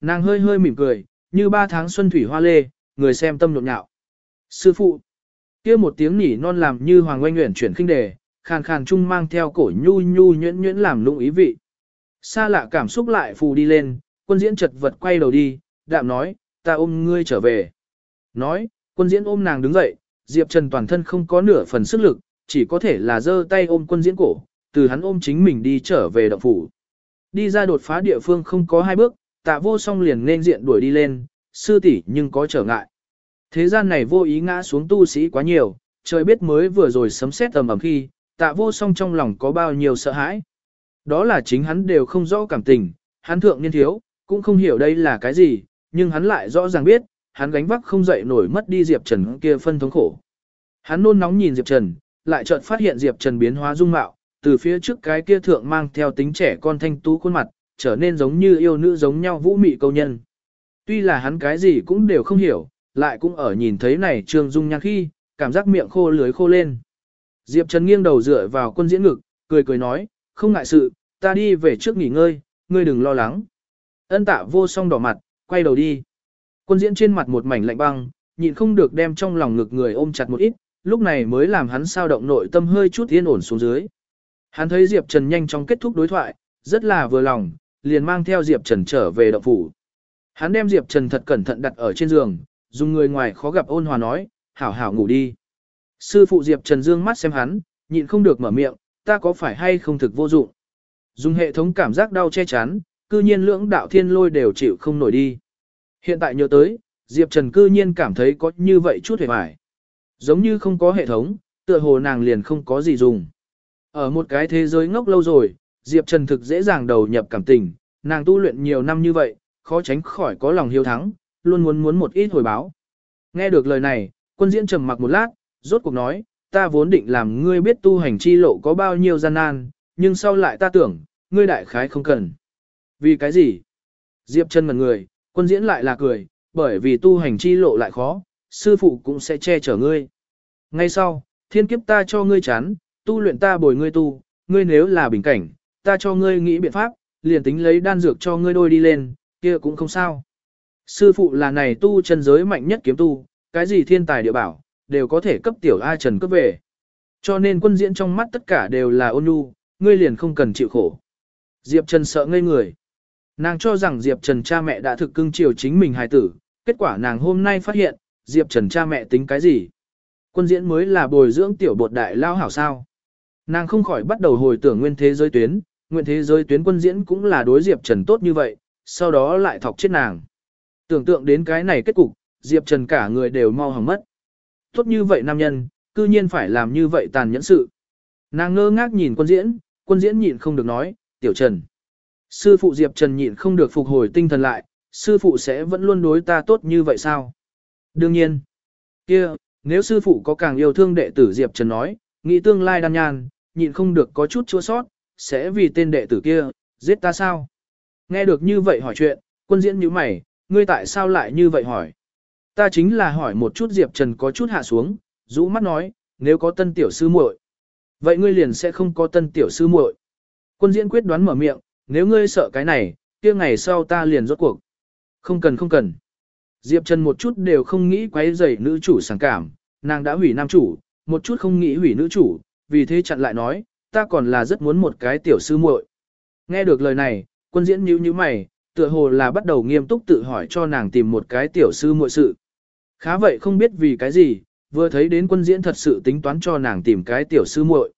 Nàng hơi hơi mỉm cười, như ba tháng xuân thủy hoa lê, người xem tâm nhộn nhạo. Sư phụ, kia một tiếng nỉ non làm như hoàng oanh nguyện chuyển khinh đề, khàn khàn trung mang theo cổ nhu nhu nhuyễn nhuyễn làm lụng ý vị. Xa lạ cảm xúc lại phù đi lên, quân diễn chật vật quay đầu đi, đạm nói, ta ôm ngươi trở về. Nói, quân diễn ôm nàng đứng dậy, Diệp Trần toàn thân không có nửa phần sức lực, chỉ có thể là giơ tay ôm quân diễn cổ, từ hắn ôm chính mình đi trở về động phủ. Đi ra đột phá địa phương không có hai bước, tạ vô song liền nên diện đuổi đi lên, sư tỷ nhưng có trở ngại. Thế gian này vô ý ngã xuống tu sĩ quá nhiều, trời biết mới vừa rồi sấm sét tầm ầm khi, tạ vô song trong lòng có bao nhiêu sợ hãi. Đó là chính hắn đều không rõ cảm tình, hắn thượng niên thiếu, cũng không hiểu đây là cái gì, nhưng hắn lại rõ ràng biết, hắn gánh vác không dậy nổi mất đi Diệp Trần kia phân thống khổ. Hắn nôn nóng nhìn Diệp Trần, lại chợt phát hiện Diệp Trần biến hóa dung mạo, từ phía trước cái kia thượng mang theo tính trẻ con thanh tú khuôn mặt, trở nên giống như yêu nữ giống nhau vũ mị câu nhân. Tuy là hắn cái gì cũng đều không hiểu, lại cũng ở nhìn thấy này trương dung nhan khi, cảm giác miệng khô lưới khô lên. Diệp Trần nghiêng đầu dựa vào quân diễn ngực, cười cười nói, không ngại sự, ta đi về trước nghỉ ngơi, ngươi đừng lo lắng. Ân tạ vô song đỏ mặt, quay đầu đi. Quân diễn trên mặt một mảnh lạnh băng, nhịn không được đem trong lòng ngực người ôm chặt một ít, lúc này mới làm hắn sao động nội tâm hơi chút yên ổn xuống dưới. Hắn thấy Diệp Trần nhanh chóng kết thúc đối thoại, rất là vừa lòng, liền mang theo Diệp Trần trở về động phủ. Hắn đem Diệp Trần thật cẩn thận đặt ở trên giường, dùng người ngoài khó gặp ôn hòa nói, hảo hảo ngủ đi. Sư phụ Diệp Trần dương mắt xem hắn, nhịn không được mở miệng, ta có phải hay không thực vô dụng. Dùng hệ thống cảm giác đau che chắn, cư nhiên lưỡng đạo thiên lôi đều chịu không nổi đi. Hiện tại nhớ tới, Diệp Trần cư nhiên cảm thấy có như vậy chút hề mải. Giống như không có hệ thống, tựa hồ nàng liền không có gì dùng. Ở một cái thế giới ngốc lâu rồi, Diệp Trần thực dễ dàng đầu nhập cảm tình, nàng tu luyện nhiều năm như vậy, khó tránh khỏi có lòng hiếu thắng, luôn muốn muốn một ít hồi báo. Nghe được lời này, quân diễn trầm mặc một lát, rốt cuộc nói, ta vốn định làm ngươi biết tu hành chi lộ có bao nhiêu gian nan, nhưng sau lại ta tưởng, ngươi đại khái không cần. Vì cái gì? Diệp Trần ngẩn người, quân diễn lại là cười, bởi vì tu hành chi lộ lại khó, sư phụ cũng sẽ che chở ngươi. Ngay sau, thiên kiếp ta cho ngươi chán, tu luyện ta bồi ngươi tu, ngươi nếu là bình cảnh, ta cho ngươi nghĩ biện pháp, liền tính lấy đan dược cho ngươi đôi đi lên, kia cũng không sao. Sư phụ là này tu chân giới mạnh nhất kiếm tu, cái gì thiên tài địa bảo, đều có thể cấp tiểu A Trần cấp về. Cho nên quân diễn trong mắt tất cả đều là ôn nhu, ngươi liền không cần chịu khổ. Diệp Trần sợ ngây người. Nàng cho rằng Diệp Trần cha mẹ đã thực cưng chiều chính mình hài tử, kết quả nàng hôm nay phát hiện, Diệp Trần cha mẹ tính cái gì? Quân diễn mới là bồi dưỡng tiểu bột đại lao hảo sao. Nàng không khỏi bắt đầu hồi tưởng nguyên thế giới tuyến, Nguyện thế giới tuyến quân diễn cũng là đối Diệp Trần tốt như vậy, sau đó lại thọc chết nàng. Tưởng tượng đến cái này kết cục, Diệp Trần cả người đều mau hỏng mất. Tốt như vậy nam nhân, cư nhiên phải làm như vậy tàn nhẫn sự. Nàng ngơ ngác nhìn quân diễn, quân diễn nhịn không được nói, tiểu Trần. Sư phụ Diệp Trần nhịn không được phục hồi tinh thần lại, sư phụ sẽ vẫn luôn đối ta tốt như vậy sao? Đương nhiên. kia nếu sư phụ có càng yêu thương đệ tử Diệp Trần nói, nghĩ tương lai đan nhan, nhịn không được có chút chua sót, sẽ vì tên đệ tử kia, giết ta sao? Nghe được như vậy hỏi chuyện, quân diễn như mày, ngươi tại sao lại như vậy hỏi? Ta chính là hỏi một chút Diệp Trần có chút hạ xuống, rũ mắt nói, nếu có tân tiểu sư muội, vậy ngươi liền sẽ không có tân tiểu sư muội. Quân diễn quyết đoán mở miệng, nếu ngươi sợ cái này, kia ngày sau ta liền rốt cuộc. Không cần không cần. Diệp Trần một chút đều không nghĩ quấy rầy nữ chủ sảng cảm, nàng đã hủy nam chủ, một chút không nghĩ hủy nữ chủ, vì thế chặn lại nói, ta còn là rất muốn một cái tiểu sư muội. Nghe được lời này, quân diễn nhíu nhíu mày, tựa hồ là bắt đầu nghiêm túc tự hỏi cho nàng tìm một cái tiểu sư muội sự. Khá vậy không biết vì cái gì, vừa thấy đến quân diễn thật sự tính toán cho nàng tìm cái tiểu sư muội.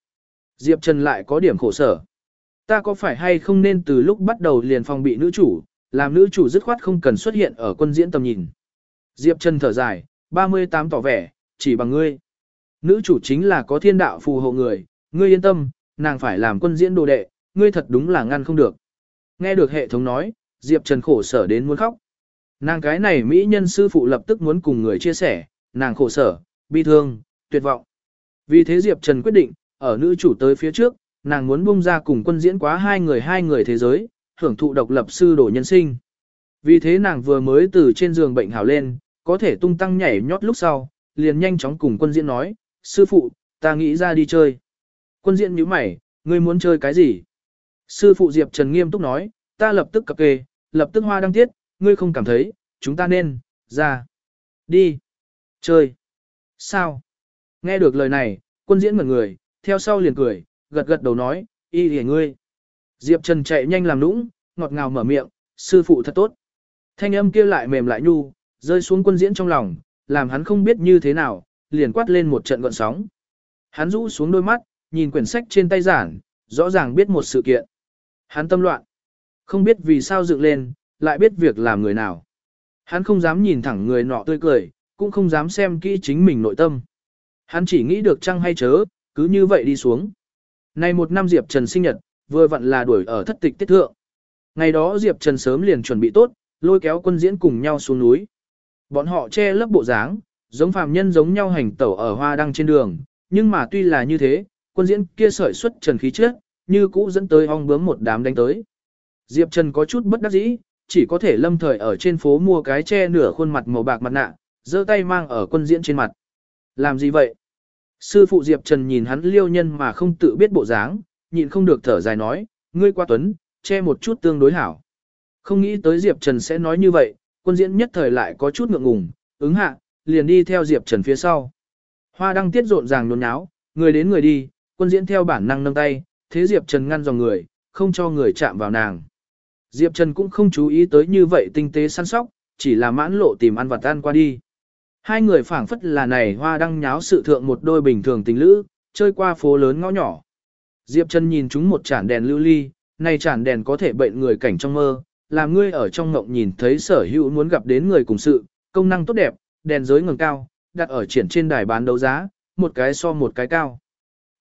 Diệp Trần lại có điểm khổ sở. Ta có phải hay không nên từ lúc bắt đầu liền phòng bị nữ chủ, làm nữ chủ dứt khoát không cần xuất hiện ở quân diễn tầm nhìn. Diệp Trần thở dài, 38 tỏ vẻ, chỉ bằng ngươi. Nữ chủ chính là có thiên đạo phù hộ người, ngươi yên tâm, nàng phải làm quân diễn đồ đệ, ngươi thật đúng là ngăn không được. Nghe được hệ thống nói, Diệp Trần khổ sở đến muốn khóc. Nàng cái này Mỹ nhân sư phụ lập tức muốn cùng người chia sẻ, nàng khổ sở, bi thương, tuyệt vọng. Vì thế Diệp Trần quyết định, ở nữ chủ tới phía trước, nàng muốn bung ra cùng quân diễn quá hai người hai người thế giới, hưởng thụ độc lập sư đổ nhân sinh. Vì thế nàng vừa mới từ trên giường bệnh hảo lên, có thể tung tăng nhảy nhót lúc sau, liền nhanh chóng cùng quân diễn nói, sư phụ, ta nghĩ ra đi chơi. Quân diễn nhíu mày, ngươi muốn chơi cái gì? Sư phụ Diệp Trần nghiêm túc nói, ta lập tức cập kê, lập tức hoa đăng tiết, ngươi không cảm thấy, chúng ta nên, ra, đi, chơi. Sao? Nghe được lời này, quân diễn ngẩn người, theo sau liền cười, gật gật đầu nói, y hề ngươi. Diệp Trần chạy nhanh làm nũng, ngọt ngào mở miệng, sư phụ thật tốt. Thanh âm kia lại mềm lại nhu, rơi xuống quân diễn trong lòng, làm hắn không biết như thế nào, liền quát lên một trận gọn sóng. Hắn rũ xuống đôi mắt, nhìn quyển sách trên tay giản, rõ ràng biết một sự kiện. Hắn tâm loạn, không biết vì sao dựng lên, lại biết việc làm người nào. Hắn không dám nhìn thẳng người nọ tươi cười, cũng không dám xem kỹ chính mình nội tâm. Hắn chỉ nghĩ được chăng hay chớ, cứ như vậy đi xuống. Nay một năm Diệp Trần sinh nhật, vừa vặn là đuổi ở thất tịch tiết thượng. Ngày đó Diệp Trần sớm liền chuẩn bị tốt, lôi kéo quân diễn cùng nhau xuống núi. Bọn họ che lấp bộ dáng, giống phàm nhân giống nhau hành tẩu ở hoa đăng trên đường, nhưng mà tuy là như thế, quân diễn kia sợi xuất trần khí trước, như cũ dẫn tới ong bướm một đám đánh tới. Diệp Trần có chút bất đắc dĩ, chỉ có thể lâm thời ở trên phố mua cái che nửa khuôn mặt màu bạc mặt nạ, giơ tay mang ở quân diễn trên mặt. Làm gì vậy? Sư phụ Diệp Trần nhìn hắn liêu nhân mà không tự biết bộ dáng, nhịn không được thở dài nói, ngươi qua tuấn, che một chút tương đối hảo. Không nghĩ tới Diệp Trần sẽ nói như vậy, quân diễn nhất thời lại có chút ngượng ngùng, ứng hạ, liền đi theo Diệp Trần phía sau. Hoa đăng tiết rộn ràng nôn nháo, người đến người đi, quân diễn theo bản năng nâng tay, thế Diệp Trần ngăn dòng người, không cho người chạm vào nàng. Diệp Trần cũng không chú ý tới như vậy tinh tế săn sóc, chỉ là mãn lộ tìm ăn vặt ăn qua đi. Hai người phảng phất là này hoa đăng nháo sự thượng một đôi bình thường tình lữ, chơi qua phố lớn ngõ nhỏ. Diệp Trần nhìn chúng một chản đèn lưu ly, này chản đèn có thể bệnh người cảnh trong mơ, làm ngươi ở trong ngộng nhìn thấy sở hữu muốn gặp đến người cùng sự, công năng tốt đẹp, đèn giới ngừng cao, đặt ở triển trên đài bán đấu giá, một cái so một cái cao.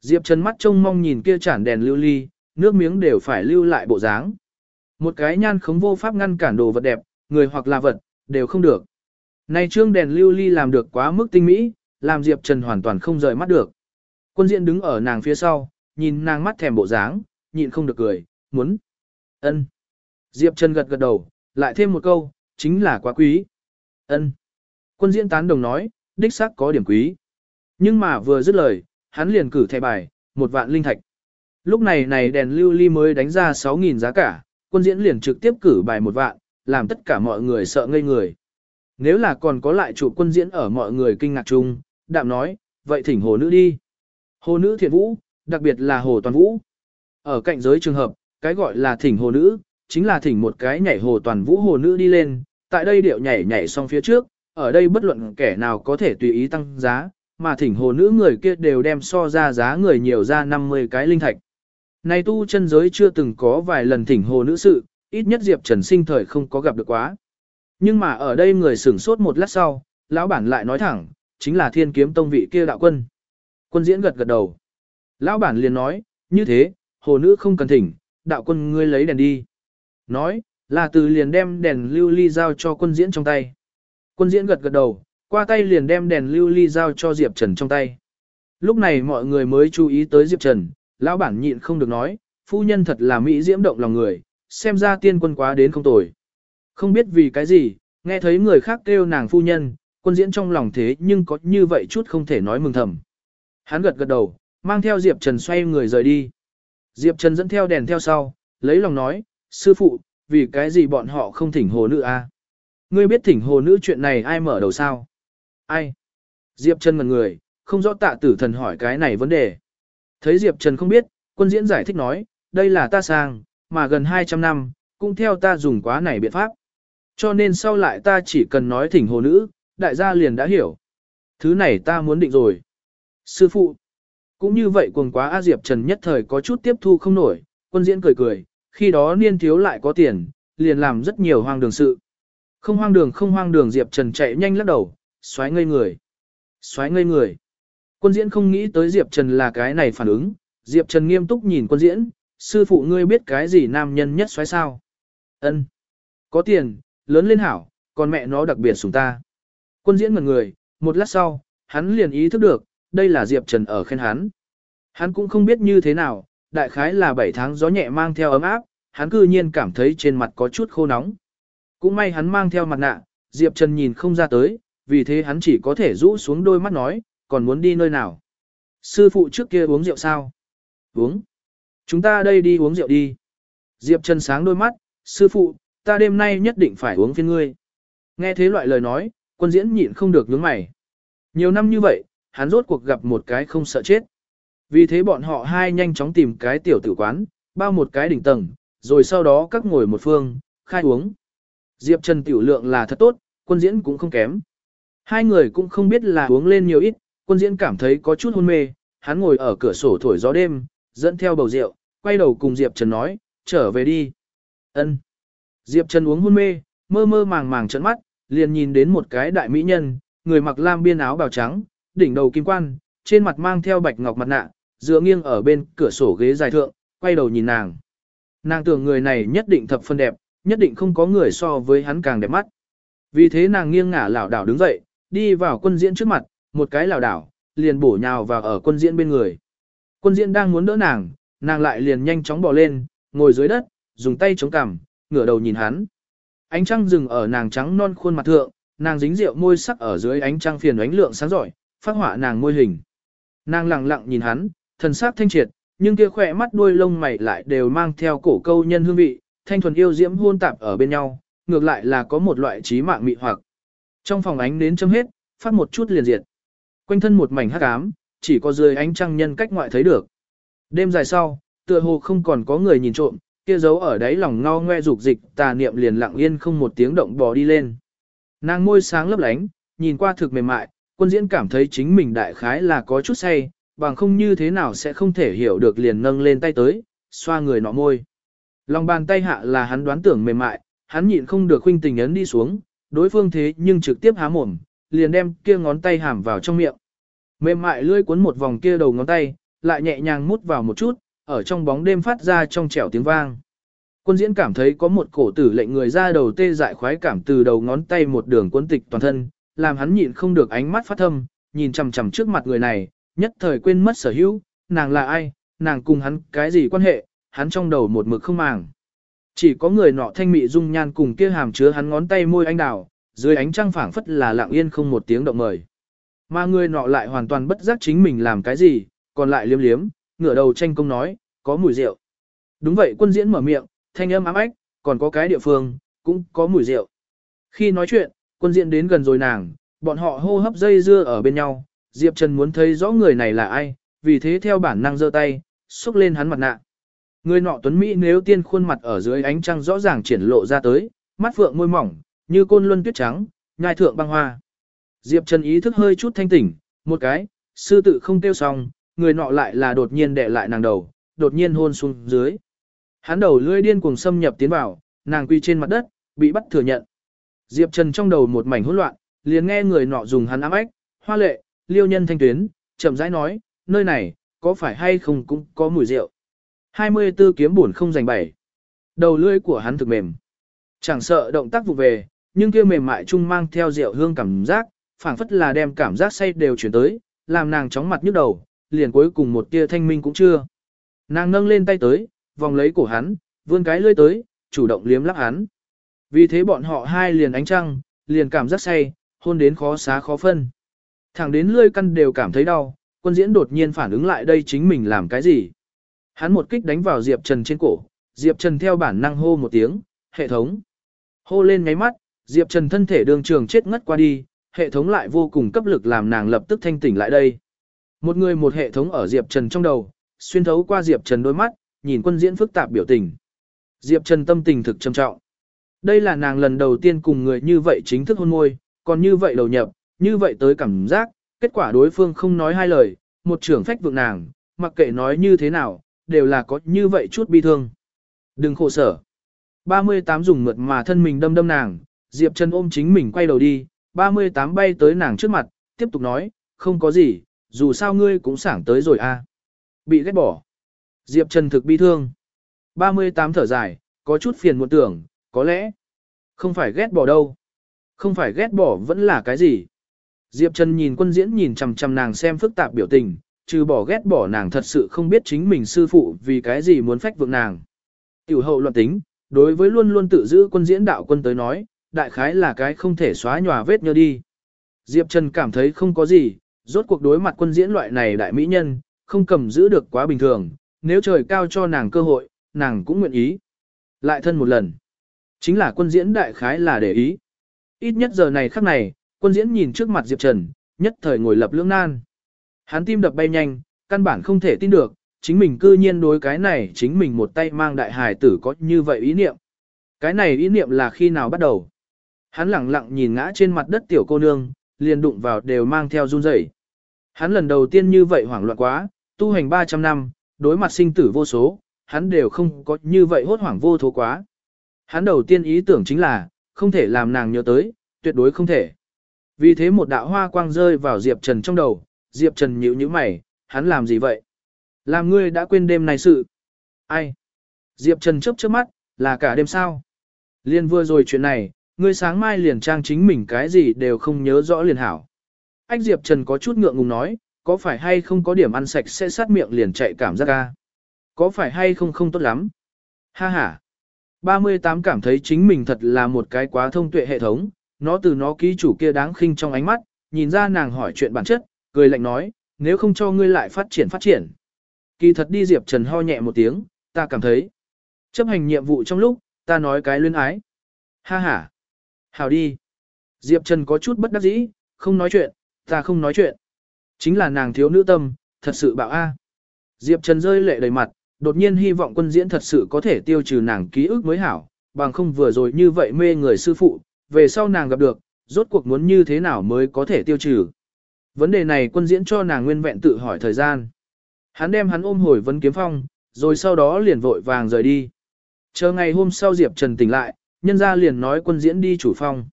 Diệp Trần mắt trông mong nhìn kia chản đèn lưu ly, nước miếng đều phải lưu lại bộ dáng. Một cái nhan khống vô pháp ngăn cản đồ vật đẹp, người hoặc là vật, đều không được. Này trương đèn lưu ly làm được quá mức tinh mỹ, làm Diệp Trần hoàn toàn không rời mắt được. Quân diện đứng ở nàng phía sau, nhìn nàng mắt thèm bộ dáng, nhịn không được cười, muốn. ân. Diệp Trần gật gật đầu, lại thêm một câu, chính là quá quý. ân. Quân diễn tán đồng nói, đích xác có điểm quý. Nhưng mà vừa dứt lời, hắn liền cử thẻ bài, một vạn linh thạch. Lúc này này đèn lưu ly mới đánh ra 6.000 giá cả, quân diễn liền trực tiếp cử bài một vạn, làm tất cả mọi người sợ ngây người. Nếu là còn có lại chủ quân diễn ở mọi người kinh ngạc chung, đạm nói, vậy thỉnh hồ nữ đi. Hồ nữ thiện vũ, đặc biệt là hồ toàn vũ. Ở cạnh giới trường hợp, cái gọi là thỉnh hồ nữ, chính là thỉnh một cái nhảy hồ toàn vũ hồ nữ đi lên, tại đây điệu nhảy nhảy xong phía trước, ở đây bất luận kẻ nào có thể tùy ý tăng giá, mà thỉnh hồ nữ người kia đều đem so ra giá người nhiều ra 50 cái linh thạch. Này tu chân giới chưa từng có vài lần thỉnh hồ nữ sự, ít nhất Diệp Trần sinh thời không có gặp được quá. Nhưng mà ở đây người sửng sốt một lát sau, lão bản lại nói thẳng, chính là thiên kiếm tông vị kia đạo quân. Quân diễn gật gật đầu. Lão bản liền nói, như thế, hồ nữ không cần thỉnh, đạo quân ngươi lấy đèn đi. Nói, là từ liền đem đèn lưu ly giao cho quân diễn trong tay. Quân diễn gật gật đầu, qua tay liền đem đèn lưu ly giao cho Diệp Trần trong tay. Lúc này mọi người mới chú ý tới Diệp Trần, lão bản nhịn không được nói, phu nhân thật là mỹ diễm động lòng người, xem ra tiên quân quá đến không tồi. Không biết vì cái gì, nghe thấy người khác kêu nàng phu nhân, quân diễn trong lòng thế nhưng có như vậy chút không thể nói mừng thầm. Hắn gật gật đầu, mang theo Diệp Trần xoay người rời đi. Diệp Trần dẫn theo đèn theo sau, lấy lòng nói, sư phụ, vì cái gì bọn họ không thỉnh hồ nữ a? À? Ngươi biết thỉnh hồ nữ chuyện này ai mở đầu sao? Ai? Diệp Trần ngần người, không rõ tạ tử thần hỏi cái này vấn đề. Thấy Diệp Trần không biết, quân diễn giải thích nói, đây là ta sang, mà gần 200 năm, cũng theo ta dùng quá này biện pháp. Cho nên sau lại ta chỉ cần nói thỉnh hồ nữ, đại gia liền đã hiểu. Thứ này ta muốn định rồi. Sư phụ, cũng như vậy quần quá A Diệp Trần nhất thời có chút tiếp thu không nổi, quân diễn cười cười, khi đó niên thiếu lại có tiền, liền làm rất nhiều hoang đường sự. Không hoang đường không hoang đường Diệp Trần chạy nhanh lắc đầu, xoáy ngây người. Xoáy ngây người. Quân diễn không nghĩ tới Diệp Trần là cái này phản ứng, Diệp Trần nghiêm túc nhìn quân diễn, sư phụ ngươi biết cái gì nam nhân nhất xoáy sao? Ân, Có tiền, lớn lên hảo, còn mẹ nó đặc biệt sủng ta. Quân diễn ngần người, một lát sau, hắn liền ý thức được, đây là Diệp Trần ở khen hắn. Hắn cũng không biết như thế nào, đại khái là 7 tháng gió nhẹ mang theo ấm áp, hắn cư nhiên cảm thấy trên mặt có chút khô nóng. Cũng may hắn mang theo mặt nạ, Diệp Trần nhìn không ra tới, vì thế hắn chỉ có thể rũ xuống đôi mắt nói, còn muốn đi nơi nào. Sư phụ trước kia uống rượu sao? Uống. Chúng ta đây đi uống rượu đi. Diệp Trần sáng đôi mắt, sư phụ, ta đêm nay nhất định phải uống phiên ngươi. Nghe thế loại lời nói, quân diễn nhịn không được nhướng mày. Nhiều năm như vậy, hắn rốt cuộc gặp một cái không sợ chết. Vì thế bọn họ hai nhanh chóng tìm cái tiểu tử quán, bao một cái đỉnh tầng, rồi sau đó các ngồi một phương, khai uống. Diệp Trần tiểu lượng là thật tốt, quân diễn cũng không kém. Hai người cũng không biết là uống lên nhiều ít, quân diễn cảm thấy có chút hôn mê, hắn ngồi ở cửa sổ thổi gió đêm, dẫn theo bầu rượu, quay đầu cùng Diệp Trần nói, trở về đi. Ân. Diệp Trần uống hôn mê, mơ mơ màng màng trận mắt, liền nhìn đến một cái đại mỹ nhân, người mặc lam biên áo bào trắng, đỉnh đầu kim quan, trên mặt mang theo bạch ngọc mặt nạ, dựa nghiêng ở bên cửa sổ ghế dài thượng, quay đầu nhìn nàng. Nàng tưởng người này nhất định thập phân đẹp, nhất định không có người so với hắn càng đẹp mắt. Vì thế nàng nghiêng ngả lảo đảo đứng dậy, đi vào quân diễn trước mặt, một cái lảo đảo, liền bổ nhào vào ở quân diễn bên người. Quân diễn đang muốn đỡ nàng, nàng lại liền nhanh chóng bò lên, ngồi dưới đất, dùng tay chống cằm, ngửa đầu nhìn hắn. Ánh trăng dừng ở nàng trắng non khuôn mặt thượng, nàng dính rượu môi sắc ở dưới ánh trăng phiền ánh lượng sáng giỏi, phát họa nàng môi hình. Nàng lặng lặng nhìn hắn, thần sắc thanh triệt, nhưng kia khỏe mắt đuôi lông mày lại đều mang theo cổ câu nhân hương vị, thanh thuần yêu diễm hôn tạp ở bên nhau, ngược lại là có một loại trí mạng mị hoặc. Trong phòng ánh đến châm hết, phát một chút liền diệt. Quanh thân một mảnh hắc ám, chỉ có dưới ánh trăng nhân cách ngoại thấy được. Đêm dài sau, tựa hồ không còn có người nhìn trộm, kia giấu ở đáy lòng ngao ngoe dục dịch, tà niệm liền lặng yên không một tiếng động bò đi lên. Nàng môi sáng lấp lánh, nhìn qua thực mềm mại, quân diễn cảm thấy chính mình đại khái là có chút say, bằng không như thế nào sẽ không thể hiểu được liền nâng lên tay tới, xoa người nọ môi. Lòng bàn tay hạ là hắn đoán tưởng mềm mại, hắn nhịn không được khuynh tình ấn đi xuống, đối phương thế nhưng trực tiếp há mồm, liền đem kia ngón tay hàm vào trong miệng. Mềm mại lưỡi cuốn một vòng kia đầu ngón tay, lại nhẹ nhàng mút vào một chút, ở trong bóng đêm phát ra trong trẻo tiếng vang. Quân diễn cảm thấy có một cổ tử lệnh người ra đầu tê dại khoái cảm từ đầu ngón tay một đường cuốn tịch toàn thân, làm hắn nhịn không được ánh mắt phát thâm, nhìn chằm chằm trước mặt người này, nhất thời quên mất sở hữu, nàng là ai, nàng cùng hắn cái gì quan hệ, hắn trong đầu một mực không màng. Chỉ có người nọ thanh mị dung nhan cùng kia hàm chứa hắn ngón tay môi anh đào, dưới ánh trăng phảng phất là lặng yên không một tiếng động mời. Mà người nọ lại hoàn toàn bất giác chính mình làm cái gì, còn lại liếm liếm, ngửa đầu tranh công nói, có mùi rượu. Đúng vậy quân diễn mở miệng, thanh âm ám ách, còn có cái địa phương, cũng có mùi rượu. Khi nói chuyện, quân diễn đến gần rồi nàng, bọn họ hô hấp dây dưa ở bên nhau, Diệp Trần muốn thấy rõ người này là ai, vì thế theo bản năng giơ tay, xúc lên hắn mặt nạ. Người nọ tuấn Mỹ nếu tiên khuôn mặt ở dưới ánh trăng rõ ràng triển lộ ra tới, mắt phượng môi mỏng, như côn luân tuyết trắng, nhai thượng băng hoa. Diệp Trần ý thức hơi chút thanh tỉnh, một cái, sư tự không tiêu xong, người nọ lại là đột nhiên đè lại nàng đầu, đột nhiên hôn xuống dưới. Hắn đầu lưỡi điên cuồng xâm nhập tiến vào, nàng quy trên mặt đất, bị bắt thừa nhận. Diệp Trần trong đầu một mảnh hỗn loạn, liền nghe người nọ dùng hắn ám ách, hoa lệ, liêu nhân thanh tuyến, chậm rãi nói, nơi này, có phải hay không cũng có mùi rượu. 24 kiếm buồn không giành bảy. Đầu lưỡi của hắn thực mềm. Chẳng sợ động tác vụ về, nhưng kia mềm mại chung mang theo rượu hương cảm giác, phảng phất là đem cảm giác say đều chuyển tới, làm nàng chóng mặt nhức đầu, liền cuối cùng một tia thanh minh cũng chưa. Nàng nâng lên tay tới, vòng lấy cổ hắn, vươn cái lưỡi tới, chủ động liếm lắp hắn. Vì thế bọn họ hai liền ánh trăng, liền cảm giác say, hôn đến khó xá khó phân. Thẳng đến lưỡi căn đều cảm thấy đau, quân diễn đột nhiên phản ứng lại đây chính mình làm cái gì. Hắn một kích đánh vào Diệp Trần trên cổ, Diệp Trần theo bản năng hô một tiếng, hệ thống. Hô lên ngáy mắt, Diệp Trần thân thể đường trường chết ngất qua đi, hệ thống lại vô cùng cấp lực làm nàng lập tức thanh tỉnh lại đây. Một người một hệ thống ở Diệp Trần trong đầu, xuyên thấu qua Diệp Trần đôi mắt, nhìn quân diễn phức tạp biểu tình. Diệp Trần tâm tình thực trầm trọng. Đây là nàng lần đầu tiên cùng người như vậy chính thức hôn môi, còn như vậy đầu nhập, như vậy tới cảm giác, kết quả đối phương không nói hai lời, một trưởng phách vượng nàng, mặc kệ nói như thế nào, đều là có như vậy chút bi thương. Đừng khổ sở. 38 dùng mượt mà thân mình đâm đâm nàng, Diệp Trần ôm chính mình quay đầu đi, 38 bay tới nàng trước mặt, tiếp tục nói, không có gì, dù sao ngươi cũng sảng tới rồi a. À. Bị ghét bỏ. Diệp Trần thực bi thương. 38 thở dài, có chút phiền muộn tưởng, có lẽ không phải ghét bỏ đâu. Không phải ghét bỏ vẫn là cái gì. Diệp Trần nhìn quân diễn nhìn chằm chằm nàng xem phức tạp biểu tình, trừ bỏ ghét bỏ nàng thật sự không biết chính mình sư phụ vì cái gì muốn phách vượng nàng. Tiểu hậu luận tính, đối với luôn luôn tự giữ quân diễn đạo quân tới nói, đại khái là cái không thể xóa nhòa vết nhơ đi. Diệp Trần cảm thấy không có gì, rốt cuộc đối mặt quân diễn loại này đại mỹ nhân, không cầm giữ được quá bình thường, nếu trời cao cho nàng cơ hội, nàng cũng nguyện ý. Lại thân một lần. Chính là quân diễn đại khái là để ý. Ít nhất giờ này khắc này, quân diễn nhìn trước mặt Diệp Trần, nhất thời ngồi lập lưỡng nan. Hắn tim đập bay nhanh, căn bản không thể tin được, chính mình cư nhiên đối cái này chính mình một tay mang đại hài tử có như vậy ý niệm. Cái này ý niệm là khi nào bắt đầu? Hắn lặng lặng nhìn ngã trên mặt đất tiểu cô nương, liền đụng vào đều mang theo run rẩy. Hắn lần đầu tiên như vậy hoảng loạn quá, tu hành 300 năm, đối mặt sinh tử vô số, hắn đều không có như vậy hốt hoảng vô thố quá. Hắn đầu tiên ý tưởng chính là, không thể làm nàng nhớ tới, tuyệt đối không thể. Vì thế một đạo hoa quang rơi vào Diệp Trần trong đầu, Diệp Trần nhíu nhíu mày, hắn làm gì vậy? Làm ngươi đã quên đêm này sự. Ai? Diệp Trần chớp chớp mắt, là cả đêm sao? Liên vừa rồi chuyện này, ngươi sáng mai liền trang chính mình cái gì đều không nhớ rõ liền hảo. Ách Diệp Trần có chút ngượng ngùng nói, có phải hay không có điểm ăn sạch sẽ sát miệng liền chạy cảm giác ca? Có phải hay không không tốt lắm? Ha ha! 38 cảm thấy chính mình thật là một cái quá thông tuệ hệ thống, nó từ nó ký chủ kia đáng khinh trong ánh mắt, nhìn ra nàng hỏi chuyện bản chất, cười lạnh nói, nếu không cho ngươi lại phát triển phát triển. Kỳ thật đi Diệp Trần ho nhẹ một tiếng, ta cảm thấy. Chấp hành nhiệm vụ trong lúc, ta nói cái luyến ái. Ha ha. Hào đi. Diệp Trần có chút bất đắc dĩ, không nói chuyện, ta không nói chuyện. Chính là nàng thiếu nữ tâm, thật sự bạo a. Diệp Trần rơi lệ đầy mặt, đột nhiên hy vọng quân diễn thật sự có thể tiêu trừ nàng ký ức mới hảo, bằng không vừa rồi như vậy mê người sư phụ, về sau nàng gặp được, rốt cuộc muốn như thế nào mới có thể tiêu trừ. Vấn đề này quân diễn cho nàng nguyên vẹn tự hỏi thời gian. Hắn đem hắn ôm hồi vấn kiếm phong, rồi sau đó liền vội vàng rời đi. Chờ ngày hôm sau Diệp Trần tỉnh lại, nhân ra liền nói quân diễn đi chủ phong.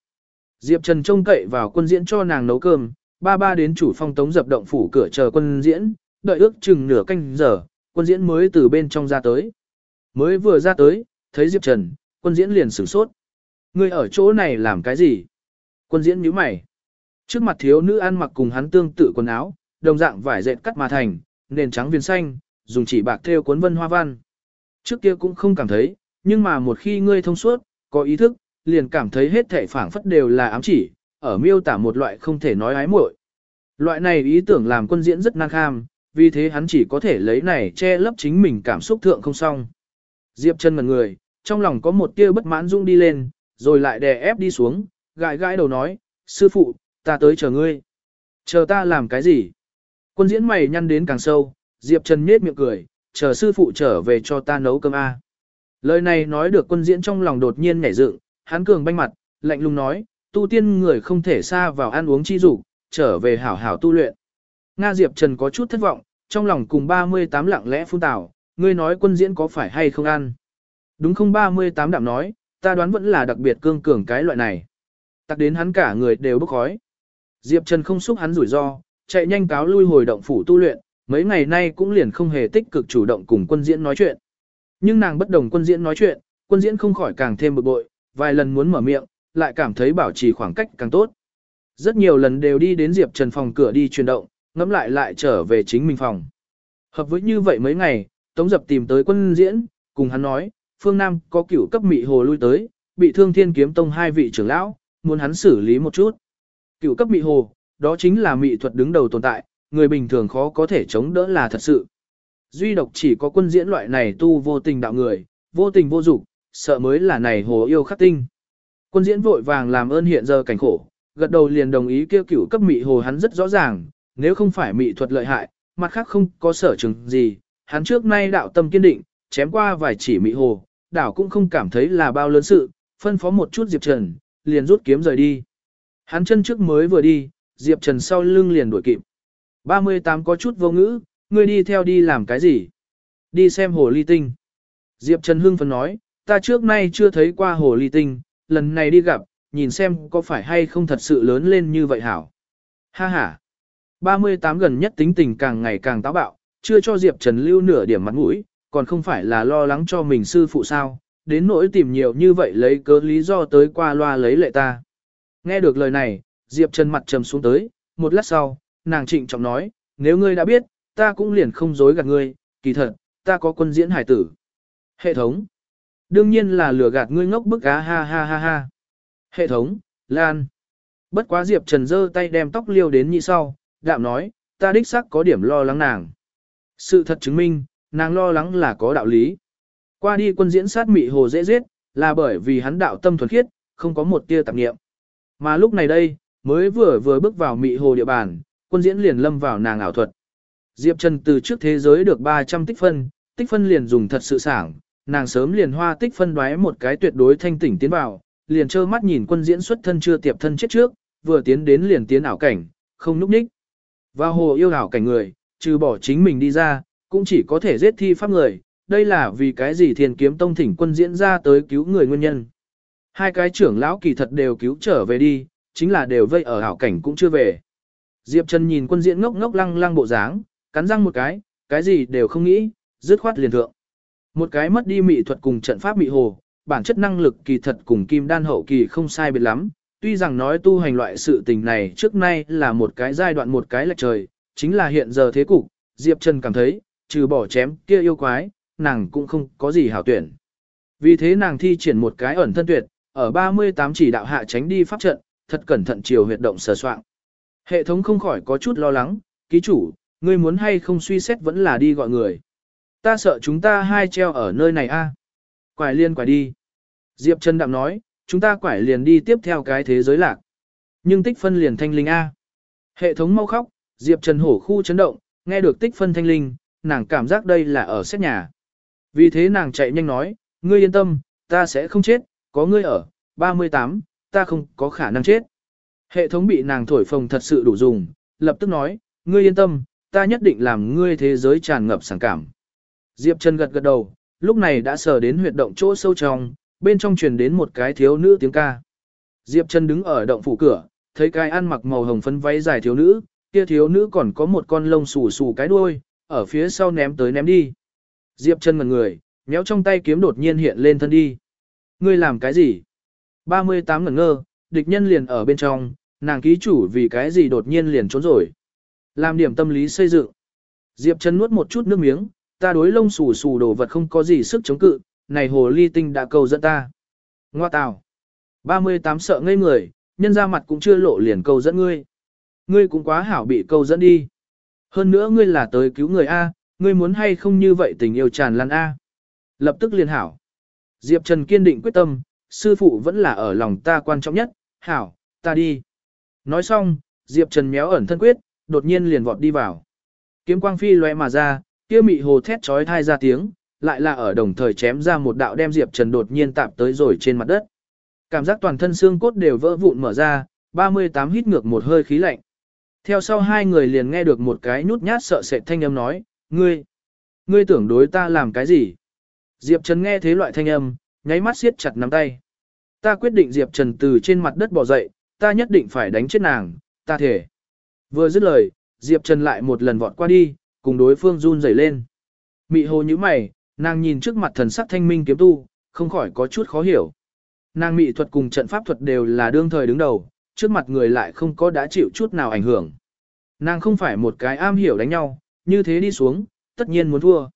Diệp Trần trông cậy vào quân diễn cho nàng nấu cơm, ba ba đến chủ phong tống dập động phủ cửa chờ quân diễn, đợi ước chừng nửa canh giờ, quân diễn mới từ bên trong ra tới. Mới vừa ra tới, thấy Diệp Trần, quân diễn liền sửng sốt. Ngươi ở chỗ này làm cái gì? Quân diễn nhíu mày. Trước mặt thiếu nữ ăn mặc cùng hắn tương tự quần áo, đồng dạng vải dệt cắt mà thành, nền trắng viền xanh, dùng chỉ bạc thêu cuốn vân hoa văn. Trước kia cũng không cảm thấy, nhưng mà một khi ngươi thông suốt, có ý thức, liền cảm thấy hết thể phảng phất đều là ám chỉ, ở miêu tả một loại không thể nói ái muội. Loại này ý tưởng làm quân diễn rất năng kham, vì thế hắn chỉ có thể lấy này che lấp chính mình cảm xúc thượng không xong. Diệp chân ngần người, trong lòng có một tia bất mãn dung đi lên, rồi lại đè ép đi xuống, gãi gãi đầu nói, sư phụ, ta tới chờ ngươi. Chờ ta làm cái gì? Quân diễn mày nhăn đến càng sâu, Diệp Trần nhết miệng cười, chờ sư phụ trở về cho ta nấu cơm A. Lời này nói được quân diễn trong lòng đột nhiên nhảy dựng, hắn cường banh mặt, lạnh lùng nói, tu tiên người không thể xa vào ăn uống chi dục, trở về hảo hảo tu luyện. Nga Diệp Trần có chút thất vọng, trong lòng cùng 38 lặng lẽ phun tảo, ngươi nói quân diễn có phải hay không ăn. Đúng không 38 đạm nói, ta đoán vẫn là đặc biệt cương cường cái loại này. Tặc đến hắn cả người đều bốc khói. Diệp Trần không xúc hắn rủi ro, chạy nhanh cáo lui hồi động phủ tu luyện, mấy ngày nay cũng liền không hề tích cực chủ động cùng quân diễn nói chuyện. Nhưng nàng bất đồng quân diễn nói chuyện, quân diễn không khỏi càng thêm bực bội, vài lần muốn mở miệng, lại cảm thấy bảo trì khoảng cách càng tốt. Rất nhiều lần đều đi đến Diệp Trần phòng cửa đi chuyển động, ngắm lại lại trở về chính mình phòng. Hợp với như vậy mấy ngày, Tống Dập tìm tới quân diễn, cùng hắn nói, phương Nam có cửu cấp mị hồ lui tới, bị thương thiên kiếm tông hai vị trưởng lão, muốn hắn xử lý một chút. Cựu cấp mị hồ, đó chính là mị thuật đứng đầu tồn tại, người bình thường khó có thể chống đỡ là thật sự. Duy độc chỉ có quân diễn loại này tu vô tình đạo người, vô tình vô dục, sợ mới là này hồ yêu khắc tinh. Quân diễn vội vàng làm ơn hiện giờ cảnh khổ, gật đầu liền đồng ý kêu cựu cấp mị hồ hắn rất rõ ràng, nếu không phải mị thuật lợi hại, mặt khác không có sở chứng gì, hắn trước nay đạo tâm kiên định, chém qua vài chỉ mị hồ, đảo cũng không cảm thấy là bao lớn sự, phân phó một chút Diệp Trần, liền rút kiếm rời đi. Hắn chân trước mới vừa đi, Diệp Trần sau lưng liền đuổi kịp. 38 có chút vô ngữ, ngươi đi theo đi làm cái gì? Đi xem hồ ly tinh. Diệp Trần hưng phấn nói, ta trước nay chưa thấy qua hồ ly tinh, lần này đi gặp, nhìn xem có phải hay không thật sự lớn lên như vậy hảo. Ha ha. 38 gần nhất tính tình càng ngày càng táo bạo, chưa cho Diệp Trần lưu nửa điểm mặt mũi, còn không phải là lo lắng cho mình sư phụ sao, đến nỗi tìm nhiều như vậy lấy cớ lý do tới qua loa lấy lệ ta. Nghe được lời này, Diệp Trần mặt trầm xuống tới, một lát sau, nàng trịnh trọng nói, nếu ngươi đã biết, ta cũng liền không dối gạt ngươi, kỳ thật, ta có quân diễn hải tử. Hệ thống. Đương nhiên là lừa gạt ngươi ngốc bức á ha ha ha ha. Hệ thống, Lan. Bất quá Diệp Trần giơ tay đem tóc liêu đến như sau, đạm nói, ta đích xác có điểm lo lắng nàng. Sự thật chứng minh, nàng lo lắng là có đạo lý. Qua đi quân diễn sát mị hồ dễ giết, là bởi vì hắn đạo tâm thuần khiết, không có một tia tạp niệm. Mà lúc này đây, mới vừa vừa bước vào mị hồ địa bàn, quân diễn liền lâm vào nàng ảo thuật. Diệp Trần từ trước thế giới được 300 tích phân, tích phân liền dùng thật sự sảng, nàng sớm liền hoa tích phân đoái một cái tuyệt đối thanh tỉnh tiến vào, liền trơ mắt nhìn quân diễn xuất thân chưa tiệp thân chết trước, vừa tiến đến liền tiến ảo cảnh, không núp ních. Vào hồ yêu ảo cảnh người, trừ bỏ chính mình đi ra, cũng chỉ có thể giết thi pháp người, đây là vì cái gì thiền kiếm tông thỉnh quân diễn ra tới cứu người nguyên nhân. Hai cái trưởng lão kỳ thật đều cứu trở về đi, chính là đều vây ở hảo cảnh cũng chưa về. Diệp Trần nhìn quân diễn ngốc ngốc lăng lăng bộ dáng, cắn răng một cái, cái gì đều không nghĩ, dứt khoát liền thượng. Một cái mất đi mị thuật cùng trận pháp mị hồ, bản chất năng lực kỳ thật cùng kim đan hậu kỳ không sai biệt lắm. Tuy rằng nói tu hành loại sự tình này trước nay là một cái giai đoạn một cái lệch trời, chính là hiện giờ thế cục, Diệp Trần cảm thấy, trừ bỏ chém kia yêu quái, nàng cũng không có gì hảo tuyển. Vì thế nàng thi triển một cái ẩn thân tuyệt, ở 38 chỉ đạo hạ tránh đi pháp trận, thật cẩn thận chiều huyệt động sờ soạn. Hệ thống không khỏi có chút lo lắng, ký chủ, ngươi muốn hay không suy xét vẫn là đi gọi người. Ta sợ chúng ta hai treo ở nơi này a. Quải liên quải đi. Diệp Trần Đạm nói, chúng ta quải liền đi tiếp theo cái thế giới lạc. Nhưng tích phân liền thanh linh A. Hệ thống mau khóc, Diệp Trần hổ khu chấn động, nghe được tích phân thanh linh, nàng cảm giác đây là ở xét nhà. Vì thế nàng chạy nhanh nói, ngươi yên tâm, ta sẽ không chết, có ngươi ở, 38, ta không có khả năng chết. Hệ thống bị nàng thổi phồng thật sự đủ dùng, lập tức nói, ngươi yên tâm, ta nhất định làm ngươi thế giới tràn ngập sảng cảm. Diệp Trần gật gật đầu, lúc này đã sờ đến huyệt động chỗ sâu trong, bên trong truyền đến một cái thiếu nữ tiếng ca. Diệp Trần đứng ở động phủ cửa, thấy cái ăn mặc màu hồng phấn váy dài thiếu nữ, kia thiếu nữ còn có một con lông xù xù cái đuôi, ở phía sau ném tới ném đi. Diệp Trần ngẩn người, méo trong tay kiếm đột nhiên hiện lên thân đi. Ngươi làm cái gì? 38 ngẩn ngơ, địch nhân liền ở bên trong, nàng ký chủ vì cái gì đột nhiên liền trốn rồi. Làm điểm tâm lý xây dựng. Diệp Trần nuốt một chút nước miếng, ta đối lông xù xù đồ vật không có gì sức chống cự, này hồ ly tinh đã cầu dẫn ta. Ngoa tào. 38 sợ ngây người, nhân ra mặt cũng chưa lộ liền cầu dẫn ngươi. Ngươi cũng quá hảo bị câu dẫn đi. Hơn nữa ngươi là tới cứu người A, ngươi muốn hay không như vậy tình yêu tràn lan A. Lập tức liền hảo. Diệp Trần kiên định quyết tâm, sư phụ vẫn là ở lòng ta quan trọng nhất, hảo, ta đi. Nói xong, Diệp Trần méo ẩn thân quyết, đột nhiên liền vọt đi vào. Kiếm quang phi lóe mà ra, kia mị hồ thét trói thai ra tiếng, lại là ở đồng thời chém ra một đạo đem Diệp Trần đột nhiên tạp tới rồi trên mặt đất. Cảm giác toàn thân xương cốt đều vỡ vụn mở ra, 38 hít ngược một hơi khí lạnh. Theo sau hai người liền nghe được một cái nhút nhát sợ sệt thanh âm nói, ngươi, ngươi tưởng đối ta làm cái gì? Diệp Trần nghe thế loại thanh âm, nháy mắt siết chặt nắm tay. Ta quyết định Diệp Trần từ trên mặt đất bò dậy, ta nhất định phải đánh chết nàng, ta thể. Vừa dứt lời, Diệp Trần lại một lần vọt qua đi, cùng đối phương run rẩy lên. Mị hồ như mày, nàng nhìn trước mặt thần sắc thanh minh kiếm tu, không khỏi có chút khó hiểu. Nàng mị thuật cùng trận pháp thuật đều là đương thời đứng đầu, trước mặt người lại không có đã chịu chút nào ảnh hưởng. Nàng không phải một cái am hiểu đánh nhau, như thế đi xuống, tất nhiên muốn thua.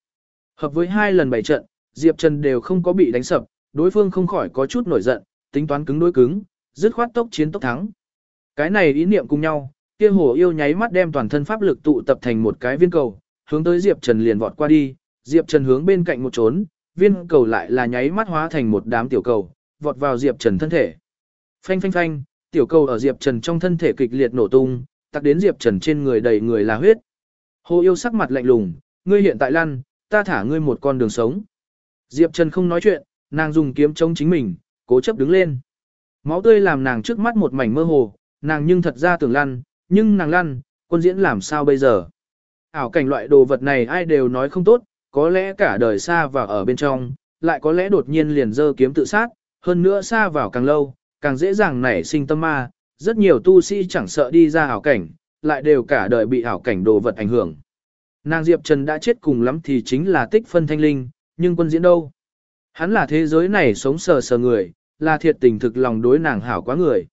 Hợp với hai lần bảy trận, Diệp Trần đều không có bị đánh sập, đối phương không khỏi có chút nổi giận, tính toán cứng đối cứng, dứt khoát tốc chiến tốc thắng. Cái này ý niệm cùng nhau, kia hồ yêu nháy mắt đem toàn thân pháp lực tụ tập thành một cái viên cầu, hướng tới Diệp Trần liền vọt qua đi, Diệp Trần hướng bên cạnh một trốn, viên cầu lại là nháy mắt hóa thành một đám tiểu cầu, vọt vào Diệp Trần thân thể. Phanh phanh phanh, tiểu cầu ở Diệp Trần trong thân thể kịch liệt nổ tung, tắc đến Diệp Trần trên người đầy người là huyết. Hồ yêu sắc mặt lạnh lùng, ngươi hiện tại lăn, ta thả ngươi một con đường sống. Diệp Trần không nói chuyện, nàng dùng kiếm chống chính mình, cố chấp đứng lên. Máu tươi làm nàng trước mắt một mảnh mơ hồ, nàng nhưng thật ra tưởng lăn, nhưng nàng lăn, quân diễn làm sao bây giờ? Ảo cảnh loại đồ vật này ai đều nói không tốt, có lẽ cả đời xa vào ở bên trong, lại có lẽ đột nhiên liền dơ kiếm tự sát, hơn nữa xa vào càng lâu, càng dễ dàng nảy sinh tâm ma, rất nhiều tu sĩ chẳng sợ đi ra ảo cảnh, lại đều cả đời bị ảo cảnh đồ vật ảnh hưởng. Nàng Diệp Trần đã chết cùng lắm thì chính là tích phân thanh linh, nhưng quân diễn đâu? Hắn là thế giới này sống sờ sờ người, là thiệt tình thực lòng đối nàng hảo quá người.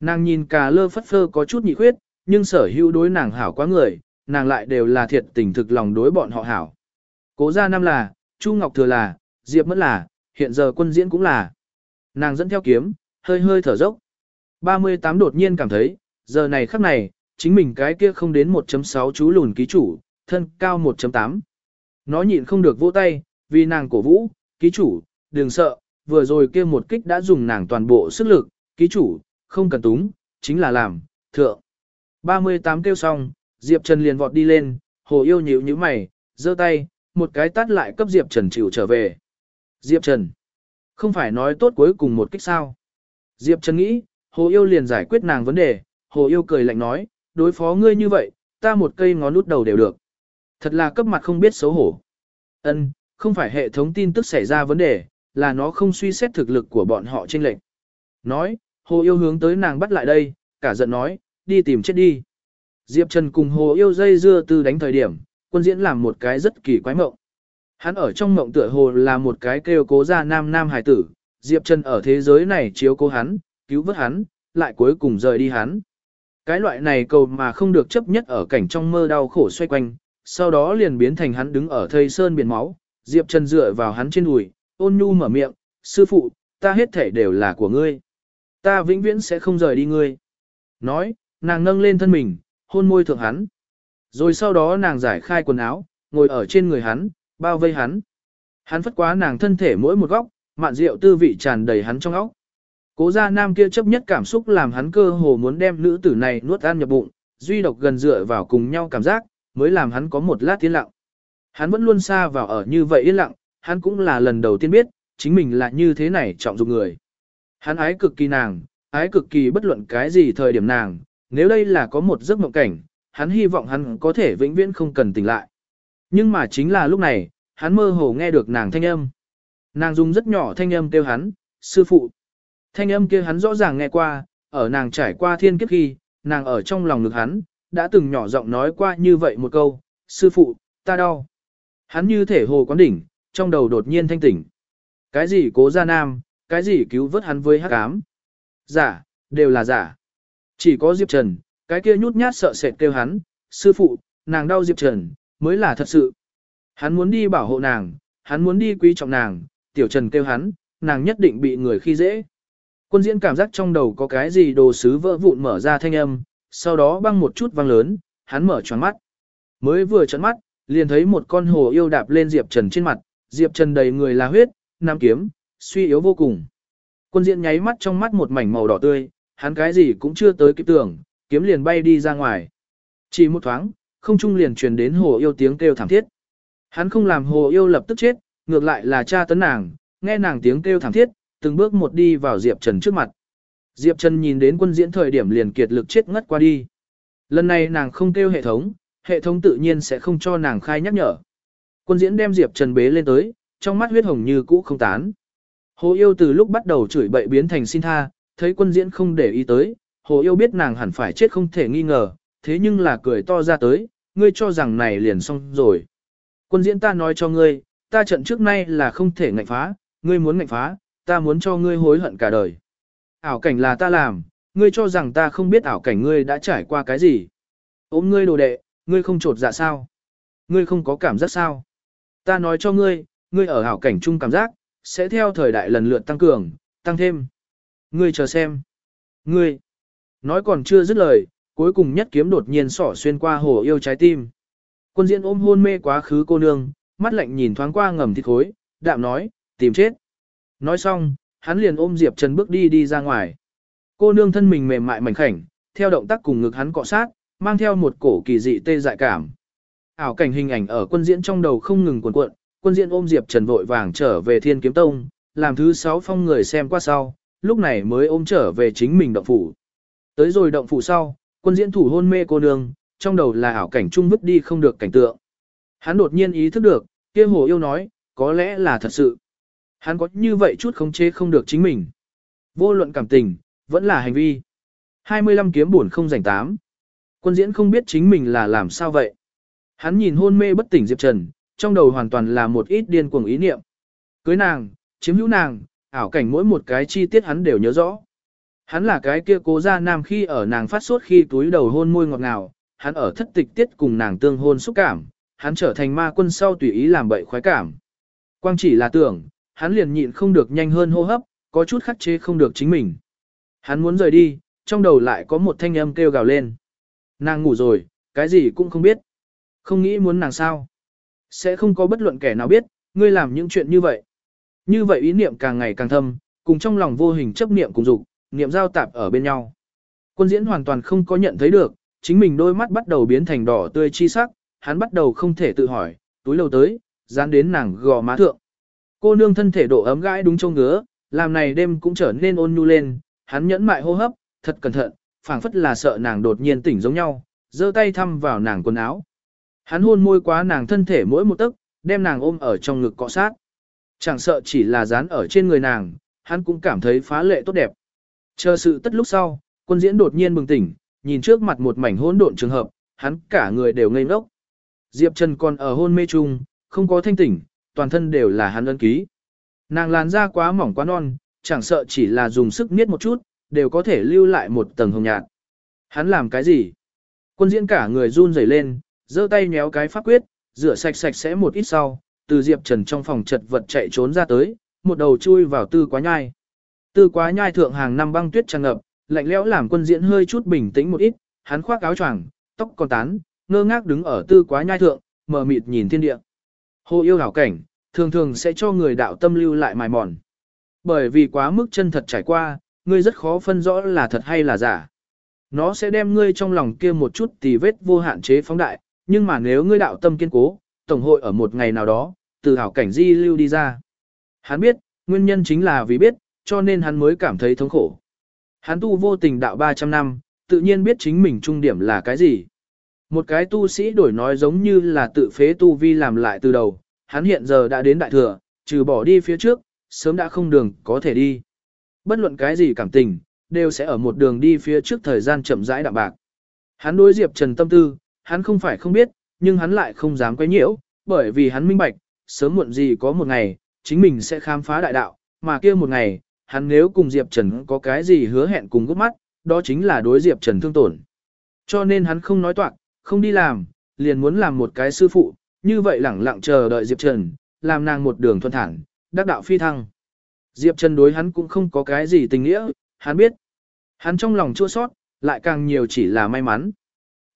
Nàng nhìn cà lơ phất phơ có chút nhị khuyết, nhưng sở hữu đối nàng hảo quá người, nàng lại đều là thiệt tình thực lòng đối bọn họ hảo. Cố gia năm là, Chu Ngọc Thừa là, Diệp Mất là, hiện giờ quân diễn cũng là. Nàng dẫn theo kiếm, hơi hơi thở dốc. 38 đột nhiên cảm thấy, giờ này khắc này, chính mình cái kia không đến 1.6 chú lùn ký chủ, thân cao 1.8. Nó nhịn không được vỗ tay, vì nàng cổ vũ, ký chủ, đừng sợ, vừa rồi kia một kích đã dùng nàng toàn bộ sức lực, ký chủ, không cần túng, chính là làm, thượng. 38 kêu xong, Diệp Trần liền vọt đi lên, hồ yêu nhíu như mày, giơ tay, một cái tát lại cấp Diệp Trần chịu trở về. Diệp Trần, không phải nói tốt cuối cùng một kích sao. Diệp Trần nghĩ, hồ yêu liền giải quyết nàng vấn đề, hồ yêu cười lạnh nói, đối phó ngươi như vậy, ta một cây ngón nút đầu đều được. Thật là cấp mặt không biết xấu hổ. Ân, không phải hệ thống tin tức xảy ra vấn đề, là nó không suy xét thực lực của bọn họ trên lệnh. Nói, hồ yêu hướng tới nàng bắt lại đây, cả giận nói, đi tìm chết đi. Diệp Trần cùng hồ yêu dây dưa từ đánh thời điểm, quân diễn làm một cái rất kỳ quái mộng. Hắn ở trong mộng tựa hồ là một cái kêu cố gia nam nam hải tử, Diệp Trần ở thế giới này chiếu cố hắn, cứu vớt hắn, lại cuối cùng rời đi hắn. Cái loại này cầu mà không được chấp nhất ở cảnh trong mơ đau khổ xoay quanh, sau đó liền biến thành hắn đứng ở thây sơn biển máu, Diệp Trần dựa vào hắn trên đùi, ôn nhu mở miệng, sư phụ, ta hết thể đều là của ngươi. Ta vĩnh viễn sẽ không rời đi ngươi. Nói, nàng nâng lên thân mình, hôn môi thượng hắn. Rồi sau đó nàng giải khai quần áo, ngồi ở trên người hắn, bao vây hắn. Hắn phất quá nàng thân thể mỗi một góc, mạn rượu tư vị tràn đầy hắn trong óc. Cố gia nam kia chấp nhất cảm xúc làm hắn cơ hồ muốn đem nữ tử này nuốt ăn nhập bụng, duy độc gần dựa vào cùng nhau cảm giác, mới làm hắn có một lát tiến lặng. Hắn vẫn luôn xa vào ở như vậy yên lặng, hắn cũng là lần đầu tiên biết, chính mình là như thế này trọng dụng người. Hắn ái cực kỳ nàng, ái cực kỳ bất luận cái gì thời điểm nàng, nếu đây là có một giấc mộng cảnh, hắn hy vọng hắn có thể vĩnh viễn không cần tỉnh lại. Nhưng mà chính là lúc này, hắn mơ hồ nghe được nàng thanh âm. Nàng dùng rất nhỏ thanh âm kêu hắn, sư phụ. Thanh âm kia hắn rõ ràng nghe qua, ở nàng trải qua thiên kiếp khi, nàng ở trong lòng ngực hắn, đã từng nhỏ giọng nói qua như vậy một câu, sư phụ, ta đau. Hắn như thể hồ quán đỉnh, trong đầu đột nhiên thanh tỉnh. Cái gì cố gia nam, cái gì cứu vớt hắn với hắc ám. Giả, đều là giả. Chỉ có Diệp Trần, cái kia nhút nhát sợ sệt kêu hắn, sư phụ, nàng đau Diệp Trần, mới là thật sự. Hắn muốn đi bảo hộ nàng, hắn muốn đi quý trọng nàng, tiểu Trần kêu hắn, nàng nhất định bị người khi dễ. Quân diễn cảm giác trong đầu có cái gì đồ sứ vỡ vụn mở ra thanh âm, sau đó băng một chút vang lớn, hắn mở tròn mắt. Mới vừa trấn mắt, liền thấy một con hồ yêu đạp lên Diệp Trần trên mặt, Diệp Trần đầy người là huyết, nam kiếm, suy yếu vô cùng. Quân diễn nháy mắt trong mắt một mảnh màu đỏ tươi, hắn cái gì cũng chưa tới kịp tưởng, kiếm liền bay đi ra ngoài. Chỉ một thoáng, không trung liền truyền đến hồ yêu tiếng kêu thảm thiết. Hắn không làm hồ yêu lập tức chết, ngược lại là cha tấn nàng, nghe nàng tiếng kêu thảm thiết, từng bước một đi vào Diệp Trần trước mặt. Diệp Trần nhìn đến quân diễn thời điểm liền kiệt lực chết ngất qua đi. Lần này nàng không kêu hệ thống, hệ thống tự nhiên sẽ không cho nàng khai nhắc nhở. Quân diễn đem Diệp Trần bế lên tới, trong mắt huyết hồng như cũ không tán. Hồ yêu từ lúc bắt đầu chửi bậy biến thành xin tha, thấy quân diễn không để ý tới, hồ yêu biết nàng hẳn phải chết không thể nghi ngờ, thế nhưng là cười to ra tới, ngươi cho rằng này liền xong rồi. Quân diễn ta nói cho ngươi, ta trận trước nay là không thể ngạnh phá, ngươi muốn ngạnh phá, ta muốn cho ngươi hối hận cả đời. Ảo cảnh là ta làm, ngươi cho rằng ta không biết ảo cảnh ngươi đã trải qua cái gì. Ôm ngươi đồ đệ, ngươi không trột dạ sao? Ngươi không có cảm giác sao? Ta nói cho ngươi, ngươi ở hảo cảnh chung cảm giác, sẽ theo thời đại lần lượt tăng cường, tăng thêm. Ngươi chờ xem. Ngươi. Nói còn chưa dứt lời, cuối cùng nhất kiếm đột nhiên sỏ xuyên qua hồ yêu trái tim. Quân diễn ôm hôn mê quá khứ cô nương, mắt lạnh nhìn thoáng qua ngầm thịt khối, đạm nói, tìm chết. Nói xong, hắn liền ôm Diệp Trần bước đi đi ra ngoài. Cô nương thân mình mềm mại mảnh khảnh, theo động tác cùng ngực hắn cọ sát, mang theo một cổ kỳ dị tê dại cảm. Ảo cảnh hình ảnh ở quân diễn trong đầu không ngừng cuộn cuộn, quân diễn ôm Diệp Trần vội vàng trở về Thiên Kiếm Tông, làm thứ sáu phong người xem qua sau, lúc này mới ôm trở về chính mình động phủ. Tới rồi động phủ sau, quân diễn thủ hôn mê cô nương, trong đầu là ảo cảnh trung vứt đi không được cảnh tượng. Hắn đột nhiên ý thức được, kia hồ yêu nói, có lẽ là thật sự. Hắn có như vậy chút khống chế không được chính mình. Vô luận cảm tình, vẫn là hành vi. 25 kiếm buồn không rảnh tám. Quân diễn không biết chính mình là làm sao vậy. Hắn nhìn hôn mê bất tỉnh Diệp Trần, trong đầu hoàn toàn là một ít điên cuồng ý niệm. Cưới nàng, chiếm hữu nàng, ảo cảnh mỗi một cái chi tiết hắn đều nhớ rõ. Hắn là cái kia cố ra nam khi ở nàng phát sốt khi túi đầu hôn môi ngọt ngào, hắn ở thất tịch tiết cùng nàng tương hôn xúc cảm, hắn trở thành ma quân sau tùy ý làm bậy khoái cảm. Quang chỉ là tưởng, hắn liền nhịn không được nhanh hơn hô hấp, có chút khắc chế không được chính mình. Hắn muốn rời đi, trong đầu lại có một thanh âm kêu gào lên. Nàng ngủ rồi, cái gì cũng không biết. Không nghĩ muốn nàng sao. Sẽ không có bất luận kẻ nào biết, ngươi làm những chuyện như vậy. như vậy ý niệm càng ngày càng thâm, cùng trong lòng vô hình chấp niệm cùng dục, niệm giao tạp ở bên nhau. Quân diễn hoàn toàn không có nhận thấy được, chính mình đôi mắt bắt đầu biến thành đỏ tươi chi sắc, hắn bắt đầu không thể tự hỏi, túi lâu tới, dán đến nàng gò má thượng. Cô nương thân thể độ ấm gãi đúng trông ngứa, làm này đêm cũng trở nên ôn nhu lên, hắn nhẫn mại hô hấp, thật cẩn thận, phảng phất là sợ nàng đột nhiên tỉnh giống nhau, giơ tay thăm vào nàng quần áo. Hắn hôn môi quá nàng thân thể mỗi một tấc, đem nàng ôm ở trong ngực cọ sát. Chẳng sợ chỉ là dán ở trên người nàng, hắn cũng cảm thấy phá lệ tốt đẹp. Chờ sự tất lúc sau, quân diễn đột nhiên bừng tỉnh, nhìn trước mặt một mảnh hỗn độn trường hợp, hắn cả người đều ngây ngốc. Diệp Trần còn ở hôn mê chung, không có thanh tỉnh, toàn thân đều là hắn ấn ký. Nàng làn da quá mỏng quá non, chẳng sợ chỉ là dùng sức niết một chút, đều có thể lưu lại một tầng hồng nhạt. Hắn làm cái gì? Quân diễn cả người run rẩy lên, giơ tay nhéo cái pháp quyết, rửa sạch sạch sẽ một ít sau, từ Diệp Trần trong phòng chật vật chạy trốn ra tới, một đầu chui vào tư quá nhai. Tư quá nhai thượng hàng năm băng tuyết tràn ngập, lạnh lẽo làm quân diễn hơi chút bình tĩnh một ít, hắn khoác áo choàng, tóc còn tán, ngơ ngác đứng ở tư quá nhai thượng, mờ mịt nhìn thiên địa. Hồ yêu hảo cảnh, thường thường sẽ cho người đạo tâm lưu lại mài mòn. Bởi vì quá mức chân thật trải qua, ngươi rất khó phân rõ là thật hay là giả. Nó sẽ đem ngươi trong lòng kia một chút tì vết vô hạn chế phóng đại, nhưng mà nếu ngươi đạo tâm kiên cố, tổng hội ở một ngày nào đó, từ hảo cảnh di lưu đi ra. Hắn biết, nguyên nhân chính là vì biết, cho nên hắn mới cảm thấy thống khổ. Hắn tu vô tình đạo 300 năm, tự nhiên biết chính mình trung điểm là cái gì. Một cái tu sĩ đổi nói giống như là tự phế tu vi làm lại từ đầu, hắn hiện giờ đã đến đại thừa, trừ bỏ đi phía trước, sớm đã không đường có thể đi. Bất luận cái gì cảm tình, đều sẽ ở một đường đi phía trước thời gian chậm rãi đạm bạc. Hắn đối Diệp Trần tâm tư, hắn không phải không biết, nhưng hắn lại không dám quấy nhiễu, bởi vì hắn minh bạch, sớm muộn gì có một ngày, chính mình sẽ khám phá đại đạo, mà kia một ngày, hắn nếu cùng Diệp Trần có cái gì hứa hẹn cùng gốc mắt, đó chính là đối Diệp Trần thương tổn. Cho nên hắn không nói toạc, không đi làm, liền muốn làm một cái sư phụ, như vậy lẳng lặng chờ đợi Diệp Trần, làm nàng một đường thuần thản, đắc đạo phi thăng. Diệp Trần đối hắn cũng không có cái gì tình nghĩa, hắn biết. Hắn trong lòng chua sót, lại càng nhiều chỉ là may mắn.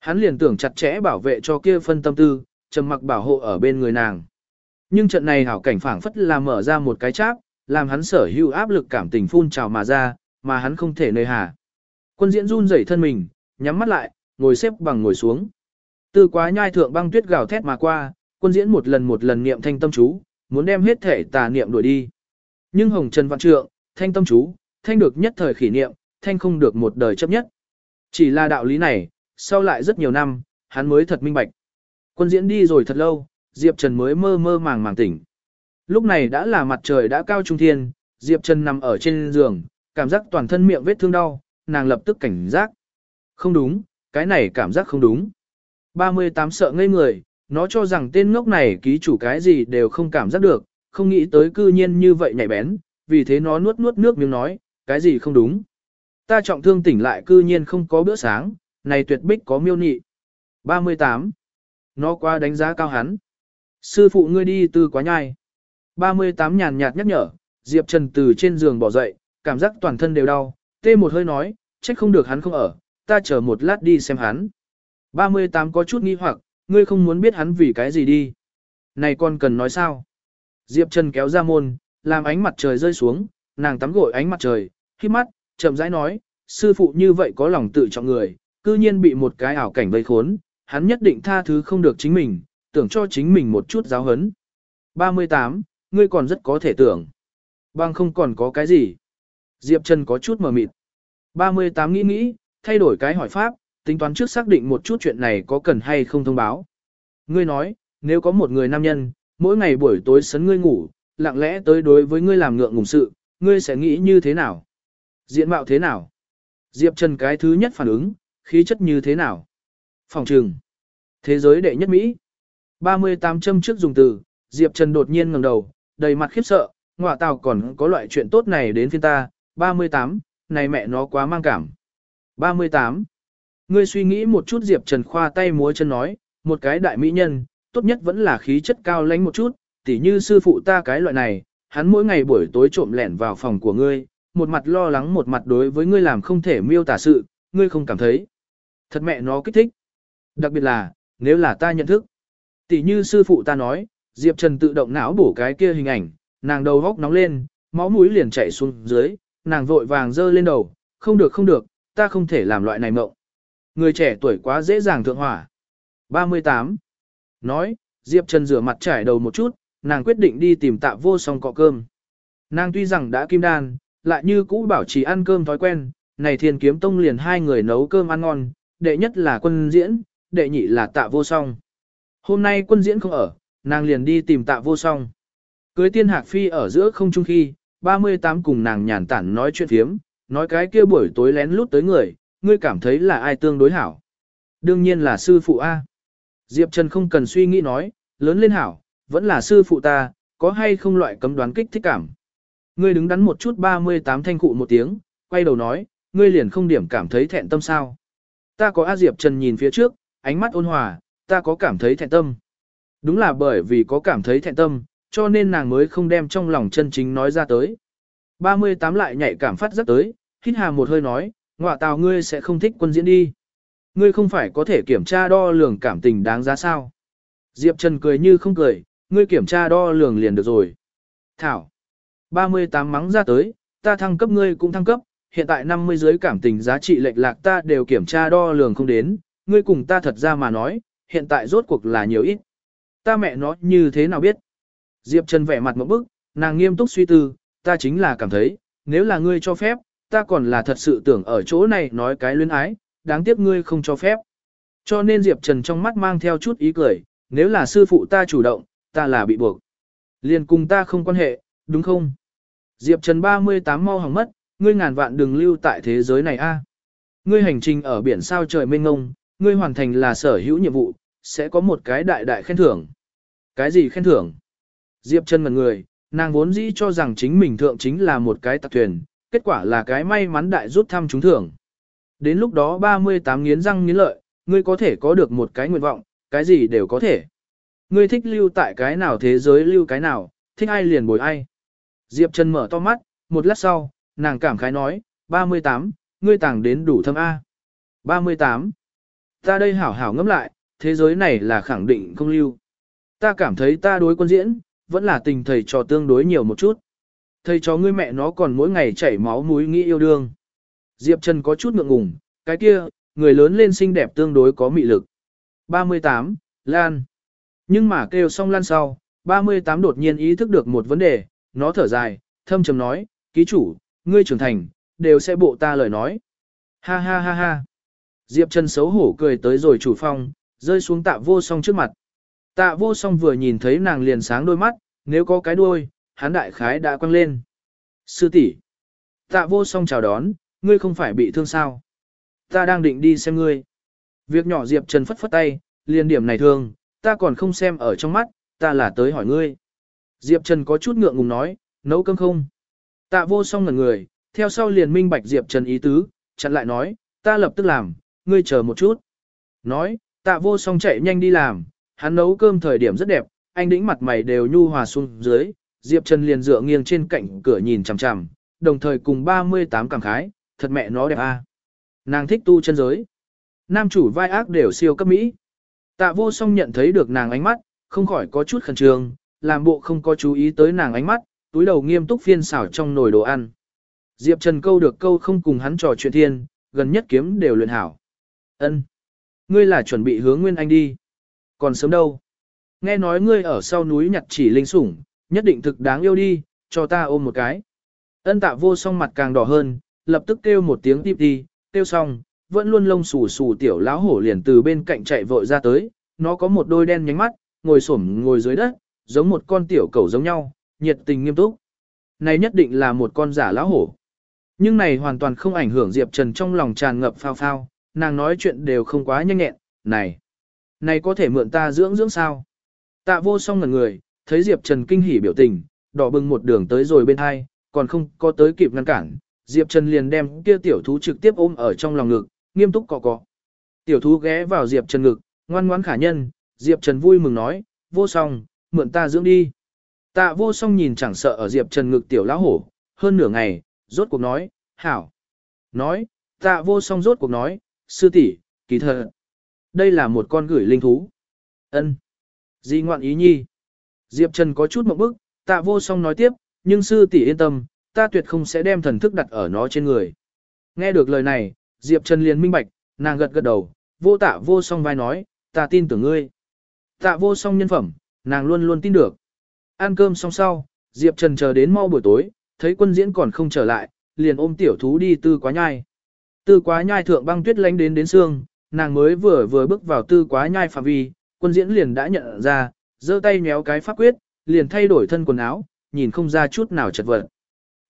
Hắn liền tưởng chặt chẽ bảo vệ cho kia phân tâm tư, trầm mặc bảo hộ ở bên người nàng. Nhưng trận này hảo cảnh phảng phất là mở ra một cái cháp, làm hắn sở hữu áp lực cảm tình phun trào mà ra, mà hắn không thể nơi hà. Quân diễn run rẩy thân mình, nhắm mắt lại, ngồi xếp bằng ngồi xuống. Từ quá nhai thượng băng tuyết gào thét mà qua, quân diễn một lần một lần niệm thanh tâm chú, muốn đem hết thể tà niệm đuổi đi. Nhưng hồng trần vạn trượng, thanh tâm chú, thanh được nhất thời khỉ niệm, thanh không được một đời chấp nhất. Chỉ là đạo lý này, sau lại rất nhiều năm, hắn mới thật minh bạch. Quân diễn đi rồi thật lâu, Diệp Trần mới mơ mơ màng màng tỉnh. Lúc này đã là mặt trời đã cao trung thiên, Diệp Trần nằm ở trên giường, cảm giác toàn thân miệng vết thương đau, nàng lập tức cảnh giác. Không đúng, cái này cảm giác không đúng. 38 sợ ngây người, nó cho rằng tên ngốc này ký chủ cái gì đều không cảm giác được, không nghĩ tới cư nhiên như vậy nhạy bén, vì thế nó nuốt nuốt nước miếng nói, cái gì không đúng. Ta trọng thương tỉnh lại cư nhiên không có bữa sáng, này tuyệt bích có miêu nị. 38. Nó qua đánh giá cao hắn. Sư phụ ngươi đi từ quá nhai. 38 nhàn nhạt nhắc nhở, Diệp Trần từ trên giường bỏ dậy, cảm giác toàn thân đều đau, tê một hơi nói, trách không được hắn không ở, ta chờ một lát đi xem hắn. 38 có chút nghi hoặc, ngươi không muốn biết hắn vì cái gì đi. Này con cần nói sao? Diệp Trần kéo ra môn, làm ánh mặt trời rơi xuống, nàng tắm gội ánh mặt trời, khi mắt, chậm rãi nói, sư phụ như vậy có lòng tự trọng người, cư nhiên bị một cái ảo cảnh vây khốn, hắn nhất định tha thứ không được chính mình, tưởng cho chính mình một chút giáo hấn. 38, ngươi còn rất có thể tưởng. Bằng không còn có cái gì. Diệp Trần có chút mờ mịt. 38 nghĩ nghĩ, thay đổi cái hỏi pháp, tính toán trước xác định một chút chuyện này có cần hay không thông báo. Ngươi nói, nếu có một người nam nhân, mỗi ngày buổi tối sấn ngươi ngủ, lặng lẽ tới đối với ngươi làm ngượng ngùng sự, ngươi sẽ nghĩ như thế nào? Diện mạo thế nào? Diệp Trần cái thứ nhất phản ứng, khí chất như thế nào? Phòng trừng. Thế giới đệ nhất Mỹ. 38 châm trước dùng từ, Diệp Trần đột nhiên ngẩng đầu, đầy mặt khiếp sợ, ngọa tào còn có loại chuyện tốt này đến phiên ta, 38, này mẹ nó quá mang cảm. 38. Ngươi suy nghĩ một chút Diệp Trần khoa tay múa chân nói, một cái đại mỹ nhân, tốt nhất vẫn là khí chất cao lãnh một chút, tỉ như sư phụ ta cái loại này, hắn mỗi ngày buổi tối trộm lẻn vào phòng của ngươi, một mặt lo lắng một mặt đối với ngươi làm không thể miêu tả sự, ngươi không cảm thấy. Thật mẹ nó kích thích. Đặc biệt là, nếu là ta nhận thức. Tỷ như sư phụ ta nói, Diệp Trần tự động não bổ cái kia hình ảnh, nàng đầu góc nóng lên, máu mũi liền chảy xuống dưới, nàng vội vàng dơ lên đầu, không được không được, ta không thể làm loại này mộng. Người trẻ tuổi quá dễ dàng thượng hỏa. 38. Nói, Diệp Trần rửa mặt trải đầu một chút, nàng quyết định đi tìm tạ vô song cọ cơm. Nàng tuy rằng đã kim đan, lại như cũ bảo trì ăn cơm thói quen, này thiên kiếm tông liền hai người nấu cơm ăn ngon, đệ nhất là quân diễn, đệ nhị là tạ vô song. Hôm nay quân diễn không ở, nàng liền đi tìm tạ vô song. Cưới tiên hạc phi ở giữa không trung khi, 38 cùng nàng nhàn tản nói chuyện phiếm, nói cái kia buổi tối lén lút tới người, ngươi cảm thấy là ai tương đối hảo. Đương nhiên là sư phụ A. Diệp Trần không cần suy nghĩ nói, lớn lên hảo, vẫn là sư phụ ta, có hay không loại cấm đoán kích thích cảm. Ngươi đứng đắn một chút 38 thanh cụ một tiếng, quay đầu nói, ngươi liền không điểm cảm thấy thẹn tâm sao. Ta có A Diệp Trần nhìn phía trước, ánh mắt ôn hòa, ta có cảm thấy thẹn tâm. Đúng là bởi vì có cảm thấy thẹn tâm, cho nên nàng mới không đem trong lòng chân chính nói ra tới. 38 lại nhạy cảm phát rất tới, hít hà một hơi nói, ngọa tào ngươi sẽ không thích quân diễn đi. Ngươi không phải có thể kiểm tra đo lường cảm tình đáng giá sao. Diệp Trần cười như không cười, ngươi kiểm tra đo lường liền được rồi. Thảo. 38 mắng ra tới, ta thăng cấp ngươi cũng thăng cấp, hiện tại 50 dưới cảm tình giá trị lệch lạc ta đều kiểm tra đo lường không đến, ngươi cùng ta thật ra mà nói, hiện tại rốt cuộc là nhiều ít. Ta mẹ nó như thế nào biết? Diệp Trần vẻ mặt một bức, nàng nghiêm túc suy tư, ta chính là cảm thấy, nếu là ngươi cho phép, ta còn là thật sự tưởng ở chỗ này nói cái luyến ái, đáng tiếc ngươi không cho phép. Cho nên Diệp Trần trong mắt mang theo chút ý cười, nếu là sư phụ ta chủ động, ta là bị buộc. Liền cùng ta không quan hệ, đúng không? Diệp Trần 38 mau hỏng mất, ngươi ngàn vạn đừng lưu tại thế giới này a. Ngươi hành trình ở biển sao trời mênh ngông, ngươi hoàn thành là sở hữu nhiệm vụ, sẽ có một cái đại đại khen thưởng. Cái gì khen thưởng? Diệp Trần ngẩn người, nàng vốn dĩ cho rằng chính mình thượng chính là một cái tạc thuyền, kết quả là cái may mắn đại rút thăm trúng thưởng. Đến lúc đó 38 nghiến răng nghiến lợi, ngươi có thể có được một cái nguyện vọng, cái gì đều có thể. Ngươi thích lưu tại cái nào thế giới lưu cái nào, thích ai liền bồi ai. Diệp Trần mở to mắt, một lát sau, nàng cảm khái nói, 38, ngươi tàng đến đủ thâm A. 38. Ta đây hảo hảo ngẫm lại, thế giới này là khẳng định không lưu. Ta cảm thấy ta đối quân diễn, vẫn là tình thầy trò tương đối nhiều một chút. Thầy trò ngươi mẹ nó còn mỗi ngày chảy máu mũi nghĩ yêu đương. Diệp Trần có chút ngượng ngùng, cái kia, người lớn lên xinh đẹp tương đối có mị lực. 38, Lan. Nhưng mà kêu xong Lan sau, 38 đột nhiên ý thức được một vấn đề, nó thở dài, thâm trầm nói, ký chủ, ngươi trưởng thành, đều sẽ bộ ta lời nói. Ha ha ha ha. Diệp Trần xấu hổ cười tới rồi chủ phong, rơi xuống tạ vô song trước mặt. Tạ vô song vừa nhìn thấy nàng liền sáng đôi mắt, nếu có cái đuôi, hắn đại khái đã quăng lên. Sư tỷ, Tạ vô song chào đón, ngươi không phải bị thương sao? Ta đang định đi xem ngươi. Việc nhỏ Diệp Trần phất phất tay, liền điểm này thương, ta còn không xem ở trong mắt, ta là tới hỏi ngươi. Diệp Trần có chút ngượng ngùng nói, nấu cơm không? Tạ vô song ngẩn người, theo sau liền minh bạch Diệp Trần ý tứ, chặn lại nói, ta lập tức làm, ngươi chờ một chút. Nói, tạ vô song chạy nhanh đi làm, hắn nấu cơm thời điểm rất đẹp, anh đĩnh mặt mày đều nhu hòa xuống dưới, Diệp Trần liền dựa nghiêng trên cạnh cửa nhìn chằm chằm, đồng thời cùng 38 cảm khái, thật mẹ nó đẹp a. Nàng thích tu chân giới. Nam chủ vai ác đều siêu cấp mỹ. Tạ vô song nhận thấy được nàng ánh mắt, không khỏi có chút khẩn trương, làm bộ không có chú ý tới nàng ánh mắt, túi đầu nghiêm túc phiên xảo trong nồi đồ ăn. Diệp Trần câu được câu không cùng hắn trò chuyện thiên, gần nhất kiếm đều luyện hảo. Ân, Ngươi là chuẩn bị hướng Nguyên Anh đi. Còn sớm đâu? Nghe nói ngươi ở sau núi nhặt chỉ linh sủng, nhất định thực đáng yêu đi, cho ta ôm một cái. Ân tạ vô song mặt càng đỏ hơn, lập tức kêu một tiếng tiếp đi, kêu xong, vẫn luôn lông xù xù tiểu lão hổ liền từ bên cạnh chạy vội ra tới, nó có một đôi đen nhánh mắt, ngồi xổm ngồi dưới đất, giống một con tiểu cẩu giống nhau, nhiệt tình nghiêm túc. Này nhất định là một con giả lão hổ. Nhưng này hoàn toàn không ảnh hưởng Diệp Trần trong lòng tràn ngập phao phao, nàng nói chuyện đều không quá nhanh nhẹn, này. Này có thể mượn ta dưỡng dưỡng sao? Tạ vô song ngần người, thấy Diệp Trần kinh hỉ biểu tình, đỏ bừng một đường tới rồi bên hai, còn không có tới kịp ngăn cản. Diệp Trần liền đem kia tiểu thú trực tiếp ôm ở trong lòng ngực, nghiêm túc cọ cọ. Tiểu thú ghé vào Diệp Trần ngực, ngoan ngoãn khả nhân, Diệp Trần vui mừng nói, vô song, mượn ta dưỡng đi. Tạ vô song nhìn chẳng sợ ở Diệp Trần ngực tiểu lão hổ, hơn nửa ngày, rốt cuộc nói, hảo. Nói, tạ vô song rốt cuộc nói, sư tỷ, kỳ thật. Đây là một con gửi linh thú. ân Di ngoạn ý nhi. Diệp Trần có chút mộng bức, Tạ vô song nói tiếp, nhưng sư tỷ yên tâm, ta tuyệt không sẽ đem thần thức đặt ở nó trên người. Nghe được lời này, Diệp Trần liền minh bạch, nàng gật gật đầu, vô tạ vô song vai nói, ta tin tưởng ngươi. Tạ vô song nhân phẩm, nàng luôn luôn tin được. Ăn cơm xong sau, Diệp Trần chờ đến mau buổi tối, thấy quân diễn còn không trở lại, liền ôm tiểu thú đi tư quá nhai. Tư quá nhai thượng băng tuyết lánh đến đến xương, nàng mới vừa vừa bước vào tư quá nhai phạm vi, quân diễn liền đã nhận ra, giơ tay nhéo cái pháp quyết, liền thay đổi thân quần áo, nhìn không ra chút nào chật vật.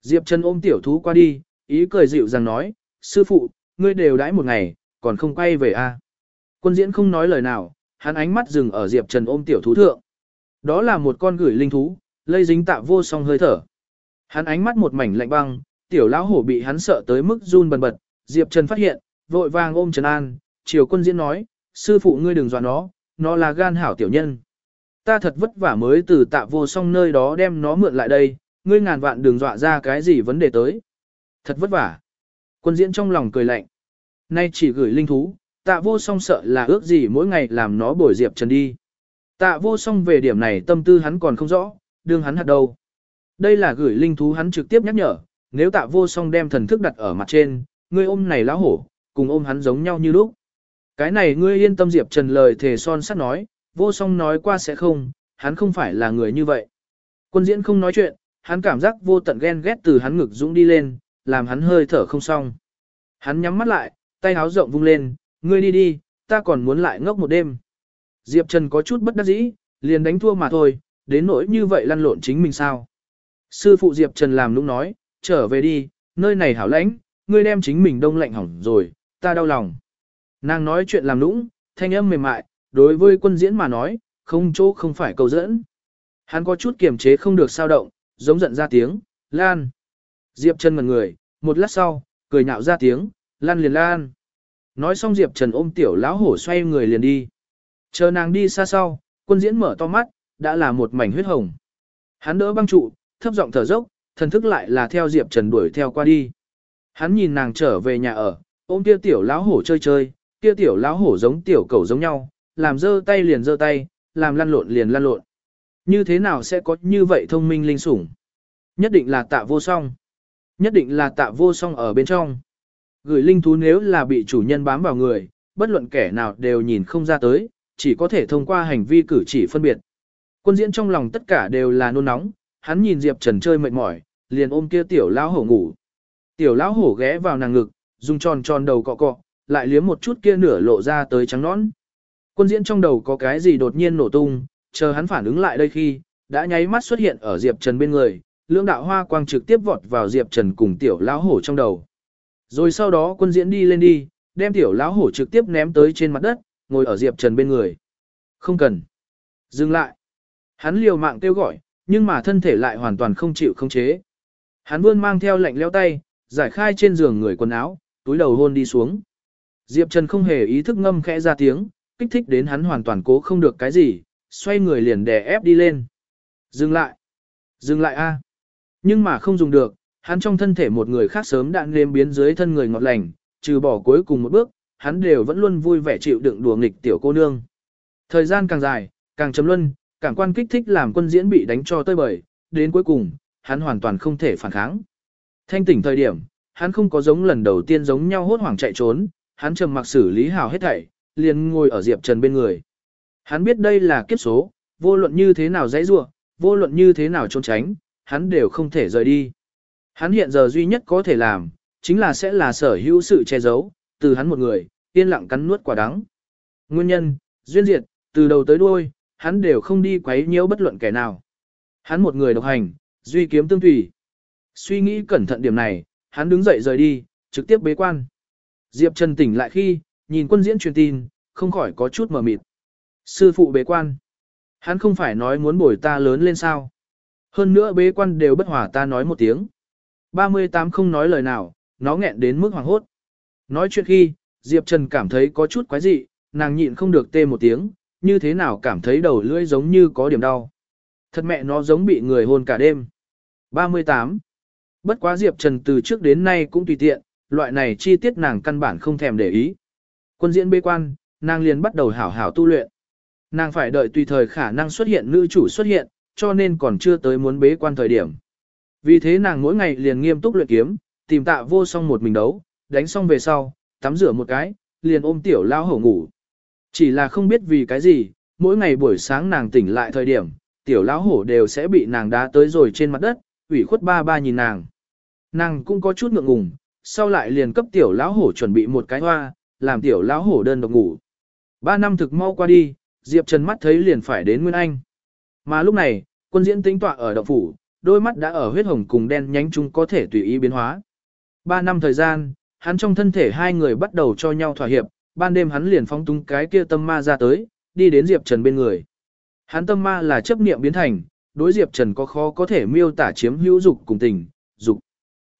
Diệp Trần ôm tiểu thú qua đi, ý cười dịu rằng nói, sư phụ, ngươi đều đãi một ngày, còn không quay về a à? Quân diễn không nói lời nào, hắn ánh mắt dừng ở Diệp Trần ôm tiểu thú thượng. Đó là một con gửi linh thú, lây dính tạ vô song hơi thở. Hắn ánh mắt một mảnh lạnh băng, tiểu lão hổ bị hắn sợ tới mức run bần bật, Diệp Trần phát hiện, vội vàng ôm Trần An, chiều quân diễn nói, sư phụ ngươi đừng dọa nó, nó là gan hảo tiểu nhân. Ta thật vất vả mới từ tạ vô song nơi đó đem nó mượn lại đây, ngươi ngàn vạn đừng dọa ra cái gì vấn đề tới. Thật vất vả. Quân diễn trong lòng cười lạnh. Nay chỉ gửi linh thú, tạ vô song sợ là ước gì mỗi ngày làm nó bồi Diệp Trần đi. Tạ vô song về điểm này tâm tư hắn còn không rõ, đương hắn hạt đâu. Đây là gửi linh thú hắn trực tiếp nhắc nhở, nếu tạ vô song đem thần thức đặt ở mặt trên, ngươi ôm này lão hổ, cùng ôm hắn giống nhau như lúc. Cái này ngươi yên tâm Diệp Trần lời thề son sắt nói, vô song nói qua sẽ không, hắn không phải là người như vậy. Quân diễn không nói chuyện, hắn cảm giác vô tận ghen ghét từ hắn ngực dũng đi lên, làm hắn hơi thở không xong. Hắn nhắm mắt lại, tay áo rộng vung lên, ngươi đi đi, ta còn muốn lại ngốc một đêm. Diệp Trần có chút bất đắc dĩ, liền đánh thua mà thôi, đến nỗi như vậy lăn lộn chính mình sao. Sư phụ Diệp Trần làm lúc nói, trở về đi, nơi này hảo lãnh, ngươi đem chính mình đông lạnh hỏng rồi, ta đau lòng. Nàng nói chuyện làm nũng, thanh âm mềm mại, đối với quân diễn mà nói, không chỗ không phải cầu dẫn. Hắn có chút kiềm chế không được sao động, giống giận ra tiếng, lan. Diệp Trần ngần người, một lát sau, cười nhạo ra tiếng, lan liền lan. Nói xong Diệp Trần ôm tiểu lão hổ xoay người liền đi. Chờ nàng đi xa sau, quân diễn mở to mắt, đã là một mảnh huyết hồng. Hắn đỡ băng trụ, thấp giọng thở dốc, thần thức lại là theo Diệp Trần đuổi theo qua đi. Hắn nhìn nàng trở về nhà ở, ôm kia tiểu lão hổ chơi chơi, kia tiểu lão hổ giống tiểu cầu giống nhau, làm dơ tay liền dơ tay, làm lăn lộn liền lăn lộn. Như thế nào sẽ có như vậy thông minh linh sủng? Nhất định là tạ vô song. Nhất định là tạ vô song ở bên trong. Gửi linh thú nếu là bị chủ nhân bám vào người, bất luận kẻ nào đều nhìn không ra tới, chỉ có thể thông qua hành vi cử chỉ phân biệt. Quân diễn trong lòng tất cả đều là nôn nóng, hắn nhìn Diệp Trần chơi mệt mỏi, liền ôm kia tiểu lão hổ ngủ. Tiểu lão hổ ghé vào nàng ngực, dùng tròn tròn đầu cọ cọ, lại liếm một chút kia nửa lộ ra tới trắng nõn. Quân diễn trong đầu có cái gì đột nhiên nổ tung, chờ hắn phản ứng lại đây khi, đã nháy mắt xuất hiện ở Diệp Trần bên người, lưỡng đạo hoa quang trực tiếp vọt vào Diệp Trần cùng tiểu lão hổ trong đầu. Rồi sau đó quân diễn đi lên đi, đem tiểu lão hổ trực tiếp ném tới trên mặt đất, ngồi ở Diệp Trần bên người. Không cần. Dừng lại. Hắn liều mạng kêu gọi, nhưng mà thân thể lại hoàn toàn không chịu không chế. Hắn vươn mang theo lạnh leo tay, giải khai trên giường người quần áo, túi đầu hôn đi xuống. Diệp Trần không hề ý thức ngâm khẽ ra tiếng, kích thích đến hắn hoàn toàn cố không được cái gì, xoay người liền đè ép đi lên. Dừng lại. Dừng lại a. À. Nhưng mà không dùng được, hắn trong thân thể một người khác sớm đã nêm biến dưới thân người ngọt lành, trừ bỏ cuối cùng một bước, hắn đều vẫn luôn vui vẻ chịu đựng đùa nghịch tiểu cô nương. Thời gian càng dài, càng chấm luân, càng quan kích thích làm quân diễn bị đánh cho tơi bời, đến cuối cùng, hắn hoàn toàn không thể phản kháng. Thanh tỉnh thời điểm, hắn không có giống lần đầu tiên giống nhau hốt hoảng chạy trốn, hắn trầm mặc xử lý hào hết thảy, liền ngồi ở Diệp Trần bên người. Hắn biết đây là kiếp số, vô luận như thế nào dãy rua, vô luận như thế nào trốn tránh, hắn đều không thể rời đi. Hắn hiện giờ duy nhất có thể làm, chính là sẽ là sở hữu sự che giấu, từ hắn một người, yên lặng cắn nuốt quả đắng. Nguyên nhân, duyên diệt, từ đầu tới đuôi, hắn đều không đi quấy nhiễu bất luận kẻ nào. Hắn một người độc hành, duy kiếm tương tùy. Suy nghĩ cẩn thận điểm này, hắn đứng dậy rời đi, trực tiếp bế quan. Diệp Trần tỉnh lại khi, nhìn quân diễn truyền tin, không khỏi có chút mờ mịt. Sư phụ bế quan. Hắn không phải nói muốn bồi ta lớn lên sao. Hơn nữa bế quan đều bất hòa ta nói một tiếng. 38 không nói lời nào, nó nghẹn đến mức hoàng hốt. Nói chuyện khi, Diệp Trần cảm thấy có chút quái dị, nàng nhịn không được tê một tiếng, như thế nào cảm thấy đầu lưỡi giống như có điểm đau. Thật mẹ nó giống bị người hôn cả đêm. 38. Bất quá Diệp Trần từ trước đến nay cũng tùy tiện, loại này chi tiết nàng căn bản không thèm để ý. Quân diễn bế quan, nàng liền bắt đầu hảo hảo tu luyện. Nàng phải đợi tùy thời khả năng xuất hiện nữ chủ xuất hiện, cho nên còn chưa tới muốn bế quan thời điểm. Vì thế nàng mỗi ngày liền nghiêm túc luyện kiếm, tìm tạ vô song một mình đấu, đánh xong về sau, tắm rửa một cái, liền ôm tiểu lao hổ ngủ. Chỉ là không biết vì cái gì, mỗi ngày buổi sáng nàng tỉnh lại thời điểm, tiểu lão hổ đều sẽ bị nàng đá tới rồi trên mặt đất, ủy khuất ba ba nhìn nàng. Nàng cũng có chút ngượng ngùng, sau lại liền cấp tiểu lão hổ chuẩn bị một cái hoa, làm tiểu lão hổ đơn độc ngủ. Ba năm thực mau qua đi, Diệp Trần mắt thấy liền phải đến Nguyên Anh. Mà lúc này, quân diễn tính tọa ở động phủ, đôi mắt đã ở huyết hồng cùng đen nhánh chúng có thể tùy ý biến hóa. Ba năm thời gian, hắn trong thân thể hai người bắt đầu cho nhau thỏa hiệp, ban đêm hắn liền phóng tung cái kia tâm ma ra tới, đi đến Diệp Trần bên người. Hắn tâm ma là chấp niệm biến thành, đối Diệp Trần có khó có thể miêu tả chiếm hữu dục cùng tình, dục.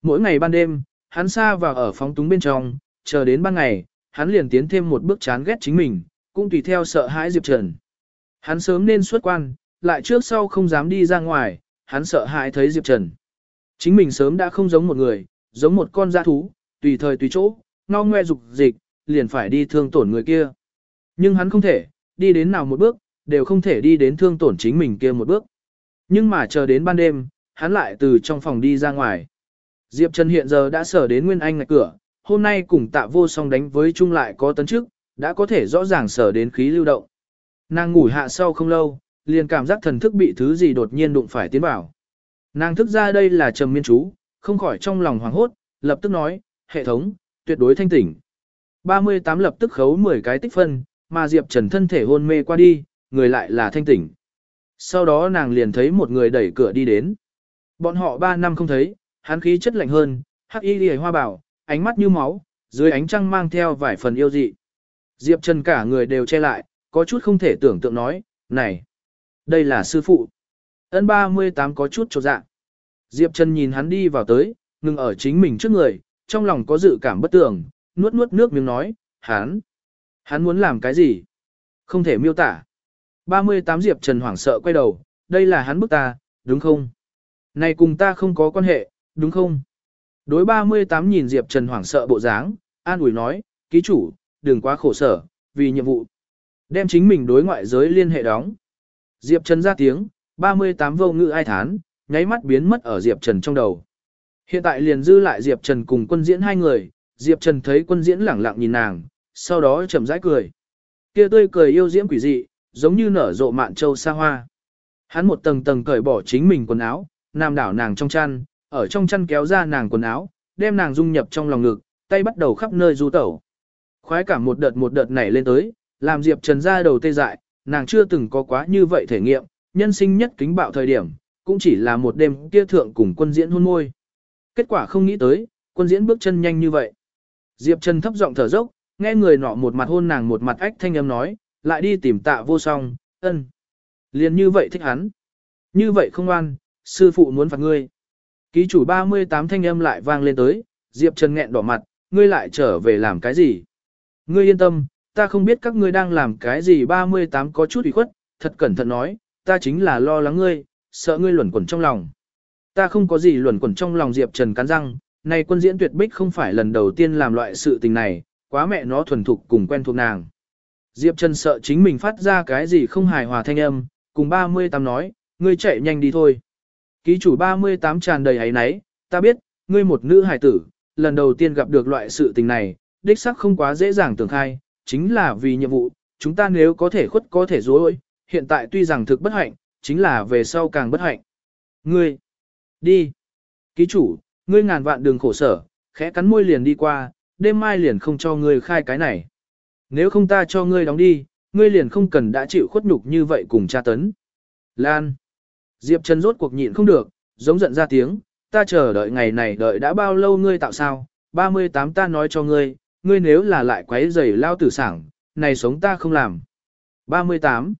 Mỗi ngày ban đêm, hắn xa vào ở phóng túng bên trong, chờ đến ban ngày, hắn liền tiến thêm một bước chán ghét chính mình, cũng tùy theo sợ hãi Diệp Trần. Hắn sớm nên xuất quan, lại trước sau không dám đi ra ngoài, hắn sợ hãi thấy Diệp Trần. Chính mình sớm đã không giống một người, giống một con dã thú, tùy thời tùy chỗ, ngao ngoe dục dịch, liền phải đi thương tổn người kia. Nhưng hắn không thể, đi đến nào một bước, đều không thể đi đến thương tổn chính mình kia một bước. Nhưng mà chờ đến ban đêm, hắn lại từ trong phòng đi ra ngoài. Diệp Trần hiện giờ đã sở đến Nguyên Anh ngạch cửa, hôm nay cùng tạ vô song đánh với chung lại có tấn trước, đã có thể rõ ràng sở đến khí lưu động. Nàng ngủ hạ sau không lâu, liền cảm giác thần thức bị thứ gì đột nhiên đụng phải tiến vào. Nàng thức ra đây là trầm miên chú, không khỏi trong lòng hoảng hốt, lập tức nói, hệ thống, tuyệt đối thanh tỉnh. 38 lập tức khấu 10 cái tích phân, mà Diệp Trần thân thể hôn mê qua đi, người lại là thanh tỉnh. Sau đó nàng liền thấy một người đẩy cửa đi đến. Bọn họ 3 năm không thấy, hắn khí chất lạnh hơn, hắc y lìa hoa bảo, ánh mắt như máu, dưới ánh trăng mang theo vài phần yêu dị. Diệp Trần cả người đều che lại, có chút không thể tưởng tượng nói, này, đây là sư phụ. Ấn 38 có chút trột dạ. Diệp Trần nhìn hắn đi vào tới, ngừng ở chính mình trước người, trong lòng có dự cảm bất tường, nuốt nuốt nước miếng nói, hắn, hắn muốn làm cái gì? Không thể miêu tả. 38 Diệp Trần hoảng sợ quay đầu, đây là hắn bức ta, đúng không? Này cùng ta không có quan hệ, đúng không? Đối 38 nhìn Diệp Trần hoảng sợ bộ dáng, an ủi nói, ký chủ, đừng quá khổ sở, vì nhiệm vụ. Đem chính mình đối ngoại giới liên hệ đóng. Diệp Trần ra tiếng, 38 vô ngữ ai thán, nháy mắt biến mất ở Diệp Trần trong đầu. Hiện tại liền dư lại Diệp Trần cùng quân diễn hai người, Diệp Trần thấy quân diễn lẳng lặng nhìn nàng, sau đó chậm rãi cười. Kia tươi cười yêu diễm quỷ dị, giống như nở rộ mạn châu xa hoa. Hắn một tầng tầng cởi bỏ chính mình quần áo, nam đảo nàng trong chăn, ở trong chăn kéo ra nàng quần áo, đem nàng dung nhập trong lòng ngực, tay bắt đầu khắp nơi du tẩu. Khoái cảm một đợt một đợt nảy lên tới, làm Diệp Trần ra đầu tê dại, nàng chưa từng có quá như vậy thể nghiệm, nhân sinh nhất kính bạo thời điểm, cũng chỉ là một đêm kia thượng cùng quân diễn hôn môi. Kết quả không nghĩ tới, quân diễn bước chân nhanh như vậy. Diệp Trần thấp giọng thở dốc, nghe người nọ một mặt hôn nàng một mặt ách thanh âm nói, lại đi tìm tạ vô song, ân. Liền như vậy thích hắn. Như vậy không an, sư phụ muốn phạt ngươi. Ký chủ 38 thanh âm lại vang lên tới, Diệp Trần nghẹn đỏ mặt, ngươi lại trở về làm cái gì? Ngươi yên tâm, ta không biết các ngươi đang làm cái gì 38 có chút ủy khuất, thật cẩn thận nói, ta chính là lo lắng ngươi, sợ ngươi luẩn quẩn trong lòng. Ta không có gì luẩn quẩn trong lòng Diệp Trần cắn răng, này quân diễn tuyệt bích không phải lần đầu tiên làm loại sự tình này, quá mẹ nó thuần thục cùng quen thuộc nàng. Diệp Trần sợ chính mình phát ra cái gì không hài hòa thanh âm, cùng 38 nói, ngươi chạy nhanh đi thôi. Ký chủ 38 tràn đầy ấy nấy, ta biết, ngươi một nữ hài tử, lần đầu tiên gặp được loại sự tình này, đích xác không quá dễ dàng tưởng khai, chính là vì nhiệm vụ, chúng ta nếu có thể khuất có thể dối, hiện tại tuy rằng thực bất hạnh, chính là về sau càng bất hạnh. Ngươi, đi. Ký chủ, ngươi ngàn vạn đường khổ sở, khẽ cắn môi liền đi qua, đêm mai liền không cho ngươi khai cái này. Nếu không ta cho ngươi đóng đi, ngươi liền không cần đã chịu khuất nhục như vậy cùng cha tấn. Lan. Diệp Trần rốt cuộc nhịn không được, giống giận ra tiếng, ta chờ đợi ngày này đợi đã bao lâu ngươi tạo sao, 38 ta nói cho ngươi, ngươi nếu là lại quấy rầy lao tử sảng, này sống ta không làm. 38.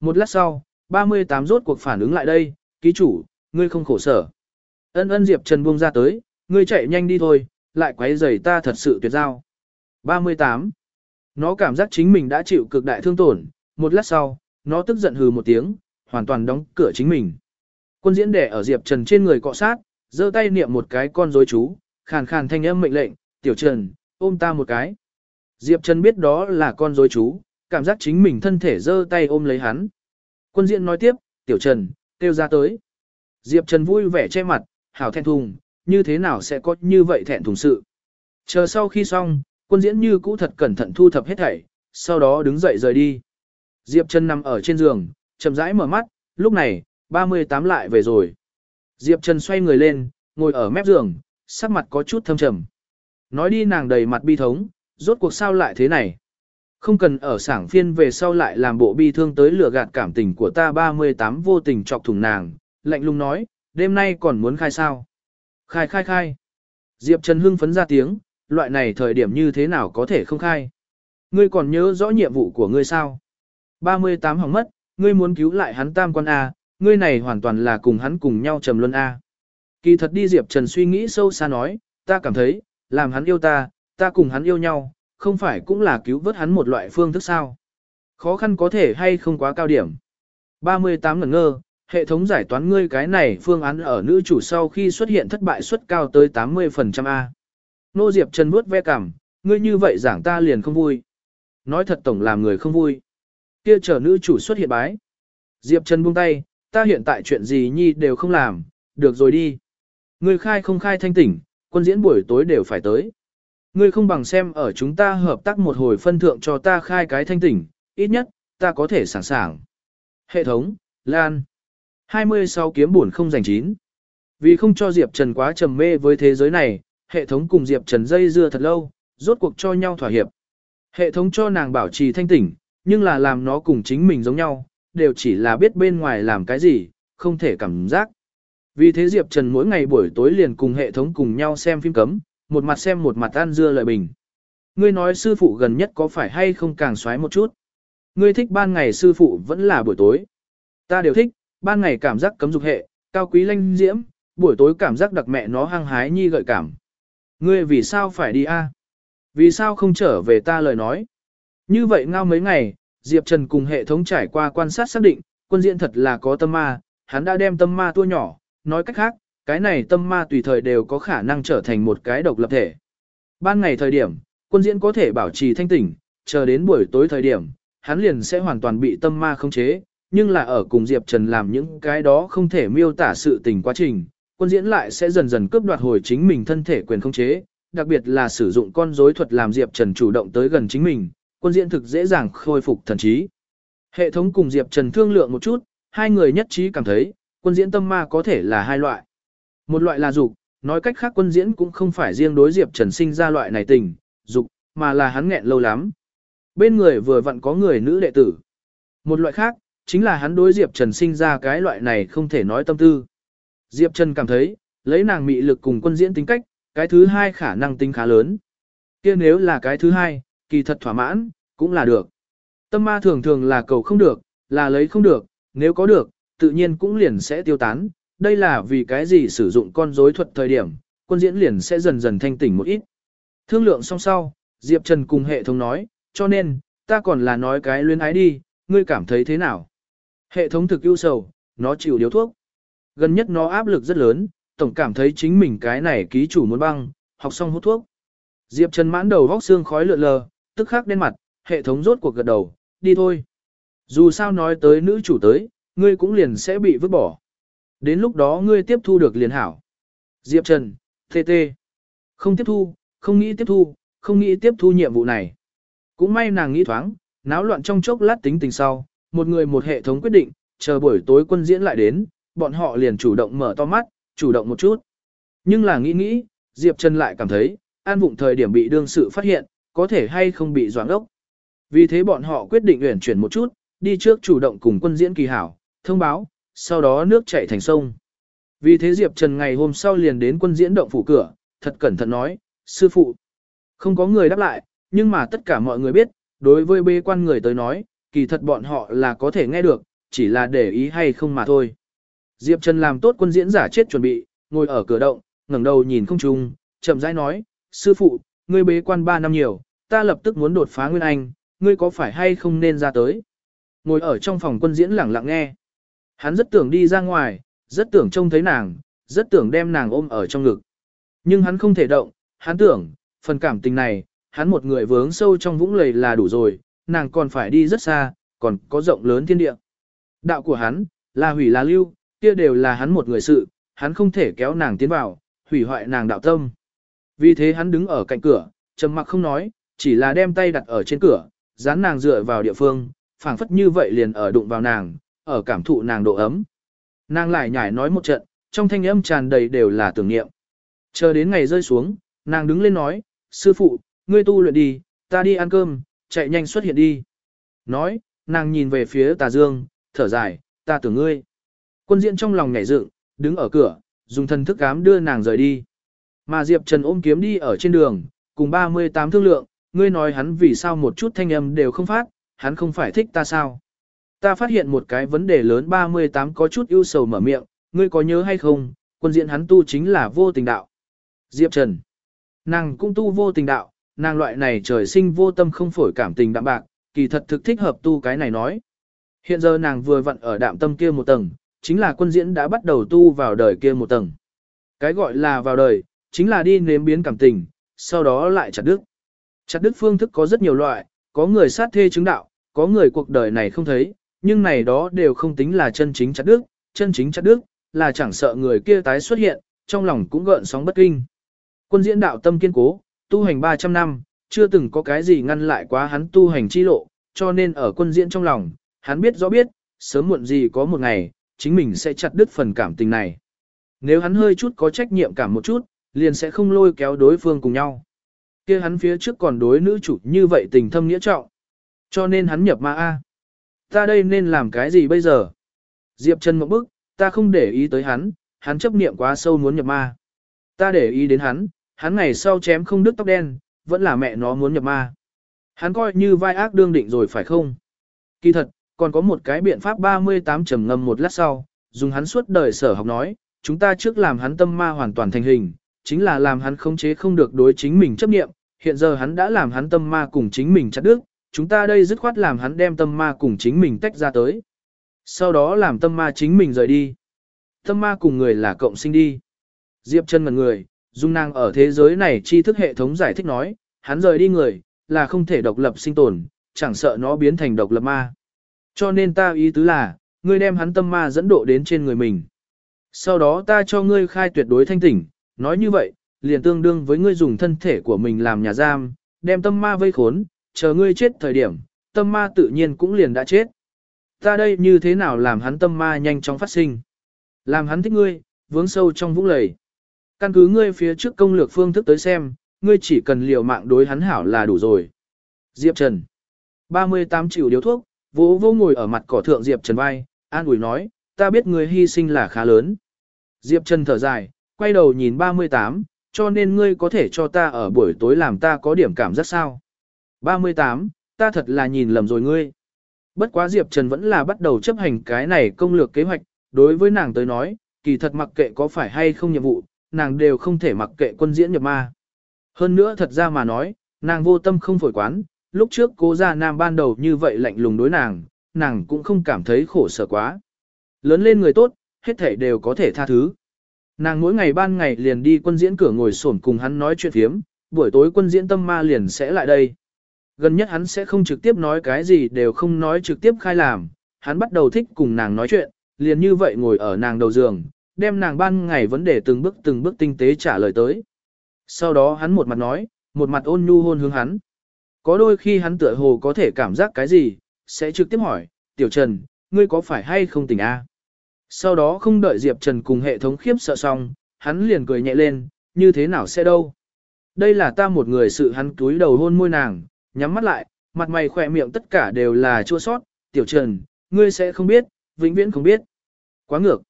Một lát sau, 38 rốt cuộc phản ứng lại đây, ký chủ, ngươi không khổ sở. Ân ân Diệp Trần buông ra tới, ngươi chạy nhanh đi thôi, lại quấy rầy ta thật sự tuyệt giao. 38. Nó cảm giác chính mình đã chịu cực đại thương tổn, một lát sau, nó tức giận hừ một tiếng, hoàn toàn đóng cửa chính mình. Quân diễn đẻ ở Diệp Trần trên người cọ sát, giơ tay niệm một cái con rối chú, khàn khàn thanh âm mệnh lệnh, "Tiểu Trần, ôm ta một cái." Diệp Trần biết đó là con dối chú, cảm giác chính mình thân thể giơ tay ôm lấy hắn. Quân diện nói tiếp, "Tiểu Trần, kêu ra tới. Diệp Trần vui vẻ che mặt, hảo thẹn thùng, như thế nào sẽ có như vậy thẹn thùng sự. Chờ sau khi xong, quân diễn như cũ thật cẩn thận thu thập hết thảy, sau đó đứng dậy rời đi. Diệp Trần nằm ở trên giường, chậm rãi mở mắt, lúc này, 38 lại về rồi. Diệp Trần xoay người lên, ngồi ở mép giường, sắc mặt có chút thâm trầm. Nói đi nàng đầy mặt bi thống, rốt cuộc sao lại thế này. Không cần ở sảng phiên về sau lại làm bộ bi thương tới lừa gạt cảm tình của ta 38 vô tình chọc thủng nàng, lạnh lùng nói, đêm nay còn muốn khai sao. Khai khai khai. Diệp Trần hưng phấn ra tiếng, loại này thời điểm như thế nào có thể không khai. Ngươi còn nhớ rõ nhiệm vụ của ngươi sao? 38 hỏng mất, ngươi muốn cứu lại hắn tam quan A, ngươi này hoàn toàn là cùng hắn cùng nhau trầm luân A. Kỳ thật đi Diệp Trần suy nghĩ sâu xa nói, ta cảm thấy, làm hắn yêu ta, ta cùng hắn yêu nhau, không phải cũng là cứu vớt hắn một loại phương thức sao. Khó khăn có thể hay không quá cao điểm. 38 ngẩn ngơ, hệ thống giải toán ngươi cái này phương án ở nữ chủ sau khi xuất hiện thất bại suất cao tới 80% A. Nô Diệp Trần vuốt ve cảm, ngươi như vậy giảng ta liền không vui. Nói thật tổng làm người không vui. Kia chờ nữ chủ xuất hiện bái. Diệp Trần buông tay, ta hiện tại chuyện gì nhi đều không làm, được rồi đi. Ngươi khai không khai thanh tỉnh, quân diễn buổi tối đều phải tới. Ngươi không bằng xem ở chúng ta hợp tác một hồi phân thượng cho ta khai cái thanh tỉnh, ít nhất, ta có thể sẵn sàng. Hệ thống, Lan. 26 kiếm buồn không giành chín. Vì không cho Diệp Trần quá trầm mê với thế giới này, hệ thống cùng Diệp Trần dây dưa thật lâu, rốt cuộc cho nhau thỏa hiệp. Hệ thống cho nàng bảo trì thanh tỉnh, nhưng là làm nó cùng chính mình giống nhau, đều chỉ là biết bên ngoài làm cái gì, không thể cảm giác. Vì thế Diệp Trần mỗi ngày buổi tối liền cùng hệ thống cùng nhau xem phim cấm, một mặt xem một mặt ăn dưa lợi bình. Ngươi nói sư phụ gần nhất có phải hay không càng xoáy một chút. Ngươi thích ban ngày sư phụ vẫn là buổi tối. Ta đều thích, ban ngày cảm giác cấm dục hệ, cao quý lanh diễm, buổi tối cảm giác đặc mẹ nó hăng hái nhi gợi cảm. Ngươi vì sao phải đi a? Vì sao không trở về ta lời nói? Như vậy ngao mấy ngày, Diệp Trần cùng hệ thống trải qua quan sát xác định, quân diễn thật là có tâm ma, hắn đã đem tâm ma tua nhỏ, nói cách khác, cái này tâm ma tùy thời đều có khả năng trở thành một cái độc lập thể. Ban ngày thời điểm, quân diễn có thể bảo trì thanh tỉnh, chờ đến buổi tối thời điểm, hắn liền sẽ hoàn toàn bị tâm ma khống chế, nhưng là ở cùng Diệp Trần làm những cái đó không thể miêu tả sự tình quá trình, quân diễn lại sẽ dần dần cướp đoạt hồi chính mình thân thể quyền khống chế, đặc biệt là sử dụng con rối thuật làm Diệp Trần chủ động tới gần chính mình, quân diễn thực dễ dàng khôi phục thần trí. Hệ thống cùng Diệp Trần thương lượng một chút, hai người nhất trí cảm thấy, quân diễn tâm ma có thể là hai loại. Một loại là dục, nói cách khác quân diễn cũng không phải riêng đối Diệp Trần sinh ra loại này tình, dục, mà là hắn nghẹn lâu lắm. Bên người vừa vặn có người nữ đệ tử. Một loại khác, chính là hắn đối Diệp Trần sinh ra cái loại này không thể nói tâm tư. Diệp Trần cảm thấy, lấy nàng mị lực cùng quân diễn tính cách, cái thứ hai khả năng tính khá lớn. kia nếu là cái thứ hai, kỳ thật thỏa mãn, cũng là được. Tâm ma thường thường là cầu không được, là lấy không được, nếu có được, tự nhiên cũng liền sẽ tiêu tán. Đây là vì cái gì sử dụng con rối thuật thời điểm, quân diễn liền sẽ dần dần thanh tỉnh một ít. Thương lượng xong sau, Diệp Trần cùng hệ thống nói, cho nên, ta còn là nói cái luyến ái đi, ngươi cảm thấy thế nào? Hệ thống thực ưu sầu, nó chịu điếu thuốc. Gần nhất nó áp lực rất lớn, tổng cảm thấy chính mình cái này ký chủ muốn băng, học xong hút thuốc. Diệp Trần mãn đầu vóc xương khói lượn lờ, tức khắc đen mặt, hệ thống rốt cuộc gật đầu, đi thôi. Dù sao nói tới nữ chủ tới, ngươi cũng liền sẽ bị vứt bỏ. Đến lúc đó ngươi tiếp thu được liền hảo. Diệp Trần, TT. Không tiếp thu, không nghĩ tiếp thu, không nghĩ tiếp thu nhiệm vụ này. Cũng may nàng nghĩ thoáng, náo loạn trong chốc lát tính tình sau, một người một hệ thống quyết định, chờ buổi tối quân diễn lại đến, bọn họ liền chủ động mở to mắt, chủ động một chút. Nhưng là nghĩ nghĩ, Diệp Trần lại cảm thấy, an vụng thời điểm bị đương sự phát hiện, có thể hay không bị doãn ốc. Vì thế bọn họ quyết định uyển chuyển một chút, đi trước chủ động cùng quân diễn kỳ hảo, thông báo, sau đó nước chảy thành sông. Vì thế Diệp Trần ngày hôm sau liền đến quân diễn động phủ cửa, thật cẩn thận nói, sư phụ. Không có người đáp lại, nhưng mà tất cả mọi người biết, đối với bê quan người tới nói, kỳ thật bọn họ là có thể nghe được, chỉ là để ý hay không mà thôi. Diệp Trần làm tốt quân diễn giả chết chuẩn bị, ngồi ở cửa động, ngẩng đầu nhìn không trung, chậm rãi nói, sư phụ, ngươi bế quan 3 năm nhiều, ta lập tức muốn đột phá Nguyên Anh, ngươi có phải hay không nên ra tới. Ngồi ở trong phòng quân diễn lẳng lặng nghe. Hắn rất tưởng đi ra ngoài, rất tưởng trông thấy nàng, rất tưởng đem nàng ôm ở trong ngực. Nhưng hắn không thể động, hắn tưởng, phần cảm tình này, hắn một người vướng sâu trong vũng lầy là đủ rồi, nàng còn phải đi rất xa, còn có rộng lớn thiên địa. Đạo của hắn, là hủy là lưu, kia đều là hắn một người sự, hắn không thể kéo nàng tiến vào, hủy hoại nàng đạo tâm. Vì thế hắn đứng ở cạnh cửa, trầm mặc không nói, chỉ là đem tay đặt ở trên cửa, dán nàng dựa vào địa phương, phảng phất như vậy liền ở đụng vào nàng, ở cảm thụ nàng độ ấm. Nàng lại nhảy nói một trận, trong thanh âm tràn đầy đều là tưởng niệm. Chờ đến ngày rơi xuống, nàng đứng lên nói, sư phụ, ngươi tu luyện đi, ta đi ăn cơm, chạy nhanh xuất hiện đi. Nói, nàng nhìn về phía tà dương, thở dài, ta tưởng ngươi. Quân diện trong lòng nhảy dựng, đứng ở cửa, dùng thần thức cám đưa nàng rời đi. Mà Diệp Trần ôm kiếm đi ở trên đường, cùng 38 thương lượng, ngươi nói hắn vì sao một chút thanh âm đều không phát, hắn không phải thích ta sao. Ta phát hiện một cái vấn đề lớn 38 có chút ưu sầu mở miệng, ngươi có nhớ hay không, quân diện hắn tu chính là vô tình đạo. Diệp Trần, nàng cũng tu vô tình đạo, nàng loại này trời sinh vô tâm không phổi cảm tình đạm bạc, kỳ thật thực thích hợp tu cái này nói. Hiện giờ nàng vừa vặn ở đạm tâm kia một tầng, chính là quân diễn đã bắt đầu tu vào đời kia một tầng. Cái gọi là vào đời, chính là đi nếm biến cảm tình, sau đó lại chặt đức. Chặt đức phương thức có rất nhiều loại, có người sát thê chứng đạo, có người cuộc đời này không thấy, nhưng này đó đều không tính là chân chính chặt đức, chân chính chặt đức, là chẳng sợ người kia tái xuất hiện, trong lòng cũng gợn sóng bất kinh. Quân diễn đạo tâm kiên cố, tu hành 300 năm, chưa từng có cái gì ngăn lại quá hắn tu hành chi lộ, cho nên ở quân diễn trong lòng, hắn biết rõ biết, sớm muộn gì có một ngày, chính mình sẽ chặt đứt phần cảm tình này. Nếu hắn hơi chút có trách nhiệm cảm một chút, liền sẽ không lôi kéo đối phương cùng nhau. kia hắn phía trước còn đối nữ chủ như vậy tình thâm nghĩa trọng. Cho nên hắn nhập ma A. Ta đây nên làm cái gì bây giờ? Diệp Trần mộng bức, ta không để ý tới hắn, hắn chấp niệm quá sâu muốn nhập ma. Ta để ý đến hắn, hắn ngày sau chém không đứt tóc đen, vẫn là mẹ nó muốn nhập ma. Hắn coi như vai ác đương định rồi phải không? Kỳ thật, còn có một cái biện pháp 38 trầm ngâm một lát sau, dùng hắn suốt đời sở học nói, chúng ta trước làm hắn tâm ma hoàn toàn thành hình, chính là làm hắn khống chế không được đối chính mình chấp niệm, hiện giờ hắn đã làm hắn tâm ma cùng chính mình chặt đứt, chúng ta đây dứt khoát làm hắn đem tâm ma cùng chính mình tách ra tới. Sau đó làm tâm ma chính mình rời đi. Tâm ma cùng người là cộng sinh đi. Diệp chân ngần người, dung năng ở thế giới này tri thức hệ thống giải thích nói, hắn rời đi người, là không thể độc lập sinh tồn, chẳng sợ nó biến thành độc lập ma. Cho nên ta ý tứ là, ngươi đem hắn tâm ma dẫn độ đến trên người mình. Sau đó ta cho ngươi khai tuyệt đối thanh tỉnh, nói như vậy, liền tương đương với ngươi dùng thân thể của mình làm nhà giam, đem tâm ma vây khốn, chờ ngươi chết thời điểm, tâm ma tự nhiên cũng liền đã chết. Ta đây như thế nào làm hắn tâm ma nhanh chóng phát sinh? Làm hắn thích ngươi, vướng sâu trong vũng lầy. Căn cứ ngươi phía trước công lược phương thức tới xem, ngươi chỉ cần liều mạng đối hắn hảo là đủ rồi. Diệp Trần 38 triệu điếu thuốc, vô vô ngồi ở mặt cỏ thượng Diệp Trần vai, an ủi nói, ta biết ngươi hy sinh là khá lớn. Diệp Trần thở dài, quay đầu nhìn 38, cho nên ngươi có thể cho ta ở buổi tối làm ta có điểm cảm giác sao. 38, ta thật là nhìn lầm rồi ngươi. Bất quá Diệp Trần vẫn là bắt đầu chấp hành cái này công lược kế hoạch, đối với nàng tới nói, kỳ thật mặc kệ có phải hay không nhiệm vụ, nàng đều không thể mặc kệ quân diễn nhập ma. Hơn nữa thật ra mà nói, nàng vô tâm không phổi quán, lúc trước cố gia nam ban đầu như vậy lạnh lùng đối nàng, nàng cũng không cảm thấy khổ sở quá. Lớn lên người tốt, hết thể đều có thể tha thứ. Nàng mỗi ngày ban ngày liền đi quân diễn cửa ngồi xổm cùng hắn nói chuyện phiếm, buổi tối quân diễn tâm ma liền sẽ lại đây. Gần nhất hắn sẽ không trực tiếp nói cái gì đều không nói trực tiếp khai làm, hắn bắt đầu thích cùng nàng nói chuyện, liền như vậy ngồi ở nàng đầu giường, đem nàng ban ngày vấn đề từng bước từng bước tinh tế trả lời tới. Sau đó hắn một mặt nói, một mặt ôn nhu hôn hướng hắn. Có đôi khi hắn tựa hồ có thể cảm giác cái gì, sẽ trực tiếp hỏi, Tiểu Trần, ngươi có phải hay không tỉnh A? Sau đó không đợi Diệp Trần cùng hệ thống khiếp sợ xong, hắn liền cười nhẹ lên, như thế nào sẽ đâu? Đây là ta một người sự hắn túi đầu hôn môi nàng, nhắm mắt lại, mặt mày khỏe miệng tất cả đều là chua sót, Tiểu Trần, ngươi sẽ không biết, vĩnh viễn không biết. Quá ngược.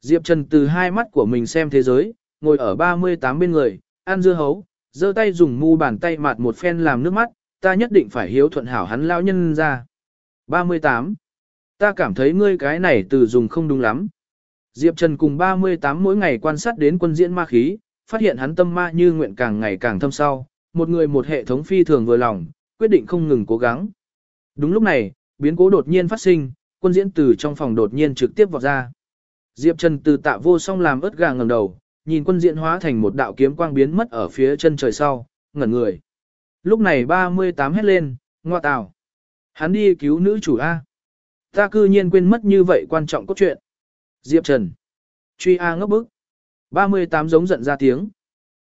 Diệp Trần từ hai mắt của mình xem thế giới, ngồi ở 38 bên người, ăn dưa hấu, giơ tay dùng mu bàn tay mạt một phen làm nước mắt, ta nhất định phải hiếu thuận hảo hắn lão nhân ra. 38. Ta cảm thấy ngươi cái này từ dùng không đúng lắm. Diệp Trần cùng 38 mỗi ngày quan sát đến quân diễn ma khí, phát hiện hắn tâm ma như nguyện càng ngày càng thâm sâu, một người một hệ thống phi thường vừa lòng, quyết định không ngừng cố gắng. Đúng lúc này, biến cố đột nhiên phát sinh, quân diễn từ trong phòng đột nhiên trực tiếp vọt ra. Diệp Trần từ tạ vô song làm ớt gà ngầm đầu, nhìn quân diễn hóa thành một đạo kiếm quang biến mất ở phía chân trời sau, ngẩn người. Lúc này 38 hét lên, ngoa tào. Hắn đi cứu nữ chủ A. Ta cư nhiên quên mất như vậy quan trọng cốt truyện. Diệp Trần. Truy A ngốc bức. 38 giống giận ra tiếng.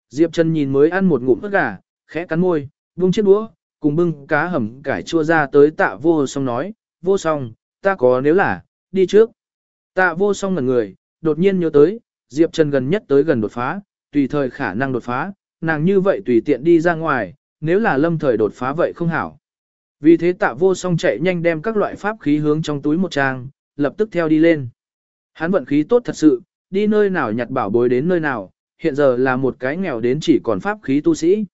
Diệp Trần nhìn mới ăn một ngụm ớt gà, khẽ cắn môi, vung chiếc đũa, cùng bưng cá hầm cải chua ra tới tạ vô song nói, vô song, ta có nếu là, đi trước. Tạ vô song ngần người, đột nhiên nhớ tới, Diệp Trần gần nhất tới gần đột phá, tùy thời khả năng đột phá, nàng như vậy tùy tiện đi ra ngoài, nếu là lâm thời đột phá vậy không hảo. Vì thế tạ vô song chạy nhanh đem các loại pháp khí hướng trong túi một trang, lập tức theo đi lên. Hắn vận khí tốt thật sự, đi nơi nào nhặt bảo bối đến nơi nào, hiện giờ là một cái nghèo đến chỉ còn pháp khí tu sĩ.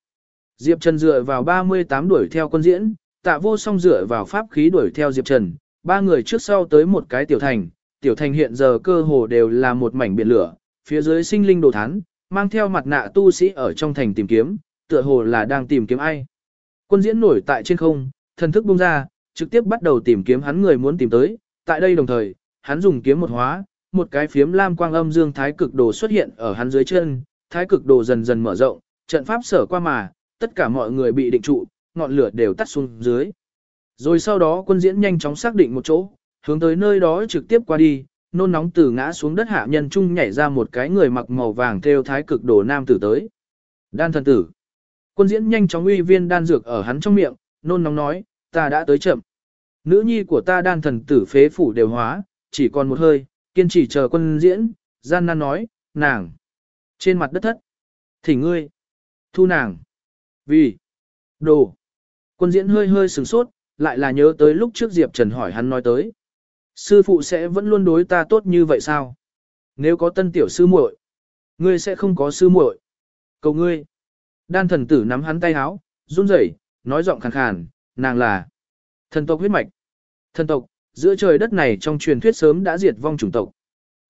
Diệp Trần dựa vào 38 đuổi theo quân diễn, tạ vô song dựa vào pháp khí đuổi theo Diệp Trần, ba người trước sau tới một cái tiểu thành, tiểu thành hiện giờ cơ hồ đều là một mảnh biển lửa, phía dưới sinh linh đồ thán, mang theo mặt nạ tu sĩ ở trong thành tìm kiếm, tựa hồ là đang tìm kiếm ai. Quân diễn nổi tại trên không, thần thức bung ra, trực tiếp bắt đầu tìm kiếm hắn người muốn tìm tới, tại đây đồng thời, hắn dùng kiếm một hóa, một cái phiếm lam quang âm dương thái cực đồ xuất hiện ở hắn dưới chân, thái cực đồ dần dần mở rộng, trận pháp sở qua mà, tất cả mọi người bị định trụ, ngọn lửa đều tắt xuống dưới. Rồi sau đó quân diễn nhanh chóng xác định một chỗ, hướng tới nơi đó trực tiếp qua đi, nôn nóng từ ngã xuống đất hạ nhân trung nhảy ra một cái người mặc màu vàng theo thái cực đồ nam tử tới. Đan thần tử. Quân diễn nhanh chóng uy viên đan dược ở hắn trong miệng, nôn nóng nói, ta đã tới chậm. Nữ nhi của ta đan thần tử phế phủ đều hóa, chỉ còn một hơi, kiên trì chờ quân diễn, gian nan nói, nàng. Trên mặt đất thất. Thỉnh ngươi. Thu nàng. Vì. Đồ. Quân diễn hơi hơi sừng sốt, lại là nhớ tới lúc trước Diệp Trần hỏi hắn nói tới. Sư phụ sẽ vẫn luôn đối ta tốt như vậy sao? Nếu có tân tiểu sư muội, ngươi sẽ không có sư muội. Cầu ngươi. Đan thần tử nắm hắn tay háo, run rẩy, nói giọng khàn khàn, nàng là thần tộc huyết mạch. Thần tộc, giữa trời đất này trong truyền thuyết sớm đã diệt vong chủng tộc.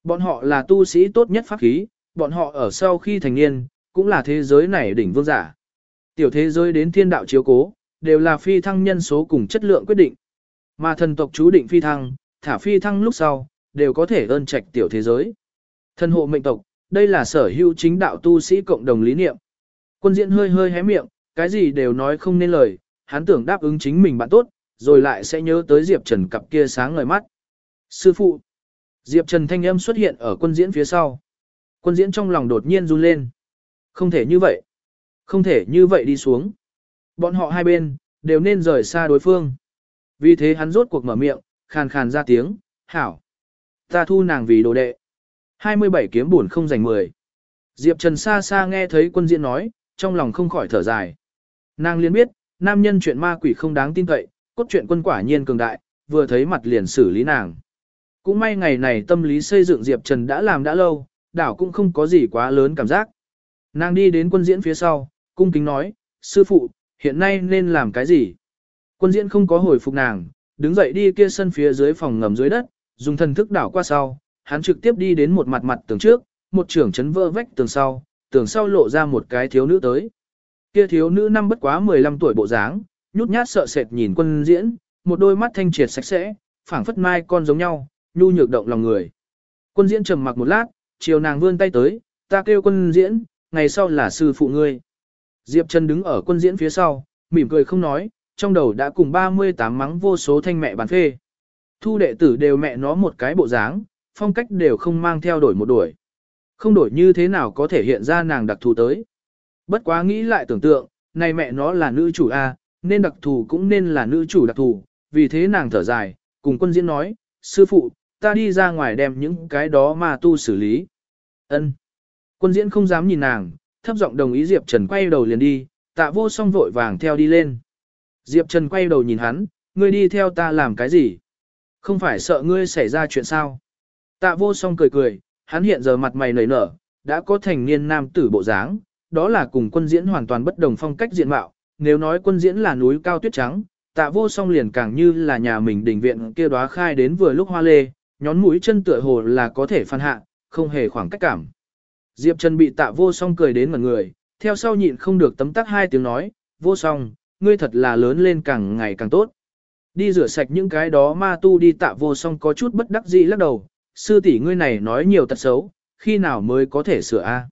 Bọn họ là tu sĩ tốt nhất pháp khí, bọn họ ở sau khi thành niên, cũng là thế giới này đỉnh vương giả. Tiểu thế giới đến thiên đạo chiếu cố, đều là phi thăng nhân số cùng chất lượng quyết định. Mà thần tộc chú định phi thăng, thả phi thăng lúc sau, đều có thể ơn trạch tiểu thế giới. Thần hộ mệnh tộc, đây là sở hữu chính đạo tu sĩ cộng đồng lý niệm. Quân diễn hơi hơi hé miệng, cái gì đều nói không nên lời, hắn tưởng đáp ứng chính mình bạn tốt, rồi lại sẽ nhớ tới Diệp Trần cặp kia sáng ngời mắt. Sư phụ! Diệp Trần thanh âm xuất hiện ở quân diễn phía sau. Quân diễn trong lòng đột nhiên run lên. Không thể như vậy. Không thể như vậy đi xuống. Bọn họ hai bên, đều nên rời xa đối phương. Vì thế hắn rốt cuộc mở miệng, khàn khàn ra tiếng, hảo. Ta thu nàng vì đồ đệ. 27 kiếm buồn không giành 10. Diệp Trần xa xa nghe thấy quân diễn nói, trong lòng không khỏi thở dài. Nàng liền biết, nam nhân chuyện ma quỷ không đáng tin cậy, cốt truyện quân quả nhiên cường đại, vừa thấy mặt liền xử lý nàng. Cũng may ngày này tâm lý xây dựng Diệp Trần đã làm đã lâu, đảo cũng không có gì quá lớn cảm giác. Nàng đi đến quân diễn phía sau, cung kính nói, sư phụ, hiện nay nên làm cái gì? Quân diễn không có hồi phục nàng, đứng dậy đi kia sân phía dưới phòng ngầm dưới đất, dùng thần thức đảo qua sau, hắn trực tiếp đi đến một mặt mặt tường trước, một trưởng chấn vỡ vách tường sau, tường sau lộ ra một cái thiếu nữ tới. Kia thiếu nữ năm bất quá 15 tuổi bộ dáng, nhút nhát sợ sệt nhìn quân diễn, một đôi mắt thanh triệt sạch sẽ, phảng phất mai con giống nhau, nhu nhược động lòng người. Quân diễn trầm mặc một lát, chiều nàng vươn tay tới, ta kêu quân diễn, ngày sau là sư phụ ngươi. Diệp Trần đứng ở quân diễn phía sau, mỉm cười không nói, trong đầu đã cùng 38 mắng vô số thanh mẹ bán phê. Thu đệ tử đều mẹ nó một cái bộ dáng, phong cách đều không mang theo đổi một đuổi. Không đổi như thế nào có thể hiện ra nàng đặc thù tới. Bất quá nghĩ lại tưởng tượng, này mẹ nó là nữ chủ A, nên đặc thù cũng nên là nữ chủ đặc thù, vì thế nàng thở dài, cùng quân diễn nói, sư phụ, ta đi ra ngoài đem những cái đó mà tu xử lý. ân Quân diễn không dám nhìn nàng, thấp giọng đồng ý Diệp Trần quay đầu liền đi, tạ vô song vội vàng theo đi lên. Diệp Trần quay đầu nhìn hắn, ngươi đi theo ta làm cái gì? Không phải sợ ngươi xảy ra chuyện sao? Tạ vô song cười cười, hắn hiện giờ mặt mày nảy nở, đã có thành niên nam tử bộ dáng, đó là cùng quân diễn hoàn toàn bất đồng phong cách diện mạo, nếu nói quân diễn là núi cao tuyết trắng, tạ vô song liền càng như là nhà mình đình viện kia đóa khai đến vừa lúc hoa lê, nhón mũi chân tựa hồ là có thể phan hạ, không hề khoảng cách cảm. Diệp Trần bị tạ vô song cười đến mặt người, theo sau nhịn không được tấm tắc hai tiếng nói, vô song, ngươi thật là lớn lên càng ngày càng tốt. Đi rửa sạch những cái đó ma tu đi tạ vô song có chút bất đắc dĩ lắc đầu, sư tỷ ngươi này nói nhiều tật xấu, khi nào mới có thể sửa a?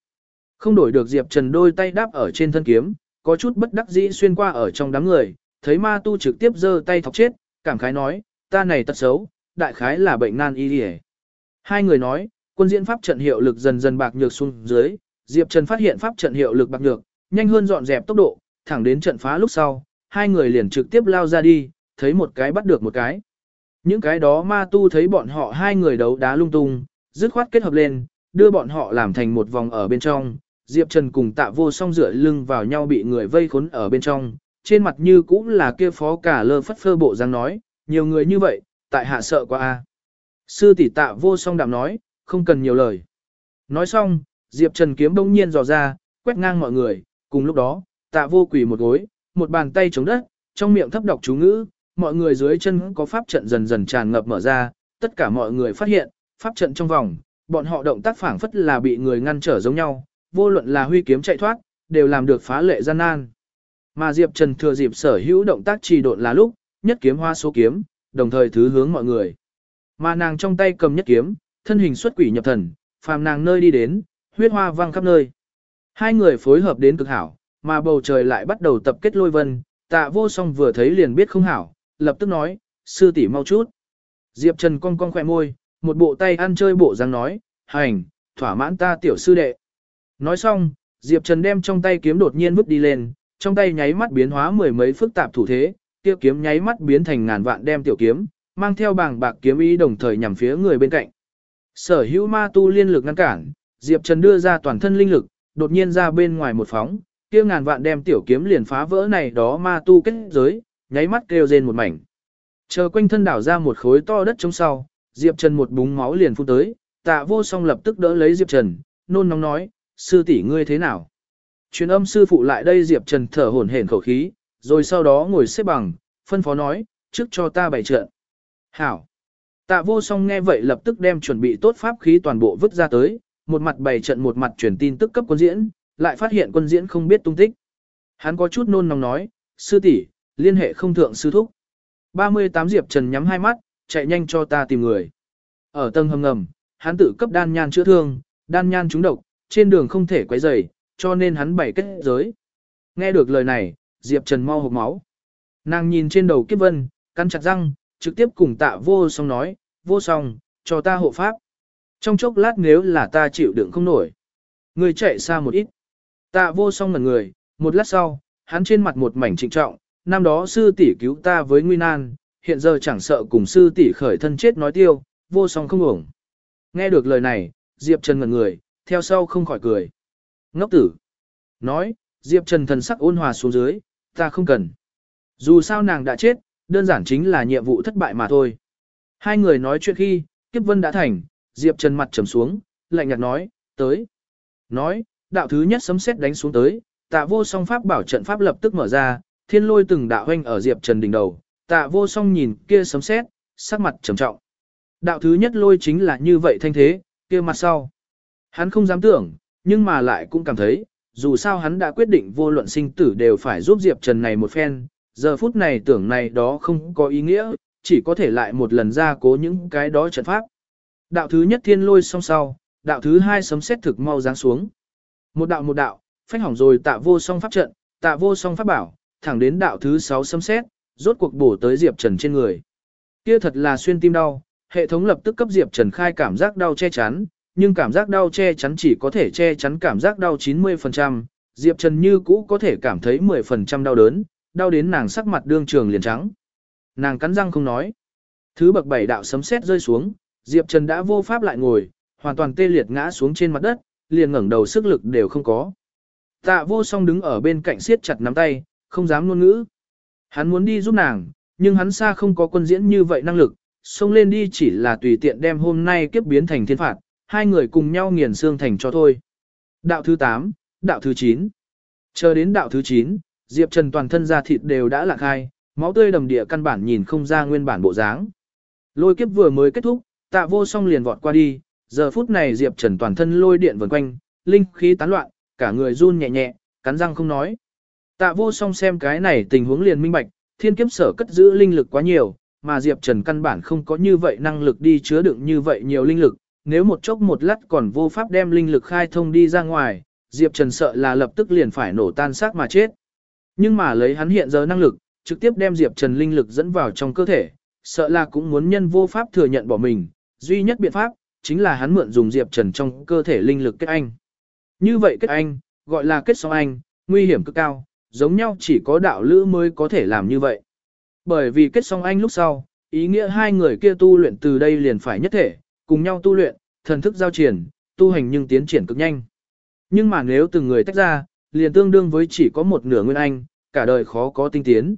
Không đổi được Diệp Trần đôi tay đáp ở trên thân kiếm, có chút bất đắc dĩ xuyên qua ở trong đám người, thấy ma tu trực tiếp giơ tay thọc chết, cảm khái nói, ta này tật xấu, đại khái là bệnh nan y đi Hai người nói, quân diễn pháp trận hiệu lực dần dần bạc nhược xuống dưới, Diệp Trần phát hiện pháp trận hiệu lực bạc nhược, nhanh hơn dọn dẹp tốc độ, thẳng đến trận phá lúc sau, hai người liền trực tiếp lao ra đi, thấy một cái bắt được một cái. Những cái đó ma tu thấy bọn họ hai người đấu đá lung tung, dứt khoát kết hợp lên, đưa bọn họ làm thành một vòng ở bên trong. Diệp Trần cùng tạ vô song dựa lưng vào nhau bị người vây khốn ở bên trong, trên mặt như cũng là kia phó cả lơ phất phơ bộ dáng nói, nhiều người như vậy, tại hạ sợ quá a. Sư tỷ tạ vô song đạm nói, không cần nhiều lời. Nói xong, Diệp Trần kiếm đông nhiên dò ra, quét ngang mọi người, cùng lúc đó, tạ vô quỷ một gối, một bàn tay chống đất, trong miệng thấp đọc chú ngữ, mọi người dưới chân có pháp trận dần dần tràn ngập mở ra, tất cả mọi người phát hiện, pháp trận trong vòng, bọn họ động tác phản phất là bị người ngăn trở giống nhau, vô luận là huy kiếm chạy thoát, đều làm được phá lệ gian nan. Mà Diệp Trần thừa dịp sở hữu động tác trì độn là lúc, nhất kiếm hoa số kiếm, đồng thời thứ hướng mọi người. Mà nàng trong tay cầm nhất kiếm, thân hình xuất quỷ nhập thần, phàm nàng nơi đi đến, huyết hoa vang khắp nơi. Hai người phối hợp đến cực hảo, mà bầu trời lại bắt đầu tập kết lôi vân, tạ vô song vừa thấy liền biết không hảo, lập tức nói, sư tỷ mau chút. Diệp Trần cong cong khỏe môi, một bộ tay ăn chơi bộ dáng nói, hành, thỏa mãn ta tiểu sư đệ. Nói xong, Diệp Trần đem trong tay kiếm đột nhiên vứt đi lên, trong tay nháy mắt biến hóa mười mấy phức tạp thủ thế, tiêu kiếm nháy mắt biến thành ngàn vạn đem tiểu kiếm, mang theo bảng bạc kiếm ý đồng thời nhằm phía người bên cạnh. Sở hữu ma tu liên lực ngăn cản, Diệp Trần đưa ra toàn thân linh lực, đột nhiên ra bên ngoài một phóng, kia ngàn vạn đem tiểu kiếm liền phá vỡ này đó ma tu kết giới, nháy mắt kêu rên một mảnh. Chờ quanh thân đảo ra một khối to đất trống sau, Diệp Trần một búng máu liền phun tới, tạ vô song lập tức đỡ lấy Diệp Trần, nôn nóng nói, sư tỷ ngươi thế nào? Truyền âm sư phụ lại đây Diệp Trần thở hổn hển khẩu khí, rồi sau đó ngồi xếp bằng, phân phó nói, trước cho ta bày trận. Hảo! Tạ vô song nghe vậy lập tức đem chuẩn bị tốt pháp khí toàn bộ vứt ra tới, một mặt bày trận một mặt truyền tin tức cấp quân diễn, lại phát hiện quân diễn không biết tung tích. Hắn có chút nôn nóng nói, sư tỷ, liên hệ không thượng sư thúc. 38 Diệp Trần nhắm hai mắt, chạy nhanh cho ta tìm người. Ở tầng hầm ngầm, hắn tự cấp đan nhan chữa thương, đan nhan trúng độc, trên đường không thể quấy rầy, cho nên hắn bày kết giới. Nghe được lời này, Diệp Trần mau hộc máu. Nàng nhìn trên đầu kiếp vân, cắn chặt răng, trực tiếp cùng tạ vô song nói, vô song, cho ta hộ pháp. Trong chốc lát nếu là ta chịu đựng không nổi. Người chạy xa một ít. Tạ vô song ngần người, một lát sau, hắn trên mặt một mảnh trịnh trọng, năm đó sư tỷ cứu ta với nguy nan, hiện giờ chẳng sợ cùng sư tỷ khởi thân chết nói tiêu, vô song không ổng. Nghe được lời này, Diệp Trần ngẩn người, theo sau không khỏi cười. Ngốc tử. Nói, Diệp Trần thần sắc ôn hòa xuống dưới, ta không cần. Dù sao nàng đã chết, đơn giản chính là nhiệm vụ thất bại mà thôi. Hai người nói chuyện khi, kiếp vân đã thành, Diệp Trần mặt trầm xuống, lạnh nhạt nói, tới. Nói, đạo thứ nhất sấm sét đánh xuống tới, tạ vô song pháp bảo trận pháp lập tức mở ra, thiên lôi từng đạo hoanh ở Diệp Trần đỉnh đầu, tạ vô song nhìn kia sấm sét, sắc mặt trầm trọng. Đạo thứ nhất lôi chính là như vậy thanh thế, kia mặt sau. Hắn không dám tưởng, nhưng mà lại cũng cảm thấy, dù sao hắn đã quyết định vô luận sinh tử đều phải giúp Diệp Trần này một phen, giờ phút này tưởng này đó không có ý nghĩa, chỉ có thể lại một lần ra cố những cái đó trận pháp. Đạo thứ nhất thiên lôi song sau, đạo thứ hai sấm xét thực mau giáng xuống. Một đạo một đạo, phách hỏng rồi tạ vô song pháp trận, tạ vô song pháp bảo, thẳng đến đạo thứ sáu sấm xét, rốt cuộc bổ tới Diệp Trần trên người. Kia thật là xuyên tim đau, hệ thống lập tức cấp Diệp Trần khai cảm giác đau che chắn, nhưng cảm giác đau che chắn chỉ có thể che chắn cảm giác đau 90%, Diệp Trần như cũ có thể cảm thấy 10% đau đớn, đau đến nàng sắc mặt đương trường liền trắng. Nàng cắn răng không nói. Thứ bậc bảy đạo sấm sét rơi xuống, Diệp Trần đã vô pháp lại ngồi, hoàn toàn tê liệt ngã xuống trên mặt đất, liền ngẩng đầu sức lực đều không có. Tạ vô song đứng ở bên cạnh siết chặt nắm tay, không dám ngôn ngữ. Hắn muốn đi giúp nàng, nhưng hắn xa không có quân diễn như vậy năng lực, xông lên đi chỉ là tùy tiện đem hôm nay kiếp biến thành thiên phạt, hai người cùng nhau nghiền xương thành cho thôi. Đạo thứ 8, đạo thứ 9. Chờ đến đạo thứ 9, Diệp Trần toàn thân da thịt đều đã lạc hai, máu tươi đầm địa căn bản nhìn không ra nguyên bản bộ dáng. Lôi kiếp vừa mới kết thúc, tạ vô song liền vọt qua đi, giờ phút này Diệp Trần toàn thân lôi điện vần quanh, linh khí tán loạn, cả người run nhẹ nhẹ, cắn răng không nói. Tạ vô song xem cái này tình huống liền minh bạch, thiên kiếp sở cất giữ linh lực quá nhiều, mà Diệp Trần căn bản không có như vậy năng lực đi chứa đựng như vậy nhiều linh lực, nếu một chốc một lát còn vô pháp đem linh lực khai thông đi ra ngoài, Diệp Trần sợ là lập tức liền phải nổ tan xác mà chết. Nhưng mà lấy hắn hiện giờ năng lực, trực tiếp đem Diệp Trần linh lực dẫn vào trong cơ thể, sợ là cũng muốn nhân vô pháp thừa nhận bỏ mình, duy nhất biện pháp, chính là hắn mượn dùng Diệp Trần trong cơ thể linh lực kết anh. Như vậy kết anh, gọi là kết song anh, nguy hiểm cực cao, giống nhau chỉ có đạo lữ mới có thể làm như vậy. Bởi vì kết song anh lúc sau, ý nghĩa hai người kia tu luyện từ đây liền phải nhất thể, cùng nhau tu luyện, thần thức giao triển, tu hành nhưng tiến triển cực nhanh. Nhưng mà nếu từng người tách ra, liền tương đương với chỉ có một nửa nguyên anh, cả đời khó có tinh tiến.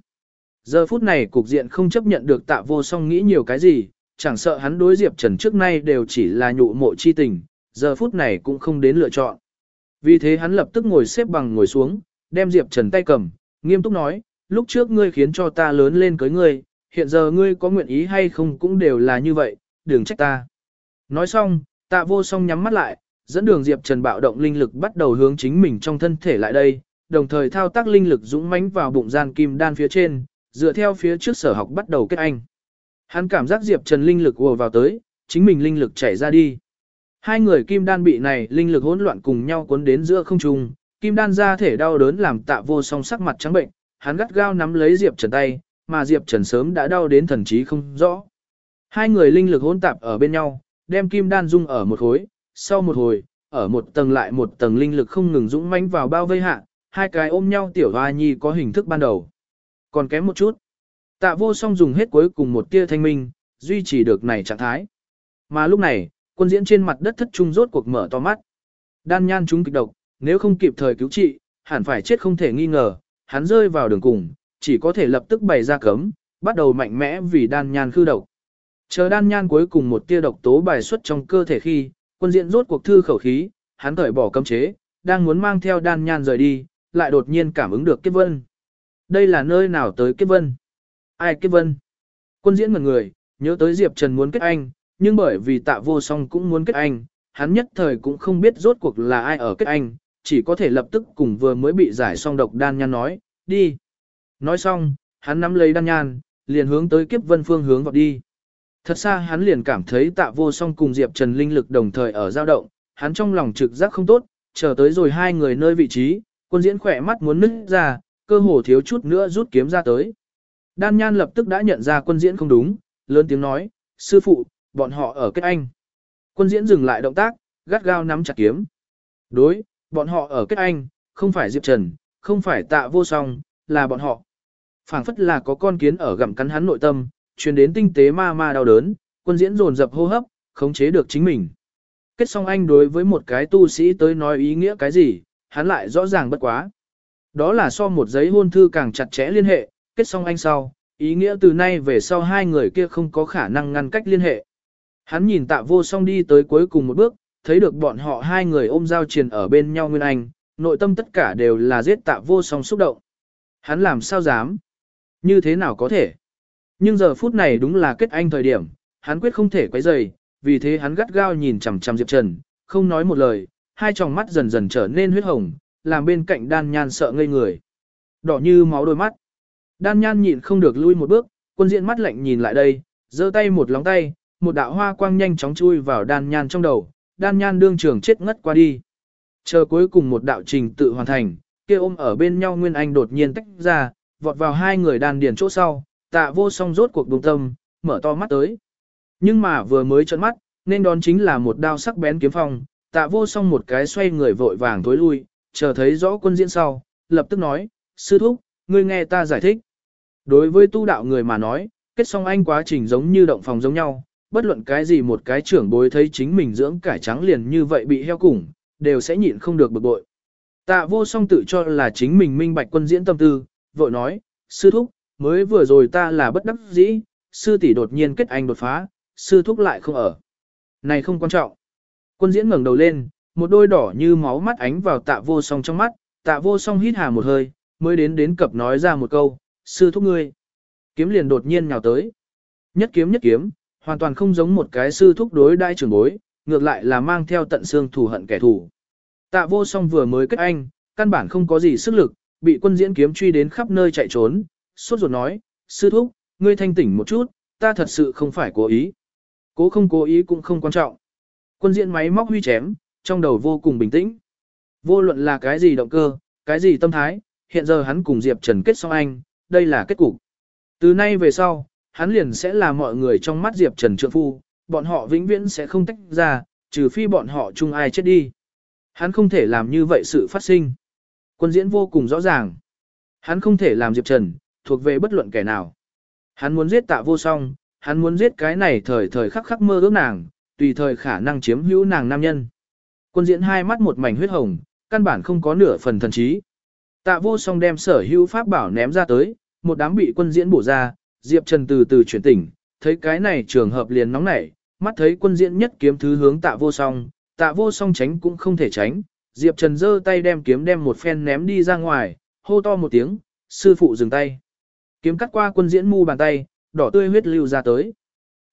Giờ phút này cục diện không chấp nhận được tạ vô song nghĩ nhiều cái gì, chẳng sợ hắn đối Diệp Trần trước nay đều chỉ là nhụ mộ chi tình, giờ phút này cũng không đến lựa chọn. Vì thế hắn lập tức ngồi xếp bằng ngồi xuống, đem Diệp Trần tay cầm, nghiêm túc nói, lúc trước ngươi khiến cho ta lớn lên cưới ngươi, hiện giờ ngươi có nguyện ý hay không cũng đều là như vậy, đừng trách ta. Nói xong, tạ vô song nhắm mắt lại, dẫn đường Diệp Trần bạo động linh lực bắt đầu hướng chính mình trong thân thể lại đây, đồng thời thao tác linh lực dũng mãnh vào bụng gian kim đan phía trên, dựa theo phía trước sở học bắt đầu kết anh. Hắn cảm giác Diệp Trần linh lực ùa vào tới, chính mình linh lực chảy ra đi. Hai người kim đan bị này linh lực hỗn loạn cùng nhau cuốn đến giữa không trung, kim đan ra thể đau đớn làm tạ vô song sắc mặt trắng bệnh, hắn gắt gao nắm lấy Diệp Trần tay, mà Diệp Trần sớm đã đau đến thần trí không rõ. Hai người linh lực hỗn tạp ở bên nhau, đem kim đan dung ở một khối, sau một hồi, ở một tầng lại một tầng linh lực không ngừng dũng mãnh vào bao vây hạ, hai cái ôm nhau tiểu hoa nhi có hình thức ban đầu. Còn kém một chút. Tạ vô song dùng hết cuối cùng một tia thanh minh, duy trì được này trạng thái. Mà lúc này, quân diễn trên mặt đất thất trung rốt cuộc mở to mắt. Đan nhan chúng kịch độc, nếu không kịp thời cứu trị, hẳn phải chết không thể nghi ngờ, hắn rơi vào đường cùng, chỉ có thể lập tức bày ra cấm, bắt đầu mạnh mẽ vì đan nhan khư độc. Chờ đan nhan cuối cùng một tia độc tố bài xuất trong cơ thể khi, quân diễn rốt cuộc thư khẩu khí, hắn thởi bỏ cấm chế, đang muốn mang theo đan nhan rời đi, lại đột nhiên cảm ứng được kiếp vân. Đây là nơi nào tới kiếp vân? Ai kiếp vân? Quân diễn một người, nhớ tới Diệp Trần muốn kết anh, nhưng bởi vì tạ vô song cũng muốn kết anh, hắn nhất thời cũng không biết rốt cuộc là ai ở kết anh, chỉ có thể lập tức cùng vừa mới bị giải xong độc đan nhan nói, đi. Nói xong, hắn nắm lấy đan nhan, liền hướng tới kiếp vân phương hướng vọt đi. Thật xa hắn liền cảm thấy tạ vô song cùng Diệp Trần linh lực đồng thời ở dao động, hắn trong lòng trực giác không tốt, chờ tới rồi hai người nơi vị trí, quân diễn khỏe mắt muốn nứt ra, cơ hồ thiếu chút nữa rút kiếm ra tới. Đan Nhan lập tức đã nhận ra quân diễn không đúng, lớn tiếng nói, sư phụ, bọn họ ở kết anh. Quân diễn dừng lại động tác, gắt gao nắm chặt kiếm. Đối, bọn họ ở kết anh, không phải Diệp Trần, không phải tạ vô song, là bọn họ. phảng phất là có con kiến ở gặm cắn hắn nội tâm, truyền đến tinh tế ma ma đau đớn, quân diễn dồn dập hô hấp, khống chế được chính mình. Kết song anh đối với một cái tu sĩ tới nói ý nghĩa cái gì, hắn lại rõ ràng bất quá. Đó là so một giấy hôn thư càng chặt chẽ liên hệ, kết song anh sau, ý nghĩa từ nay về sau hai người kia không có khả năng ngăn cách liên hệ. Hắn nhìn tạ vô song đi tới cuối cùng một bước, thấy được bọn họ hai người ôm giao triền ở bên nhau nguyên anh, nội tâm tất cả đều là giết tạ vô song xúc động. Hắn làm sao dám? Như thế nào có thể? Nhưng giờ phút này đúng là kết anh thời điểm, hắn quyết không thể quấy rầy, vì thế hắn gắt gao nhìn chằm chằm Diệp Trần, không nói một lời, hai tròng mắt dần dần trở nên huyết hồng, làm bên cạnh đan nhan sợ ngây người. Đỏ như máu đôi mắt. Đan nhan nhịn không được lui một bước, quân diện mắt lạnh nhìn lại đây, giơ tay một lóng tay, một đạo hoa quang nhanh chóng chui vào đan nhan trong đầu, đan nhan đương trường chết ngất qua đi. Chờ cuối cùng một đạo trình tự hoàn thành, kia ôm ở bên nhau Nguyên Anh đột nhiên tách ra, vọt vào hai người đan điền chỗ sau, tạ vô song rốt cuộc đồng tâm, mở to mắt tới. Nhưng mà vừa mới trợn mắt, nên đón chính là một đao sắc bén kiếm phong, tạ vô song một cái xoay người vội vàng tối lui, chờ thấy rõ quân diễn sau, lập tức nói, sư thúc, ngươi nghe ta giải thích. Đối với tu đạo người mà nói, kết song anh quá trình giống như động phòng giống nhau, bất luận cái gì một cái trưởng bối thấy chính mình dưỡng cải trắng liền như vậy bị heo củng, đều sẽ nhịn không được bực bội. Tạ vô song tự cho là chính mình minh bạch quân diễn tâm tư, vội nói, sư thúc, mới vừa rồi ta là bất đắc dĩ, sư tỷ đột nhiên kết anh đột phá, sư thúc lại không ở. Này không quan trọng. Quân diễn ngẩng đầu lên, một đôi đỏ như máu mắt ánh vào tạ vô song trong mắt, tạ vô song hít hà một hơi, mới đến đến cập nói ra một câu, sư thúc ngươi. Kiếm liền đột nhiên nhào tới. Nhất kiếm nhất kiếm, hoàn toàn không giống một cái sư thúc đối đai trưởng bối, ngược lại là mang theo tận xương thù hận kẻ thù. Tạ vô song vừa mới kết anh, căn bản không có gì sức lực, bị quân diễn kiếm truy đến khắp nơi chạy trốn, suốt ruột nói, sư thúc, ngươi thanh tỉnh một chút, ta thật sự không phải cố ý. Cố không cố ý cũng không quan trọng. Quân diễn máy móc huy chém, trong đầu vô cùng bình tĩnh. Vô luận là cái gì động cơ, cái gì tâm thái, hiện giờ hắn cùng Diệp Trần kết xong anh, đây là kết cục. Từ nay về sau, hắn liền sẽ là mọi người trong mắt Diệp Trần trượng phu, bọn họ vĩnh viễn sẽ không tách ra, trừ phi bọn họ chung ai chết đi. Hắn không thể làm như vậy sự phát sinh. Quân diễn vô cùng rõ ràng. Hắn không thể làm Diệp Trần, thuộc về bất luận kẻ nào. Hắn muốn giết tạ vô song, hắn muốn giết cái này thời thời khắc khắc mơ ước nàng, tùy thời khả năng chiếm hữu nàng nam nhân. Quân diễn hai mắt một mảnh huyết hồng, căn bản không có nửa phần thần trí. Tạ vô song đem sở hữu pháp bảo ném ra tới, một đám bị quân diễn bổ ra, Diệp Trần từ từ chuyển tỉnh, thấy cái này trường hợp liền nóng nảy, mắt thấy quân diễn nhất kiếm thứ hướng tạ vô song, tạ vô song tránh cũng không thể tránh, Diệp Trần giơ tay đem kiếm đem một phen ném đi ra ngoài, hô to một tiếng, sư phụ dừng tay. Kiếm cắt qua quân diễn mu bàn tay, đỏ tươi huyết lưu ra tới.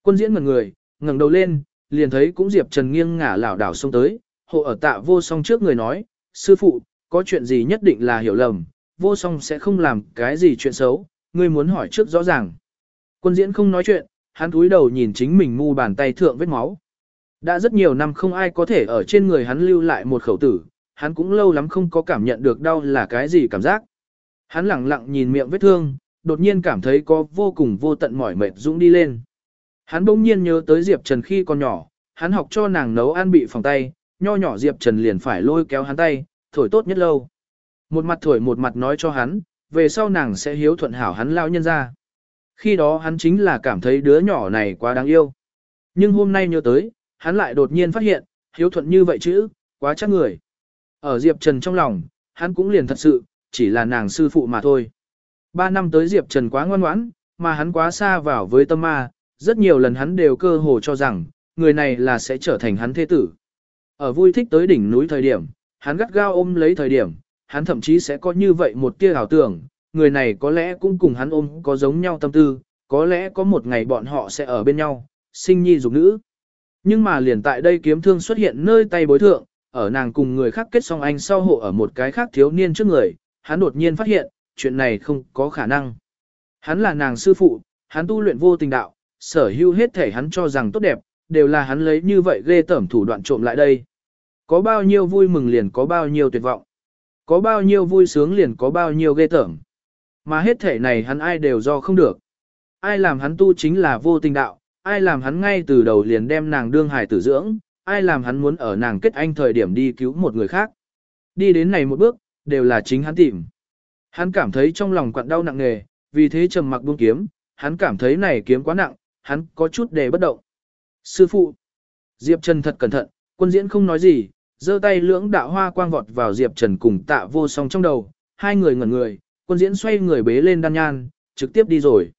Quân diễn ngẩn người, ngẩng đầu lên, liền thấy cũng Diệp Trần nghiêng ngả lảo đảo xông tới, hộ ở tạ vô song trước người nói, sư phụ, có chuyện gì nhất định là hiểu lầm, vô song sẽ không làm cái gì chuyện xấu, ngươi muốn hỏi trước rõ ràng. Quân diễn không nói chuyện, hắn cúi đầu nhìn chính mình mu bàn tay thượng vết máu. Đã rất nhiều năm không ai có thể ở trên người hắn lưu lại một khẩu tử, hắn cũng lâu lắm không có cảm nhận được đau là cái gì cảm giác. Hắn lặng lặng nhìn miệng vết thương, đột nhiên cảm thấy có vô cùng vô tận mỏi mệt dũng đi lên. Hắn bỗng nhiên nhớ tới Diệp Trần khi còn nhỏ, hắn học cho nàng nấu ăn bị phòng tay, nho nhỏ Diệp Trần liền phải lôi kéo hắn tay, thổi tốt nhất lâu. Một mặt thổi một mặt nói cho hắn, về sau nàng sẽ hiếu thuận hảo hắn lao nhân ra. Khi đó hắn chính là cảm thấy đứa nhỏ này quá đáng yêu. Nhưng hôm nay nhớ tới, hắn lại đột nhiên phát hiện, hiếu thuận như vậy chứ, quá chắc người. Ở Diệp Trần trong lòng, hắn cũng liền thật sự, chỉ là nàng sư phụ mà thôi. Ba năm tới Diệp Trần quá ngoan ngoãn, mà hắn quá xa vào với tâm ma, rất nhiều lần hắn đều cơ hồ cho rằng, người này là sẽ trở thành hắn thế tử. Ở vui thích tới đỉnh núi thời điểm, hắn gắt gao ôm lấy thời điểm, hắn thậm chí sẽ có như vậy một tia ảo tưởng, người này có lẽ cũng cùng hắn ôm có giống nhau tâm tư, có lẽ có một ngày bọn họ sẽ ở bên nhau, sinh nhi dục nữ. Nhưng mà liền tại đây kiếm thương xuất hiện nơi tay bối thượng, ở nàng cùng người khác kết xong anh sau hộ ở một cái khác thiếu niên trước người, hắn đột nhiên phát hiện, chuyện này không có khả năng. Hắn là nàng sư phụ, hắn tu luyện vô tình đạo, sở hữu hết thể hắn cho rằng tốt đẹp, đều là hắn lấy như vậy ghê tởm thủ đoạn trộm lại đây. Có bao nhiêu vui mừng liền có bao nhiêu tuyệt vọng. Có bao nhiêu vui sướng liền có bao nhiêu ghê tởm. Mà hết thể này hắn ai đều do không được. Ai làm hắn tu chính là vô tình đạo, ai làm hắn ngay từ đầu liền đem nàng đương hài tử dưỡng, ai làm hắn muốn ở nàng kết anh thời điểm đi cứu một người khác. Đi đến này một bước, đều là chính hắn tìm. Hắn cảm thấy trong lòng quặn đau nặng nề, vì thế trầm mặc buông kiếm, hắn cảm thấy này kiếm quá nặng, hắn có chút đề bất động. Sư phụ, Diệp Trần thật cẩn thận, quân diễn không nói gì, giơ tay lưỡng đạo hoa quang vọt vào Diệp Trần cùng tạ vô song trong đầu, hai người ngẩn người, quân diễn xoay người bế lên đan nhan, trực tiếp đi rồi.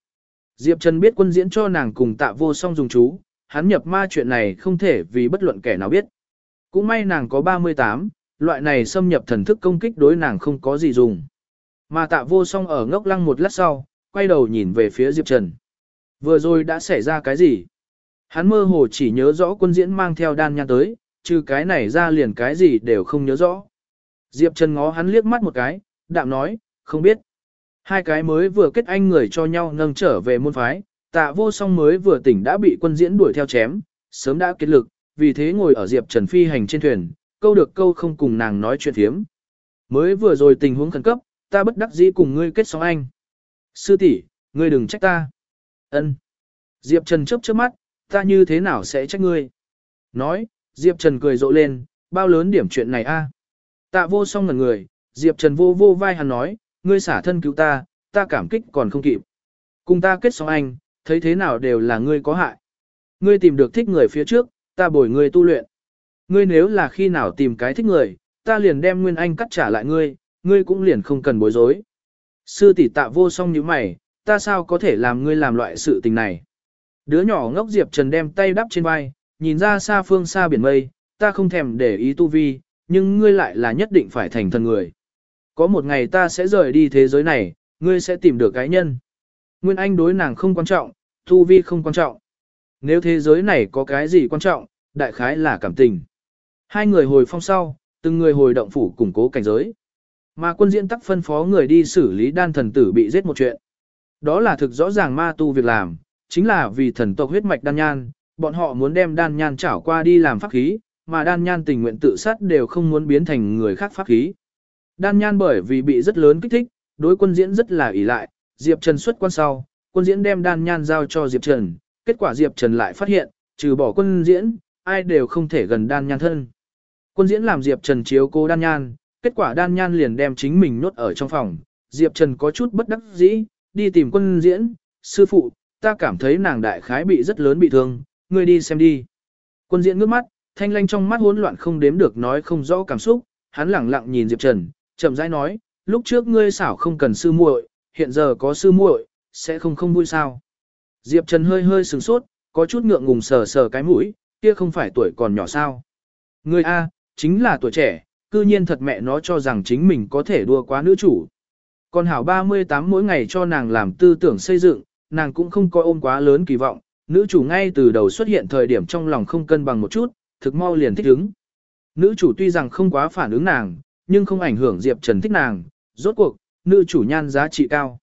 Diệp Trần biết quân diễn cho nàng cùng tạ vô song dùng chú, hắn nhập ma chuyện này không thể vì bất luận kẻ nào biết. Cũng may nàng có 38, loại này xâm nhập thần thức công kích đối nàng không có gì dùng. Mà tạ vô song ở ngốc lăng một lát sau, quay đầu nhìn về phía Diệp Trần. Vừa rồi đã xảy ra cái gì? Hắn mơ hồ chỉ nhớ rõ quân diễn mang theo đan nhan tới, trừ cái này ra liền cái gì đều không nhớ rõ. Diệp Trần ngó hắn liếc mắt một cái, đạm nói, không biết. Hai cái mới vừa kết anh người cho nhau nâng trở về môn phái, tạ vô song mới vừa tỉnh đã bị quân diễn đuổi theo chém, sớm đã kết lực, vì thế ngồi ở Diệp Trần phi hành trên thuyền, câu được câu không cùng nàng nói chuyện thiếm. Mới vừa rồi tình huống khẩn cấp, ta bất đắc dĩ cùng ngươi kết sóng anh. Sư tỷ, ngươi đừng trách ta. Ân. Diệp Trần chớp chớp mắt, ta như thế nào sẽ trách ngươi? Nói, Diệp Trần cười rộ lên, bao lớn điểm chuyện này a? Tạ vô song ngần người, Diệp Trần vô vô vai hắn nói, ngươi xả thân cứu ta, ta cảm kích còn không kịp. Cùng ta kết sóng anh, thấy thế nào đều là ngươi có hại. Ngươi tìm được thích người phía trước, ta bồi ngươi tu luyện. Ngươi nếu là khi nào tìm cái thích người, ta liền đem nguyên anh cắt trả lại ngươi, ngươi cũng liền không cần bối rối. Sư tỷ tạ vô song như mày, ta sao có thể làm ngươi làm loại sự tình này. Đứa nhỏ ngốc Diệp Trần đem tay đắp trên vai, nhìn ra xa phương xa biển mây, ta không thèm để ý tu vi, nhưng ngươi lại là nhất định phải thành thần người. Có một ngày ta sẽ rời đi thế giới này, ngươi sẽ tìm được cái nhân. Nguyên Anh đối nàng không quan trọng, tu vi không quan trọng. Nếu thế giới này có cái gì quan trọng, đại khái là cảm tình. Hai người hồi phong sau, từng người hồi động phủ củng cố cảnh giới. Mà quân diễn tắc phân phó người đi xử lý đan thần tử bị giết một chuyện. Đó là thực rõ ràng ma tu việc làm, chính là vì thần tộc huyết mạch đan nhan, bọn họ muốn đem đan nhan trảo qua đi làm pháp khí, mà đan nhan tình nguyện tự sát đều không muốn biến thành người khác pháp khí. Đan nhan bởi vì bị rất lớn kích thích, đối quân diễn rất là ỷ lại, Diệp Trần xuất quan sau, quân diễn đem đan nhan giao cho Diệp Trần, kết quả Diệp Trần lại phát hiện, trừ bỏ quân diễn, ai đều không thể gần đan nhan thân. Quân diễn làm Diệp Trần chiếu cô đan nhan, kết quả đan nhan liền đem chính mình nốt ở trong phòng. Diệp Trần có chút bất đắc dĩ, đi tìm quân diễn, sư phụ, ta cảm thấy nàng đại khái bị rất lớn bị thương, ngươi đi xem đi. Quân diễn ngước mắt, thanh lanh trong mắt hỗn loạn không đếm được nói không rõ cảm xúc, hắn lẳng lặng nhìn Diệp Trần, chậm rãi nói, lúc trước ngươi xảo không cần sư muội, hiện giờ có sư muội, sẽ không không vui sao. Diệp Trần hơi hơi sừng sốt, có chút ngượng ngùng sờ sờ cái mũi, kia không phải tuổi còn nhỏ sao. Ngươi A, chính là tuổi trẻ, cư nhiên thật mẹ nó cho rằng chính mình có thể đua quá nữ chủ. Còn hảo 38 mỗi ngày cho nàng làm tư tưởng xây dựng, nàng cũng không coi ôm quá lớn kỳ vọng, nữ chủ ngay từ đầu xuất hiện thời điểm trong lòng không cân bằng một chút, thực mau liền thích ứng. Nữ chủ tuy rằng không quá phản ứng nàng, nhưng không ảnh hưởng Diệp Trần thích nàng, rốt cuộc, nữ chủ nhan giá trị cao.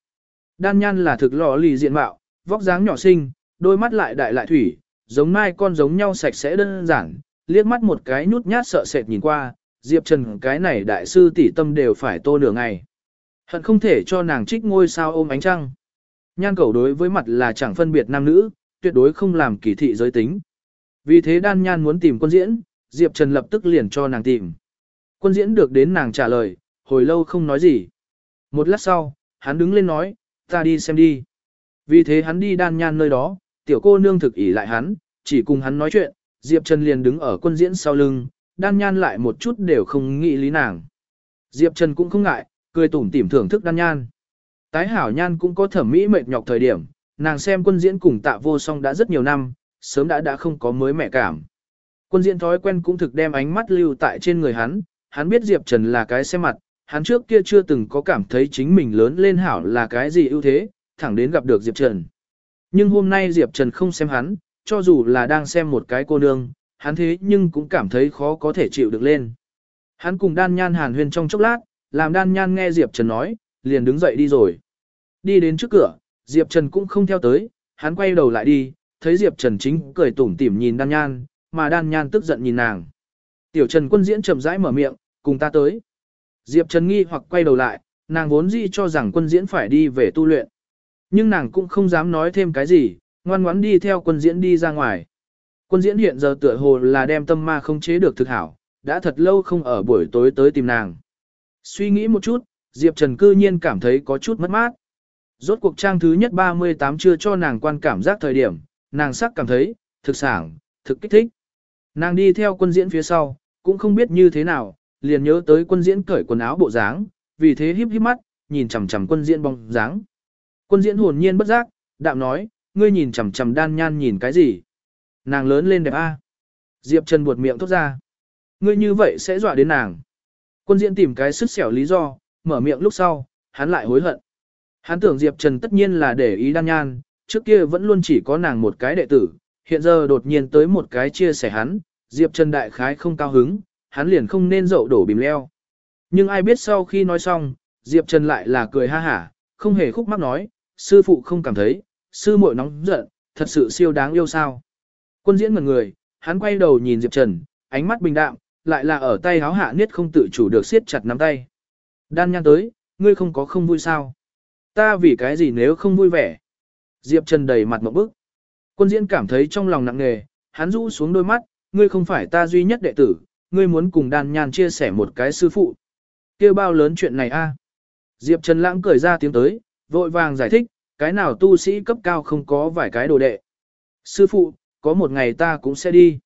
Đan nhan là thực lọ lì diện mạo, vóc dáng nhỏ xinh, đôi mắt lại đại lại thủy, giống mai con giống nhau sạch sẽ đơn giản, liếc mắt một cái nhút nhát sợ sệt nhìn qua, Diệp Trần cái này đại sư tỷ tâm đều phải tô nửa ngày. Hận không thể cho nàng trích ngôi sao ôm ánh trăng. Nhan cầu đối với mặt là chẳng phân biệt nam nữ, tuyệt đối không làm kỳ thị giới tính. Vì thế đan nhan muốn tìm quân diễn, Diệp Trần lập tức liền cho nàng tìm. Quân diễn được đến nàng trả lời, hồi lâu không nói gì. Một lát sau, hắn đứng lên nói, ta đi xem đi. Vì thế hắn đi đan nhan nơi đó, tiểu cô nương thực ỉ lại hắn, chỉ cùng hắn nói chuyện, Diệp Trần liền đứng ở quân diễn sau lưng, đan nhan lại một chút đều không nghĩ lý nàng. Diệp Trần cũng không ngại, cười tủm tỉm thưởng thức đan nhan. Tái hảo nhan cũng có thẩm mỹ mệt nhọc thời điểm, nàng xem quân diễn cùng tạ vô song đã rất nhiều năm, sớm đã đã không có mới mẹ cảm. Quân diễn thói quen cũng thực đem ánh mắt lưu tại trên người hắn, hắn biết Diệp Trần là cái xem mặt, hắn trước kia chưa từng có cảm thấy chính mình lớn lên hảo là cái gì ưu thế, thẳng đến gặp được Diệp Trần. Nhưng hôm nay Diệp Trần không xem hắn, cho dù là đang xem một cái cô nương, hắn thế nhưng cũng cảm thấy khó có thể chịu được lên. Hắn cùng đan nhan hàn huyên trong chốc lát, làm đan nhan nghe Diệp Trần nói, liền đứng dậy đi rồi. Đi đến trước cửa, Diệp Trần cũng không theo tới, hắn quay đầu lại đi, thấy Diệp Trần chính cười tủm tỉm nhìn đan nhan, mà đan nhan tức giận nhìn nàng. Tiểu Trần quân diễn chậm rãi mở miệng, cùng ta tới. Diệp Trần nghi hoặc quay đầu lại, nàng vốn dĩ cho rằng quân diễn phải đi về tu luyện. Nhưng nàng cũng không dám nói thêm cái gì, ngoan ngoãn đi theo quân diễn đi ra ngoài. Quân diễn hiện giờ tựa hồ là đem tâm ma không chế được thực hảo, đã thật lâu không ở buổi tối tới tìm nàng. Suy nghĩ một chút, Diệp Trần cư nhiên cảm thấy có chút mất mát. Rốt cuộc trang thứ nhất 38 chưa cho nàng quan cảm giác thời điểm, nàng sắc cảm thấy, thực sảng, thực kích thích. Nàng đi theo quân diễn phía sau, cũng không biết như thế nào, liền nhớ tới quân diễn cởi quần áo bộ dáng, vì thế híp híp mắt, nhìn chằm chằm quân diễn bóng dáng. Quân diễn hồn nhiên bất giác, đạm nói, ngươi nhìn chằm chằm đan nhan nhìn cái gì? Nàng lớn lên đẹp a. Diệp Trần buột miệng thốt ra. Ngươi như vậy sẽ dọa đến nàng. Quân diễn tìm cái sức xẻo lý do, mở miệng lúc sau, hắn lại hối hận. Hắn tưởng Diệp Trần tất nhiên là để ý đan nhan, trước kia vẫn luôn chỉ có nàng một cái đệ tử, hiện giờ đột nhiên tới một cái chia sẻ hắn, Diệp Trần đại khái không cao hứng, hắn liền không nên dậu đổ bìm leo. Nhưng ai biết sau khi nói xong, Diệp Trần lại là cười ha hả, không hề khúc mắc nói, sư phụ không cảm thấy, sư muội nóng giận, thật sự siêu đáng yêu sao. Quân diễn ngần người, hắn quay đầu nhìn Diệp Trần, ánh mắt bình đạm, lại là ở tay háo hạ niết không tự chủ được siết chặt nắm tay. Đan Nhan tới, ngươi không có không vui sao? Ta vì cái gì nếu không vui vẻ? Diệp Trần đầy mặt một bức. Quân diễn cảm thấy trong lòng nặng nề, hắn rũ xuống đôi mắt, ngươi không phải ta duy nhất đệ tử, ngươi muốn cùng đàn nhan chia sẻ một cái sư phụ. kêu bao lớn chuyện này a? Diệp Trần lãng cười ra tiếng tới, vội vàng giải thích, cái nào tu sĩ cấp cao không có vài cái đồ đệ. Sư phụ, có một ngày ta cũng sẽ đi.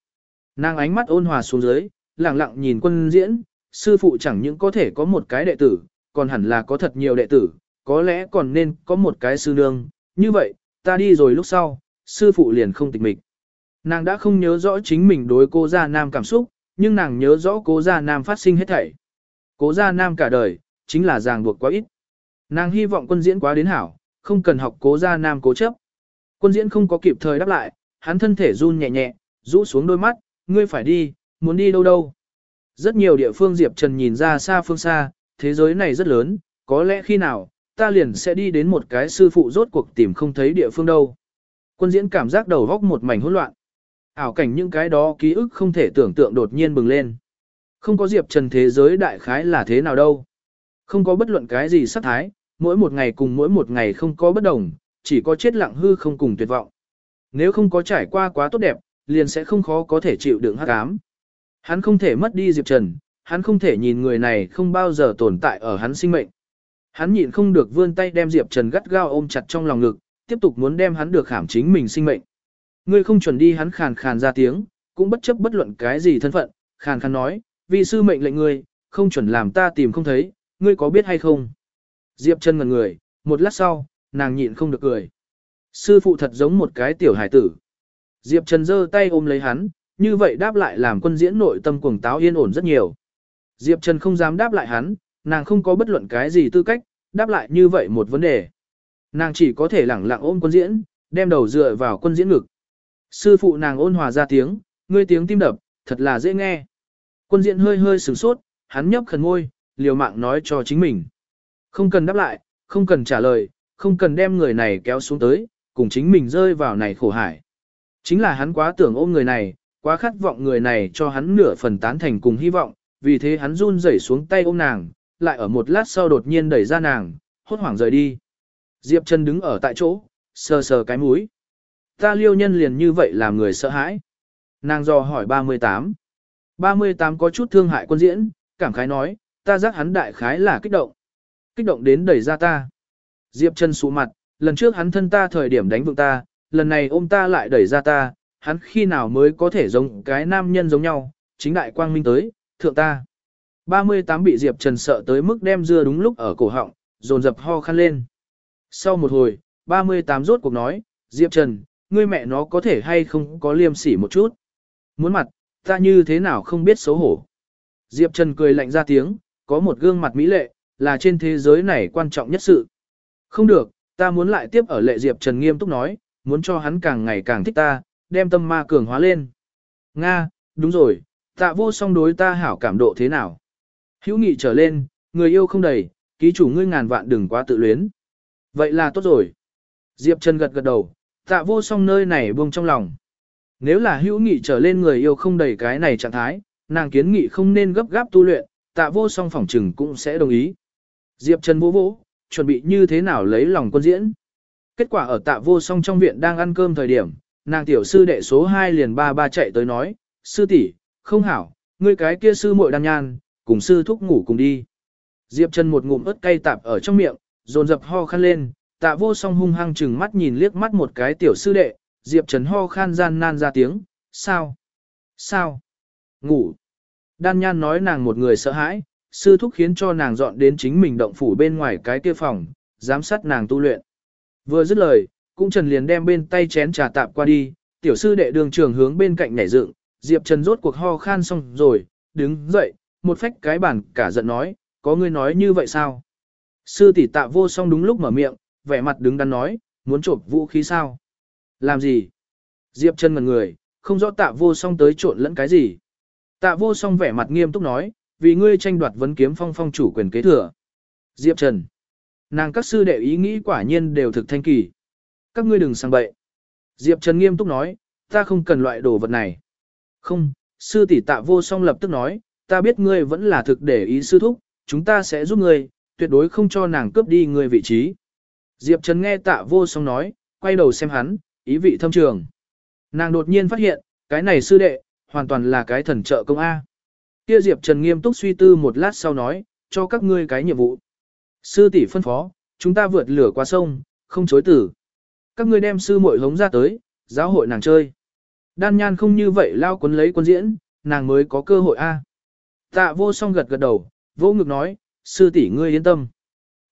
Nàng ánh mắt ôn hòa xuống dưới, lặng lặng nhìn quân diễn, sư phụ chẳng những có thể có một cái đệ tử, còn hẳn là có thật nhiều đệ tử, có lẽ còn nên có một cái sư nương, như vậy, ta đi rồi lúc sau, sư phụ liền không tịch mịch. Nàng đã không nhớ rõ chính mình đối cô gia nam cảm xúc, nhưng nàng nhớ rõ cố gia nam phát sinh hết thảy. Cố gia nam cả đời, chính là ràng buộc quá ít. Nàng hy vọng quân diễn quá đến hảo, không cần học cố gia nam cố chấp. Quân diễn không có kịp thời đáp lại, hắn thân thể run nhẹ nhẹ, rũ xuống đôi mắt, ngươi phải đi, muốn đi đâu đâu. Rất nhiều địa phương Diệp Trần nhìn ra xa phương xa, thế giới này rất lớn, có lẽ khi nào, ta liền sẽ đi đến một cái sư phụ rốt cuộc tìm không thấy địa phương đâu. Quân diễn cảm giác đầu góc một mảnh hỗn loạn. Ảo cảnh những cái đó ký ức không thể tưởng tượng đột nhiên bừng lên. Không có Diệp Trần thế giới đại khái là thế nào đâu. Không có bất luận cái gì sắc thái, mỗi một ngày cùng mỗi một ngày không có bất đồng, chỉ có chết lặng hư không cùng tuyệt vọng. Nếu không có trải qua quá tốt đẹp, liền sẽ không khó có thể chịu đựng hắc ám. Hắn không thể mất đi Diệp Trần, hắn không thể nhìn người này không bao giờ tồn tại ở hắn sinh mệnh. Hắn nhịn không được vươn tay đem Diệp Trần gắt gao ôm chặt trong lòng ngực, tiếp tục muốn đem hắn được khảm chính mình sinh mệnh. Ngươi không chuẩn đi hắn khàn khàn ra tiếng, cũng bất chấp bất luận cái gì thân phận, khàn khàn nói, vì sư mệnh lệnh ngươi, không chuẩn làm ta tìm không thấy, ngươi có biết hay không? Diệp Trần ngẩn người, một lát sau, nàng nhịn không được cười. Sư phụ thật giống một cái tiểu hải tử. Diệp Trần giơ tay ôm lấy hắn, như vậy đáp lại làm quân diễn nội tâm cuồng táo yên ổn rất nhiều. Diệp Trần không dám đáp lại hắn, nàng không có bất luận cái gì tư cách, đáp lại như vậy một vấn đề. Nàng chỉ có thể lẳng lặng ôm quân diễn, đem đầu dựa vào quân diễn ngực. Sư phụ nàng ôn hòa ra tiếng, ngươi tiếng tim đập, thật là dễ nghe. Quân diễn hơi hơi sửng sốt, hắn nhấp khẩn ngôi, liều mạng nói cho chính mình. Không cần đáp lại, không cần trả lời, không cần đem người này kéo xuống tới, cùng chính mình rơi vào này khổ hải. Chính là hắn quá tưởng ôm người này, quá khát vọng người này cho hắn nửa phần tán thành cùng hy vọng, vì thế hắn run rẩy xuống tay ôm nàng, lại ở một lát sau đột nhiên đẩy ra nàng, hốt hoảng rời đi. Diệp Trần đứng ở tại chỗ, sờ sờ cái mũi. Ta liêu nhân liền như vậy làm người sợ hãi. Nàng dò hỏi 38. 38 có chút thương hại quân diễn, cảm khái nói, ta giác hắn đại khái là kích động. Kích động đến đẩy ra ta. Diệp Trần sụ mặt, lần trước hắn thân ta thời điểm đánh vượng ta, lần này ôm ta lại đẩy ra ta, hắn khi nào mới có thể giống cái nam nhân giống nhau, chính đại quang minh tới, thượng ta. 38 bị Diệp Trần sợ tới mức đem dưa đúng lúc ở cổ họng, dồn dập ho khăn lên. Sau một hồi, 38 rốt cuộc nói, Diệp Trần, ngươi mẹ nó có thể hay không có liêm sỉ một chút. Muốn mặt, ta như thế nào không biết xấu hổ. Diệp Trần cười lạnh ra tiếng, có một gương mặt mỹ lệ, là trên thế giới này quan trọng nhất sự. Không được, ta muốn lại tiếp ở lệ Diệp Trần nghiêm túc nói, muốn cho hắn càng ngày càng thích ta, đem tâm ma cường hóa lên. Nga, đúng rồi, tạ vô song đối ta hảo cảm độ thế nào? Hữu nghị trở lên, người yêu không đầy, ký chủ ngươi ngàn vạn đừng quá tự luyến. Vậy là tốt rồi. Diệp Trần gật gật đầu, tạ vô song nơi này buông trong lòng. Nếu là hữu nghị trở lên người yêu không đầy cái này trạng thái, nàng kiến nghị không nên gấp gáp tu luyện, tạ vô song phỏng trừng cũng sẽ đồng ý. Diệp Trần vô vỗ, chuẩn bị như thế nào lấy lòng quân diễn. Kết quả ở tạ vô song trong viện đang ăn cơm thời điểm, nàng tiểu sư đệ số 2 liền ba ba chạy tới nói, sư tỷ, không hảo, ngươi cái kia sư muội đan nhan, cùng sư thúc ngủ cùng đi. Diệp Trần một ngụm ớt cay tạp ở trong miệng, dồn dập ho khăn lên, tạ vô song hung hăng chừng mắt nhìn liếc mắt một cái tiểu sư đệ, Diệp Trần ho khan gian nan ra tiếng, sao? Sao? Ngủ. Đan nhan nói nàng một người sợ hãi, sư thúc khiến cho nàng dọn đến chính mình động phủ bên ngoài cái kia phòng, giám sát nàng tu luyện. Vừa dứt lời, cũng Trần liền đem bên tay chén trà tạp qua đi, tiểu sư đệ đường trường hướng bên cạnh nhảy dựng, Diệp Trần rốt cuộc ho khan xong rồi, đứng dậy, một phách cái bản cả giận nói, có ngươi nói như vậy sao? Sư tỷ tạ vô song đúng lúc mở miệng, vẻ mặt đứng đắn nói, muốn trộm vũ khí sao? Làm gì? Diệp Trần ngần người, không rõ tạ vô song tới trộn lẫn cái gì. Tạ vô song vẻ mặt nghiêm túc nói, vì ngươi tranh đoạt vấn kiếm phong phong chủ quyền kế thừa. Diệp Trần. Nàng các sư đệ ý nghĩ quả nhiên đều thực thanh kỳ. Các ngươi đừng sang bậy. Diệp Trần nghiêm túc nói, ta không cần loại đồ vật này. Không, sư tỷ tạ vô song lập tức nói, ta biết ngươi vẫn là thực để ý sư thúc, chúng ta sẽ giúp ngươi, tuyệt đối không cho nàng cướp đi ngươi vị trí. Diệp Trần nghe tạ vô song nói, quay đầu xem hắn, ý vị thâm trường. Nàng đột nhiên phát hiện, cái này sư đệ, hoàn toàn là cái thần trợ công A. Kia Diệp Trần nghiêm túc suy tư một lát sau nói, cho các ngươi cái nhiệm vụ. Sư tỷ phân phó, chúng ta vượt lửa qua sông, không chối tử. Các ngươi đem sư muội hống ra tới, giáo hội nàng chơi. Đan nhan không như vậy lao quấn lấy quân diễn, nàng mới có cơ hội A. Tạ vô song gật gật đầu, vô ngực nói, sư tỷ ngươi yên tâm.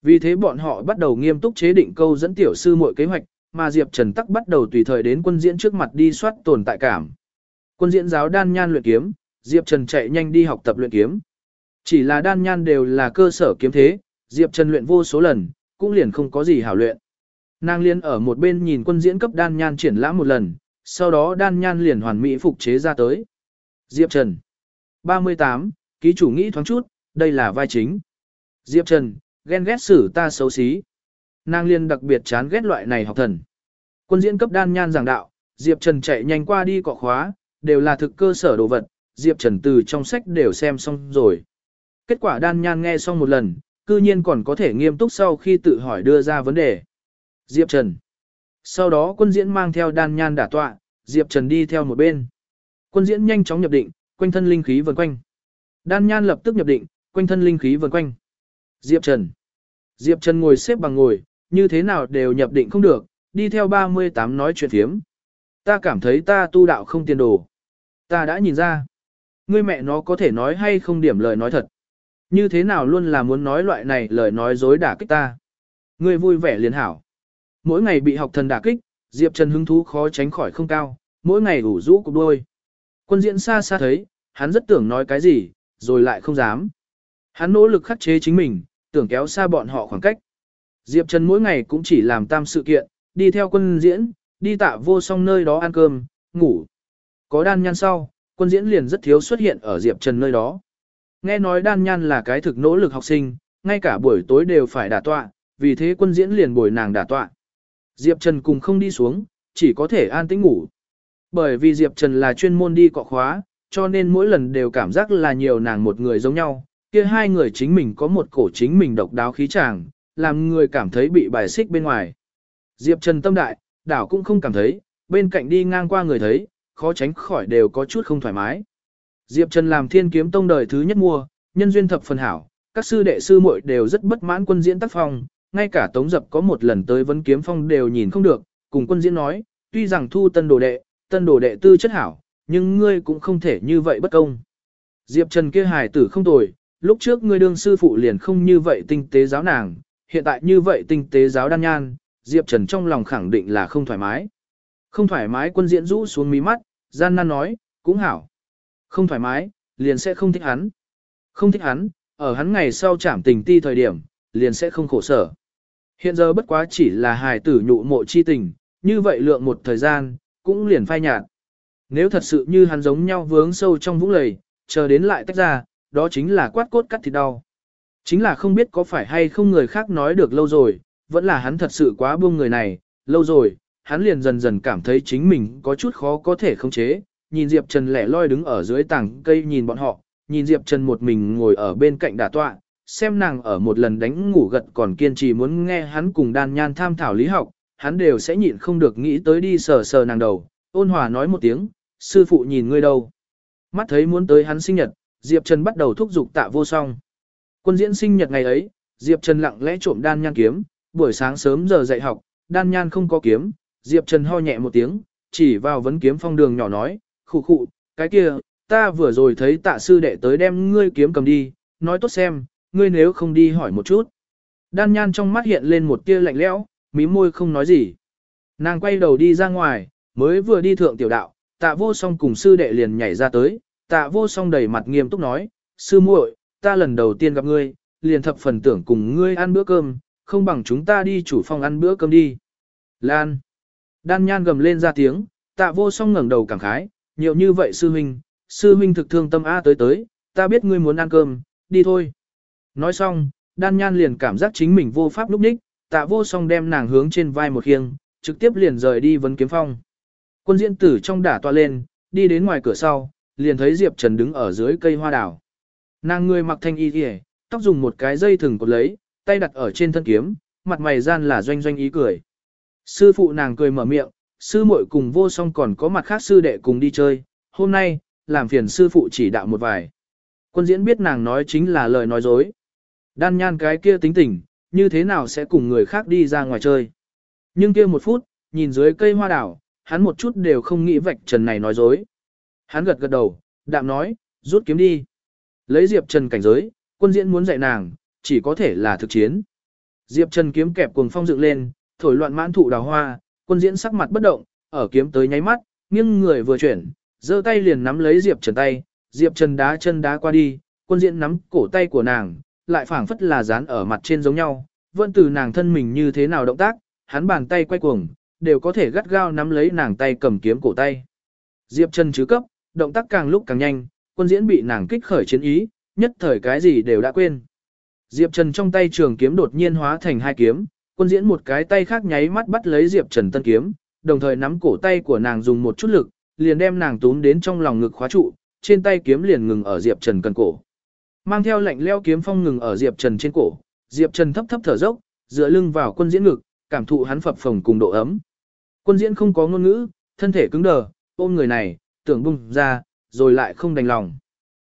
Vì thế bọn họ bắt đầu nghiêm túc chế định câu dẫn tiểu sư muội kế hoạch, mà Diệp Trần Tắc bắt đầu tùy thời đến quân diễn trước mặt đi soát tồn tại cảm. Quân diễn giáo đan nhan luyện kiếm, Diệp Trần chạy nhanh đi học tập luyện kiếm. Chỉ là đan nhan đều là cơ sở kiếm thế, Diệp Trần luyện vô số lần, cũng liền không có gì hảo luyện. Nàng liên ở một bên nhìn quân diễn cấp đan nhan triển lãm một lần, sau đó đan nhan liền hoàn mỹ phục chế ra tới. Diệp Trần 38, ký chủ nghĩ thoáng chút, đây là vai chính. Diệp Trần, ghen ghét xử ta xấu xí. Nàng liên đặc biệt chán ghét loại này học thần. Quân diễn cấp đan nhan giảng đạo, Diệp Trần chạy nhanh qua đi cọ khóa, đều là thực cơ sở đồ vật, Diệp Trần từ trong sách đều xem xong rồi. Kết quả đan nhan nghe xong một lần, cư nhiên còn có thể nghiêm túc sau khi tự hỏi đưa ra vấn đề. Diệp Trần. Sau đó quân diễn mang theo đan nhan đả tọa, Diệp Trần đi theo một bên. Quân diễn nhanh chóng nhập định, quanh thân linh khí vần quanh. Đan Nhan lập tức nhập định, quanh thân linh khí vần quanh. Diệp Trần. Diệp Trần ngồi xếp bằng ngồi, như thế nào đều nhập định không được, đi theo 38 nói chuyện phiếm. Ta cảm thấy ta tu đạo không tiền đồ. Ta đã nhìn ra. Ngươi mẹ nó có thể nói hay không điểm lời nói thật. Như thế nào luôn là muốn nói loại này lời nói dối đả kích ta. Ngươi vui vẻ liền hảo. Mỗi ngày bị học thần đả kích, Diệp Trần hứng thú khó tránh khỏi không cao, mỗi ngày ủ rũ cục đôi. Quân diễn xa xa thấy, hắn rất tưởng nói cái gì, rồi lại không dám. Hắn nỗ lực khắc chế chính mình, tưởng kéo xa bọn họ khoảng cách. Diệp Trần mỗi ngày cũng chỉ làm tam sự kiện, đi theo quân diễn, đi tạ vô song nơi đó ăn cơm, ngủ. Có đan nhan sau, quân diễn liền rất thiếu xuất hiện ở Diệp Trần nơi đó. Nghe nói đan nhan là cái thực nỗ lực học sinh, ngay cả buổi tối đều phải đả tọa, vì thế quân diễn liền bồi nàng đả tọa. Diệp Trần cùng không đi xuống, chỉ có thể an tĩnh ngủ. Bởi vì Diệp Trần là chuyên môn đi cọ khóa, cho nên mỗi lần đều cảm giác là nhiều nàng một người giống nhau, kia hai người chính mình có một cổ chính mình độc đáo khí chàng, làm người cảm thấy bị bài xích bên ngoài. Diệp Trần tâm đại, đảo cũng không cảm thấy, bên cạnh đi ngang qua người thấy, khó tránh khỏi đều có chút không thoải mái. Diệp Trần làm thiên kiếm tông đời thứ nhất mua, nhân duyên thập phần hảo, các sư đệ sư muội đều rất bất mãn quân diễn tác phong, ngay cả tống dập có một lần tới vấn kiếm phong đều nhìn không được, cùng quân diễn nói, tuy rằng thu tân đồ đệ, tân đồ đệ tư chất hảo, nhưng ngươi cũng không thể như vậy bất công. Diệp Trần kia hài tử không tồi, lúc trước ngươi đương sư phụ liền không như vậy tinh tế giáo nàng, hiện tại như vậy tinh tế giáo đan nhan, Diệp Trần trong lòng khẳng định là không thoải mái. Không thoải mái quân diễn rũ xuống mí mắt, gian nan nói, cũng hảo. Không thoải mái, liền sẽ không thích hắn. Không thích hắn, ở hắn ngày sau trảm tình ti thời điểm, liền sẽ không khổ sở. Hiện giờ bất quá chỉ là hài tử nhụ mộ chi tình, như vậy lượng một thời gian, cũng liền phai nhạt. Nếu thật sự như hắn giống nhau vướng sâu trong vũng lầy, chờ đến lại tách ra, đó chính là quát cốt cắt thịt đau. Chính là không biết có phải hay không người khác nói được lâu rồi, vẫn là hắn thật sự quá buông người này, lâu rồi, hắn liền dần dần cảm thấy chính mình có chút khó có thể khống chế, nhìn Diệp Trần lẻ loi đứng ở dưới tảng cây nhìn bọn họ, nhìn Diệp Trần một mình ngồi ở bên cạnh đả tọa, xem nàng ở một lần đánh ngủ gật còn kiên trì muốn nghe hắn cùng đan nhan tham thảo lý học, hắn đều sẽ nhịn không được nghĩ tới đi sờ sờ nàng đầu, ôn hòa nói một tiếng, sư phụ nhìn ngươi đâu. Mắt thấy muốn tới hắn sinh nhật, Diệp Trần bắt đầu thúc giục tạ vô song. Quân diễn sinh nhật ngày ấy, Diệp Trần lặng lẽ trộm đan nhan kiếm, buổi sáng sớm giờ dạy học, đan nhan không có kiếm, Diệp Trần ho nhẹ một tiếng, chỉ vào vấn kiếm phong đường nhỏ nói, khụ khụ, cái kia, ta vừa rồi thấy tạ sư đệ tới đem ngươi kiếm cầm đi, nói tốt xem, ngươi nếu không đi hỏi một chút. Đan nhan trong mắt hiện lên một tia lạnh lẽo, mí môi không nói gì. Nàng quay đầu đi ra ngoài, mới vừa đi thượng tiểu đạo, tạ vô song cùng sư đệ liền nhảy ra tới, tạ vô song đầy mặt nghiêm túc nói, sư muội, ta lần đầu tiên gặp ngươi, liền thập phần tưởng cùng ngươi ăn bữa cơm, không bằng chúng ta đi chủ phòng ăn bữa cơm đi. Lan. Đan nhan gầm lên ra tiếng, tạ vô song ngẩng đầu cảm khái, nhiều như vậy sư huynh, sư huynh thực thương tâm A tới tới, ta biết ngươi muốn ăn cơm, đi thôi. Nói xong, đan nhan liền cảm giác chính mình vô pháp lúc ních, tạ vô song đem nàng hướng trên vai một khiêng, trực tiếp liền rời đi vấn kiếm phong. Quân diễn tử trong đả toa lên, đi đến ngoài cửa sau, liền thấy Diệp Trần đứng ở dưới cây hoa đào. Nàng người mặc thanh y kìa, tóc dùng một cái dây thừng cột lấy, tay đặt ở trên thân kiếm, mặt mày gian là doanh doanh ý cười. Sư phụ nàng cười mở miệng, sư muội cùng vô song còn có mặt khác sư đệ cùng đi chơi, hôm nay, làm phiền sư phụ chỉ đạo một vài. Quân diễn biết nàng nói chính là lời nói dối. Đan nhan cái kia tính tình, như thế nào sẽ cùng người khác đi ra ngoài chơi. Nhưng kia một phút, nhìn dưới cây hoa đảo, hắn một chút đều không nghĩ vạch trần này nói dối. Hắn gật gật đầu, đạm nói, rút kiếm đi. Lấy Diệp Trần cảnh giới, quân diễn muốn dạy nàng, chỉ có thể là thực chiến. Diệp Trần kiếm kẹp cuồng phong dựng lên, thổi loạn mãn thụ đào hoa, quân diễn sắc mặt bất động, ở kiếm tới nháy mắt, nghiêng người vừa chuyển, giơ tay liền nắm lấy Diệp Trần tay, Diệp Trần đá chân đá qua đi, quân diễn nắm cổ tay của nàng, lại phảng phất là dán ở mặt trên giống nhau, vẫn từ nàng thân mình như thế nào động tác, hắn bàn tay quay cuồng, đều có thể gắt gao nắm lấy nàng tay cầm kiếm cổ tay. Diệp Trần chứ cấp, động tác càng lúc càng nhanh, quân diễn bị nàng kích khởi chiến ý, nhất thời cái gì đều đã quên. Diệp Trần trong tay trường kiếm đột nhiên hóa thành hai kiếm, quân diễn một cái tay khác nháy mắt bắt lấy Diệp Trần tân kiếm, đồng thời nắm cổ tay của nàng dùng một chút lực, liền đem nàng túm đến trong lòng ngực khóa trụ, trên tay kiếm liền ngừng ở Diệp Trần cần cổ. Mang theo lạnh leo kiếm phong ngừng ở Diệp Trần trên cổ, Diệp Trần thấp thấp thở dốc, dựa lưng vào quân diễn ngực, cảm thụ hắn phập phồng cùng độ ấm. Quân diễn không có ngôn ngữ, thân thể cứng đờ, ôm người này, tưởng bung ra, rồi lại không đành lòng.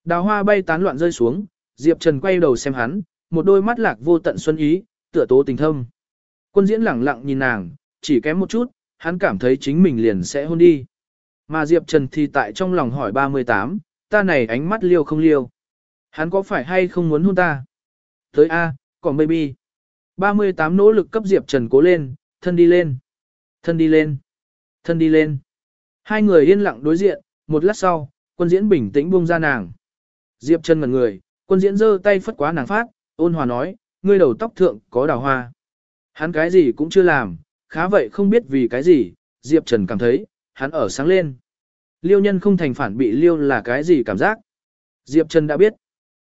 Đào hoa bay tán loạn rơi xuống, Diệp Trần quay đầu xem hắn, một đôi mắt lạc vô tận xuân ý, tựa tố tình thâm. Quân diễn lẳng lặng nhìn nàng, chỉ kém một chút, hắn cảm thấy chính mình liền sẽ hôn đi. Mà Diệp Trần thì tại trong lòng hỏi 38, ta này ánh mắt liêu không liêu. Hắn có phải hay không muốn hôn ta? Tới A, còn baby. 38 nỗ lực cấp Diệp Trần cố lên, thân đi lên. Thân đi lên. Thân đi lên. Hai người yên lặng đối diện, một lát sau, quân diễn bình tĩnh buông ra nàng. Diệp Trần ngẩn người, quân diễn giơ tay phất quá nàng phát, ôn hòa nói, ngươi đầu tóc thượng có đào hoa. Hắn cái gì cũng chưa làm, khá vậy không biết vì cái gì, Diệp Trần cảm thấy, hắn ở sáng lên. Liêu nhân không thành phản bị liêu là cái gì cảm giác. Diệp Trần đã biết.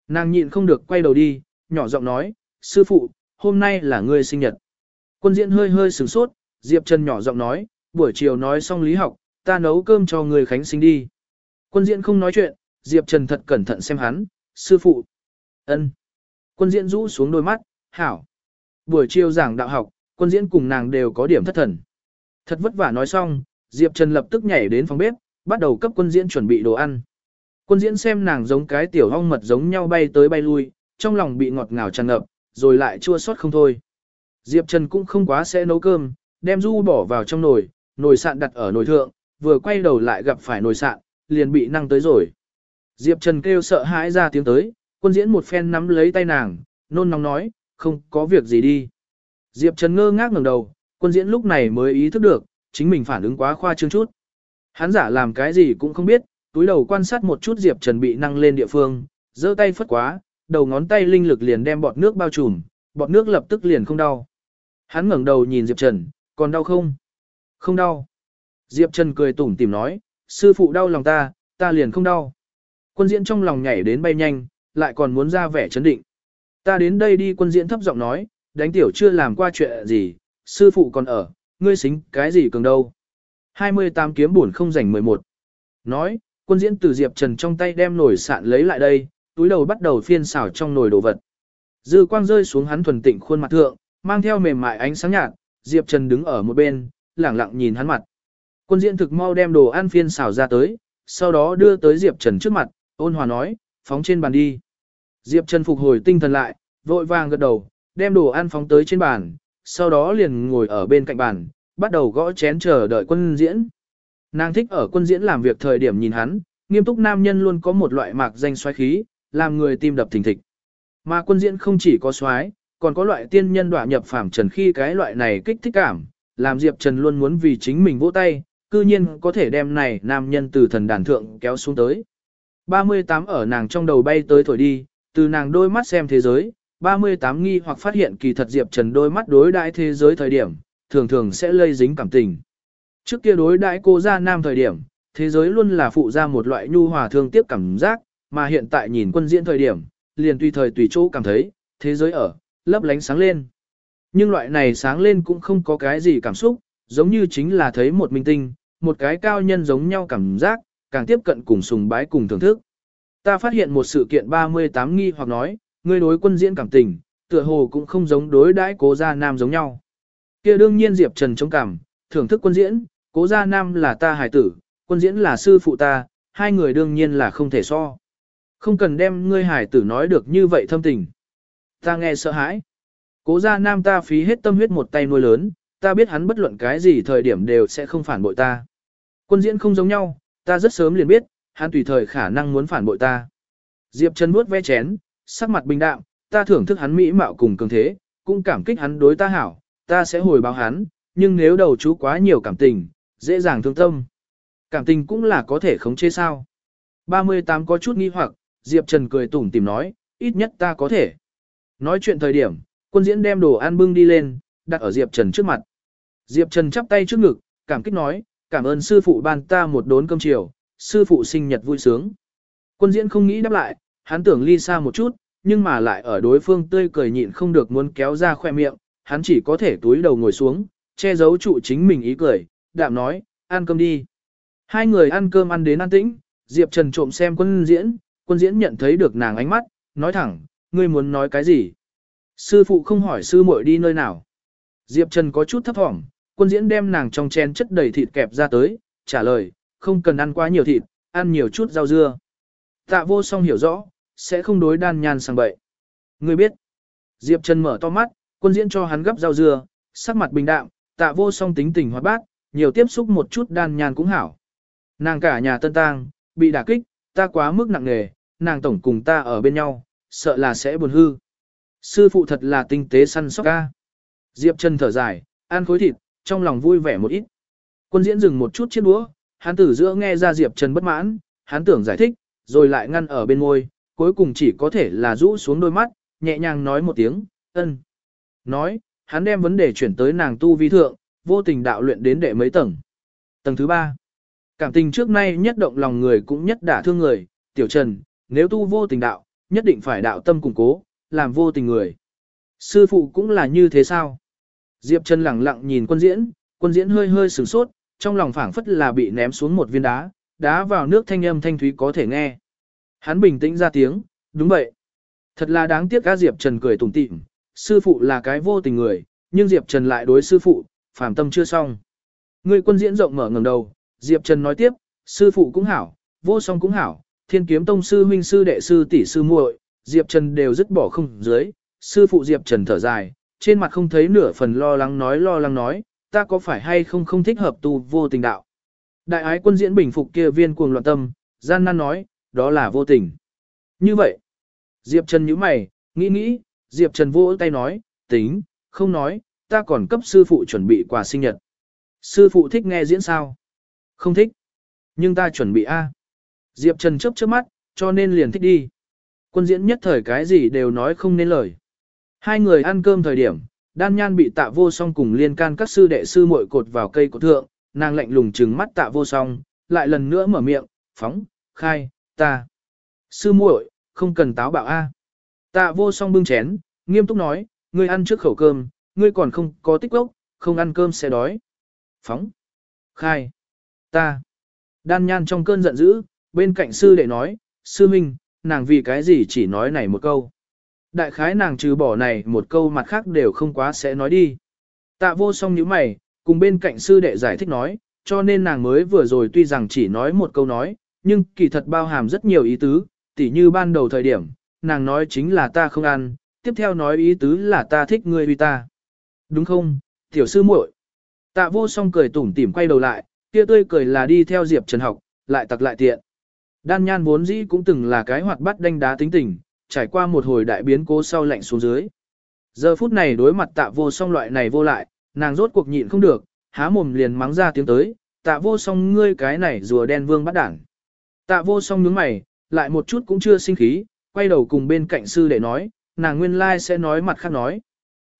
Nàng nhịn không được quay đầu đi, nhỏ giọng nói, sư phụ, hôm nay là ngươi sinh nhật. Quân diễn hơi hơi sửng sốt, Diệp Trần nhỏ giọng nói, buổi chiều nói xong lý học, ta nấu cơm cho người khánh sinh đi. Quân diễn không nói chuyện, Diệp Trần thật cẩn thận xem hắn, sư phụ. ân. Quân diễn rũ xuống đôi mắt, hảo. Buổi chiều giảng đạo học, quân diễn cùng nàng đều có điểm thất thần. Thật vất vả nói xong, Diệp Trần lập tức nhảy đến phòng bếp, bắt đầu cấp quân diễn chuẩn bị đồ ăn. Quân diễn xem nàng giống cái tiểu hong mật giống nhau bay tới bay lui, trong lòng bị ngọt ngào tràn ngập, rồi lại chua xót không thôi. Diệp Trần cũng không quá sẽ nấu cơm, đem du bỏ vào trong nồi, nồi sạn đặt ở nồi thượng, vừa quay đầu lại gặp phải nồi sạn, liền bị năng tới rồi. Diệp Trần kêu sợ hãi ra tiếng tới, quân diễn một phen nắm lấy tay nàng, nôn nóng nói, không có việc gì đi. Diệp Trần ngơ ngác ngẩng đầu, quân diễn lúc này mới ý thức được, chính mình phản ứng quá khoa trương chút. Hắn giả làm cái gì cũng không biết, túi đầu quan sát một chút Diệp Trần bị năng lên địa phương, giơ tay phất quá, đầu ngón tay linh lực liền đem bọt nước bao trùm, bọt nước lập tức liền không đau. Hắn ngẩng đầu nhìn Diệp Trần, còn đau không? Không đau. Diệp Trần cười tủm tỉm nói, sư phụ đau lòng ta, ta liền không đau. Quân diễn trong lòng nhảy đến bay nhanh, lại còn muốn ra vẻ chấn định. Ta đến đây đi quân diễn thấp giọng nói, đánh tiểu chưa làm qua chuyện gì, sư phụ còn ở, ngươi xính cái gì cường đâu. 28 kiếm buồn không rảnh 11. Nói, quân diễn từ Diệp Trần trong tay đem nồi sạn lấy lại đây, túi đầu bắt đầu phiên xảo trong nồi đồ vật. Dư quang rơi xuống hắn thuần tịnh khuôn mặt thượng, mang theo mềm mại ánh sáng nhạt, Diệp Trần đứng ở một bên, lẳng lặng nhìn hắn mặt. Quân diễn thực mau đem đồ ăn phiên xào ra tới, sau đó đưa tới Diệp Trần trước mặt, ôn hòa nói, phóng trên bàn đi. Diệp Trần phục hồi tinh thần lại, vội vàng gật đầu, đem đồ ăn phóng tới trên bàn, sau đó liền ngồi ở bên cạnh bàn, bắt đầu gõ chén chờ đợi quân diễn. Nàng thích ở quân diễn làm việc thời điểm nhìn hắn, nghiêm túc nam nhân luôn có một loại mạc danh xoáy khí, làm người tim đập thình thịch. Mà quân diễn không chỉ có xoáy, còn có loại tiên nhân đọa nhập phàm trần khi cái loại này kích thích cảm, làm Diệp Trần luôn muốn vì chính mình vỗ tay, cư nhiên có thể đem này nam nhân từ thần đàn thượng kéo xuống tới. 38 ở nàng trong đầu bay tới thổi đi, từ nàng đôi mắt xem thế giới, 38 nghi hoặc phát hiện kỳ thật Diệp Trần đôi mắt đối đãi thế giới thời điểm, thường thường sẽ lây dính cảm tình. Trước kia đối đãi cô ra nam thời điểm, thế giới luôn là phụ ra một loại nhu hòa thương tiếp cảm giác, mà hiện tại nhìn quân diễn thời điểm, liền tùy thời tùy chỗ cảm thấy, thế giới ở, lấp lánh sáng lên. Nhưng loại này sáng lên cũng không có cái gì cảm xúc, giống như chính là thấy một minh tinh, một cái cao nhân giống nhau cảm giác, càng tiếp cận cùng sùng bái cùng thưởng thức. Ta phát hiện một sự kiện 38 nghi hoặc nói, ngươi đối quân diễn cảm tình, tựa hồ cũng không giống đối đãi cố gia nam giống nhau. kia đương nhiên Diệp Trần chống cảm, thưởng thức quân diễn, cố gia nam là ta hài tử, quân diễn là sư phụ ta, hai người đương nhiên là không thể so. Không cần đem ngươi hài tử nói được như vậy thâm tình. Ta nghe sợ hãi. Cố gia nam ta phí hết tâm huyết một tay nuôi lớn, ta biết hắn bất luận cái gì thời điểm đều sẽ không phản bội ta. Quân diễn không giống nhau, ta rất sớm liền biết, hắn tùy thời khả năng muốn phản bội ta. Diệp Trần vuốt ve chén, sắc mặt bình đạm, ta thưởng thức hắn mỹ mạo cùng cường thế, cũng cảm kích hắn đối ta hảo, ta sẽ hồi báo hắn, nhưng nếu đầu chú quá nhiều cảm tình, dễ dàng thương tâm. Cảm tình cũng là có thể khống chế sao. 38 có chút nghi hoặc, Diệp Trần cười tủm tìm nói, ít nhất ta có thể. Nói chuyện thời điểm, quân diễn đem đồ ăn bưng đi lên, đặt ở Diệp Trần trước mặt. Diệp Trần chắp tay trước ngực, cảm kích nói, cảm ơn sư phụ ban ta một đốn cơm chiều, sư phụ sinh nhật vui sướng. Quân diễn không nghĩ đáp lại, hắn tưởng ly xa một chút, nhưng mà lại ở đối phương tươi cười nhịn không được muốn kéo ra khoe miệng, hắn chỉ có thể túi đầu ngồi xuống, che giấu trụ chính mình ý cười, đạm nói, ăn cơm đi. Hai người ăn cơm ăn đến an tĩnh, Diệp Trần trộm xem quân diễn, quân diễn nhận thấy được nàng ánh mắt, nói thẳng, ngươi muốn nói cái gì? Sư phụ không hỏi sư muội đi nơi nào. Diệp Trần có chút thấp thỏm, quân diễn đem nàng trong chén chất đầy thịt kẹp ra tới, trả lời, không cần ăn quá nhiều thịt, ăn nhiều chút rau dưa. Tạ vô song hiểu rõ, sẽ không đối đan nhan sang bậy. Ngươi biết, Diệp Trần mở to mắt, quân diễn cho hắn gấp rau dưa, sắc mặt bình đạm, tạ vô song tính tình hoạt bát, nhiều tiếp xúc một chút đan nhan cũng hảo. Nàng cả nhà tân tang, bị đả kích, ta quá mức nặng nề, nàng tổng cùng ta ở bên nhau, sợ là sẽ buồn hư. Sư phụ thật là tinh tế săn sóc ca. Diệp Trần thở dài, ăn khối thịt, trong lòng vui vẻ một ít. Quân diễn dừng một chút chiếc đũa, hắn tử giữa nghe ra Diệp Trần bất mãn, hắn tưởng giải thích, rồi lại ngăn ở bên môi, cuối cùng chỉ có thể là rũ xuống đôi mắt, nhẹ nhàng nói một tiếng, ân. Nói, hắn đem vấn đề chuyển tới nàng tu vi thượng, vô tình đạo luyện đến đệ mấy tầng. Tầng thứ ba, cảm tình trước nay nhất động lòng người cũng nhất đả thương người, tiểu trần, nếu tu vô tình đạo, nhất định phải đạo tâm củng cố, làm vô tình người. Sư phụ cũng là như thế sao? Diệp Trần lặng lặng nhìn quân diễn, quân diễn hơi hơi sửng sốt, trong lòng phảng phất là bị ném xuống một viên đá, đá vào nước thanh âm thanh thúy có thể nghe. Hắn bình tĩnh ra tiếng, đúng vậy. Thật là đáng tiếc ca Diệp Trần cười tủm tỉm, sư phụ là cái vô tình người, nhưng Diệp Trần lại đối sư phụ, phàm tâm chưa xong. Người quân diễn rộng mở ngẩng đầu, Diệp Trần nói tiếp, sư phụ cũng hảo, vô song cũng hảo, thiên kiếm tông sư huynh sư đệ sư tỷ sư muội, Diệp Trần đều dứt bỏ không dưới, sư phụ Diệp Trần thở dài, trên mặt không thấy nửa phần lo lắng nói lo lắng nói, ta có phải hay không không thích hợp tu vô tình đạo. Đại ái quân diễn bình phục kia viên cuồng loạn tâm, gian nan nói, đó là vô tình. Như vậy, Diệp Trần nhíu mày, nghĩ nghĩ, Diệp Trần vỗ tay nói, tính, không nói, ta còn cấp sư phụ chuẩn bị quà sinh nhật. Sư phụ thích nghe diễn sao? Không thích. Nhưng ta chuẩn bị A. Diệp Trần chớp chớp mắt, cho nên liền thích đi. Quân diễn nhất thời cái gì đều nói không nên lời. Hai người ăn cơm thời điểm, đan nhan bị tạ vô song cùng liên can các sư đệ sư muội cột vào cây cột thượng, nàng lạnh lùng trừng mắt tạ vô song, lại lần nữa mở miệng, phóng, khai, ta. Sư muội, không cần táo bạo a. Tạ vô song bưng chén, nghiêm túc nói, ngươi ăn trước khẩu cơm, ngươi còn không có tích gốc, không ăn cơm sẽ đói. Phóng, khai, ta. Đan nhan trong cơn giận dữ, bên cạnh sư đệ nói, sư minh, nàng vì cái gì chỉ nói này một câu. Đại khái nàng trừ bỏ này một câu mặt khác đều không quá sẽ nói đi. Tạ vô song như mày, cùng bên cạnh sư đệ giải thích nói, cho nên nàng mới vừa rồi tuy rằng chỉ nói một câu nói, nhưng kỳ thật bao hàm rất nhiều ý tứ, tỉ như ban đầu thời điểm, nàng nói chính là ta không ăn, tiếp theo nói ý tứ là ta thích ngươi vì ta. Đúng không, tiểu sư muội? Tạ vô song cười tủm tỉm quay đầu lại, kia tươi cười là đi theo Diệp Trần học, lại tặc lại tiện. Đan nhan vốn dĩ cũng từng là cái hoạt bắt đanh đá tính tình, trải qua một hồi đại biến cố sau lạnh xuống dưới. Giờ phút này đối mặt tạ vô song loại này vô lại, nàng rốt cuộc nhịn không được, há mồm liền mắng ra tiếng tới, tạ vô song ngươi cái này rùa đen vương bắt đảng. Tạ vô song nhướng mày, lại một chút cũng chưa sinh khí, quay đầu cùng bên cạnh sư để nói, nàng nguyên lai sẽ nói mặt khác nói.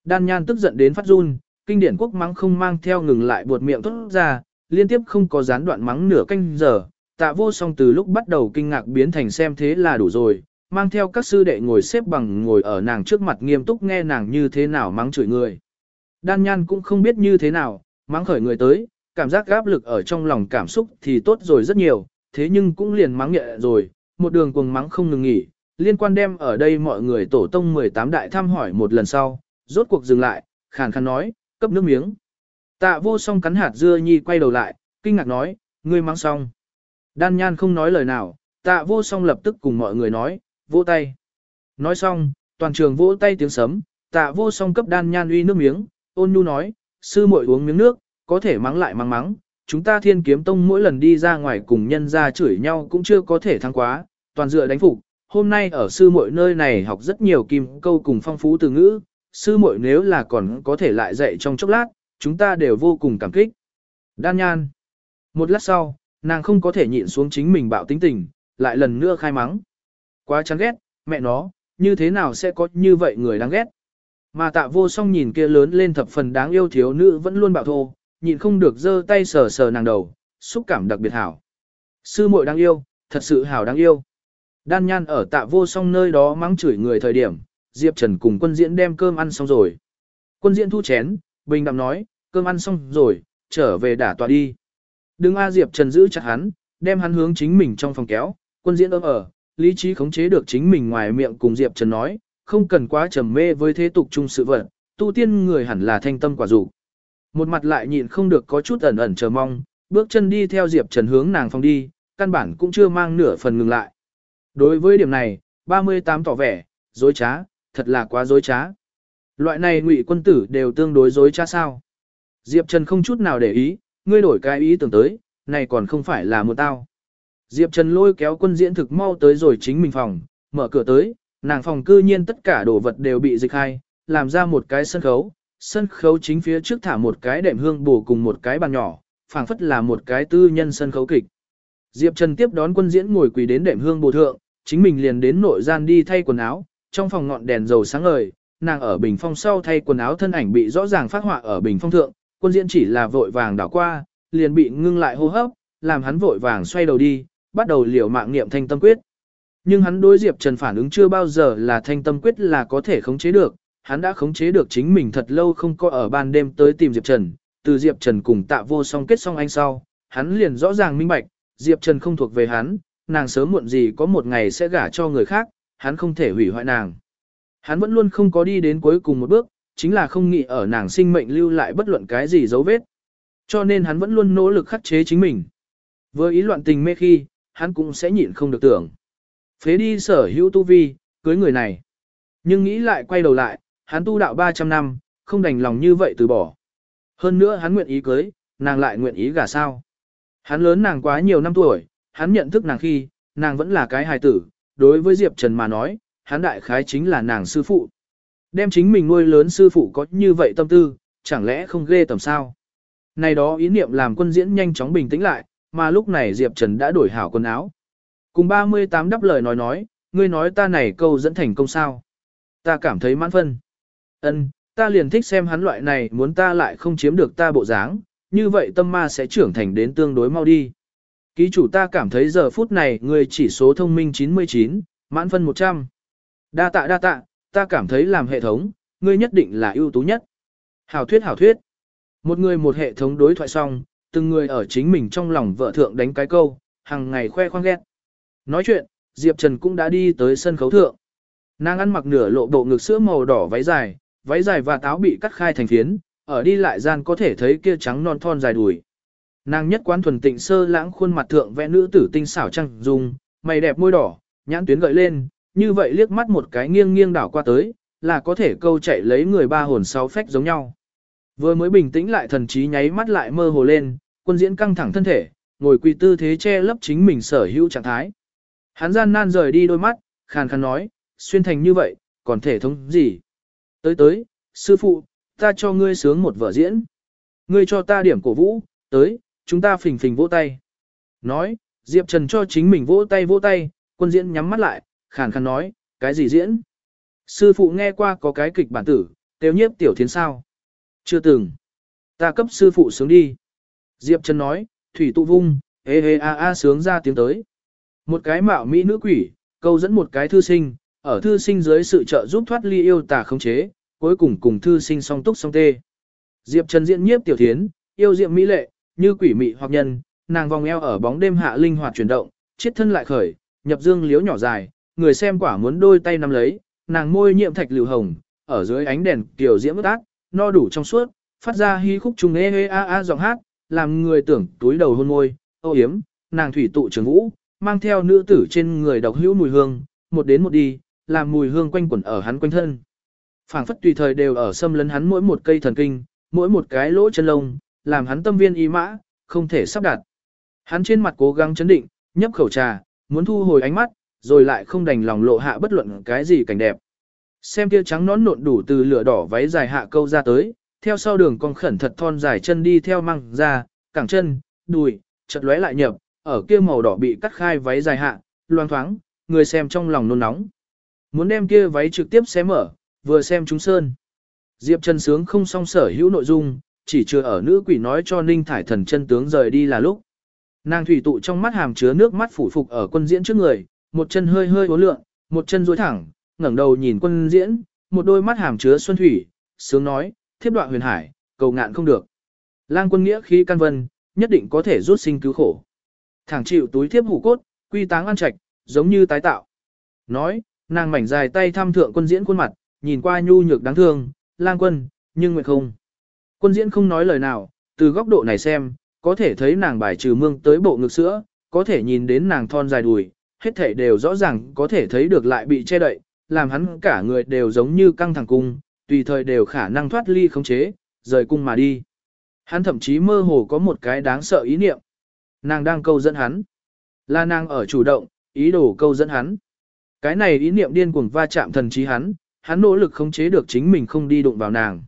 Đan nhan tức giận đến phát run, kinh điển quốc mắng không mang theo ngừng lại buột miệng tốt ra, liên tiếp không có gián đoạn mắng nửa canh giờ, tạ vô song từ lúc bắt đầu kinh ngạc biến thành xem thế là đủ rồi, mang theo các sư đệ ngồi xếp bằng ngồi ở nàng trước mặt nghiêm túc nghe nàng như thế nào mắng chửi người. Đan nhan cũng không biết như thế nào, mắng khởi người tới, cảm giác áp lực ở trong lòng cảm xúc thì tốt rồi rất nhiều, thế nhưng cũng liền mắng nhẹ rồi, một đường cuồng mắng không ngừng nghỉ, liên quan đem ở đây mọi người tổ tông 18 đại thăm hỏi một lần sau, rốt cuộc dừng lại, khàn khàn nói, cấp nước miếng. Tạ vô song cắn hạt dưa nhi quay đầu lại, kinh ngạc nói, ngươi mắng xong. Đan nhan không nói lời nào, tạ vô song lập tức cùng mọi người nói, vỗ tay. Nói xong, toàn trường vỗ tay tiếng sấm, tạ vô song cấp đan nhan uy nước miếng, ôn nhu nói, sư muội uống miếng nước, có thể mắng lại mắng mắng, chúng ta thiên kiếm tông mỗi lần đi ra ngoài cùng nhân ra chửi nhau cũng chưa có thể thắng quá, toàn dựa đánh phục. Hôm nay ở sư muội nơi này học rất nhiều kim câu cùng phong phú từ ngữ, sư muội nếu là còn có thể lại dạy trong chốc lát, chúng ta đều vô cùng cảm kích. Đan nhan. Một lát sau, nàng không có thể nhịn xuống chính mình bạo tính tình, lại lần nữa khai mắng. Quá chán ghét, mẹ nó, như thế nào sẽ có như vậy người đáng ghét. Mà tạ vô song nhìn kia lớn lên thập phần đáng yêu thiếu nữ vẫn luôn bạo thô, nhịn không được giơ tay sờ sờ nàng đầu, xúc cảm đặc biệt hảo. Sư muội đáng yêu, thật sự hảo đáng yêu. Đan nhan ở tạ vô song nơi đó mắng chửi người thời điểm, Diệp Trần cùng quân diễn đem cơm ăn xong rồi. Quân diễn thu chén, bình đạm nói, cơm ăn xong rồi, trở về đả tọa đi. Đừng A Diệp Trần giữ chặt hắn, đem hắn hướng chính mình trong phòng kéo, quân diễn ôm ở, lý trí khống chế được chính mình ngoài miệng cùng Diệp Trần nói, không cần quá trầm mê với thế tục chung sự vật, tu tiên người hẳn là thanh tâm quả dục. Một mặt lại nhịn không được có chút ẩn ẩn chờ mong, bước chân đi theo Diệp Trần hướng nàng phòng đi, căn bản cũng chưa mang nửa phần ngừng lại. Đối với điểm này, 38 tỏ vẻ, dối trá, thật là quá dối trá. Loại này ngụy quân tử đều tương đối dối trá sao. Diệp Trần không chút nào để ý, ngươi đổi cái ý tưởng tới, này còn không phải là một tao. Diệp Trần lôi kéo quân diễn thực mau tới rồi chính mình phòng, mở cửa tới, nàng phòng cư nhiên tất cả đồ vật đều bị dịch hai, làm ra một cái sân khấu. Sân khấu chính phía trước thả một cái đệm hương bù cùng một cái bàn nhỏ, phảng phất là một cái tư nhân sân khấu kịch. Diệp Trần tiếp đón quân diễn ngồi quỳ đến đệm hương bù thượng, chính mình liền đến nội gian đi thay quần áo, trong phòng ngọn đèn dầu sáng ngời, nàng ở bình phong sau thay quần áo thân ảnh bị rõ ràng phát họa ở bình phong thượng, quân diễn chỉ là vội vàng đảo qua, liền bị ngưng lại hô hấp, làm hắn vội vàng xoay đầu đi, bắt đầu liều mạng niệm thanh tâm quyết. Nhưng hắn đối Diệp Trần phản ứng chưa bao giờ là thanh tâm quyết là có thể khống chế được, hắn đã khống chế được chính mình thật lâu không có ở ban đêm tới tìm Diệp Trần, từ Diệp Trần cùng tạ vô song kết xong anh sau, hắn liền rõ ràng minh bạch, Diệp Trần không thuộc về hắn, nàng sớm muộn gì có một ngày sẽ gả cho người khác, hắn không thể hủy hoại nàng. Hắn vẫn luôn không có đi đến cuối cùng một bước, chính là không nghĩ ở nàng sinh mệnh lưu lại bất luận cái gì dấu vết. Cho nên hắn vẫn luôn nỗ lực khắc chế chính mình. Với ý loạn tình mê khi, hắn cũng sẽ nhịn không được tưởng. Phế đi sở hữu tu vi, cưới người này. Nhưng nghĩ lại quay đầu lại, hắn tu đạo 300 năm, không đành lòng như vậy từ bỏ. Hơn nữa hắn nguyện ý cưới, nàng lại nguyện ý gả sao. Hắn lớn nàng quá nhiều năm tuổi, hắn nhận thức nàng khi, nàng vẫn là cái hài tử, đối với Diệp Trần mà nói, hắn đại khái chính là nàng sư phụ. Đem chính mình nuôi lớn sư phụ có như vậy tâm tư, chẳng lẽ không ghê tầm sao? Này đó ý niệm làm quân diễn nhanh chóng bình tĩnh lại, mà lúc này Diệp Trần đã đổi hảo quần áo. Cùng 38 đáp lời nói nói, ngươi nói ta này câu dẫn thành công sao? Ta cảm thấy mãn phân. Ân, ta liền thích xem hắn loại này muốn ta lại không chiếm được ta bộ dáng, như vậy tâm ma sẽ trưởng thành đến tương đối mau đi. Ký chủ ta cảm thấy giờ phút này ngươi chỉ số thông minh 99, mãn phân 100. Đa tạ đa tạ, ta cảm thấy làm hệ thống, ngươi nhất định là ưu tú nhất. Hảo thuyết hảo thuyết. Một người một hệ thống đối thoại xong, từng người ở chính mình trong lòng vợ thượng đánh cái câu, hàng ngày khoe khoang ghét. Nói chuyện, Diệp Trần cũng đã đi tới sân khấu thượng. Nàng ăn mặc nửa lộ bộ ngực sữa màu đỏ váy dài, váy dài và táo bị cắt khai thành phiến, ở đi lại gian có thể thấy kia trắng non thon dài đùi. Nàng nhất quán thuần tịnh sơ lãng khuôn mặt thượng vẽ nữ tử tinh xảo trăng dung, mày đẹp môi đỏ, nhãn tuyến gợi lên, như vậy liếc mắt một cái nghiêng nghiêng đảo qua tới, là có thể câu chạy lấy người ba hồn sáu phách giống nhau. Vừa mới bình tĩnh lại thần trí nháy mắt lại mơ hồ lên, quân diễn căng thẳng thân thể, ngồi quỳ tư thế che lấp chính mình sở hữu trạng thái. Hắn gian nan rời đi đôi mắt, khàn khàn nói, xuyên thành như vậy, còn thể thống gì? Tới tới, sư phụ, ta cho ngươi sướng một vở diễn. Ngươi cho ta điểm cổ vũ, tới, chúng ta phình phình vỗ tay. Nói, Diệp Trần cho chính mình vỗ tay vỗ tay, quân diễn nhắm mắt lại, khàn khàn nói, cái gì diễn? Sư phụ nghe qua có cái kịch bản tử, tiêu nhiếp tiểu thiến sao? Chưa từng. Ta cấp sư phụ sướng đi. Diệp Trần nói, thủy tụ vung, ê ê a a sướng ra tiếng tới. Một cái mạo mỹ nữ quỷ, câu dẫn một cái thư sinh, ở thư sinh dưới sự trợ giúp thoát ly yêu tà khống chế, cuối cùng cùng thư sinh song túc song tê. Diệp Trần diễn nhiếp tiểu thiến, yêu diệm mỹ lệ, như quỷ mị hoặc nhân, nàng vòng eo ở bóng đêm hạ linh hoạt chuyển động, chiết thân lại khởi, nhập dương liếu nhỏ dài, người xem quả muốn đôi tay nắm lấy, nàng môi nhiệm thạch lưu hồng, ở dưới ánh đèn kiểu diễm ướt ác, no đủ trong suốt, phát ra hy khúc trùng ê ê a a giọng hát, làm người tưởng túi đầu hôn môi, ô yếm, nàng thủy tụ trường vũ, mang theo nữ tử trên người độc hữu mùi hương, một đến một đi, làm mùi hương quanh quẩn ở hắn quanh thân. phảng phất tùy thời đều ở xâm lấn hắn mỗi một cây thần kinh, mỗi một cái lỗ chân lông, làm hắn tâm viên ý mã, không thể sắp đặt. Hắn trên mặt cố gắng chấn định, nhấp khẩu trà, muốn thu hồi ánh mắt, rồi lại không đành lòng lộ hạ bất luận cái gì cảnh đẹp. Xem kia trắng nón nộn đủ từ lửa đỏ váy dài hạ câu ra tới, theo sau đường con khẩn thật thon dài chân đi theo măng ra, cẳng chân, đùi, chật lóe lại nhập, ở kia màu đỏ bị cắt khai váy dài hạ, loang thoáng, người xem trong lòng nôn nóng. Muốn đem kia váy trực tiếp xé mở, vừa xem chúng sơn. Diệp Trần sướng không song sở hữu nội dung, chỉ chưa ở nữ quỷ nói cho Ninh Thải thần chân tướng rời đi là lúc. Nàng thủy tụ trong mắt hàm chứa nước mắt phủ phục ở quân diễn trước người, một chân hơi hơi uốn lượn, một chân duỗi thẳng, ngẩng đầu nhìn quân diễn, một đôi mắt hàm chứa xuân thủy, sướng nói, thiếp đoạn huyền hải, cầu ngạn không được. Lang quân nghĩa khí can vân, nhất định có thể rút sinh cứu khổ. Thẳng chịu túi thiếp hủ cốt, quy táng ăn trạch, giống như tái tạo. Nói, nàng mảnh dài tay thăm thượng quân diễn khuôn mặt, nhìn qua nhu nhược đáng thương, lang quân, nhưng nguyện không. Quân diễn không nói lời nào, từ góc độ này xem, có thể thấy nàng bài trừ mương tới bộ ngực sữa, có thể nhìn đến nàng thon dài đùi, hết thể đều rõ ràng có thể thấy được lại bị che đậy, làm hắn cả người đều giống như căng thẳng cung, tùy thời đều khả năng thoát ly khống chế, rời cung mà đi. Hắn thậm chí mơ hồ có một cái đáng sợ ý niệm. Nàng đang câu dẫn hắn. Là nàng ở chủ động, ý đồ câu dẫn hắn. Cái này ý niệm điên cuồng va chạm thần trí hắn, hắn nỗ lực khống chế được chính mình không đi đụng vào nàng.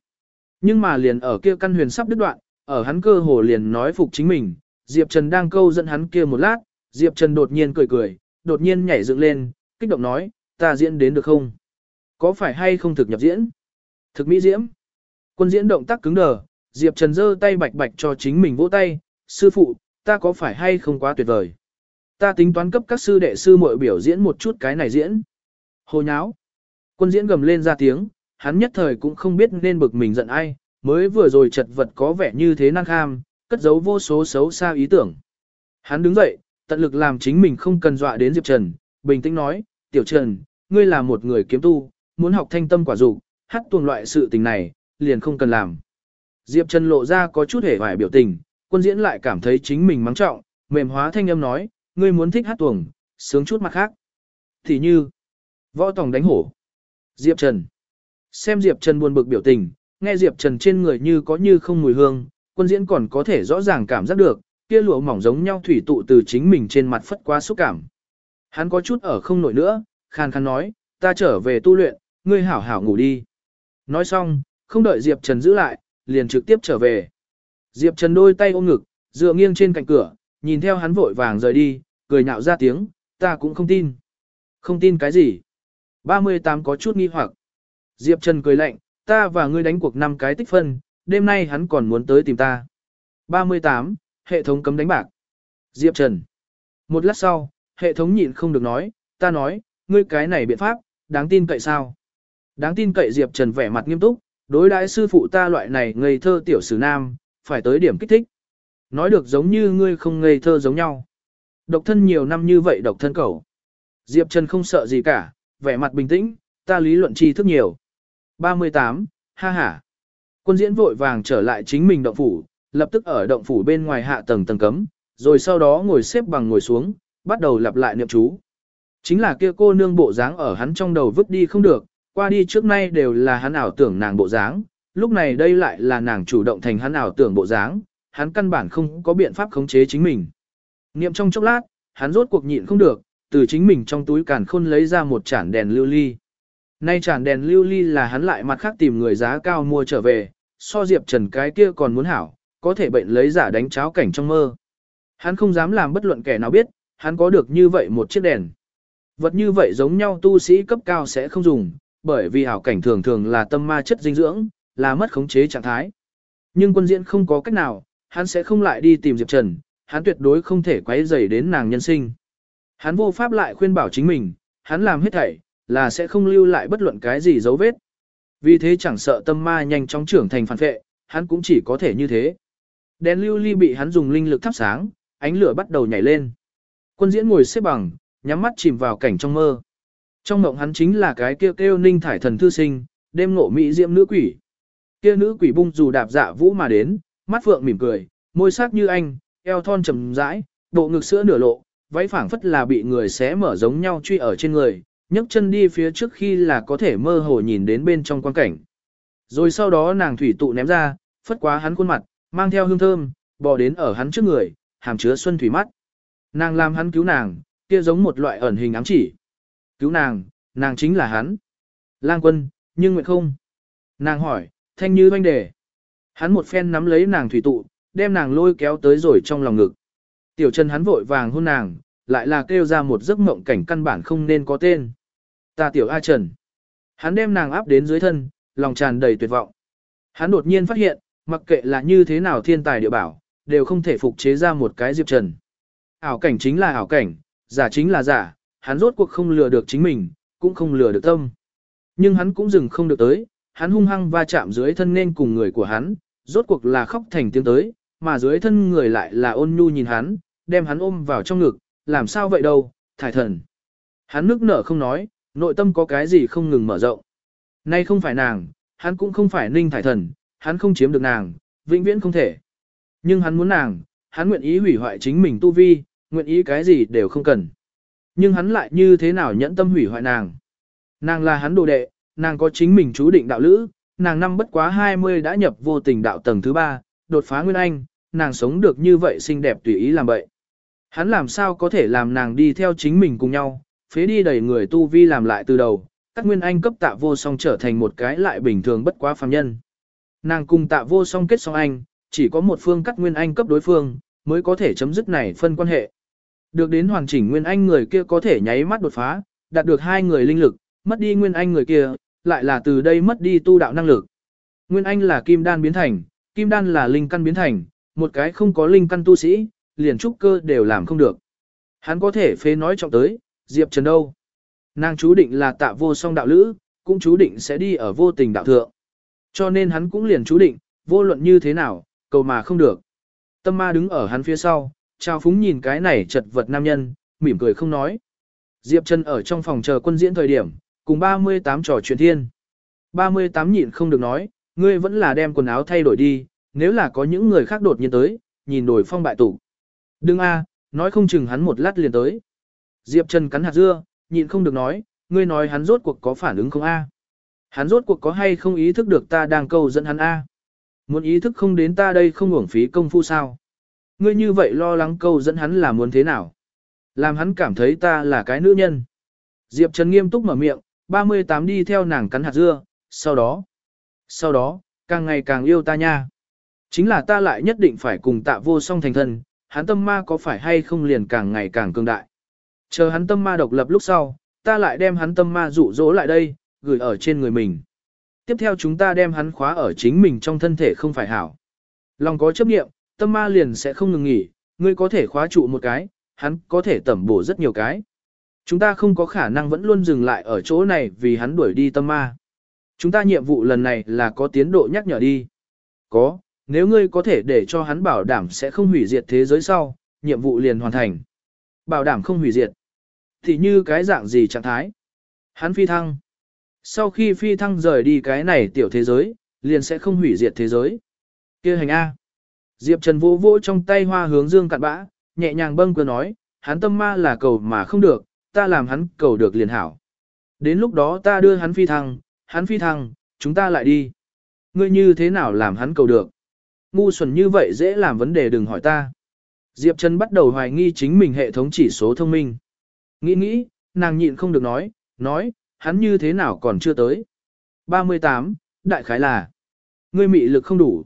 Nhưng mà liền ở kia căn huyền sắp đứt đoạn, ở hắn cơ hồ liền nói phục chính mình, Diệp Trần đang câu dẫn hắn kia một lát, Diệp Trần đột nhiên cười cười, đột nhiên nhảy dựng lên, kích động nói, ta diễn đến được không? Có phải hay không thực nhập diễn? Thực mỹ diễm. Quân diễn động tác cứng đờ, Diệp Trần giơ tay bạch bạch cho chính mình vỗ tay, sư phụ, ta có phải hay không quá tuyệt vời? Ta tính toán cấp các sư đệ sư muội biểu diễn một chút cái này diễn. Hồ nháo. Quân diễn gầm lên ra tiếng, hắn nhất thời cũng không biết nên bực mình giận ai, mới vừa rồi chật vật có vẻ như thế năng kham, cất giấu vô số xấu xa ý tưởng. Hắn đứng dậy, tận lực làm chính mình không cần dọa đến Diệp Trần, bình tĩnh nói, Tiểu Trần, ngươi là một người kiếm tu, muốn học thanh tâm quả dục, hát tuồng loại sự tình này, liền không cần làm. Diệp Trần lộ ra có chút hề vải biểu tình, quân diễn lại cảm thấy chính mình mắng trọng, mềm hóa thanh âm nói, ngươi muốn thích hát tuồng, sướng chút mặt khác. Thì như, võ tòng đánh hổ. Diệp Trần. Xem Diệp Trần buồn bực biểu tình, nghe Diệp Trần trên người như có như không mùi hương, quân diễn còn có thể rõ ràng cảm giác được, kia lụa mỏng giống nhau thủy tụ từ chính mình trên mặt phất qua xúc cảm. Hắn có chút ở không nổi nữa, khàn khàn nói, ta trở về tu luyện, ngươi hảo hảo ngủ đi. Nói xong, không đợi Diệp Trần giữ lại, liền trực tiếp trở về. Diệp Trần đôi tay ôm ngực, dựa nghiêng trên cạnh cửa, nhìn theo hắn vội vàng rời đi, cười nhạo ra tiếng, ta cũng không tin. Không tin cái gì? 38 có chút nghi hoặc. Diệp Trần cười lạnh, ta và ngươi đánh cuộc 5 cái tích phân, đêm nay hắn còn muốn tới tìm ta. 38, hệ thống cấm đánh bạc. Diệp Trần. Một lát sau, hệ thống nhịn không được nói, ta nói, ngươi cái này biện pháp, đáng tin cậy sao? Đáng tin cậy Diệp Trần vẻ mặt nghiêm túc, đối đãi sư phụ ta loại này ngây thơ tiểu sử nam, phải tới điểm kích thích. Nói được giống như ngươi không ngây thơ giống nhau. Độc thân nhiều năm như vậy độc thân cầu. Diệp Trần không sợ gì cả, vẻ mặt bình tĩnh, ta lý luận tri thức nhiều. 38, ha ha. Quân diễn vội vàng trở lại chính mình động phủ, lập tức ở động phủ bên ngoài hạ tầng tầng cấm, rồi sau đó ngồi xếp bằng ngồi xuống, bắt đầu lặp lại niệm chú. Chính là kia cô nương bộ dáng ở hắn trong đầu vứt đi không được, qua đi trước nay đều là hắn ảo tưởng nàng bộ dáng, lúc này đây lại là nàng chủ động thành hắn ảo tưởng bộ dáng, hắn căn bản không có biện pháp khống chế chính mình. Niệm trong chốc lát, hắn rốt cuộc nhịn không được, từ chính mình trong túi càn khôn lấy ra một chản đèn lưu ly. Nay chản đèn lưu ly là hắn lại mặt khác tìm người giá cao mua trở về, so Diệp Trần cái kia còn muốn hảo, có thể bệnh lấy giả đánh cháo cảnh trong mơ. Hắn không dám làm bất luận kẻ nào biết, hắn có được như vậy một chiếc đèn. Vật như vậy giống nhau tu sĩ cấp cao sẽ không dùng, bởi vì hảo cảnh thường thường là tâm ma chất dinh dưỡng, là mất khống chế trạng thái. Nhưng quân diễn không có cách nào, hắn sẽ không lại đi tìm Diệp Trần, hắn tuyệt đối không thể quấy rầy đến nàng nhân sinh. Hắn vô pháp lại khuyên bảo chính mình, hắn làm hết thảy, là sẽ không lưu lại bất luận cái gì dấu vết. Vì thế chẳng sợ tâm ma nhanh chóng trưởng thành phản vệ, hắn cũng chỉ có thể như thế. Đèn lưu ly bị hắn dùng linh lực thắp sáng, ánh lửa bắt đầu nhảy lên. Quân diễn ngồi xếp bằng, nhắm mắt chìm vào cảnh trong mơ. Trong mộng hắn chính là cái kêu kêu ninh thải thần thư sinh, đêm ngộ mỹ diệm nữ quỷ. Kia nữ quỷ bung dù đạp dạ vũ mà đến, mắt phượng mỉm cười, môi sắc như anh, eo thon trầm rãi, bộ ngực sữa nửa lộ, váy phảng phất là bị người xé mở giống nhau truy ở trên người, nhấc chân đi phía trước khi là có thể mơ hồ nhìn đến bên trong quan cảnh. Rồi sau đó nàng thủy tụ ném ra, phất quá hắn khuôn mặt, mang theo hương thơm, bò đến ở hắn trước người, hàm chứa xuân thủy mắt. Nàng làm hắn cứu nàng, kia giống một loại ẩn hình ám chỉ. Cứu nàng, nàng chính là hắn. Lang quân, nhưng nguyện không. Nàng hỏi, thanh như doanh đề. Hắn một phen nắm lấy nàng thủy tụ, đem nàng lôi kéo tới rồi trong lòng ngực. Tiểu chân hắn vội vàng hôn nàng, lại là kêu ra một giấc mộng cảnh căn bản không nên có tên. Ta tiểu A Trần. Hắn đem nàng áp đến dưới thân, lòng tràn đầy tuyệt vọng. Hắn đột nhiên phát hiện, mặc kệ là như thế nào thiên tài địa bảo, đều không thể phục chế ra một cái Diệp Trần. Ảo cảnh chính là ảo cảnh, giả chính là giả, hắn rốt cuộc không lừa được chính mình, cũng không lừa được tâm. Nhưng hắn cũng dừng không được tới, hắn hung hăng va chạm dưới thân nên cùng người của hắn, rốt cuộc là khóc thành tiếng tới, mà dưới thân người lại là ôn nhu nhìn hắn, đem hắn ôm vào trong ngực, làm sao vậy đâu, thải thần. Hắn nước nở không nói, nội tâm có cái gì không ngừng mở rộng. Nay không phải nàng, hắn cũng không phải ninh thải thần, hắn không chiếm được nàng, vĩnh viễn không thể. Nhưng hắn muốn nàng, hắn nguyện ý hủy hoại chính mình tu vi, nguyện ý cái gì đều không cần. Nhưng hắn lại như thế nào nhẫn tâm hủy hoại nàng. Nàng là hắn đồ đệ, nàng có chính mình chú định đạo lữ, nàng năm bất quá 20 đã nhập vô tình đạo tầng thứ 3, đột phá nguyên anh, nàng sống được như vậy xinh đẹp tùy ý làm vậy. Hắn làm sao có thể làm nàng đi theo chính mình cùng nhau, phế đi đầy người tu vi làm lại từ đầu, các nguyên anh cấp tạ vô song trở thành một cái lại bình thường bất quá phàm nhân. Nàng cùng tạ vô song kết song anh, chỉ có một phương cắt nguyên anh cấp đối phương, mới có thể chấm dứt này phân quan hệ. Được đến hoàn chỉnh nguyên anh người kia có thể nháy mắt đột phá, đạt được hai người linh lực, mất đi nguyên anh người kia, lại là từ đây mất đi tu đạo năng lực. Nguyên anh là kim đan biến thành, kim đan là linh căn biến thành, một cái không có linh căn tu sĩ, liền trúc cơ đều làm không được. Hắn có thể phế nói trọng tới, Diệp Trần đâu? Nàng chú định là tạ vô song đạo lữ, cũng chú định sẽ đi ở vô tình đạo thượng. Cho nên hắn cũng liền chú định, vô luận như thế nào, cầu mà không được. Tâm ma đứng ở hắn phía sau, trao phúng nhìn cái này chật vật nam nhân, mỉm cười không nói. Diệp Trần ở trong phòng chờ quân diễn thời điểm, cùng 38 trò chuyện thiên. 38 nhịn không được nói, ngươi vẫn là đem quần áo thay đổi đi, nếu là có những người khác đột nhiên tới, nhìn đổi phong bại tủ. Đừng a, nói không chừng hắn một lát liền tới. Diệp Trần cắn hạt dưa, nhịn không được nói, ngươi nói hắn rốt cuộc có phản ứng không a? Hắn rốt cuộc có hay không ý thức được ta đang câu dẫn hắn a? Muốn ý thức không đến ta đây không uổng phí công phu sao? Ngươi như vậy lo lắng câu dẫn hắn là muốn thế nào? Làm hắn cảm thấy ta là cái nữ nhân. Diệp Trần nghiêm túc mở miệng, 38 đi theo nàng cắn hạt dưa, sau đó, sau đó, càng ngày càng yêu ta nha. Chính là ta lại nhất định phải cùng tạ vô song thành thân, hắn tâm ma có phải hay không liền càng ngày càng cường đại. Chờ hắn tâm ma độc lập lúc sau, ta lại đem hắn tâm ma dụ dỗ lại đây, gửi ở trên người mình. Tiếp theo chúng ta đem hắn khóa ở chính mình trong thân thể không phải hảo. Lòng có chấp nghiệm, tâm ma liền sẽ không ngừng nghỉ, ngươi có thể khóa trụ một cái, hắn có thể tẩm bổ rất nhiều cái. Chúng ta không có khả năng vẫn luôn dừng lại ở chỗ này vì hắn đuổi đi tâm ma. Chúng ta nhiệm vụ lần này là có tiến độ nhắc nhở đi. Có, nếu ngươi có thể để cho hắn bảo đảm sẽ không hủy diệt thế giới sau, nhiệm vụ liền hoàn thành. Bảo đảm không hủy diệt. Thì như cái dạng gì trạng thái? Hắn phi thăng. Sau khi phi thăng rời đi cái này tiểu thế giới, liền sẽ không hủy diệt thế giới. kia hành A. Diệp Trần vỗ vỗ trong tay hoa hướng dương cạn bã, nhẹ nhàng bâng cửa nói, hắn tâm ma là cầu mà không được, ta làm hắn cầu được liền hảo. Đến lúc đó ta đưa hắn phi thăng, hắn phi thăng, chúng ta lại đi. Ngươi như thế nào làm hắn cầu được? Ngu xuẩn như vậy dễ làm vấn đề đừng hỏi ta. Diệp Trần bắt đầu hoài nghi chính mình hệ thống chỉ số thông minh. Nghĩ nghĩ, nàng nhịn không được nói, nói, hắn như thế nào còn chưa tới. 38, đại khái là, ngươi mị lực không đủ.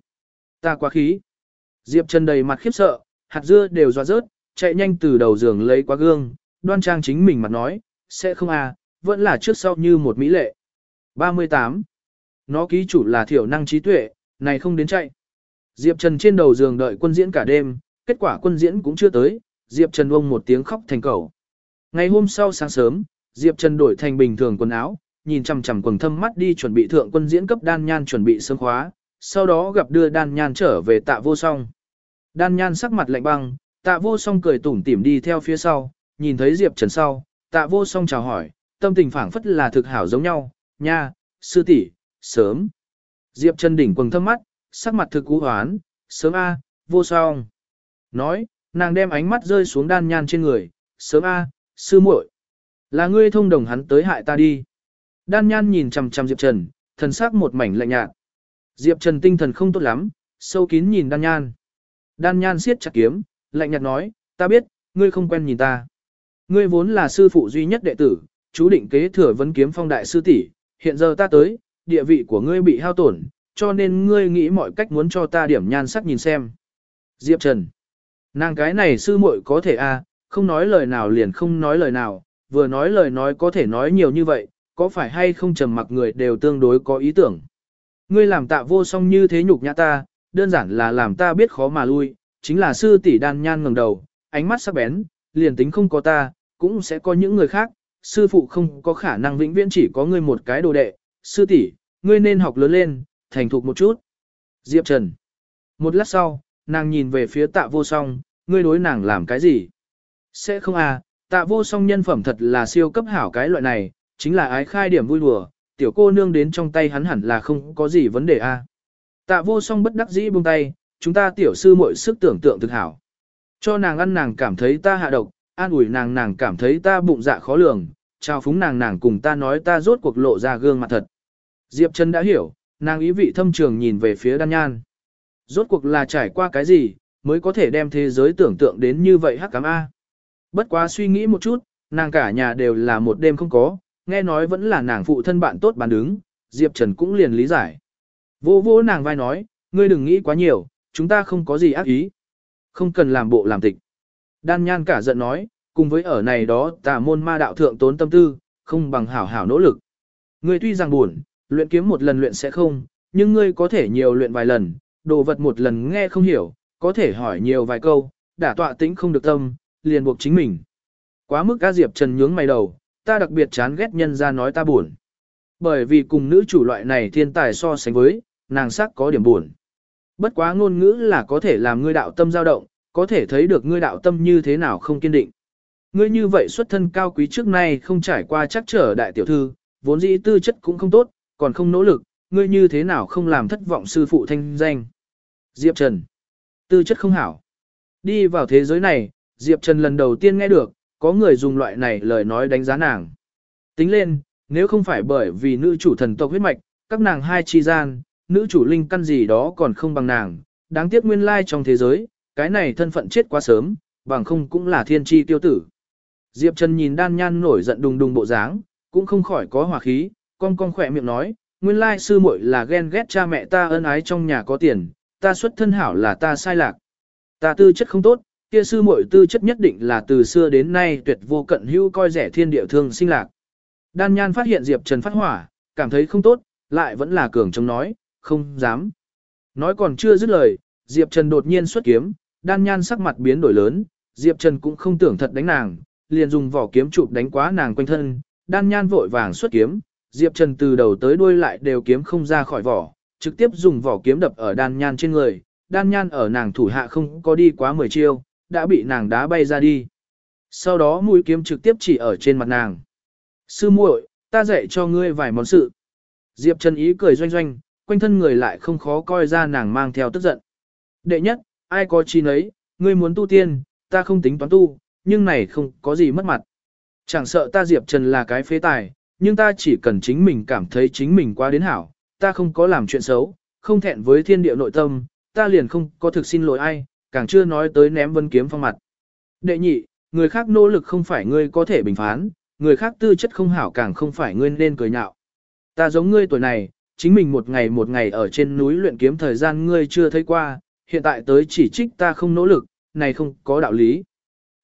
Ta quá khí. Diệp Trần đầy mặt khiếp sợ, hạt dưa đều dọa rớt, chạy nhanh từ đầu giường lấy qua gương, đoan trang chính mình mặt nói, sẽ không à, vẫn là trước sau như một mỹ lệ. 38. Nó ký chủ là thiểu năng trí tuệ, này không đến chạy. Diệp Trần trên đầu giường đợi quân diễn cả đêm, kết quả quân diễn cũng chưa tới, Diệp Trần ông một tiếng khóc thành cầu. Ngày hôm sau sáng sớm, Diệp Trần đổi thành bình thường quần áo, nhìn chằm chằm quần thâm mắt đi chuẩn bị thượng quân diễn cấp đan nhan chuẩn bị sớm khóa, sau đó gặp đưa đan nhan trở về tạ vô song. Đan nhan sắc mặt lạnh băng, tạ vô song cười tủm tỉm đi theo phía sau, nhìn thấy Diệp Trần sau, tạ vô song chào hỏi, tâm tình phảng phất là thực hảo giống nhau, nha, sư tỷ, sớm. Diệp Trần đỉnh quần thâm mắt, sắc mặt thực cú hoán, sớm a, vô song. Nói, nàng đem ánh mắt rơi xuống đan nhan trên người, sớm a, sư muội, là ngươi thông đồng hắn tới hại ta đi. Đan nhan nhìn chằm chằm Diệp Trần, thần sắc một mảnh lạnh nhạt. Diệp Trần tinh thần không tốt lắm, sâu kín nhìn đan nhan. Đan nhan siết chặt kiếm, lạnh nhạt nói, ta biết, ngươi không quen nhìn ta. Ngươi vốn là sư phụ duy nhất đệ tử, chú định kế thừa vấn kiếm phong đại sư tỷ, hiện giờ ta tới, địa vị của ngươi bị hao tổn, cho nên ngươi nghĩ mọi cách muốn cho ta điểm nhan sắc nhìn xem. Diệp Trần. Nàng cái này sư muội có thể a, à, không nói lời nào liền không nói lời nào, vừa nói lời nói có thể nói nhiều như vậy, có phải hay không trầm mặc người đều tương đối có ý tưởng. Ngươi làm tạ vô song như thế nhục nhã ta, đơn giản là làm ta biết khó mà lui, chính là sư tỷ đan nhan ngẩng đầu, ánh mắt sắc bén, liền tính không có ta, cũng sẽ có những người khác, sư phụ không có khả năng vĩnh viễn chỉ có ngươi một cái đồ đệ, sư tỷ, ngươi nên học lớn lên, thành thục một chút. Diệp Trần. Một lát sau, nàng nhìn về phía tạ vô song, ngươi đối nàng làm cái gì? Sẽ không à, tạ vô song nhân phẩm thật là siêu cấp hảo cái loại này, chính là ái khai điểm vui đùa, tiểu cô nương đến trong tay hắn hẳn là không có gì vấn đề a. À. Tạ vô song bất đắc dĩ buông tay, chúng ta tiểu sư muội sức tưởng tượng thực hảo. Cho nàng ăn nàng cảm thấy ta hạ độc, an ủi nàng nàng cảm thấy ta bụng dạ khó lường, trao phúng nàng nàng cùng ta nói ta rốt cuộc lộ ra gương mặt thật. Diệp Trần đã hiểu, nàng ý vị thâm trường nhìn về phía đan nhan. Rốt cuộc là trải qua cái gì, mới có thể đem thế giới tưởng tượng đến như vậy hắc cám A. Bất quá suy nghĩ một chút, nàng cả nhà đều là một đêm không có, nghe nói vẫn là nàng phụ thân bạn tốt bán đứng, Diệp Trần cũng liền lý giải. Vô vô nàng vai nói, ngươi đừng nghĩ quá nhiều, chúng ta không có gì ác ý. Không cần làm bộ làm tịch. Đan nhan cả giận nói, cùng với ở này đó tà môn ma đạo thượng tốn tâm tư, không bằng hảo hảo nỗ lực. Ngươi tuy rằng buồn, luyện kiếm một lần luyện sẽ không, nhưng ngươi có thể nhiều luyện vài lần, đồ vật một lần nghe không hiểu, có thể hỏi nhiều vài câu, đả tọa tĩnh không được tâm, liền buộc chính mình. Quá mức ca Diệp Trần nhướng mày đầu, ta đặc biệt chán ghét nhân ra nói ta buồn. Bởi vì cùng nữ chủ loại này thiên tài so sánh với, nàng sắc có điểm buồn. Bất quá ngôn ngữ là có thể làm ngươi đạo tâm dao động, có thể thấy được ngươi đạo tâm như thế nào không kiên định. Ngươi như vậy xuất thân cao quý trước nay không trải qua chắc trở đại tiểu thư, vốn dĩ tư chất cũng không tốt, còn không nỗ lực, ngươi như thế nào không làm thất vọng sư phụ thanh danh. Diệp Trần, tư chất không hảo. Đi vào thế giới này, Diệp Trần lần đầu tiên nghe được, có người dùng loại này lời nói đánh giá nàng. Tính lên, nếu không phải bởi vì nữ chủ thần tộc huyết mạch, các nàng hai chi gian, nữ chủ linh căn gì đó còn không bằng nàng, đáng tiếc nguyên lai trong thế giới, cái này thân phận chết quá sớm, bằng không cũng là thiên chi tiêu tử. Diệp Trần nhìn đan nhan nổi giận đùng đùng bộ dáng, cũng không khỏi có hòa khí, con con khỏe miệng nói, nguyên lai sư muội là ghen ghét cha mẹ ta ân ái trong nhà có tiền, ta xuất thân hảo là ta sai lạc. Ta tư chất không tốt, kia sư muội tư chất nhất định là từ xưa đến nay tuyệt vô cận hữu coi rẻ thiên địa thương sinh lạc. Đan nhan phát hiện Diệp Trần phát hỏa, cảm thấy không tốt, lại vẫn là cường chống nói, không dám. Nói còn chưa dứt lời, Diệp Trần đột nhiên xuất kiếm, đan nhan sắc mặt biến đổi lớn, Diệp Trần cũng không tưởng thật đánh nàng, liền dùng vỏ kiếm chụp đánh quá nàng quanh thân, đan nhan vội vàng xuất kiếm, Diệp Trần từ đầu tới đuôi lại đều kiếm không ra khỏi vỏ, trực tiếp dùng vỏ kiếm đập ở đan nhan trên người, đan nhan ở nàng thủ hạ không có đi quá 10 chiêu, đã bị nàng đá bay ra đi. Sau đó mũi kiếm trực tiếp chỉ ở trên mặt nàng. Sư muội, ta dạy cho ngươi vài món sự. Diệp Trần ý cười doanh doanh, quanh thân người lại không khó coi ra nàng mang theo tức giận. Đệ nhất, ai có chi nấy, ngươi muốn tu tiên, ta không tính toán tu, nhưng này không có gì mất mặt. Chẳng sợ ta Diệp Trần là cái phế tài, nhưng ta chỉ cần chính mình cảm thấy chính mình quá đến hảo, ta không có làm chuyện xấu, không thẹn với thiên địa nội tâm, ta liền không có thực xin lỗi ai, càng chưa nói tới ném vân kiếm phong mặt. Đệ nhị, người khác nỗ lực không phải ngươi có thể bình phán, người khác tư chất không hảo càng không phải ngươi nên cười nhạo. Ta giống ngươi tuổi này, chính mình một ngày một ngày ở trên núi luyện kiếm thời gian ngươi chưa thấy qua, hiện tại tới chỉ trích ta không nỗ lực, này không có đạo lý.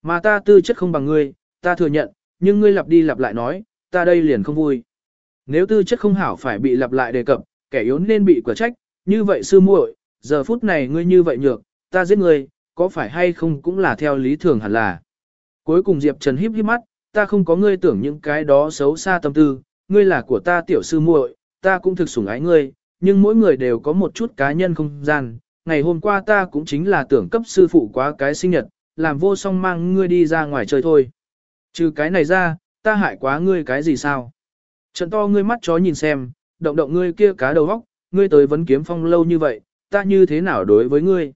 Mà ta tư chất không bằng ngươi, ta thừa nhận, nhưng ngươi lặp đi lặp lại nói, ta đây liền không vui. Nếu tư chất không hảo phải bị lặp lại đề cập, kẻ yếu nên bị quả trách, như vậy sư muội, giờ phút này ngươi như vậy nhược, ta giết ngươi, có phải hay không cũng là theo lý thường hẳn là. Cuối cùng Diệp Trần híp híp mắt, ta không có ngươi tưởng những cái đó xấu xa tâm tư, ngươi là của ta tiểu sư muội, ta cũng thực sủng ái ngươi, nhưng mỗi người đều có một chút cá nhân không gian. Ngày hôm qua ta cũng chính là tưởng cấp sư phụ quá cái sinh nhật, làm vô song mang ngươi đi ra ngoài chơi thôi. Trừ cái này ra, ta hại quá ngươi cái gì sao? Trận to ngươi mắt chó nhìn xem, động động ngươi kia cá đầu góc, ngươi tới vấn kiếm phong lâu như vậy, ta như thế nào đối với ngươi?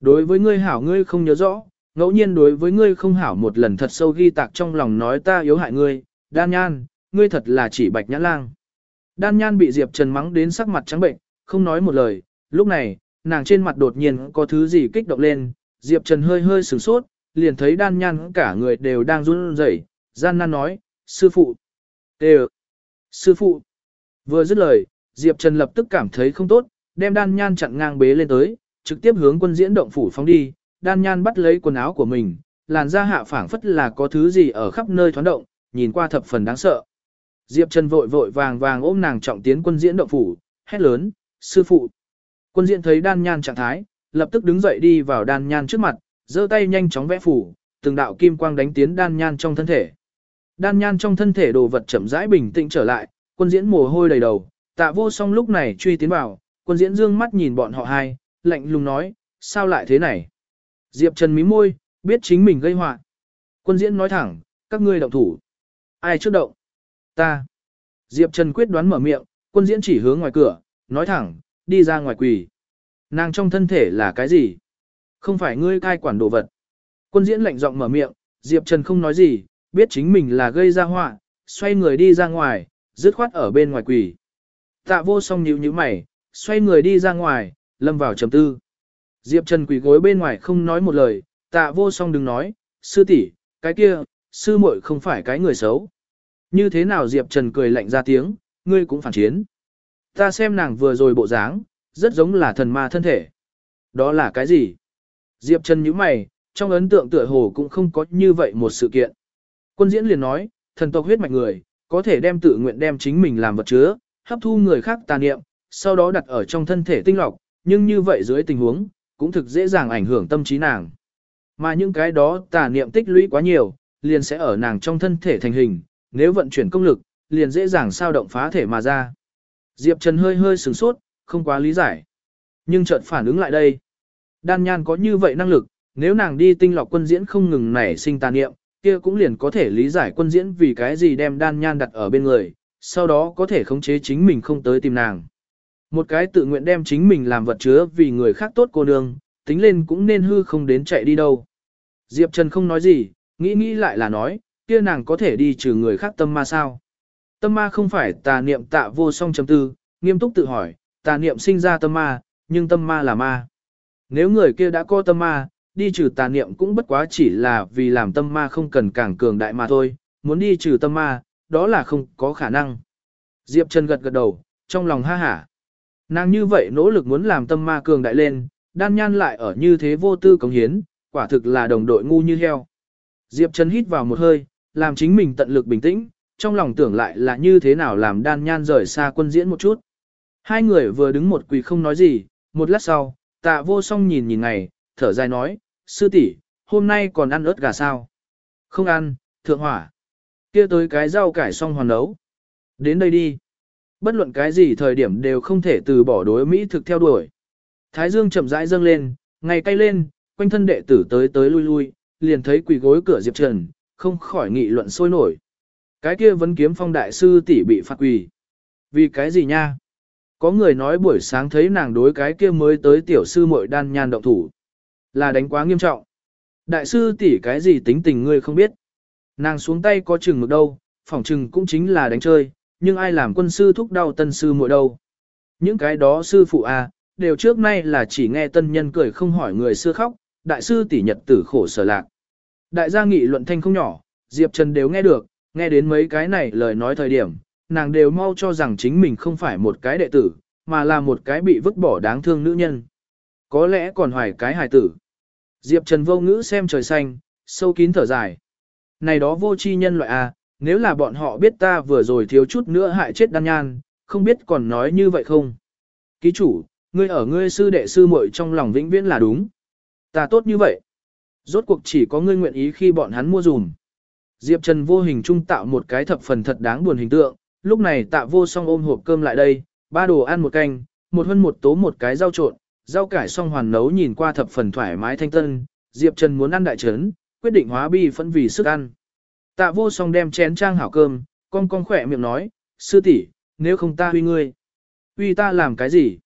Đối với ngươi hảo ngươi không nhớ rõ, ngẫu nhiên đối với ngươi không hảo một lần thật sâu ghi tạc trong lòng nói ta yếu hại ngươi, đan nhan, ngươi thật là chỉ bạch nhã lang. Đan nhan bị Diệp Trần mắng đến sắc mặt trắng bệnh, không nói một lời, lúc này, nàng trên mặt đột nhiên có thứ gì kích động lên, Diệp Trần hơi hơi sửng sốt, liền thấy đan nhan cả người đều đang run rẩy, gian nan nói, sư phụ, đều, sư phụ. Vừa dứt lời, Diệp Trần lập tức cảm thấy không tốt, đem đan nhan chặn ngang bế lên tới, trực tiếp hướng quân diễn động phủ phóng đi, đan nhan bắt lấy quần áo của mình, làn da hạ phảng phất là có thứ gì ở khắp nơi thoáng động, nhìn qua thập phần đáng sợ. Diệp Trần vội vội vàng vàng ôm nàng trọng tiến quân diễn động phủ, hét lớn, sư phụ. Quân diễn thấy đan nhan trạng thái, lập tức đứng dậy đi vào đan nhan trước mặt, giơ tay nhanh chóng vẽ phủ, từng đạo kim quang đánh tiến đan nhan trong thân thể. Đan nhan trong thân thể đồ vật chậm rãi bình tĩnh trở lại, quân diễn mồ hôi đầy đầu, tạ vô song lúc này truy tiến vào, quân diễn dương mắt nhìn bọn họ hai, lạnh lùng nói, sao lại thế này? Diệp Trần mím môi, biết chính mình gây họa. Quân diễn nói thẳng, các ngươi động thủ. Ai trước động? Ta. Diệp Trần quyết đoán mở miệng, quân diễn chỉ hướng ngoài cửa, nói thẳng, đi ra ngoài quỳ. Nàng trong thân thể là cái gì? Không phải ngươi cai quản đồ vật. Quân diễn lạnh giọng mở miệng, Diệp Trần không nói gì, biết chính mình là gây ra họa, xoay người đi ra ngoài, dứt khoát ở bên ngoài quỷ. Tạ vô song nhíu nhíu mày, xoay người đi ra ngoài, lâm vào trầm tư. Diệp Trần quỳ gối bên ngoài không nói một lời, tạ vô song đừng nói, sư tỷ, cái kia, sư muội không phải cái người xấu. Như thế nào Diệp Trần cười lạnh ra tiếng, ngươi cũng phản chiến. Ta xem nàng vừa rồi bộ dáng, rất giống là thần ma thân thể. Đó là cái gì? Diệp Trần nhíu mày, trong ấn tượng tựa hồ cũng không có như vậy một sự kiện. Quân diễn liền nói, thần tộc huyết mạch người, có thể đem tự nguyện đem chính mình làm vật chứa, hấp thu người khác tà niệm, sau đó đặt ở trong thân thể tinh lọc, nhưng như vậy dưới tình huống, cũng thực dễ dàng ảnh hưởng tâm trí nàng. Mà những cái đó tà niệm tích lũy quá nhiều, liền sẽ ở nàng trong thân thể thành hình, nếu vận chuyển công lực, liền dễ dàng sao động phá thể mà ra. Diệp Trần hơi hơi sửng sốt, không quá lý giải. Nhưng chợt phản ứng lại đây. Đan nhan có như vậy năng lực, nếu nàng đi tinh lọc quân diễn không ngừng nảy sinh tà niệm, kia cũng liền có thể lý giải quân diễn vì cái gì đem đan nhan đặt ở bên người, sau đó có thể khống chế chính mình không tới tìm nàng. Một cái tự nguyện đem chính mình làm vật chứa vì người khác tốt cô nương, tính lên cũng nên hư không đến chạy đi đâu. Diệp Trần không nói gì, nghĩ nghĩ lại là nói, kia nàng có thể đi trừ người khác tâm ma sao. Tâm ma không phải tà niệm tạ vô song chấm tư, nghiêm túc tự hỏi, tà niệm sinh ra tâm ma, nhưng tâm ma là ma. Nếu người kia đã có tâm ma, đi trừ tà niệm cũng bất quá chỉ là vì làm tâm ma không cần càng cường đại mà thôi, muốn đi trừ tâm ma, đó là không có khả năng. Diệp Trần gật gật đầu, trong lòng ha hả. Nàng như vậy nỗ lực muốn làm tâm ma cường đại lên, đan nhan lại ở như thế vô tư cống hiến, quả thực là đồng đội ngu như heo. Diệp Trần hít vào một hơi, làm chính mình tận lực bình tĩnh, trong lòng tưởng lại là như thế nào làm đan nhan rời xa quân diễn một chút. Hai người vừa đứng một quỳ không nói gì, một lát sau, tạ vô song nhìn nhìn ngày, thở dài nói, sư tỷ, hôm nay còn ăn ớt gà sao? Không ăn, thượng hỏa. kia tới cái rau cải xong hoàn nấu. Đến đây đi. Bất luận cái gì thời điểm đều không thể từ bỏ đối Mỹ thực theo đuổi. Thái dương chậm rãi dâng lên, ngày cay lên, quanh thân đệ tử tới tới lui lui, liền thấy quỳ gối cửa Diệp Trần, không khỏi nghị luận sôi nổi. Cái kia vẫn kiếm phong đại sư tỷ bị phạt quỳ. Vì cái gì nha? Có người nói buổi sáng thấy nàng đối cái kia mới tới tiểu sư muội đan nhan động thủ. Là đánh quá nghiêm trọng. Đại sư tỷ cái gì tính tình ngươi không biết. Nàng xuống tay có chừng mực đâu, phỏng chừng cũng chính là đánh chơi, nhưng ai làm quân sư thúc đau tân sư muội đâu. Những cái đó sư phụ à, đều trước nay là chỉ nghe tân nhân cười không hỏi người xưa khóc, đại sư tỷ nhật tử khổ sở lạc. Đại gia nghị luận thanh không nhỏ, Diệp Trần đều nghe được, nghe đến mấy cái này lời nói thời điểm, nàng đều mau cho rằng chính mình không phải một cái đệ tử, mà là một cái bị vứt bỏ đáng thương nữ nhân. Có lẽ còn hoài cái hài tử. Diệp Trần vô ngữ xem trời xanh, sâu kín thở dài. Này đó vô chi nhân loại à, nếu là bọn họ biết ta vừa rồi thiếu chút nữa hại chết đan nhan, không biết còn nói như vậy không. Ký chủ, ngươi ở ngươi sư đệ sư muội trong lòng vĩnh viễn là đúng. Ta tốt như vậy. Rốt cuộc chỉ có ngươi nguyện ý khi bọn hắn mua dùm. Diệp Trần vô hình trung tạo một cái thập phần thật đáng buồn hình tượng, lúc này tạ vô song ôm hộp cơm lại đây, ba đồ ăn một canh, một hơn một tố một cái rau trộn, rau cải xong hoàn nấu nhìn qua thập phần thoải mái thanh tân, Diệp Trần muốn ăn đại trấn, quyết định hóa bi phẫn vì sức ăn. Tạ vô song đem chén trang hảo cơm, con con khỏe miệng nói, sư tỷ, nếu không ta huy ngươi. Huy ta làm cái gì?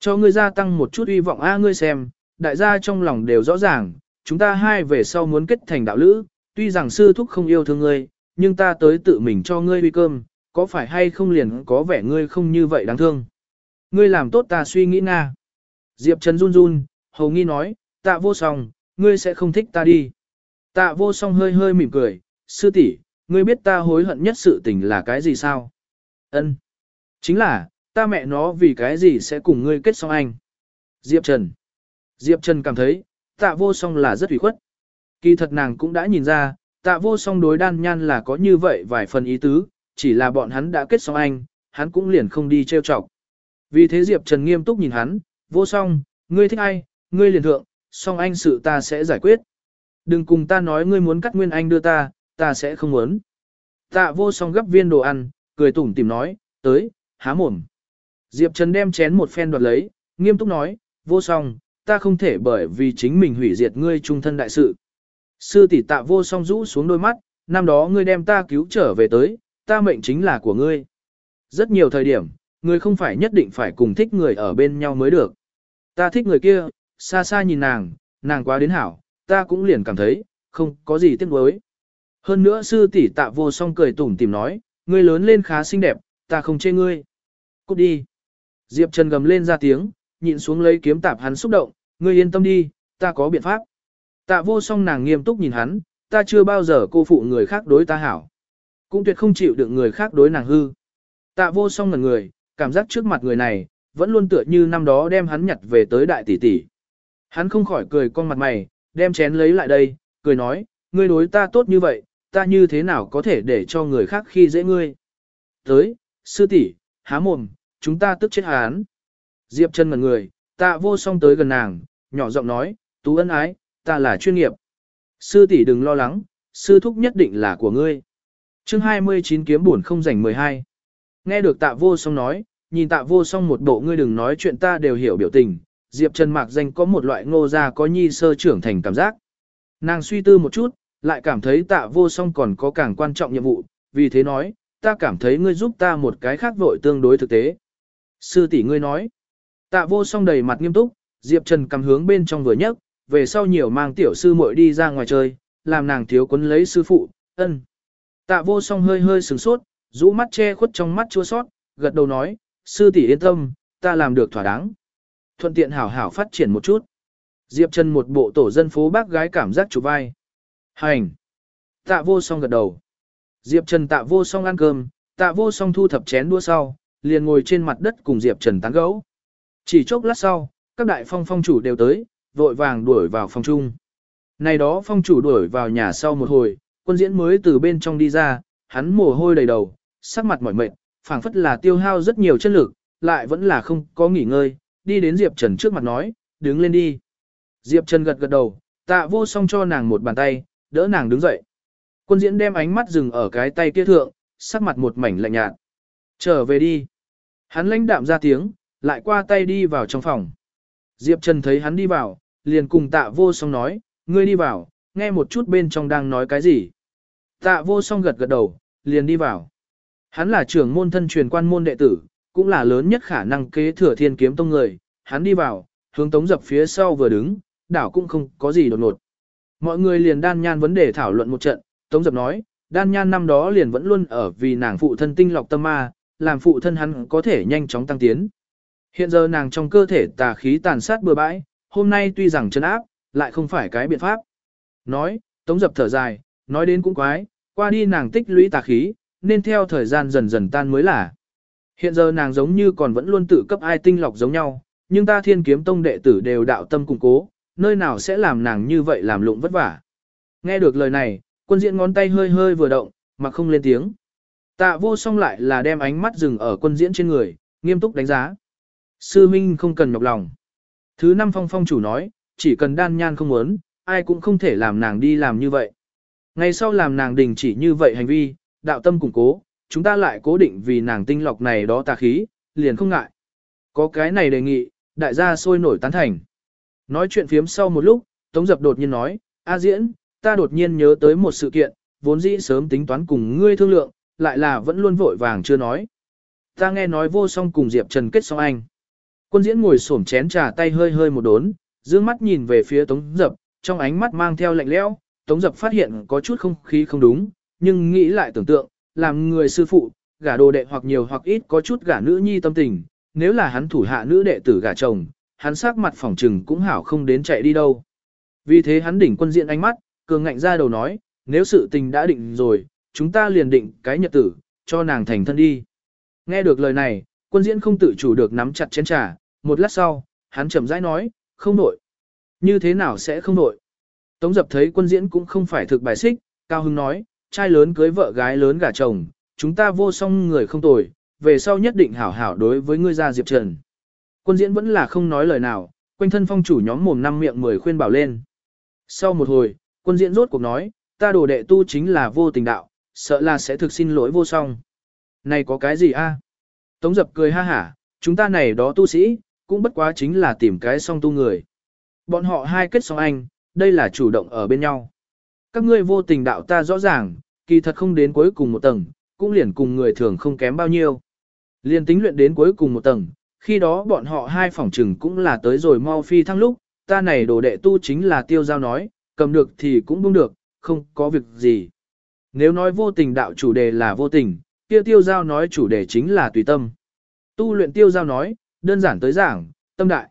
Cho ngươi gia tăng một chút uy vọng a ngươi xem, đại gia trong lòng đều rõ ràng, chúng ta hai về sau muốn kết thành đạo lữ, tuy rằng sư thúc không yêu thương ngươi, nhưng ta tới tự mình cho ngươi uy cơm, có phải hay không liền có vẻ ngươi không như vậy đáng thương. Ngươi làm tốt ta suy nghĩ nga. Diệp Trần run run, hầu nghi nói, tạ vô song, ngươi sẽ không thích ta đi. Tạ vô song hơi hơi mỉm cười, sư tỷ, ngươi biết ta hối hận nhất sự tình là cái gì sao? Ân, Chính là, ta mẹ nó vì cái gì sẽ cùng ngươi kết song anh. Diệp Trần. Diệp Trần cảm thấy, tạ vô song là rất ủy khuất. Kỳ thật nàng cũng đã nhìn ra, tạ vô song đối đan nhan là có như vậy vài phần ý tứ, chỉ là bọn hắn đã kết song anh, hắn cũng liền không đi trêu chọc. Vì thế Diệp Trần nghiêm túc nhìn hắn, vô song, ngươi thích ai, ngươi liền thượng, song anh sự ta sẽ giải quyết. Đừng cùng ta nói ngươi muốn cắt nguyên anh đưa ta, ta sẽ không muốn. Tạ vô song gấp viên đồ ăn, cười tủm tìm nói, tới, há mồm. Diệp Trần đem chén một phen đoạt lấy, nghiêm túc nói, vô song, ta không thể bởi vì chính mình hủy diệt ngươi trung thân đại sự. Sư tỷ tạ vô song rũ xuống đôi mắt, năm đó ngươi đem ta cứu trở về tới, ta mệnh chính là của ngươi. Rất nhiều thời điểm, ngươi không phải nhất định phải cùng thích người ở bên nhau mới được. Ta thích người kia, xa xa nhìn nàng, nàng quá đến hảo, ta cũng liền cảm thấy, không có gì tiếc nuối. Hơn nữa sư tỷ tạ vô song cười tủm tìm nói, ngươi lớn lên khá xinh đẹp, ta không chê ngươi. Cút đi. Diệp Trần gầm lên ra tiếng, nhịn xuống lấy kiếm tạp hắn xúc động, ngươi yên tâm đi, ta có biện pháp. Tạ vô song nàng nghiêm túc nhìn hắn, ta chưa bao giờ cô phụ người khác đối ta hảo. Cũng tuyệt không chịu được người khác đối nàng hư. Tạ vô song ngần người, cảm giác trước mặt người này, vẫn luôn tựa như năm đó đem hắn nhặt về tới đại tỷ tỷ. Hắn không khỏi cười con mặt mày, đem chén lấy lại đây, cười nói, ngươi đối ta tốt như vậy, ta như thế nào có thể để cho người khác khi dễ ngươi. Tới, sư tỷ, há mồm, chúng ta tức chết hán. Diệp chân mặt người, tạ vô song tới gần nàng, nhỏ giọng nói, tú ân ái, ta là chuyên nghiệp. Sư tỷ đừng lo lắng, sư thúc nhất định là của ngươi. chương 29 kiếm buồn không rảnh 12. Nghe được tạ vô song nói, nhìn tạ vô song một bộ ngươi đừng nói chuyện ta đều hiểu biểu tình, Diệp Trần mạc danh có một loại ngô gia có nhi sơ trưởng thành cảm giác. Nàng suy tư một chút, lại cảm thấy tạ vô song còn có càng quan trọng nhiệm vụ, vì thế nói, ta cảm thấy ngươi giúp ta một cái khác vội tương đối thực tế. Sư tỷ ngươi nói, tạ vô song đầy mặt nghiêm túc, Diệp Trần cầm hướng bên trong vừa nhấc, về sau nhiều mang tiểu sư muội đi ra ngoài chơi, làm nàng thiếu quấn lấy sư phụ, ân. Tạ vô song hơi hơi sừng sốt, rũ mắt che khuất trong mắt chua sót, gật đầu nói, sư tỷ yên tâm, ta làm được thỏa đáng. Thuận tiện hảo hảo phát triển một chút. Diệp Trần một bộ tổ dân phố bác gái cảm giác chủ vai. Hành. Tạ vô song gật đầu. Diệp Trần tạ vô song ăn cơm, tạ vô song thu thập chén đua sau, liền ngồi trên mặt đất cùng Diệp Trần tán gẫu. Chỉ chốc lát sau, các đại phong phong chủ đều tới, vội vàng đuổi vào phòng chung. Này đó phong chủ đuổi vào nhà sau một hồi, quân diễn mới từ bên trong đi ra, hắn mồ hôi đầy đầu, sắc mặt mỏi mệt, phảng phất là tiêu hao rất nhiều chất lực, lại vẫn là không có nghỉ ngơi, đi đến Diệp Trần trước mặt nói, đứng lên đi. Diệp Trần gật gật đầu, tạ vô song cho nàng một bàn tay, đỡ nàng đứng dậy. Quân diễn đem ánh mắt dừng ở cái tay kia thượng, sắc mặt một mảnh lạnh nhạt. Trở về đi. Hắn lãnh đạm ra tiếng, lại qua tay đi vào trong phòng. Diệp Trần thấy hắn đi vào, liền cùng tạ vô song nói, ngươi đi vào, nghe một chút bên trong đang nói cái gì. Tạ vô song gật gật đầu, liền đi vào. Hắn là trưởng môn thân truyền quan môn đệ tử, cũng là lớn nhất khả năng kế thừa thiên kiếm tông người, hắn đi vào, hướng tống dập phía sau vừa đứng, đảo cũng không có gì đột ngột. Mọi người liền đan nhan vấn đề thảo luận một trận, tống dập nói, đan nhan năm đó liền vẫn luôn ở vì nàng phụ thân tinh lọc tâm ma, làm phụ thân hắn có thể nhanh chóng tăng tiến. Hiện giờ nàng trong cơ thể tà khí tàn sát bừa bãi, hôm nay tuy rằng chân áp, lại không phải cái biện pháp. Nói, tống dập thở dài, nói đến cũng quái, qua đi nàng tích lũy tà khí, nên theo thời gian dần dần tan mới là. Hiện giờ nàng giống như còn vẫn luôn tự cấp ai tinh lọc giống nhau, nhưng ta thiên kiếm tông đệ tử đều đạo tâm củng cố, nơi nào sẽ làm nàng như vậy làm lụng vất vả. Nghe được lời này, quân diễn ngón tay hơi hơi vừa động, mà không lên tiếng. Tạ vô song lại là đem ánh mắt dừng ở quân diễn trên người, nghiêm túc đánh giá. Sư Minh không cần nhọc lòng. Thứ năm phong phong chủ nói, chỉ cần đan nhan không muốn, ai cũng không thể làm nàng đi làm như vậy. Ngày sau làm nàng đình chỉ như vậy hành vi, đạo tâm củng cố, chúng ta lại cố định vì nàng tinh lọc này đó tà khí, liền không ngại. Có cái này đề nghị, đại gia sôi nổi tán thành. Nói chuyện phiếm sau một lúc, Tống Dập đột nhiên nói, A diễn, ta đột nhiên nhớ tới một sự kiện, vốn dĩ sớm tính toán cùng ngươi thương lượng, lại là vẫn luôn vội vàng chưa nói. Ta nghe nói vô song cùng Diệp Trần kết xong anh. Quân diễn ngồi xổm chén trà tay hơi hơi một đốn, dương mắt nhìn về phía Tống Dập, trong ánh mắt mang theo lạnh lẽo. Tống Dập phát hiện có chút không khí không đúng, nhưng nghĩ lại tưởng tượng, làm người sư phụ, gả đồ đệ hoặc nhiều hoặc ít có chút gả nữ nhi tâm tình, nếu là hắn thủ hạ nữ đệ tử gả chồng, hắn sắc mặt phỏng trừng cũng hảo không đến chạy đi đâu. Vì thế hắn đỉnh quân diện ánh mắt, cường ngạnh ra đầu nói, nếu sự tình đã định rồi, chúng ta liền định cái nhật tử, cho nàng thành thân đi. Nghe được lời này, quân diễn không tự chủ được nắm chặt chén trà, một lát sau, hắn chậm rãi nói, không nổi. Như thế nào sẽ không nổi? Tống dập thấy quân diễn cũng không phải thực bài xích, cao hưng nói, trai lớn cưới vợ gái lớn gả chồng, chúng ta vô song người không tồi, về sau nhất định hảo hảo đối với ngươi ra Diệp Trần. Quân diễn vẫn là không nói lời nào, quanh thân phong chủ nhóm mồm năm miệng mười khuyên bảo lên. Sau một hồi, quân diễn rốt cuộc nói, ta đồ đệ tu chính là vô tình đạo, sợ là sẽ thực xin lỗi vô song. Này có cái gì a? Tống dập cười ha hả, chúng ta này đó tu sĩ, cũng bất quá chính là tìm cái song tu người. Bọn họ hai kết song anh, đây là chủ động ở bên nhau. Các ngươi vô tình đạo ta rõ ràng, kỳ thật không đến cuối cùng một tầng, cũng liền cùng người thường không kém bao nhiêu. Liên tính luyện đến cuối cùng một tầng, khi đó bọn họ hai phòng trừng cũng là tới rồi mau phi thăng lúc, ta này đồ đệ tu chính là tiêu giao nói, cầm được thì cũng buông được, không có việc gì. Nếu nói vô tình đạo chủ đề là vô tình, kia tiêu giao nói chủ đề chính là tùy tâm. Tu luyện tiêu giao nói, đơn giản tới giảng, tâm đại.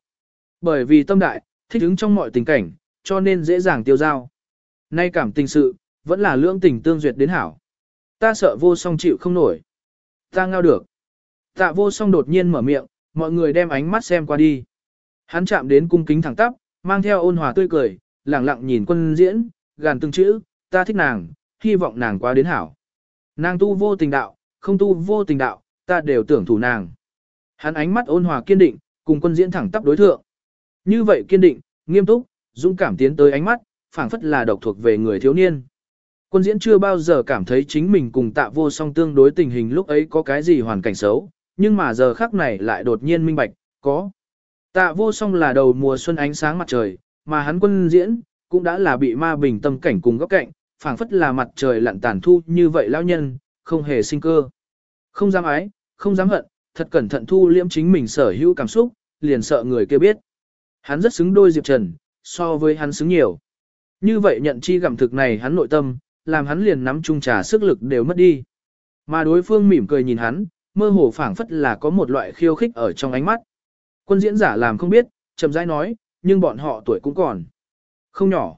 Bởi vì tâm đại, thích ứng trong mọi tình cảnh, cho nên dễ dàng tiêu giao. Nay cảm tình sự, vẫn là lưỡng tình tương duyệt đến hảo. Ta sợ vô song chịu không nổi. Ta ngao được. Tạ vô song đột nhiên mở miệng, mọi người đem ánh mắt xem qua đi. Hắn chạm đến cung kính thẳng tắp, mang theo ôn hòa tươi cười, lẳng lặng nhìn quân diễn, gàn từng chữ, ta thích nàng, hy vọng nàng qua đến hảo. Nàng tu vô tình đạo, không tu vô tình đạo, ta đều tưởng thủ nàng. Hắn ánh mắt ôn hòa kiên định, cùng quân diễn thẳng tắp đối thượng. Như vậy kiên định, nghiêm túc, dũng cảm tiến tới ánh mắt, phảng phất là độc thuộc về người thiếu niên. Quân diễn chưa bao giờ cảm thấy chính mình cùng tạ vô song tương đối tình hình lúc ấy có cái gì hoàn cảnh xấu, nhưng mà giờ khắc này lại đột nhiên minh bạch, có. Tạ vô song là đầu mùa xuân ánh sáng mặt trời, mà hắn quân diễn, cũng đã là bị ma bình tâm cảnh cùng góc cạnh, phảng phất là mặt trời lặn tàn thu như vậy lão nhân, không hề sinh cơ. Không dám ái, không dám hận, thật cẩn thận thu liễm chính mình sở hữu cảm xúc, liền sợ người kia biết. Hắn rất xứng đôi Diệp Trần, so với hắn xứng nhiều. Như vậy nhận chi gặm thực này hắn nội tâm, làm hắn liền nắm chung trà sức lực đều mất đi. Mà đối phương mỉm cười nhìn hắn, mơ hồ phảng phất là có một loại khiêu khích ở trong ánh mắt. Quân diễn giả làm không biết, chậm rãi nói, nhưng bọn họ tuổi cũng còn không nhỏ.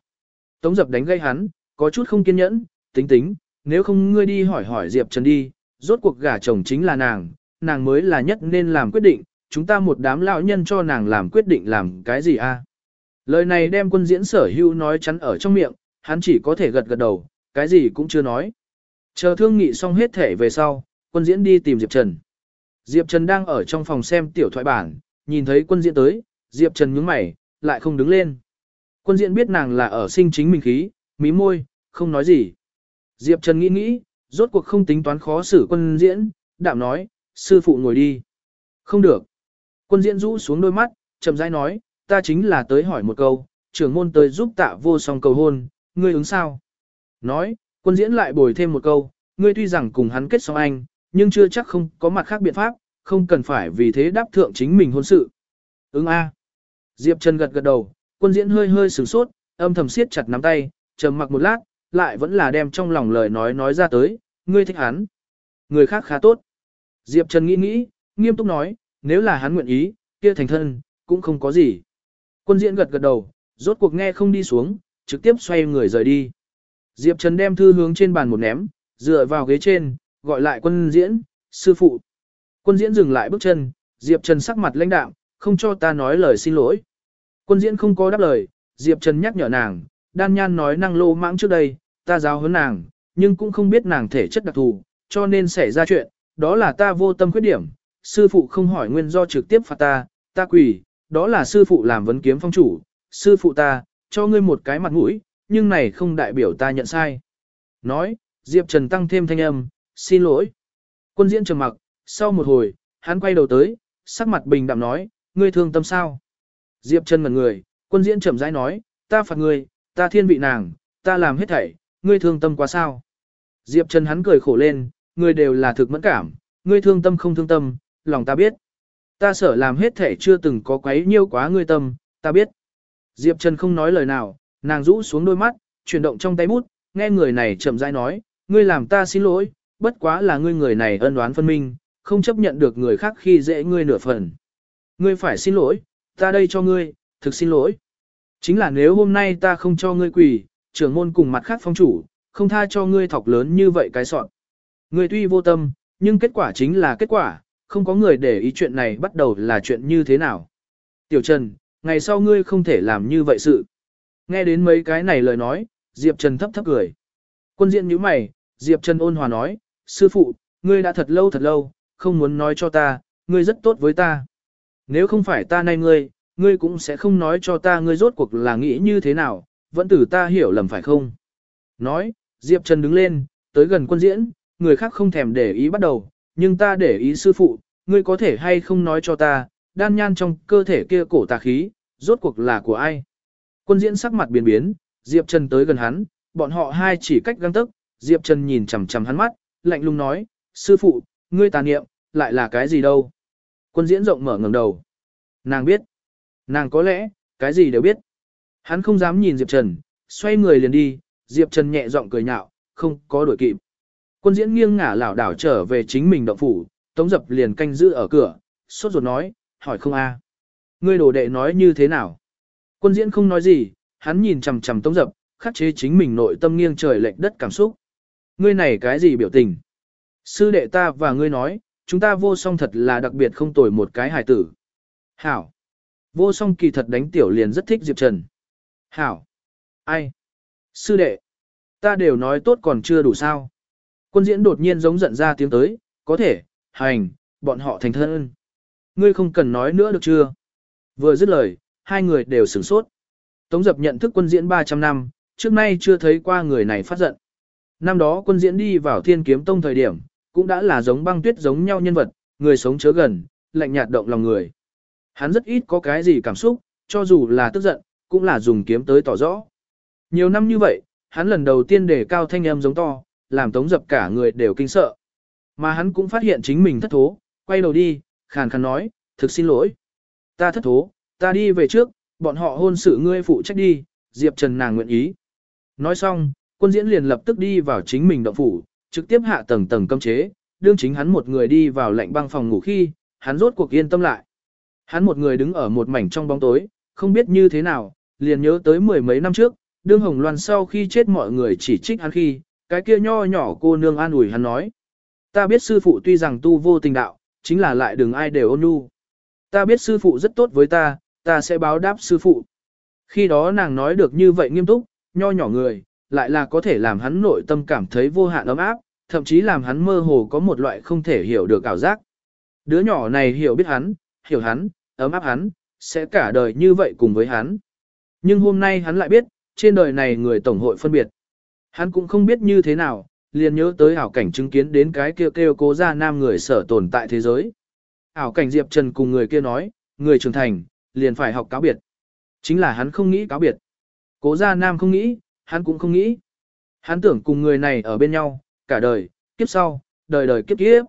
Tống dập đánh gây hắn, có chút không kiên nhẫn, tính tính, nếu không ngươi đi hỏi hỏi Diệp Trần đi, rốt cuộc gả chồng chính là nàng, nàng mới là nhất nên làm quyết định, chúng ta một đám lão nhân cho nàng làm quyết định làm cái gì a? Lời này đem quân diễn sở hưu nói chắn ở trong miệng, hắn chỉ có thể gật gật đầu, cái gì cũng chưa nói. Chờ thương nghị xong hết thể về sau, quân diễn đi tìm Diệp Trần. Diệp Trần đang ở trong phòng xem tiểu thoại bản, nhìn thấy quân diễn tới, Diệp Trần nhướng mày, lại không đứng lên. Quân diễn biết nàng là ở sinh chính mình khí, mí môi, không nói gì. Diệp Trần nghĩ nghĩ, rốt cuộc không tính toán khó xử quân diễn, đạm nói, sư phụ ngồi đi. Không được. Quân diễn rũ xuống đôi mắt, chậm rãi nói, ta chính là tới hỏi một câu, trưởng môn tới giúp tạ vô song cầu hôn, ngươi ứng sao? Nói, quân diễn lại bồi thêm một câu, ngươi tuy rằng cùng hắn kết xong anh, nhưng chưa chắc không có mặt khác biện pháp, không cần phải vì thế đáp thượng chính mình hôn sự. Ứng A. Diệp Trần gật gật đầu, quân diễn hơi hơi sửng sốt, âm thầm siết chặt nắm tay, trầm mặc một lát, lại vẫn là đem trong lòng lời nói nói ra tới, ngươi thích hắn. Người khác khá tốt. Diệp Trần nghĩ nghĩ, nghiêm túc nói, nếu là hắn nguyện ý, kia thành thân, cũng không có gì. Quân diễn gật gật đầu, rốt cuộc nghe không đi xuống, trực tiếp xoay người rời đi. Diệp Trần đem thư hướng trên bàn một ném, dựa vào ghế trên, gọi lại quân diễn, sư phụ. Quân diễn dừng lại bước chân, Diệp Trần sắc mặt lãnh đạm, không cho ta nói lời xin lỗi. Quân diễn không có đáp lời, Diệp Trần nhắc nhở nàng, đan nhan nói năng lô mãng trước đây, ta giáo huấn nàng, nhưng cũng không biết nàng thể chất đặc thù, cho nên xảy ra chuyện, đó là ta vô tâm khuyết điểm, sư phụ không hỏi nguyên do trực tiếp phạt ta, ta quỳ, đó là sư phụ làm vấn kiếm phong chủ, sư phụ ta, cho ngươi một cái mặt mũi, nhưng này không đại biểu ta nhận sai. Nói, Diệp Trần tăng thêm thanh âm, xin lỗi. Quân diễn trầm mặc, sau một hồi, hắn quay đầu tới, sắc mặt bình đạm nói, ngươi thương tâm sao? Diệp Trần ngẩn người, quân diễn trầm rãi nói, ta phạt ngươi, ta thiên vị nàng, ta làm hết thảy, ngươi thương tâm quá sao? Diệp Trần hắn cười khổ lên, ngươi đều là thực mẫn cảm, ngươi thương tâm không thương tâm, lòng ta biết. Ta sợ làm hết thảy chưa từng có quấy nhiêu quá ngươi tâm, ta biết. Diệp Trần không nói lời nào, nàng rũ xuống đôi mắt, chuyển động trong tay bút, nghe người này chậm rãi nói, ngươi làm ta xin lỗi, bất quá là ngươi người này ân oán phân minh, không chấp nhận được người khác khi dễ ngươi nửa phần. Ngươi phải xin lỗi, ta đây cho ngươi, thực xin lỗi. Chính là nếu hôm nay ta không cho ngươi quỳ, trưởng môn cùng mặt khác phong chủ, không tha cho ngươi thọc lớn như vậy cái sọn. Ngươi tuy vô tâm, nhưng kết quả chính là kết quả, không có người để ý chuyện này bắt đầu là chuyện như thế nào. Tiểu Trần, ngày sau ngươi không thể làm như vậy sự. Nghe đến mấy cái này lời nói, Diệp Trần thấp thấp cười. Quân diện như mày, Diệp Trần ôn hòa nói, sư phụ, ngươi đã thật lâu thật lâu, không muốn nói cho ta, ngươi rất tốt với ta. Nếu không phải ta nay ngươi, ngươi cũng sẽ không nói cho ta ngươi rốt cuộc là nghĩ như thế nào, vẫn tử ta hiểu lầm phải không? Nói, Diệp Trần đứng lên, tới gần quân diễn, người khác không thèm để ý bắt đầu, nhưng ta để ý sư phụ, ngươi có thể hay không nói cho ta, đan nhan trong cơ thể kia cổ tà khí, rốt cuộc là của ai? Quân diễn sắc mặt biến biến, Diệp Trần tới gần hắn, bọn họ hai chỉ cách găng tức, Diệp Trần nhìn chằm chằm hắn mắt, lạnh lùng nói, sư phụ, ngươi tà niệm, lại là cái gì đâu? Quân diễn rộng mở ngẩng đầu. Nàng biết. Nàng có lẽ, cái gì đều biết. Hắn không dám nhìn Diệp Trần, xoay người liền đi, Diệp Trần nhẹ giọng cười nhạo, không có đuổi kịp. Quân diễn nghiêng ngả lảo đảo trở về chính mình động phủ, Tống Dập liền canh giữ ở cửa, sốt ruột nói, hỏi không a Ngươi đồ đệ nói như thế nào? Quân diễn không nói gì, hắn nhìn chằm chằm Tống Dập, khắc chế chính mình nội tâm nghiêng trời lệch đất cảm xúc. Ngươi này cái gì biểu tình? Sư đệ ta và ngươi nói, chúng ta vô song thật là đặc biệt không tồi một cái hài tử. Hảo. Vô song kỳ thật đánh tiểu liền rất thích Diệp Trần. Hảo. Ai? Sư đệ. Ta đều nói tốt còn chưa đủ sao. Quân diễn đột nhiên giống giận ra tiếng tới, có thể, hành, bọn họ thành thân. Ngươi không cần nói nữa được chưa? Vừa dứt lời, hai người đều sửng sốt. Tống dập nhận thức quân diễn 300 năm, trước nay chưa thấy qua người này phát giận. Năm đó quân diễn đi vào thiên kiếm tông thời điểm, cũng đã là giống băng tuyết giống nhau nhân vật, người sống chớ gần, lạnh nhạt động lòng người. Hắn rất ít có cái gì cảm xúc, cho dù là tức giận, cũng là dùng kiếm tới tỏ rõ. Nhiều năm như vậy, hắn lần đầu tiên để cao thanh âm giống to, làm tống dập cả người đều kinh sợ. Mà hắn cũng phát hiện chính mình thất thố, quay đầu đi, khàn khàn nói, thực xin lỗi. Ta thất thố, ta đi về trước, bọn họ hôn sự ngươi phụ trách đi, Diệp Trần nàng nguyện ý. Nói xong, quân diễn liền lập tức đi vào chính mình động phủ, trực tiếp hạ tầng tầng cấm chế, đương chính hắn một người đi vào lạnh băng phòng ngủ khi, hắn rốt cuộc yên tâm lại. Hắn một người đứng ở một mảnh trong bóng tối, không biết như thế nào, liền nhớ tới mười mấy năm trước, đương Hồng Loan sau khi chết mọi người chỉ trích hắn khi, cái kia nho nhỏ cô nương an ủi hắn nói. Ta biết sư phụ tuy rằng tu vô tình đạo, chính là lại đừng ai đều ôn nhu. Ta biết sư phụ rất tốt với ta, ta sẽ báo đáp sư phụ. Khi đó nàng nói được như vậy nghiêm túc, nho nhỏ người, lại là có thể làm hắn nội tâm cảm thấy vô hạn ấm áp, thậm chí làm hắn mơ hồ có một loại không thể hiểu được ảo giác. Đứa nhỏ này hiểu biết hắn, hiểu hắn, ấm áp hắn, sẽ cả đời như vậy cùng với hắn. Nhưng hôm nay hắn lại biết, trên đời này người tổng hội phân biệt. Hắn cũng không biết như thế nào, liền nhớ tới ảo cảnh chứng kiến đến cái kêu kêu cố ra nam người sở tồn tại thế giới. Ảo cảnh Diệp Trần cùng người kia nói, người trưởng thành, liền phải học cáo biệt. Chính là hắn không nghĩ cáo biệt. Cố ra nam không nghĩ, hắn cũng không nghĩ. Hắn tưởng cùng người này ở bên nhau, cả đời, kiếp sau, đời đời kiếp kiếp.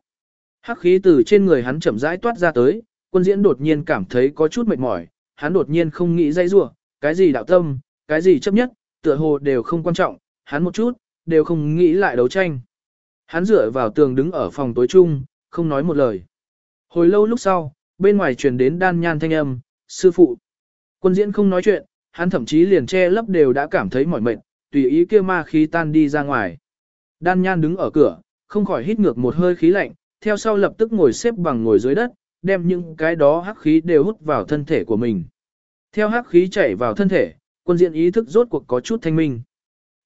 Hắc khí từ trên người hắn chậm rãi toát ra tới, quân diễn đột nhiên cảm thấy có chút mệt mỏi, hắn đột nhiên không nghĩ dây rua, cái gì đạo tâm, cái gì chấp nhất, tựa hồ đều không quan trọng, hắn một chút, đều không nghĩ lại đấu tranh. Hắn dựa vào tường đứng ở phòng tối chung, không nói một lời. Hồi lâu lúc sau, bên ngoài truyền đến đan nhan thanh âm, sư phụ. Quân diễn không nói chuyện, hắn thậm chí liền che lấp đều đã cảm thấy mỏi mệt, tùy ý kia ma khí tan đi ra ngoài. Đan nhan đứng ở cửa, không khỏi hít ngược một hơi khí lạnh, theo sau lập tức ngồi xếp bằng ngồi dưới đất, đem những cái đó hắc khí đều hút vào thân thể của mình. Theo hắc khí chảy vào thân thể, quân diện ý thức rốt cuộc có chút thanh minh.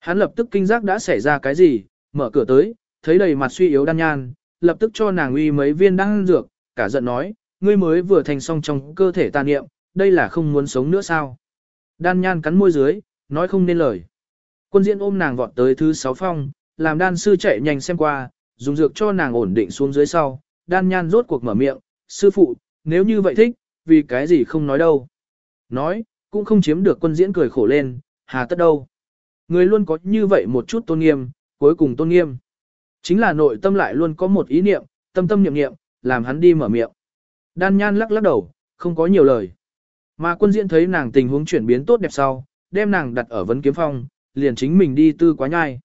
Hắn lập tức kinh giác đã xảy ra cái gì, mở cửa tới, thấy đầy mặt suy yếu đan nhan, lập tức cho nàng uy mấy viên đan dược, cả giận nói, ngươi mới vừa thành xong trong cơ thể tàn niệm, đây là không muốn sống nữa sao? Đan nhan cắn môi dưới, nói không nên lời. Quân diễn ôm nàng vọt tới thứ sáu phong, làm đan sư chạy nhanh xem qua, dùng dược cho nàng ổn định xuống dưới sau, đan nhan rốt cuộc mở miệng, sư phụ, nếu như vậy thích, vì cái gì không nói đâu. Nói, cũng không chiếm được quân diễn cười khổ lên, hà tất đâu. Người luôn có như vậy một chút tôn nghiêm, cuối cùng tôn nghiêm. Chính là nội tâm lại luôn có một ý niệm, tâm tâm niệm niệm, làm hắn đi mở miệng. Đan nhan lắc lắc đầu, không có nhiều lời. Mà quân diễn thấy nàng tình huống chuyển biến tốt đẹp sau, đem nàng đặt ở vấn kiếm phong, liền chính mình đi tư quá nhai.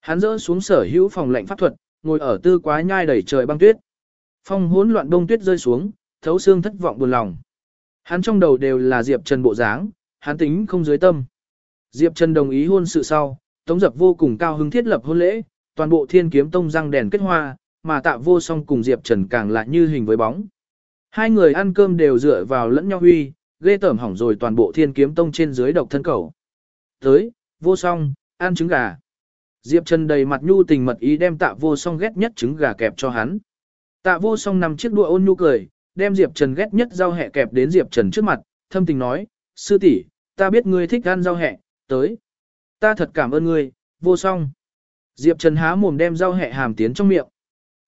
Hắn dỡ xuống sở hữu phòng lệnh pháp thuật, ngồi ở tư quá nhai đầy trời băng tuyết. Phong hỗn loạn đông tuyết rơi xuống, thấu xương thất vọng buồn lòng. Hắn trong đầu đều là Diệp Trần bộ dáng, hắn tính không dưới tâm. Diệp Trần đồng ý hôn sự sau, Tống Dập vô cùng cao hứng thiết lập hôn lễ, toàn bộ Thiên Kiếm Tông răng đèn kết hoa, mà Tạ Vô Song cùng Diệp Trần càng lại như hình với bóng. Hai người ăn cơm đều dựa vào lẫn nhau huy, ghê tởm hỏng rồi toàn bộ Thiên Kiếm Tông trên dưới độc thân cầu. Tới, Vô Song, ăn trứng gà. Diệp Trần đầy mặt nhu tình mật ý đem Tạ Vô Song ghét nhất trứng gà kẹp cho hắn. Tạ Vô Song nằm chiếc đũa ôn nhu cười, đem Diệp Trần ghét nhất rau hẹ kẹp đến Diệp Trần trước mặt, thâm tình nói, sư tỷ, ta biết ngươi thích ăn rau hẹ, tới. Ta thật cảm ơn ngươi, vô song. Diệp Trần há mồm đem rau hẹ hàm tiến trong miệng.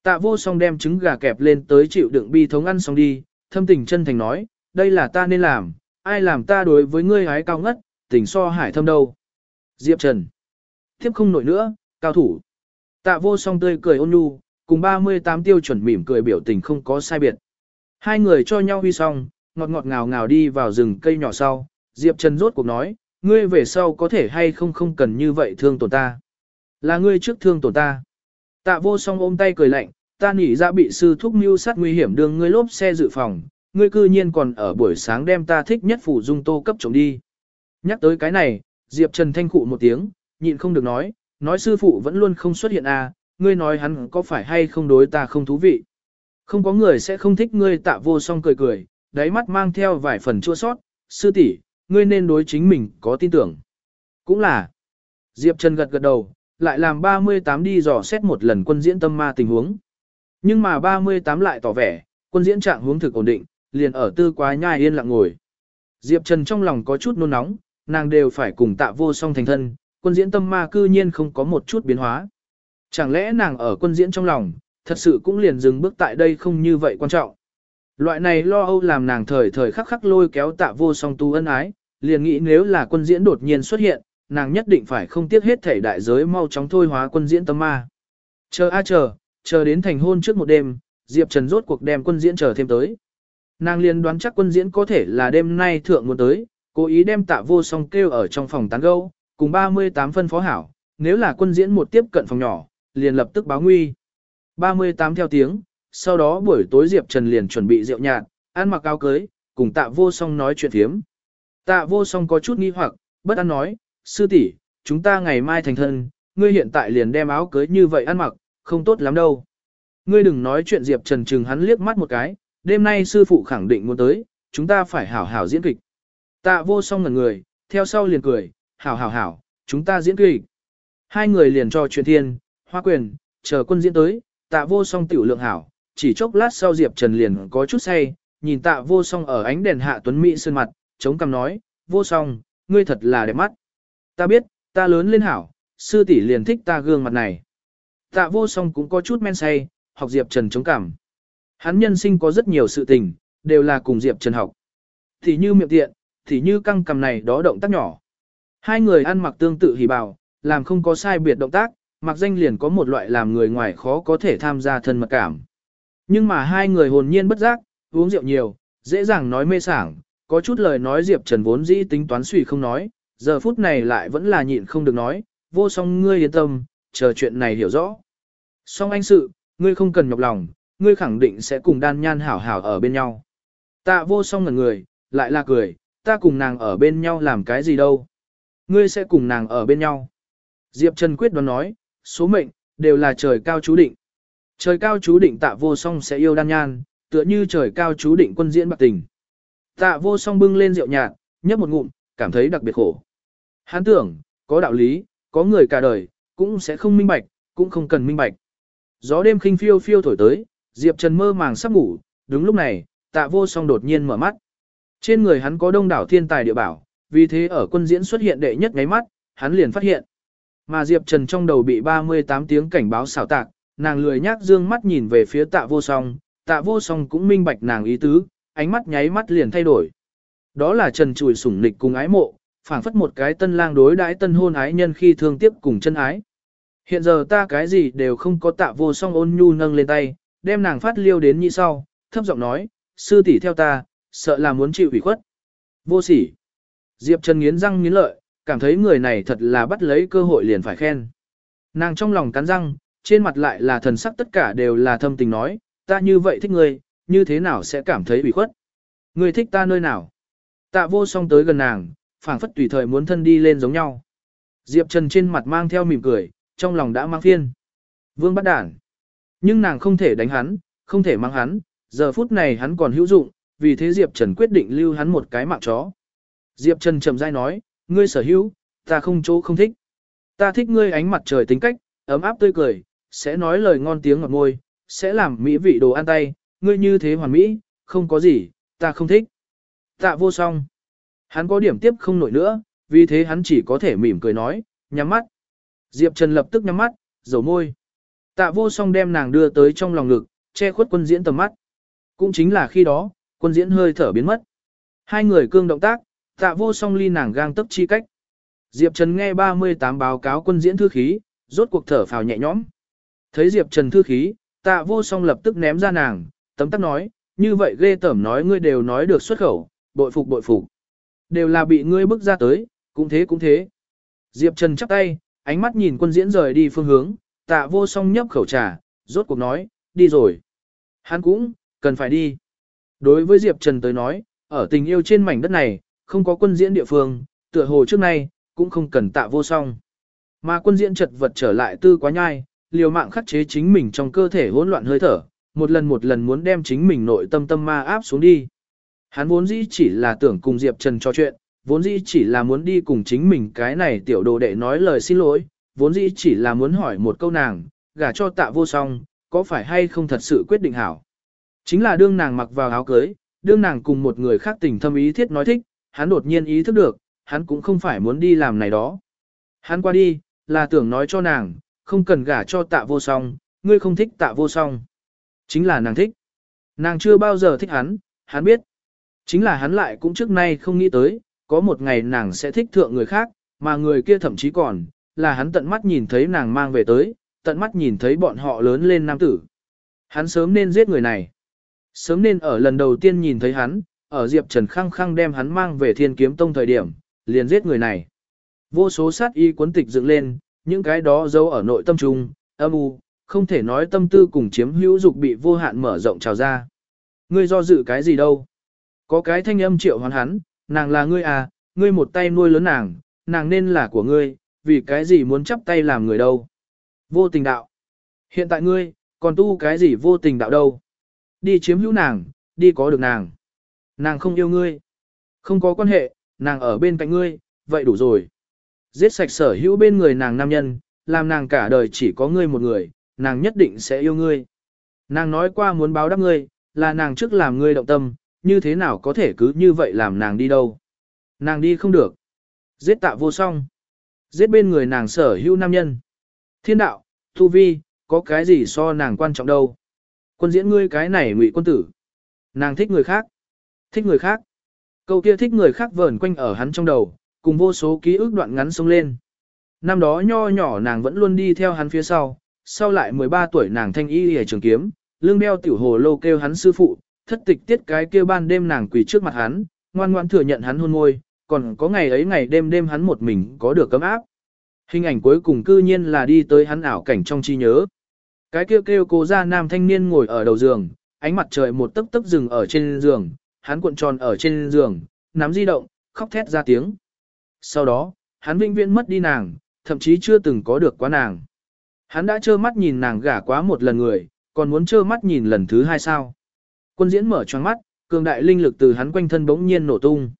Tạ vô song đem trứng gà kẹp lên tới chịu đựng bi thống ăn xong đi, thâm tình chân thành nói, đây là ta nên làm, ai làm ta đối với ngươi hái cao ngất, tình so hải thâm đâu. Diệp Trần. Tiếp không nổi nữa, cao thủ. Tạ vô song tươi cười ôn nhu, cùng 38 tiêu chuẩn mỉm cười biểu tình không có sai biệt. Hai người cho nhau huy xong, ngọt ngọt ngào ngào đi vào rừng cây nhỏ sau, Diệp Trần rốt cuộc nói, ngươi về sau có thể hay không không cần như vậy thương tổn ta. Là ngươi trước thương tổn ta. Tạ vô song ôm tay cười lạnh, ta nỉ ra bị sư thúc mưu sát nguy hiểm đường ngươi lốp xe dự phòng, ngươi cư nhiên còn ở buổi sáng đem ta thích nhất phủ dung tô cấp trống đi. Nhắc tới cái này, Diệp Trần thanh cụ một tiếng, nhịn không được nói, nói sư phụ vẫn luôn không xuất hiện à, ngươi nói hắn có phải hay không đối ta không thú vị. Không có người sẽ không thích ngươi tạ vô song cười cười, đáy mắt mang theo vài phần chua sót, sư tỷ, ngươi nên đối chính mình có tin tưởng. Cũng là, Diệp Trần gật gật đầu, lại làm 38 đi dò xét một lần quân diễn tâm ma tình huống. Nhưng mà 38 lại tỏ vẻ, quân diễn trạng hướng thực ổn định, liền ở tư quá nhai yên lặng ngồi. Diệp Trần trong lòng có chút nôn nóng, nàng đều phải cùng tạ vô song thành thân, quân diễn tâm ma cư nhiên không có một chút biến hóa. Chẳng lẽ nàng ở quân diễn trong lòng, thật sự cũng liền dừng bước tại đây không như vậy quan trọng. Loại này lo âu làm nàng thời thời khắc khắc lôi kéo tạ vô song tu ân ái, liền nghĩ nếu là quân diễn đột nhiên xuất hiện, nàng nhất định phải không tiếc hết thể đại giới mau chóng thôi hóa quân diễn tâm ma. Chờ a chờ, chờ đến thành hôn trước một đêm, Diệp Trần rốt cuộc đem quân diễn chờ thêm tới. Nàng liền đoán chắc quân diễn có thể là đêm nay thượng muốn tới, cố ý đem tạ vô song kêu ở trong phòng tán gâu, cùng 38 phân phó hảo, nếu là quân diễn một tiếp cận phòng nhỏ, liền lập tức báo nguy. 38 theo tiếng, sau đó buổi tối Diệp Trần liền chuẩn bị rượu nhạt, ăn mặc áo cưới, cùng tạ vô song nói chuyện thiếm. Tạ vô song có chút nghi hoặc, bất an nói, sư tỷ, chúng ta ngày mai thành thân, ngươi hiện tại liền đem áo cưới như vậy ăn mặc, không tốt lắm đâu. Ngươi đừng nói chuyện Diệp Trần chừng hắn liếc mắt một cái, đêm nay sư phụ khẳng định muốn tới, chúng ta phải hảo hảo diễn kịch. Tạ vô song ngẩn người, theo sau liền cười, hảo hảo hảo, chúng ta diễn kịch. Hai người liền cho chuyện thiên, hoa quyền, chờ quân diễn tới, tạ vô song tiểu lượng hảo, chỉ chốc lát sau Diệp Trần liền có chút say, nhìn tạ vô song ở ánh đèn hạ tuấn mỹ sơn mặt, chống cằm nói, vô song, ngươi thật là đẹp mắt. Ta biết, ta lớn lên hảo, sư tỷ liền thích ta gương mặt này. Tạ vô song cũng có chút men say, học Diệp Trần chống cằm. Hắn nhân sinh có rất nhiều sự tình, đều là cùng Diệp Trần học. Thì như miệng tiện, thì như căng cầm này đó động tác nhỏ. Hai người ăn mặc tương tự hỉ bào, làm không có sai biệt động tác, mặc danh liền có một loại làm người ngoài khó có thể tham gia thân mật cảm. Nhưng mà hai người hồn nhiên bất giác, uống rượu nhiều, dễ dàng nói mê sảng, có chút lời nói Diệp Trần vốn dĩ tính toán suy không nói, giờ phút này lại vẫn là nhịn không được nói, vô song ngươi yên tâm, chờ chuyện này hiểu rõ. Song anh sự, ngươi không cần nhọc lòng, ngươi khẳng định sẽ cùng đan nhan hảo hảo ở bên nhau. Tạ vô song ngần người, lại là cười, ta cùng nàng ở bên nhau làm cái gì đâu. Ngươi sẽ cùng nàng ở bên nhau. Diệp Trần quyết đoán nói, số mệnh, đều là trời cao chú định. Trời cao chú định tạ vô song sẽ yêu đan nhan, tựa như trời cao chú định quân diễn bạc tình. Tạ vô song bưng lên rượu nhạt, nhấp một ngụm, cảm thấy đặc biệt khổ. Hắn tưởng, có đạo lý, có người cả đời, cũng sẽ không minh bạch, cũng không cần minh bạch. Gió đêm khinh phiêu phiêu thổi tới, Diệp Trần mơ màng sắp ngủ, đúng lúc này, tạ vô song đột nhiên mở mắt. Trên người hắn có đông đảo thiên tài địa bảo, vì thế ở quân diễn xuất hiện đệ nhất ngáy mắt, hắn liền phát hiện. Mà Diệp Trần trong đầu bị 38 tiếng cảnh báo xảo tạc, nàng lười nhác dương mắt nhìn về phía tạ vô song, tạ vô song cũng minh bạch nàng ý tứ, ánh mắt nháy mắt liền thay đổi. Đó là Trần chùi sủng nịch cùng ái mộ, phảng phất một cái tân lang đối đãi tân hôn ái nhân khi thương tiếp cùng chân ái. Hiện giờ ta cái gì đều không có tạ vô song ôn nhu nâng lên tay, đem nàng phát liêu đến như sau, thấp giọng nói, sư tỷ theo ta, sợ là muốn chịu ủy khuất. Vô sỉ. Diệp Trần nghiến răng nghiến lợi, cảm thấy người này thật là bắt lấy cơ hội liền phải khen. Nàng trong lòng cắn răng, trên mặt lại là thần sắc tất cả đều là thâm tình nói, ta như vậy thích ngươi, như thế nào sẽ cảm thấy ủy khuất. Ngươi thích ta nơi nào? Tạ vô song tới gần nàng, phảng phất tùy thời muốn thân đi lên giống nhau. Diệp Trần trên mặt mang theo mỉm cười, trong lòng đã mang phiên. Vương bắt đản. Nhưng nàng không thể đánh hắn, không thể mang hắn, giờ phút này hắn còn hữu dụng, vì thế Diệp Trần quyết định lưu hắn một cái mạng chó. Diệp Trần trầm dai nói, ngươi sở hữu, ta không chỗ không thích. Ta thích ngươi ánh mặt trời tính cách, ấm áp tươi cười, sẽ nói lời ngon tiếng ngọt môi, sẽ làm mỹ vị đồ ăn tay, ngươi như thế hoàn mỹ, không có gì, ta không thích. Tạ vô song. Hắn có điểm tiếp không nổi nữa, vì thế hắn chỉ có thể mỉm cười nói, nhắm mắt. Diệp Trần lập tức nhắm mắt, dầu môi. Tạ vô song đem nàng đưa tới trong lòng ngực, che khuất quân diễn tầm mắt. Cũng chính là khi đó, quân diễn hơi thở biến mất. Hai người cương động tác, tạ vô song ly nàng gang tấp chi cách. Diệp Trần nghe 38 báo cáo quân diễn thư khí, rốt cuộc thở phào nhẹ nhõm. Thấy Diệp Trần thư khí, tạ vô song lập tức ném ra nàng, tấm tắc nói, như vậy ghê tởm nói ngươi đều nói được xuất khẩu, bội phục bội phục. Đều là bị ngươi bức ra tới, Cũng thế cũng thế. Diệp Trần chắp tay, ánh mắt nhìn quân diễn rời đi phương hướng, tạ vô song nhấp khẩu trà, rốt cuộc nói, đi rồi. Hắn cũng, cần phải đi. Đối với Diệp Trần tới nói, ở tình yêu trên mảnh đất này, không có quân diễn địa phương, tựa hồ trước nay, cũng không cần tạ vô song. Mà quân diễn chật vật trở lại tư quá nhai, liều mạng khắc chế chính mình trong cơ thể hỗn loạn hơi thở, một lần một lần muốn đem chính mình nội tâm tâm ma áp xuống đi. Hắn vốn dĩ chỉ là tưởng cùng Diệp Trần trò chuyện, vốn dĩ chỉ là muốn đi cùng chính mình cái này tiểu đồ đệ nói lời xin lỗi, vốn dĩ chỉ là muốn hỏi một câu nàng, gả cho tạ vô song, có phải hay không thật sự quyết định hảo. Chính là đương nàng mặc vào áo cưới, đương nàng cùng một người khác tình thâm ý thiết nói thích, hắn đột nhiên ý thức được, hắn cũng không phải muốn đi làm này đó. Hắn qua đi, là tưởng nói cho nàng, không cần gả cho tạ vô song, ngươi không thích tạ vô song. Chính là nàng thích. Nàng chưa bao giờ thích hắn, hắn biết. Chính là hắn lại cũng trước nay không nghĩ tới, có một ngày nàng sẽ thích thượng người khác, mà người kia thậm chí còn, là hắn tận mắt nhìn thấy nàng mang về tới, tận mắt nhìn thấy bọn họ lớn lên nam tử. Hắn sớm nên giết người này. Sớm nên ở lần đầu tiên nhìn thấy hắn, ở Diệp Trần khăng khăng đem hắn mang về thiên kiếm tông thời điểm, liền giết người này. Vô số sát y cuốn tịch dựng lên, những cái đó giấu ở nội tâm trung, âm u, không thể nói tâm tư cùng chiếm hữu dục bị vô hạn mở rộng trào ra. Ngươi do dự cái gì đâu? Có cái thanh âm triệu hoán hắn, nàng là ngươi à, ngươi một tay nuôi lớn nàng, nàng nên là của ngươi, vì cái gì muốn chắp tay làm người đâu? Vô tình đạo. Hiện tại ngươi, còn tu cái gì vô tình đạo đâu? Đi chiếm hữu nàng, đi có được nàng. Nàng không yêu ngươi. Không có quan hệ, nàng ở bên cạnh ngươi, vậy đủ rồi. Giết sạch sở hữu bên người nàng nam nhân, làm nàng cả đời chỉ có ngươi một người, nàng nhất định sẽ yêu ngươi. Nàng nói qua muốn báo đáp ngươi, là nàng trước làm ngươi động tâm, như thế nào có thể cứ như vậy làm nàng đi đâu. Nàng đi không được. Giết tạ vô song. Giết bên người nàng sở hữu nam nhân. Thiên đạo, thu vi, có cái gì so nàng quan trọng đâu. Quân diễn ngươi cái này ngụy quân tử. Nàng thích người khác. Thích người khác. Câu kia thích người khác vờn quanh ở hắn trong đầu, cùng vô số ký ức đoạn ngắn sông lên. Năm đó nho nhỏ nàng vẫn luôn đi theo hắn phía sau, sau lại 13 tuổi nàng thanh y hề trường kiếm, lương đeo tiểu hồ lô kêu hắn sư phụ, thất tịch tiết cái kia ban đêm nàng quỳ trước mặt hắn, ngoan ngoan thừa nhận hắn hôn môi, còn có ngày ấy ngày đêm đêm hắn một mình có được cấm áp. Hình ảnh cuối cùng cư nhiên là đi tới hắn ảo cảnh trong chi nhớ. Cái kêu kêu cố ra nam thanh niên ngồi ở đầu giường, ánh mặt trời một tấc tấc rừng ở trên giường, hắn cuộn tròn ở trên giường, nắm di động, khóc thét ra tiếng. Sau đó, hắn vĩnh viễn mất đi nàng, thậm chí chưa từng có được quá nàng. Hắn đã trơ mắt nhìn nàng gả quá một lần người, còn muốn trơ mắt nhìn lần thứ hai sao. Quân diễn mở choáng mắt, cường đại linh lực từ hắn quanh thân bỗng nhiên nổ tung.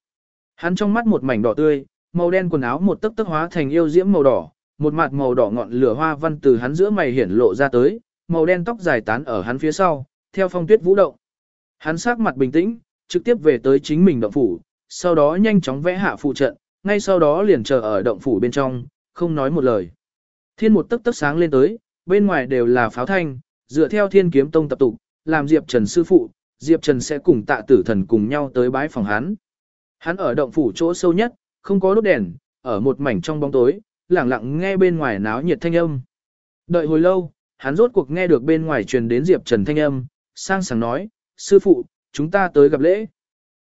Hắn trong mắt một mảnh đỏ tươi, màu đen quần áo một tấc tấc hóa thành yêu diễm màu đỏ, một mặt màu đỏ ngọn lửa hoa văn từ hắn giữa mày hiển lộ ra tới, màu đen tóc dài tán ở hắn phía sau, theo phong tuyết vũ động. Hắn sắc mặt bình tĩnh, trực tiếp về tới chính mình động phủ, sau đó nhanh chóng vẽ hạ phụ trận, ngay sau đó liền chờ ở động phủ bên trong, không nói một lời. Thiên một tấc tấc sáng lên tới, bên ngoài đều là pháo thanh, dựa theo thiên kiếm tông tập tục, làm Diệp Trần sư phụ, Diệp Trần sẽ cùng tạ tử thần cùng nhau tới bái phòng hắn. Hắn ở động phủ chỗ sâu nhất, không có đốt đèn, ở một mảnh trong bóng tối, lặng lặng nghe bên ngoài náo nhiệt thanh âm. Đợi hồi lâu, hắn rốt cuộc nghe được bên ngoài truyền đến Diệp Trần thanh âm, sang sảng nói, sư phụ, chúng ta tới gặp lễ.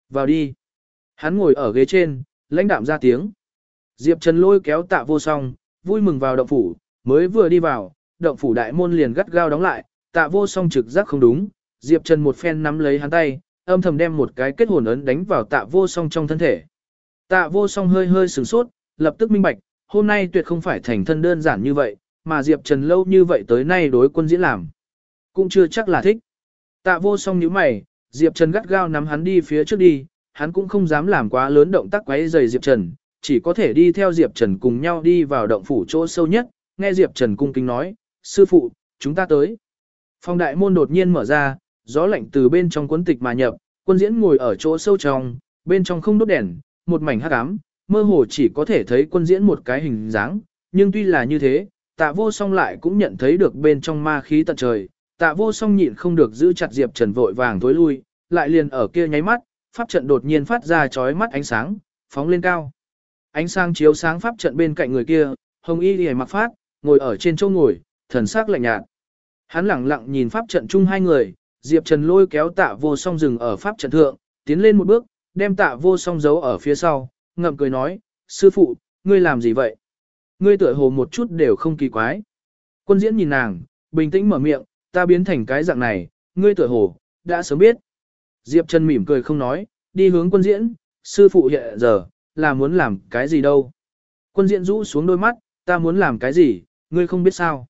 Vào đi. Hắn ngồi ở ghế trên, lãnh đạm ra tiếng. Diệp Trần lôi kéo tạ vô song, vui mừng vào động phủ, mới vừa đi vào, động phủ đại môn liền gắt gao đóng lại, tạ vô song trực giác không đúng, Diệp Trần một phen nắm lấy hắn tay, âm thầm đem một cái kết hồn ấn đánh vào tạ vô song trong thân thể. Tạ vô song hơi hơi sửng sốt, lập tức minh bạch, hôm nay tuyệt không phải thành thân đơn giản như vậy, mà Diệp Trần lâu như vậy tới nay đối quân diễn làm. Cũng chưa chắc là thích. Tạ vô song nhíu mày, Diệp Trần gắt gao nắm hắn đi phía trước đi, hắn cũng không dám làm quá lớn động tác quấy rầy Diệp Trần, chỉ có thể đi theo Diệp Trần cùng nhau đi vào động phủ chỗ sâu nhất, nghe Diệp Trần cung kính nói, sư phụ, chúng ta tới. Phòng đại môn đột nhiên mở ra, gió lạnh từ bên trong cuốn tịch mà nhập, quân diễn ngồi ở chỗ sâu trong, bên trong không đốt đèn, một mảnh hắc ám, mơ hồ chỉ có thể thấy quân diễn một cái hình dáng, nhưng tuy là như thế, tạ vô song lại cũng nhận thấy được bên trong ma khí tận trời, tạ vô song nhịn không được giữ chặt Diệp Trần vội vàng tối lui, lại liền ở kia nháy mắt, pháp trận đột nhiên phát ra chói mắt ánh sáng, phóng lên cao. Ánh sáng chiếu sáng pháp trận bên cạnh người kia, hồng y liễu mặc phát, ngồi ở trên chỗ ngồi, thần sắc lạnh nhạt. Hắn lặng lặng nhìn pháp trận chung hai người, Diệp Trần lôi kéo tạ vô song dừng ở pháp trận thượng, tiến lên một bước, đem tạ vô song giấu ở phía sau, ngậm cười nói, sư phụ, ngươi làm gì vậy? Ngươi tựa hồ một chút đều không kỳ quái. Quân diễn nhìn nàng, bình tĩnh mở miệng, ta biến thành cái dạng này, ngươi tựa hồ, đã sớm biết. Diệp Trần mỉm cười không nói, đi hướng quân diễn, sư phụ hiện giờ, là muốn làm cái gì đâu. Quân diễn rũ xuống đôi mắt, ta muốn làm cái gì, ngươi không biết sao.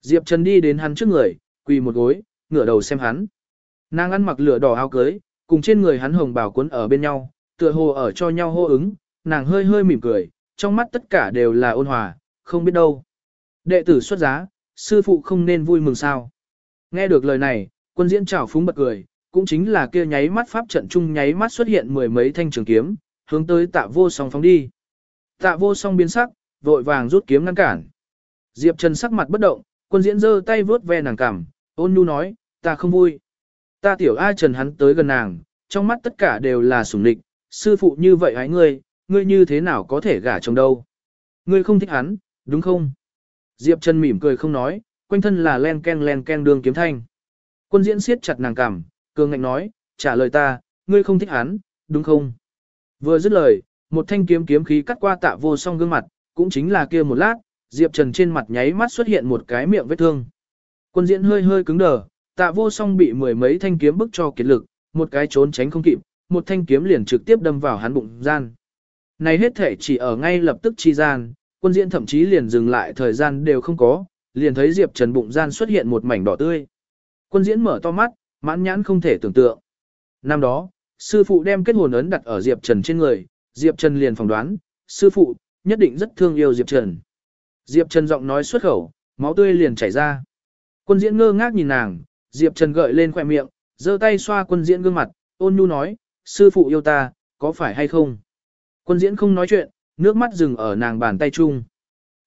Diệp Trần đi đến hắn trước người, quỳ một gối, ngửa đầu xem hắn. Nàng ăn mặc lửa đỏ áo cưới, cùng trên người hắn hồng bào cuốn ở bên nhau, tựa hồ ở cho nhau hô ứng, nàng hơi hơi mỉm cười, trong mắt tất cả đều là ôn hòa, không biết đâu. Đệ tử xuất giá, sư phụ không nên vui mừng sao. Nghe được lời này, quân diễn trào phúng bật cười, cũng chính là kia nháy mắt pháp trận chung nháy mắt xuất hiện mười mấy thanh trường kiếm, hướng tới tạ vô song phóng đi. Tạ vô song biến sắc, vội vàng rút kiếm ngăn cản. Diệp Trần sắc mặt bất động, quân diễn giơ tay vướt ve nàng cằm, ôn nhu nói, ta không vui. Ta tiểu ai Trần hắn tới gần nàng, trong mắt tất cả đều là sủng lịch, sư phụ như vậy hãy ngươi, ngươi như thế nào có thể gả chồng đâu. Ngươi không thích hắn, đúng không? Diệp Trần mỉm cười không nói, quanh thân là len ken len ken đường kiếm thanh. Quân diễn siết chặt nàng cằm, cường ngạnh nói, trả lời ta, ngươi không thích hắn, đúng không? Vừa dứt lời, một thanh kiếm kiếm khí cắt qua tạ vô song gương mặt, cũng chính là kia một lát, Diệp Trần trên mặt nháy mắt xuất hiện một cái miệng vết thương. Quân diễn hơi hơi cứng đờ, tạ vô song bị mười mấy thanh kiếm bức cho kiệt lực, một cái trốn tránh không kịp, một thanh kiếm liền trực tiếp đâm vào hắn bụng gian. Này hết thể chỉ ở ngay lập tức chi gian, quân diễn thậm chí liền dừng lại thời gian đều không có, liền thấy Diệp Trần bụng gian xuất hiện một mảnh đỏ tươi. Quân diễn mở to mắt, mãn nhãn không thể tưởng tượng. Năm đó, sư phụ đem kết hồn ấn đặt ở Diệp Trần trên người, Diệp Trần liền phỏng đoán, sư phụ, nhất định rất thương yêu Diệp Trần. Diệp Trần giọng nói xuất khẩu, máu tươi liền chảy ra. Quân diễn ngơ ngác nhìn nàng, Diệp Trần gợi lên khỏe miệng, giơ tay xoa quân diễn gương mặt, ôn nhu nói, sư phụ yêu ta, có phải hay không? Quân diễn không nói chuyện, nước mắt dừng ở nàng bàn tay chung.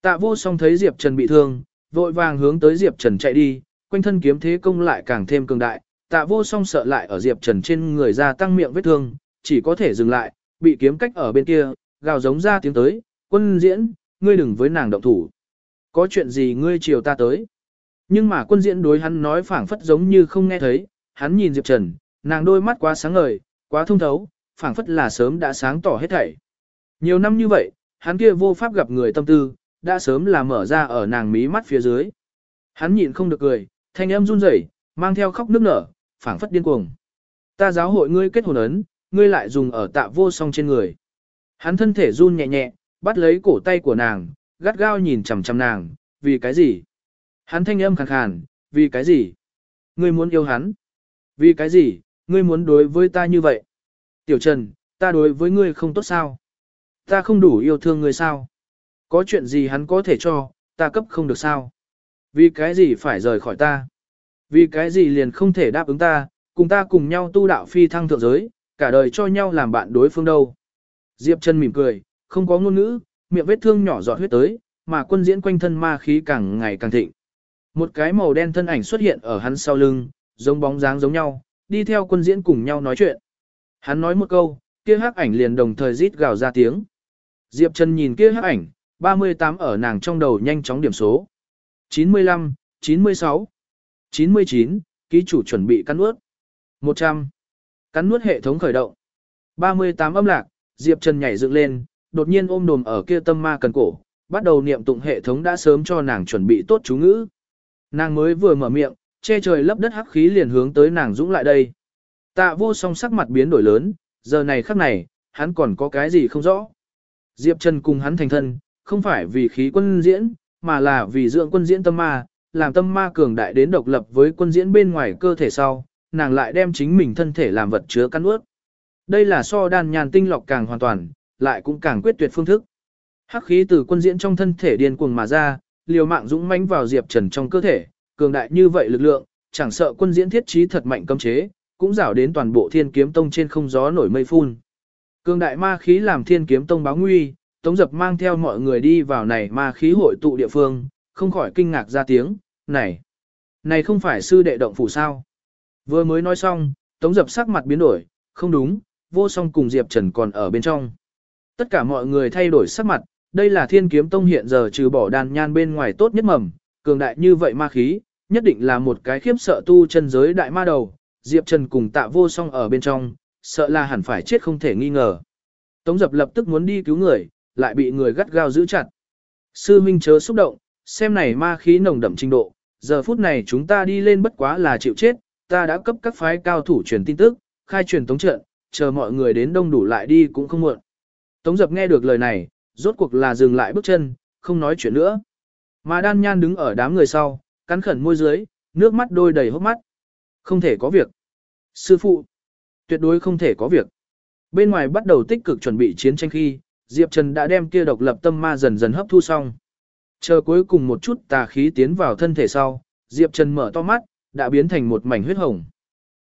Tạ vô song thấy Diệp Trần bị thương, vội vàng hướng tới Diệp Trần chạy đi, quanh thân kiếm thế công lại càng thêm cường đại, tạ vô song sợ lại ở Diệp Trần trên người ra tăng miệng vết thương, chỉ có thể dừng lại, bị kiếm cách ở bên kia, gào giống ra tiếng tới, quân diễn, ngươi đừng với nàng động thủ. Có chuyện gì ngươi chiều ta tới. Nhưng mà quân diễn đối hắn nói phảng phất giống như không nghe thấy, hắn nhìn Diệp Trần, nàng đôi mắt quá sáng ngời, quá thông thấu, phảng phất là sớm đã sáng tỏ hết thảy. Nhiều năm như vậy, hắn kia vô pháp gặp người tâm tư, đã sớm là mở ra ở nàng mí mắt phía dưới. Hắn nhịn không được cười, thanh âm run rẩy, mang theo khóc nức nở, phảng phất điên cuồng. Ta giáo hội ngươi kết hồn ấn, ngươi lại dùng ở tạ vô song trên người. Hắn thân thể run nhẹ nhẹ, bắt lấy cổ tay của nàng, gắt gao nhìn chằm chằm nàng, vì cái gì? Hắn thanh âm khàn khàn, vì cái gì? Ngươi muốn yêu hắn? Vì cái gì? Ngươi muốn đối với ta như vậy? Tiểu Trần, ta đối với ngươi không tốt sao? Ta không đủ yêu thương ngươi sao? Có chuyện gì hắn có thể cho, ta cấp không được sao? Vì cái gì phải rời khỏi ta? Vì cái gì liền không thể đáp ứng ta, cùng ta cùng nhau tu đạo phi thăng thượng giới, cả đời cho nhau làm bạn đối phương đâu? Diệp chân mỉm cười, không có ngôn ngữ, miệng vết thương nhỏ giọt huyết tới, mà quân diễn quanh thân ma khí càng ngày càng thịnh. Một cái màu đen thân ảnh xuất hiện ở hắn sau lưng, giống bóng dáng giống nhau, đi theo quân diễn cùng nhau nói chuyện. Hắn nói một câu, kia hắc ảnh liền đồng thời rít gào ra tiếng. Diệp Trần nhìn kia hắc ảnh, 38 ở nàng trong đầu nhanh chóng điểm số. 95, 96, 99, ký chủ chuẩn bị cắn nuốt. 100. Cắn nuốt hệ thống khởi động. 38 âm lạc, Diệp Trần nhảy dựng lên, đột nhiên ôm đồm ở kia tâm ma cần cổ, bắt đầu niệm tụng hệ thống đã sớm cho nàng chuẩn bị tốt chú ngữ. Nàng mới vừa mở miệng, che trời lấp đất hắc khí liền hướng tới nàng dũng lại đây. Tạ vô song sắc mặt biến đổi lớn, giờ này khắc này, hắn còn có cái gì không rõ. Diệp Trần cùng hắn thành thân, không phải vì khí quân diễn, mà là vì dưỡng quân diễn tâm ma, làm tâm ma cường đại đến độc lập với quân diễn bên ngoài cơ thể sau, nàng lại đem chính mình thân thể làm vật chứa căn ướt. Đây là so đan nhàn tinh lọc càng hoàn toàn, lại cũng càng quyết tuyệt phương thức. Hắc khí từ quân diễn trong thân thể điên cuồng mà ra, liều mạng dũng mãnh vào Diệp Trần trong cơ thể, cường đại như vậy lực lượng, chẳng sợ quân diễn thiết trí thật mạnh cấm chế, cũng rảo đến toàn bộ Thiên Kiếm Tông trên không gió nổi mây phun. Cường đại ma khí làm Thiên Kiếm Tông báo nguy, Tống Dập mang theo mọi người đi vào này ma khí hội tụ địa phương, không khỏi kinh ngạc ra tiếng, "Này, này không phải sư đệ động phủ sao?" Vừa mới nói xong, Tống Dập sắc mặt biến đổi, "Không đúng, vô song cùng Diệp Trần còn ở bên trong." Tất cả mọi người thay đổi sắc mặt, đây là Thiên Kiếm Tông hiện giờ trừ bỏ đàn nhan bên ngoài tốt nhất mầm, cường đại như vậy ma khí, nhất định là một cái khiếp sợ tu chân giới đại ma đầu, Diệp Trần cùng tạ vô song ở bên trong, sợ là hẳn phải chết không thể nghi ngờ. Tống dập lập tức muốn đi cứu người, lại bị người gắt gao giữ chặt. Sư Minh chớ xúc động, xem này ma khí nồng đậm trình độ, giờ phút này chúng ta đi lên bất quá là chịu chết, ta đã cấp các phái cao thủ truyền tin tức, khai truyền tống trận, chờ mọi người đến đông đủ lại đi cũng không muộn. Tống dập nghe được lời này, rốt cuộc là dừng lại bước chân, không nói chuyện nữa. Mà đan nhan đứng ở đám người sau, cắn khẩn môi dưới, nước mắt đôi đầy hốc mắt. Không thể có việc. Sư phụ, tuyệt đối không thể có việc. Bên ngoài bắt đầu tích cực chuẩn bị chiến tranh khi, Diệp Trần đã đem kia độc lập tâm ma dần dần hấp thu xong. Chờ cuối cùng một chút tà khí tiến vào thân thể sau, Diệp Trần mở to mắt, đã biến thành một mảnh huyết hồng.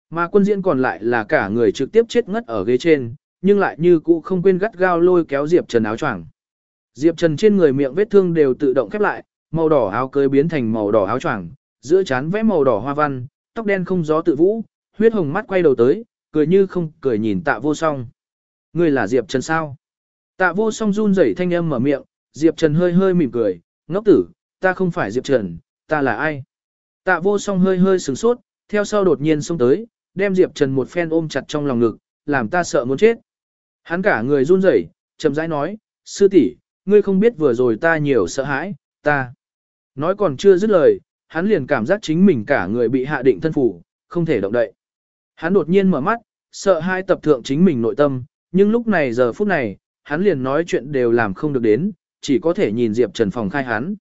Mà quân diễn còn lại là cả người trực tiếp chết ngất ở ghế trên, nhưng lại như cũ không quên gắt gao lôi kéo Diệp Trần áo choàng. Diệp Trần trên người miệng vết thương đều tự động khép lại, màu đỏ áo cưới biến thành màu đỏ áo choàng, giữa trán vẽ màu đỏ hoa văn, tóc đen không gió tự vũ, huyết hồng mắt quay đầu tới, cười như không cười nhìn tạ vô song. Ngươi là Diệp Trần sao? Tạ vô song run rẩy thanh âm mở miệng, Diệp Trần hơi hơi mỉm cười, ngốc tử, ta không phải Diệp Trần, ta là ai? Tạ vô song hơi hơi sửng sốt, theo sau đột nhiên xông tới, đem Diệp Trần một phen ôm chặt trong lòng ngực, làm ta sợ muốn chết. Hắn cả người run rẩy, chậm rãi nói, sư tỷ, ngươi không biết vừa rồi ta nhiều sợ hãi, ta. Nói còn chưa dứt lời, hắn liền cảm giác chính mình cả người bị hạ định thân phủ, không thể động đậy. Hắn đột nhiên mở mắt, sợ hai tập thượng chính mình nội tâm, nhưng lúc này giờ phút này, hắn liền nói chuyện đều làm không được đến, chỉ có thể nhìn Diệp Trần phòng khai hắn.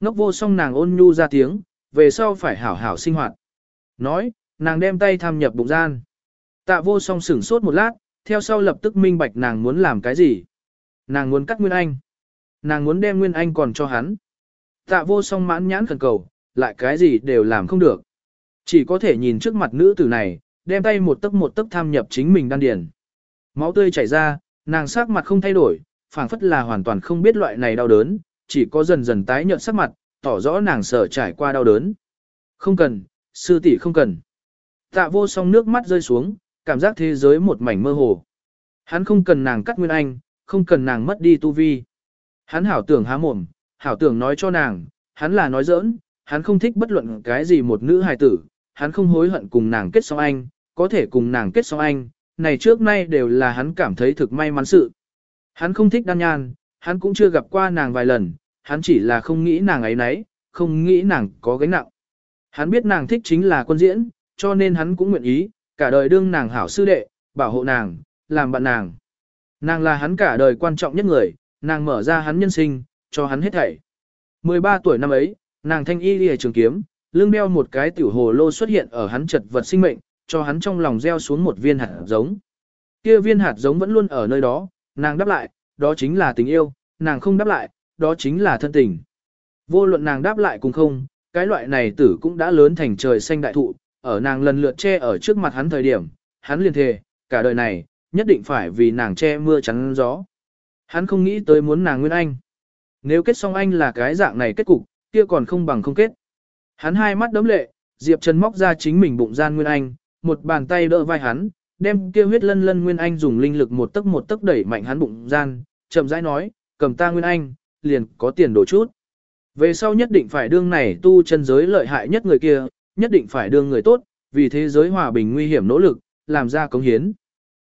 Ngốc vô song nàng ôn nhu ra tiếng, về sau phải hảo hảo sinh hoạt. Nói, nàng đem tay tham nhập bụng gian. Tạ vô song sửng sốt một lát, theo sau lập tức minh bạch nàng muốn làm cái gì. Nàng muốn cắt Nguyên Anh. Nàng muốn đem Nguyên Anh còn cho hắn. Tạ vô song mãn nhãn khẩn cầu, lại cái gì đều làm không được. Chỉ có thể nhìn trước mặt nữ tử này, đem tay một tấc một tấc tham nhập chính mình đan điền. Máu tươi chảy ra, nàng sắc mặt không thay đổi, phảng phất là hoàn toàn không biết loại này đau đớn, chỉ có dần dần tái nhợt sắc mặt, tỏ rõ nàng sợ trải qua đau đớn. Không cần, sư tỷ không cần. Tạ vô song nước mắt rơi xuống, cảm giác thế giới một mảnh mơ hồ. Hắn không cần nàng cắt nguyên anh, không cần nàng mất đi tu vi. Hắn hảo tưởng há mồm, hảo tưởng nói cho nàng, hắn là nói giỡn, hắn không thích bất luận cái gì một nữ hài tử, hắn không hối hận cùng nàng kết xong anh, có thể cùng nàng kết xong anh, này trước nay đều là hắn cảm thấy thực may mắn sự. Hắn không thích đan nhan, hắn cũng chưa gặp qua nàng vài lần, hắn chỉ là không nghĩ nàng ấy nấy, không nghĩ nàng có gánh nặng. Hắn biết nàng thích chính là quân diễn, cho nên hắn cũng nguyện ý, cả đời đương nàng hảo sư đệ, bảo hộ nàng, làm bạn nàng. Nàng là hắn cả đời quan trọng nhất người, nàng mở ra hắn nhân sinh, cho hắn hết thảy. 13 tuổi năm ấy, nàng thanh y đi trường kiếm, lưng đeo một cái tiểu hồ lô xuất hiện ở hắn chật vật sinh mệnh, cho hắn trong lòng gieo xuống một viên hạt giống. Kia viên hạt giống vẫn luôn ở nơi đó, nàng đáp lại, đó chính là tình yêu, nàng không đáp lại, đó chính là thân tình. Vô luận nàng đáp lại cùng không, cái loại này tử cũng đã lớn thành trời xanh đại thụ, ở nàng lần lượt che ở trước mặt hắn thời điểm, hắn liền thề, cả đời này, nhất định phải vì nàng che mưa chắn gió. Hắn không nghĩ tới muốn nàng nguyên anh. Nếu kết xong anh là cái dạng này kết cục, kia còn không bằng không kết. Hắn hai mắt đấm lệ, Diệp Trần móc ra chính mình bụng gian nguyên anh, một bàn tay đỡ vai hắn, đem kia huyết lân lân nguyên anh dùng linh lực một tấc một tấc đẩy mạnh hắn bụng gian, chậm rãi nói, cầm ta nguyên anh, liền có tiền đổ chút. Về sau nhất định phải đương này tu chân giới lợi hại nhất người kia, nhất định phải đương người tốt, vì thế giới hòa bình nguy hiểm nỗ lực, làm ra cống hiến.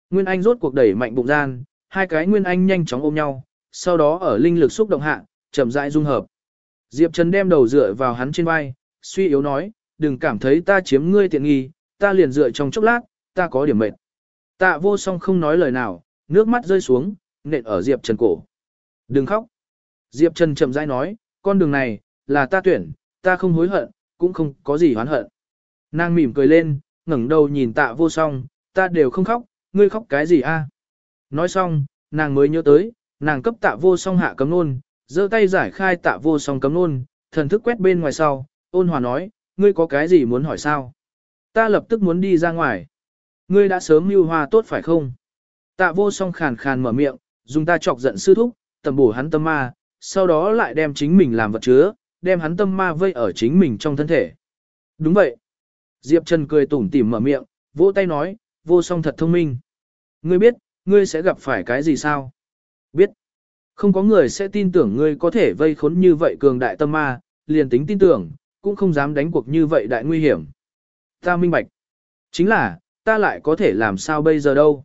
Nguyên Anh rốt cuộc đẩy mạnh bụng gian, hai cái Nguyên Anh nhanh chóng ôm nhau, sau đó ở linh lực xúc động hạ, chậm rãi dung hợp. Diệp Trần đem đầu dựa vào hắn trên vai, suy yếu nói, đừng cảm thấy ta chiếm ngươi tiện nghi, ta liền dựa trong chốc lát, ta có điểm mệt. Tạ vô song không nói lời nào, nước mắt rơi xuống, nện ở Diệp Trần cổ. Đừng khóc. Diệp Trần chậm rãi nói, con đường này, là ta tuyển, ta không hối hận, cũng không có gì hoán hận. Nàng mỉm cười lên, ngẩng đầu nhìn tạ vô song, ta đều không khóc, ngươi khóc cái gì a? Nói xong, nàng mới nhớ tới, nàng cấp tạ vô song hạ cấm nôn, giơ tay giải khai tạ vô song cấm nôn, thần thức quét bên ngoài sau, ôn hòa nói, ngươi có cái gì muốn hỏi sao? Ta lập tức muốn đi ra ngoài. Ngươi đã sớm mưu hoa tốt phải không? Tạ vô song khàn khàn mở miệng, dùng ta chọc giận sư thúc, tầm bổ hắn tâm ma, sau đó lại đem chính mình làm vật chứa, đem hắn tâm ma vây ở chính mình trong thân thể. Đúng vậy. Diệp Trần cười tủm tỉm mở miệng, vỗ tay nói, vô song thật thông minh. Ngươi biết, ngươi sẽ gặp phải cái gì sao? Biết. Không có người sẽ tin tưởng ngươi có thể vây khốn như vậy cường đại tâm ma, liền tính tin tưởng, cũng không dám đánh cuộc như vậy đại nguy hiểm. Ta minh bạch. Chính là, ta lại có thể làm sao bây giờ đâu.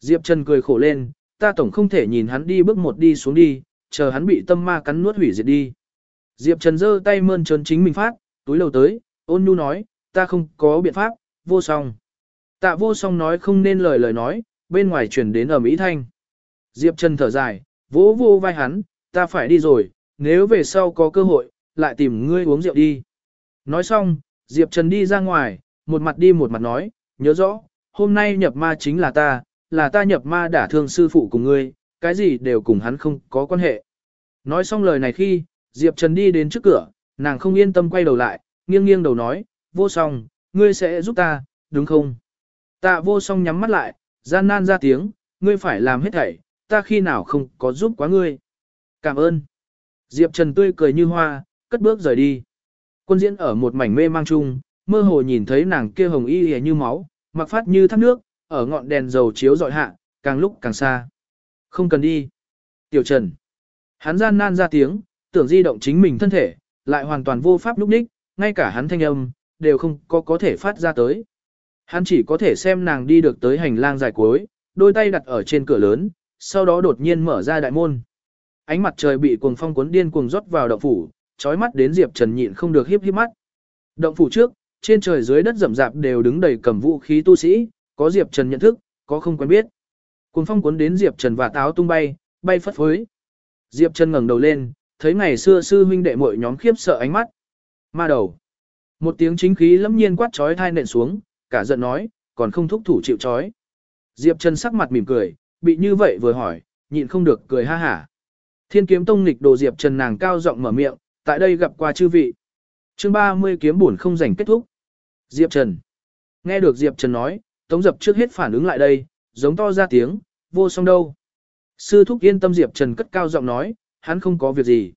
Diệp Trần cười khổ lên, ta tổng không thể nhìn hắn đi bước một đi xuống đi, chờ hắn bị tâm ma cắn nuốt hủy diệt đi. Diệp Trần giơ tay mơn trớn chính mình phát, túi lầu tới, ôn nhu nói, ta không có biện pháp, vô song. Tạ vô song nói không nên lời lời nói, bên ngoài chuyển đến ở Mỹ Thanh. Diệp Trần thở dài, vỗ vô vai hắn, ta phải đi rồi, nếu về sau có cơ hội, lại tìm ngươi uống rượu đi. Nói xong, Diệp Trần đi ra ngoài, một mặt đi một mặt nói, nhớ rõ, hôm nay nhập ma chính là ta, là ta nhập ma đả thương sư phụ cùng ngươi, cái gì đều cùng hắn không có quan hệ. Nói xong lời này khi, Diệp Trần đi đến trước cửa, nàng không yên tâm quay đầu lại, nghiêng nghiêng đầu nói, vô song, ngươi sẽ giúp ta, đúng không? Tạ vô song nhắm mắt lại, gian nan ra tiếng, ngươi phải làm hết thảy, ta khi nào không có giúp quá ngươi. Cảm ơn. Diệp Trần tươi cười như hoa, cất bước rời đi. Quân diễn ở một mảnh mê mang chung, mơ hồ nhìn thấy nàng kia hồng y hề như máu, mặc phát như thác nước, ở ngọn đèn dầu chiếu dọi hạ, càng lúc càng xa. Không cần đi. Tiểu Trần. Hắn gian nan ra tiếng, tưởng di động chính mình thân thể, lại hoàn toàn vô pháp lúc ních, ngay cả hắn thanh âm, đều không có có thể phát ra tới. Hắn chỉ có thể xem nàng đi được tới hành lang dài cuối, đôi tay đặt ở trên cửa lớn, sau đó đột nhiên mở ra đại môn. Ánh mặt trời bị cuồng phong cuốn điên cuồng rót vào động phủ, chói mắt đến Diệp Trần nhịn không được hiếp hiếp mắt. Động phủ trước, trên trời dưới đất rậm rạp đều đứng đầy cầm vũ khí tu sĩ, có Diệp Trần nhận thức, có không quen biết. Cuồng phong cuốn đến Diệp Trần và táo tung bay, bay phất phới. Diệp Trần ngẩng đầu lên, thấy ngày xưa sư huynh đệ muội nhóm khiếp sợ ánh mắt. Ma đầu. Một tiếng chính khí lẫm nhiên quát chói thai nện xuống, cả giận nói, còn không thúc thủ chịu chói. Diệp Trần sắc mặt mỉm cười, bị như vậy vừa hỏi, nhịn không được cười ha hả. Thiên kiếm tông nghịch đồ Diệp Trần nàng cao giọng mở miệng, tại đây gặp qua chư vị. Chương 30 kiếm buồn không rảnh kết thúc. Diệp Trần. Nghe được Diệp Trần nói, Tống Dập trước hết phản ứng lại đây, giống to ra tiếng, vô song đâu. Sư thúc yên tâm Diệp Trần cất cao giọng nói, hắn không có việc gì.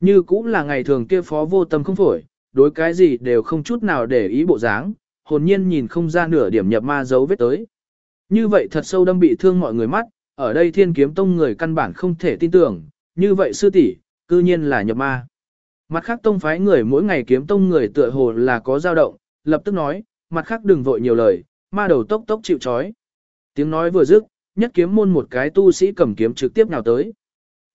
Như cũng là ngày thường kia phó vô tâm không phổi, đối cái gì đều không chút nào để ý bộ dáng, hồn nhiên nhìn không ra nửa điểm nhập ma dấu vết tới. Như vậy thật sâu đâm bị thương mọi người mắt, ở đây thiên kiếm tông người căn bản không thể tin tưởng, như vậy sư tỷ, cư nhiên là nhập ma. Mặt khác tông phái người mỗi ngày kiếm tông người tựa hồ là có dao động, lập tức nói, mặt khác đừng vội nhiều lời, ma đầu tốc tốc chịu chói. Tiếng nói vừa dứt, nhất kiếm môn một cái tu sĩ cầm kiếm trực tiếp nào tới.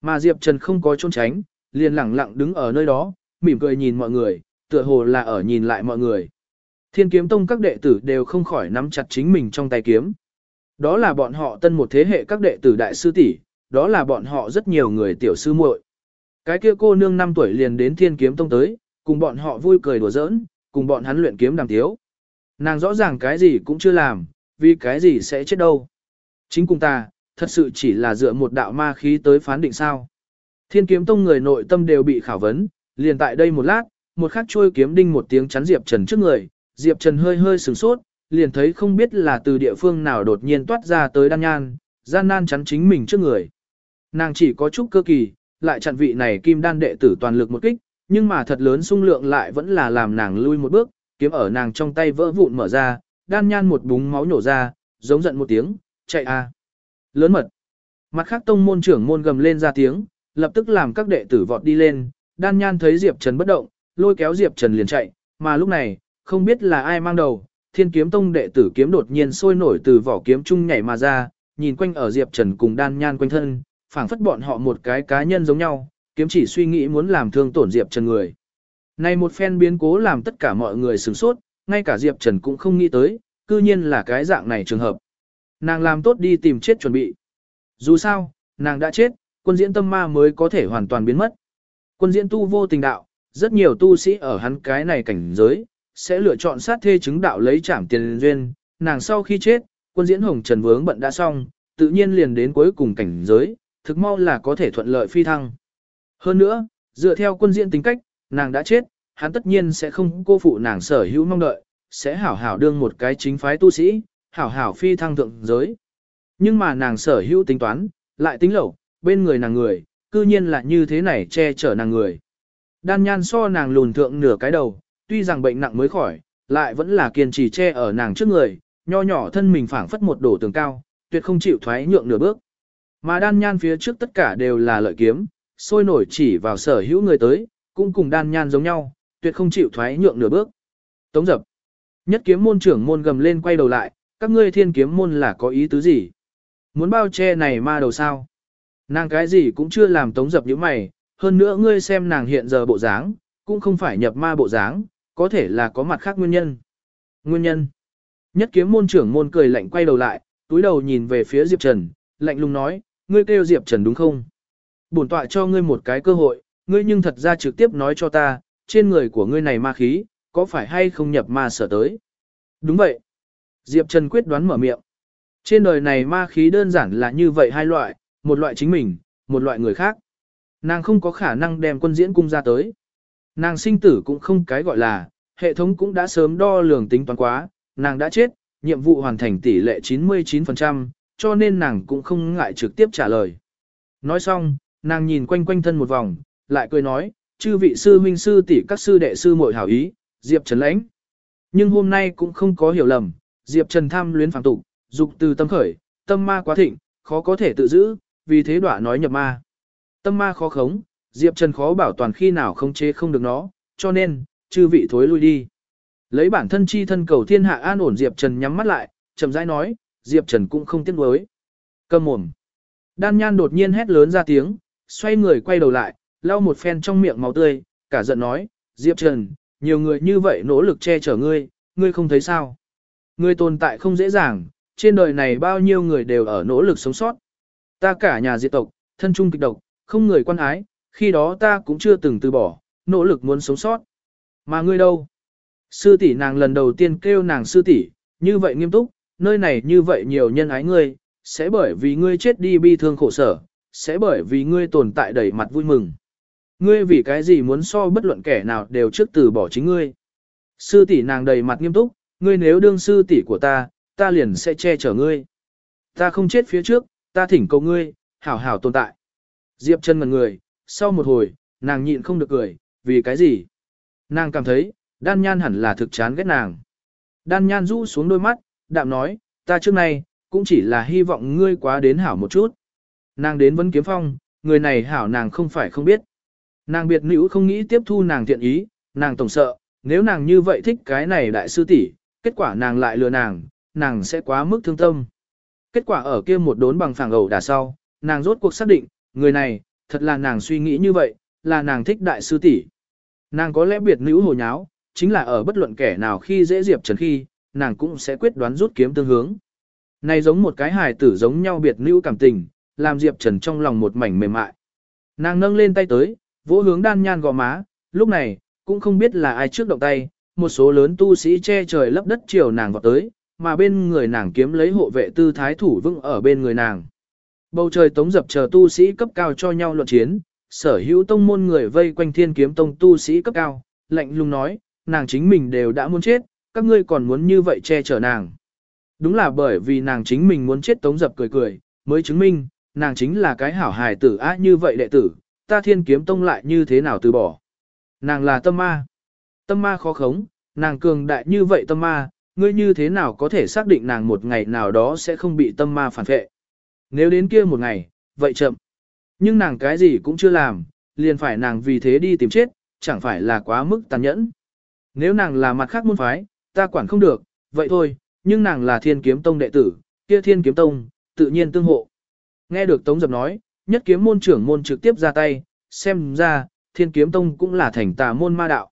Mà Diệp Trần không có trốn tránh, liền lặng lặng đứng ở nơi đó, mỉm cười nhìn mọi người, tựa hồ là ở nhìn lại mọi người. Thiên kiếm tông các đệ tử đều không khỏi nắm chặt chính mình trong tay kiếm. Đó là bọn họ tân một thế hệ các đệ tử đại sư tỷ, đó là bọn họ rất nhiều người tiểu sư muội. Cái kia cô nương 5 tuổi liền đến thiên kiếm tông tới, cùng bọn họ vui cười đùa giỡn, cùng bọn hắn luyện kiếm đàm tiếu. Nàng rõ ràng cái gì cũng chưa làm, vì cái gì sẽ chết đâu. Chính cùng ta, thật sự chỉ là dựa một đạo ma khí tới phán định sao. Thiên kiếm tông người nội tâm đều bị khảo vấn, liền tại đây một lát, một khắc trôi kiếm đinh một tiếng chắn Diệp Trần trước người, Diệp Trần hơi hơi sửng sốt, liền thấy không biết là từ địa phương nào đột nhiên toát ra tới đan nhan, gian nan chắn chính mình trước người. Nàng chỉ có chút cơ kỳ, lại chặn vị này kim đan đệ tử toàn lực một kích, nhưng mà thật lớn sung lượng lại vẫn là làm nàng lui một bước, kiếm ở nàng trong tay vỡ vụn mở ra, đan nhan một búng máu nhổ ra, giống giận một tiếng, chạy a. Lớn mật. Mặt khác tông môn trưởng môn gầm lên ra tiếng, lập tức làm các đệ tử vọt đi lên, đan nhan thấy Diệp Trần bất động, lôi kéo Diệp Trần liền chạy, mà lúc này, không biết là ai mang đầu, thiên kiếm tông đệ tử kiếm đột nhiên sôi nổi từ vỏ kiếm trung nhảy mà ra, nhìn quanh ở Diệp Trần cùng đan nhan quanh thân, phảng phất bọn họ một cái cá nhân giống nhau, kiếm chỉ suy nghĩ muốn làm thương tổn Diệp Trần người. Này một phen biến cố làm tất cả mọi người sửng sốt, ngay cả Diệp Trần cũng không nghĩ tới, cư nhiên là cái dạng này trường hợp. Nàng làm tốt đi tìm chết chuẩn bị. Dù sao, nàng đã chết, quân diễn tâm ma mới có thể hoàn toàn biến mất. Quân diễn tu vô tình đạo, rất nhiều tu sĩ ở hắn cái này cảnh giới, sẽ lựa chọn sát thê chứng đạo lấy trảm tiền duyên. Nàng sau khi chết, quân diễn hồng trần vướng bận đã xong, tự nhiên liền đến cuối cùng cảnh giới, thực mau là có thể thuận lợi phi thăng. Hơn nữa, dựa theo quân diễn tính cách, nàng đã chết, hắn tất nhiên sẽ không cô phụ nàng sở hữu mong đợi, sẽ hảo hảo đương một cái chính phái tu sĩ, hảo hảo phi thăng thượng giới. Nhưng mà nàng sở hữu tính toán, lại tính lẩu, bên người nàng người, cư nhiên là như thế này che chở nàng người. Đan nhan so nàng lùn thượng nửa cái đầu, tuy rằng bệnh nặng mới khỏi, lại vẫn là kiên trì che ở nàng trước người, nho nhỏ thân mình phảng phất một đổ tường cao, tuyệt không chịu thoái nhượng nửa bước. Mà đan nhan phía trước tất cả đều là lợi kiếm, sôi nổi chỉ vào sở hữu người tới, cũng cùng đan nhan giống nhau, tuyệt không chịu thoái nhượng nửa bước. Tống dập. Nhất kiếm môn trưởng môn gầm lên quay đầu lại, các ngươi thiên kiếm môn là có ý tứ gì? Muốn bao che này ma đầu sao? Nàng cái gì cũng chưa làm tống dập như mày, hơn nữa ngươi xem nàng hiện giờ bộ dáng, cũng không phải nhập ma bộ dáng, có thể là có mặt khác nguyên nhân. Nguyên nhân. Nhất kiếm môn trưởng môn cười lạnh quay đầu lại, túi đầu nhìn về phía Diệp Trần, lạnh lùng nói, ngươi kêu Diệp Trần đúng không? Bổn tọa cho ngươi một cái cơ hội, ngươi nhưng thật ra trực tiếp nói cho ta, trên người của ngươi này ma khí, có phải hay không nhập ma sở tới? Đúng vậy. Diệp Trần quyết đoán mở miệng. Trên đời này ma khí đơn giản là như vậy hai loại, một loại chính mình, một loại người khác. Nàng không có khả năng đem quân diễn cung ra tới. Nàng sinh tử cũng không cái gọi là, hệ thống cũng đã sớm đo lường tính toán quá, nàng đã chết, nhiệm vụ hoàn thành tỷ lệ 99%, cho nên nàng cũng không ngại trực tiếp trả lời. Nói xong, nàng nhìn quanh quanh thân một vòng, lại cười nói, chư vị sư huynh sư tỷ các sư đệ sư muội hảo ý, Diệp Trần lãnh. Nhưng hôm nay cũng không có hiểu lầm, Diệp Trần tham luyến phàm tục, dục từ tâm khởi, tâm ma quá thịnh, khó có thể tự giữ, vì thế đọa nói nhập ma. Tâm ma khó khống, Diệp Trần khó bảo toàn khi nào không chế không được nó, cho nên, chư vị thối lui đi. Lấy bản thân chi thân cầu thiên hạ an ổn Diệp Trần nhắm mắt lại, chậm rãi nói, Diệp Trần cũng không tiếc nuối. Câm mồm. Đan Nhan đột nhiên hét lớn ra tiếng, xoay người quay đầu lại, lau một phen trong miệng máu tươi, cả giận nói, Diệp Trần, nhiều người như vậy nỗ lực che chở ngươi, ngươi không thấy sao. Ngươi tồn tại không dễ dàng, trên đời này bao nhiêu người đều ở nỗ lực sống sót. Ta cả nhà diệt tộc, thân trung kịch độc, không người quan ái, khi đó ta cũng chưa từng từ bỏ, nỗ lực muốn sống sót. Mà ngươi đâu? Sư tỷ nàng lần đầu tiên kêu nàng sư tỷ, như vậy nghiêm túc, nơi này như vậy nhiều nhân ái ngươi, sẽ bởi vì ngươi chết đi bi thương khổ sở, sẽ bởi vì ngươi tồn tại đầy mặt vui mừng. Ngươi vì cái gì muốn so bất luận kẻ nào đều trước từ bỏ chính ngươi. Sư tỷ nàng đầy mặt nghiêm túc, ngươi nếu đương sư tỷ của ta, ta liền sẽ che chở ngươi. Ta không chết phía trước, ta thỉnh cầu ngươi, hảo hảo tồn tại. Diệp chân ngần người, sau một hồi, nàng nhịn không được cười, vì cái gì? Nàng cảm thấy, đan nhan hẳn là thực chán ghét nàng. Đan nhan rũ xuống đôi mắt, đạm nói, ta trước nay, cũng chỉ là hy vọng ngươi quá đến hảo một chút. Nàng đến vấn kiếm phong, người này hảo nàng không phải không biết. Nàng biệt nữ không nghĩ tiếp thu nàng thiện ý, nàng tổng sợ, nếu nàng như vậy thích cái này đại sư tỷ, kết quả nàng lại lừa nàng, nàng sẽ quá mức thương tâm. Kết quả ở kia một đốn bằng phẳng ẩu đà sau, nàng rốt cuộc xác định, người này, thật là nàng suy nghĩ như vậy, là nàng thích đại sư tỷ. Nàng có lẽ biệt nữ hồ nháo, chính là ở bất luận kẻ nào khi dễ Diệp Trần khi, nàng cũng sẽ quyết đoán rút kiếm tương hướng. Này giống một cái hài tử giống nhau biệt nữ cảm tình, làm Diệp Trần trong lòng một mảnh mềm mại. Nàng nâng lên tay tới, vỗ hướng đan nhan gò má, lúc này, cũng không biết là ai trước động tay, một số lớn tu sĩ che trời lấp đất chiều nàng vào tới, mà bên người nàng kiếm lấy hộ vệ tư thái thủ vững ở bên người nàng. Bầu trời tống dập chờ tu sĩ cấp cao cho nhau luận chiến, sở hữu tông môn người vây quanh thiên kiếm tông tu sĩ cấp cao, lạnh lùng nói, nàng chính mình đều đã muốn chết, các ngươi còn muốn như vậy che chở nàng. Đúng là bởi vì nàng chính mình muốn chết tống dập cười cười, mới chứng minh, nàng chính là cái hảo hài tử á như vậy đệ tử, ta thiên kiếm tông lại như thế nào từ bỏ. Nàng là tâm ma. Tâm ma khó khống, nàng cường đại như vậy tâm ma, ngươi như thế nào có thể xác định nàng một ngày nào đó sẽ không bị tâm ma phản vệ. Nếu đến kia một ngày, vậy chậm. Nhưng nàng cái gì cũng chưa làm, liền phải nàng vì thế đi tìm chết, chẳng phải là quá mức tàn nhẫn. Nếu nàng là mặt khác môn phái, ta quản không được, vậy thôi, nhưng nàng là thiên kiếm tông đệ tử, kia thiên kiếm tông, tự nhiên tương hộ. Nghe được Tống Dập nói, nhất kiếm môn trưởng môn trực tiếp ra tay, xem ra, thiên kiếm tông cũng là thành tà môn ma đạo.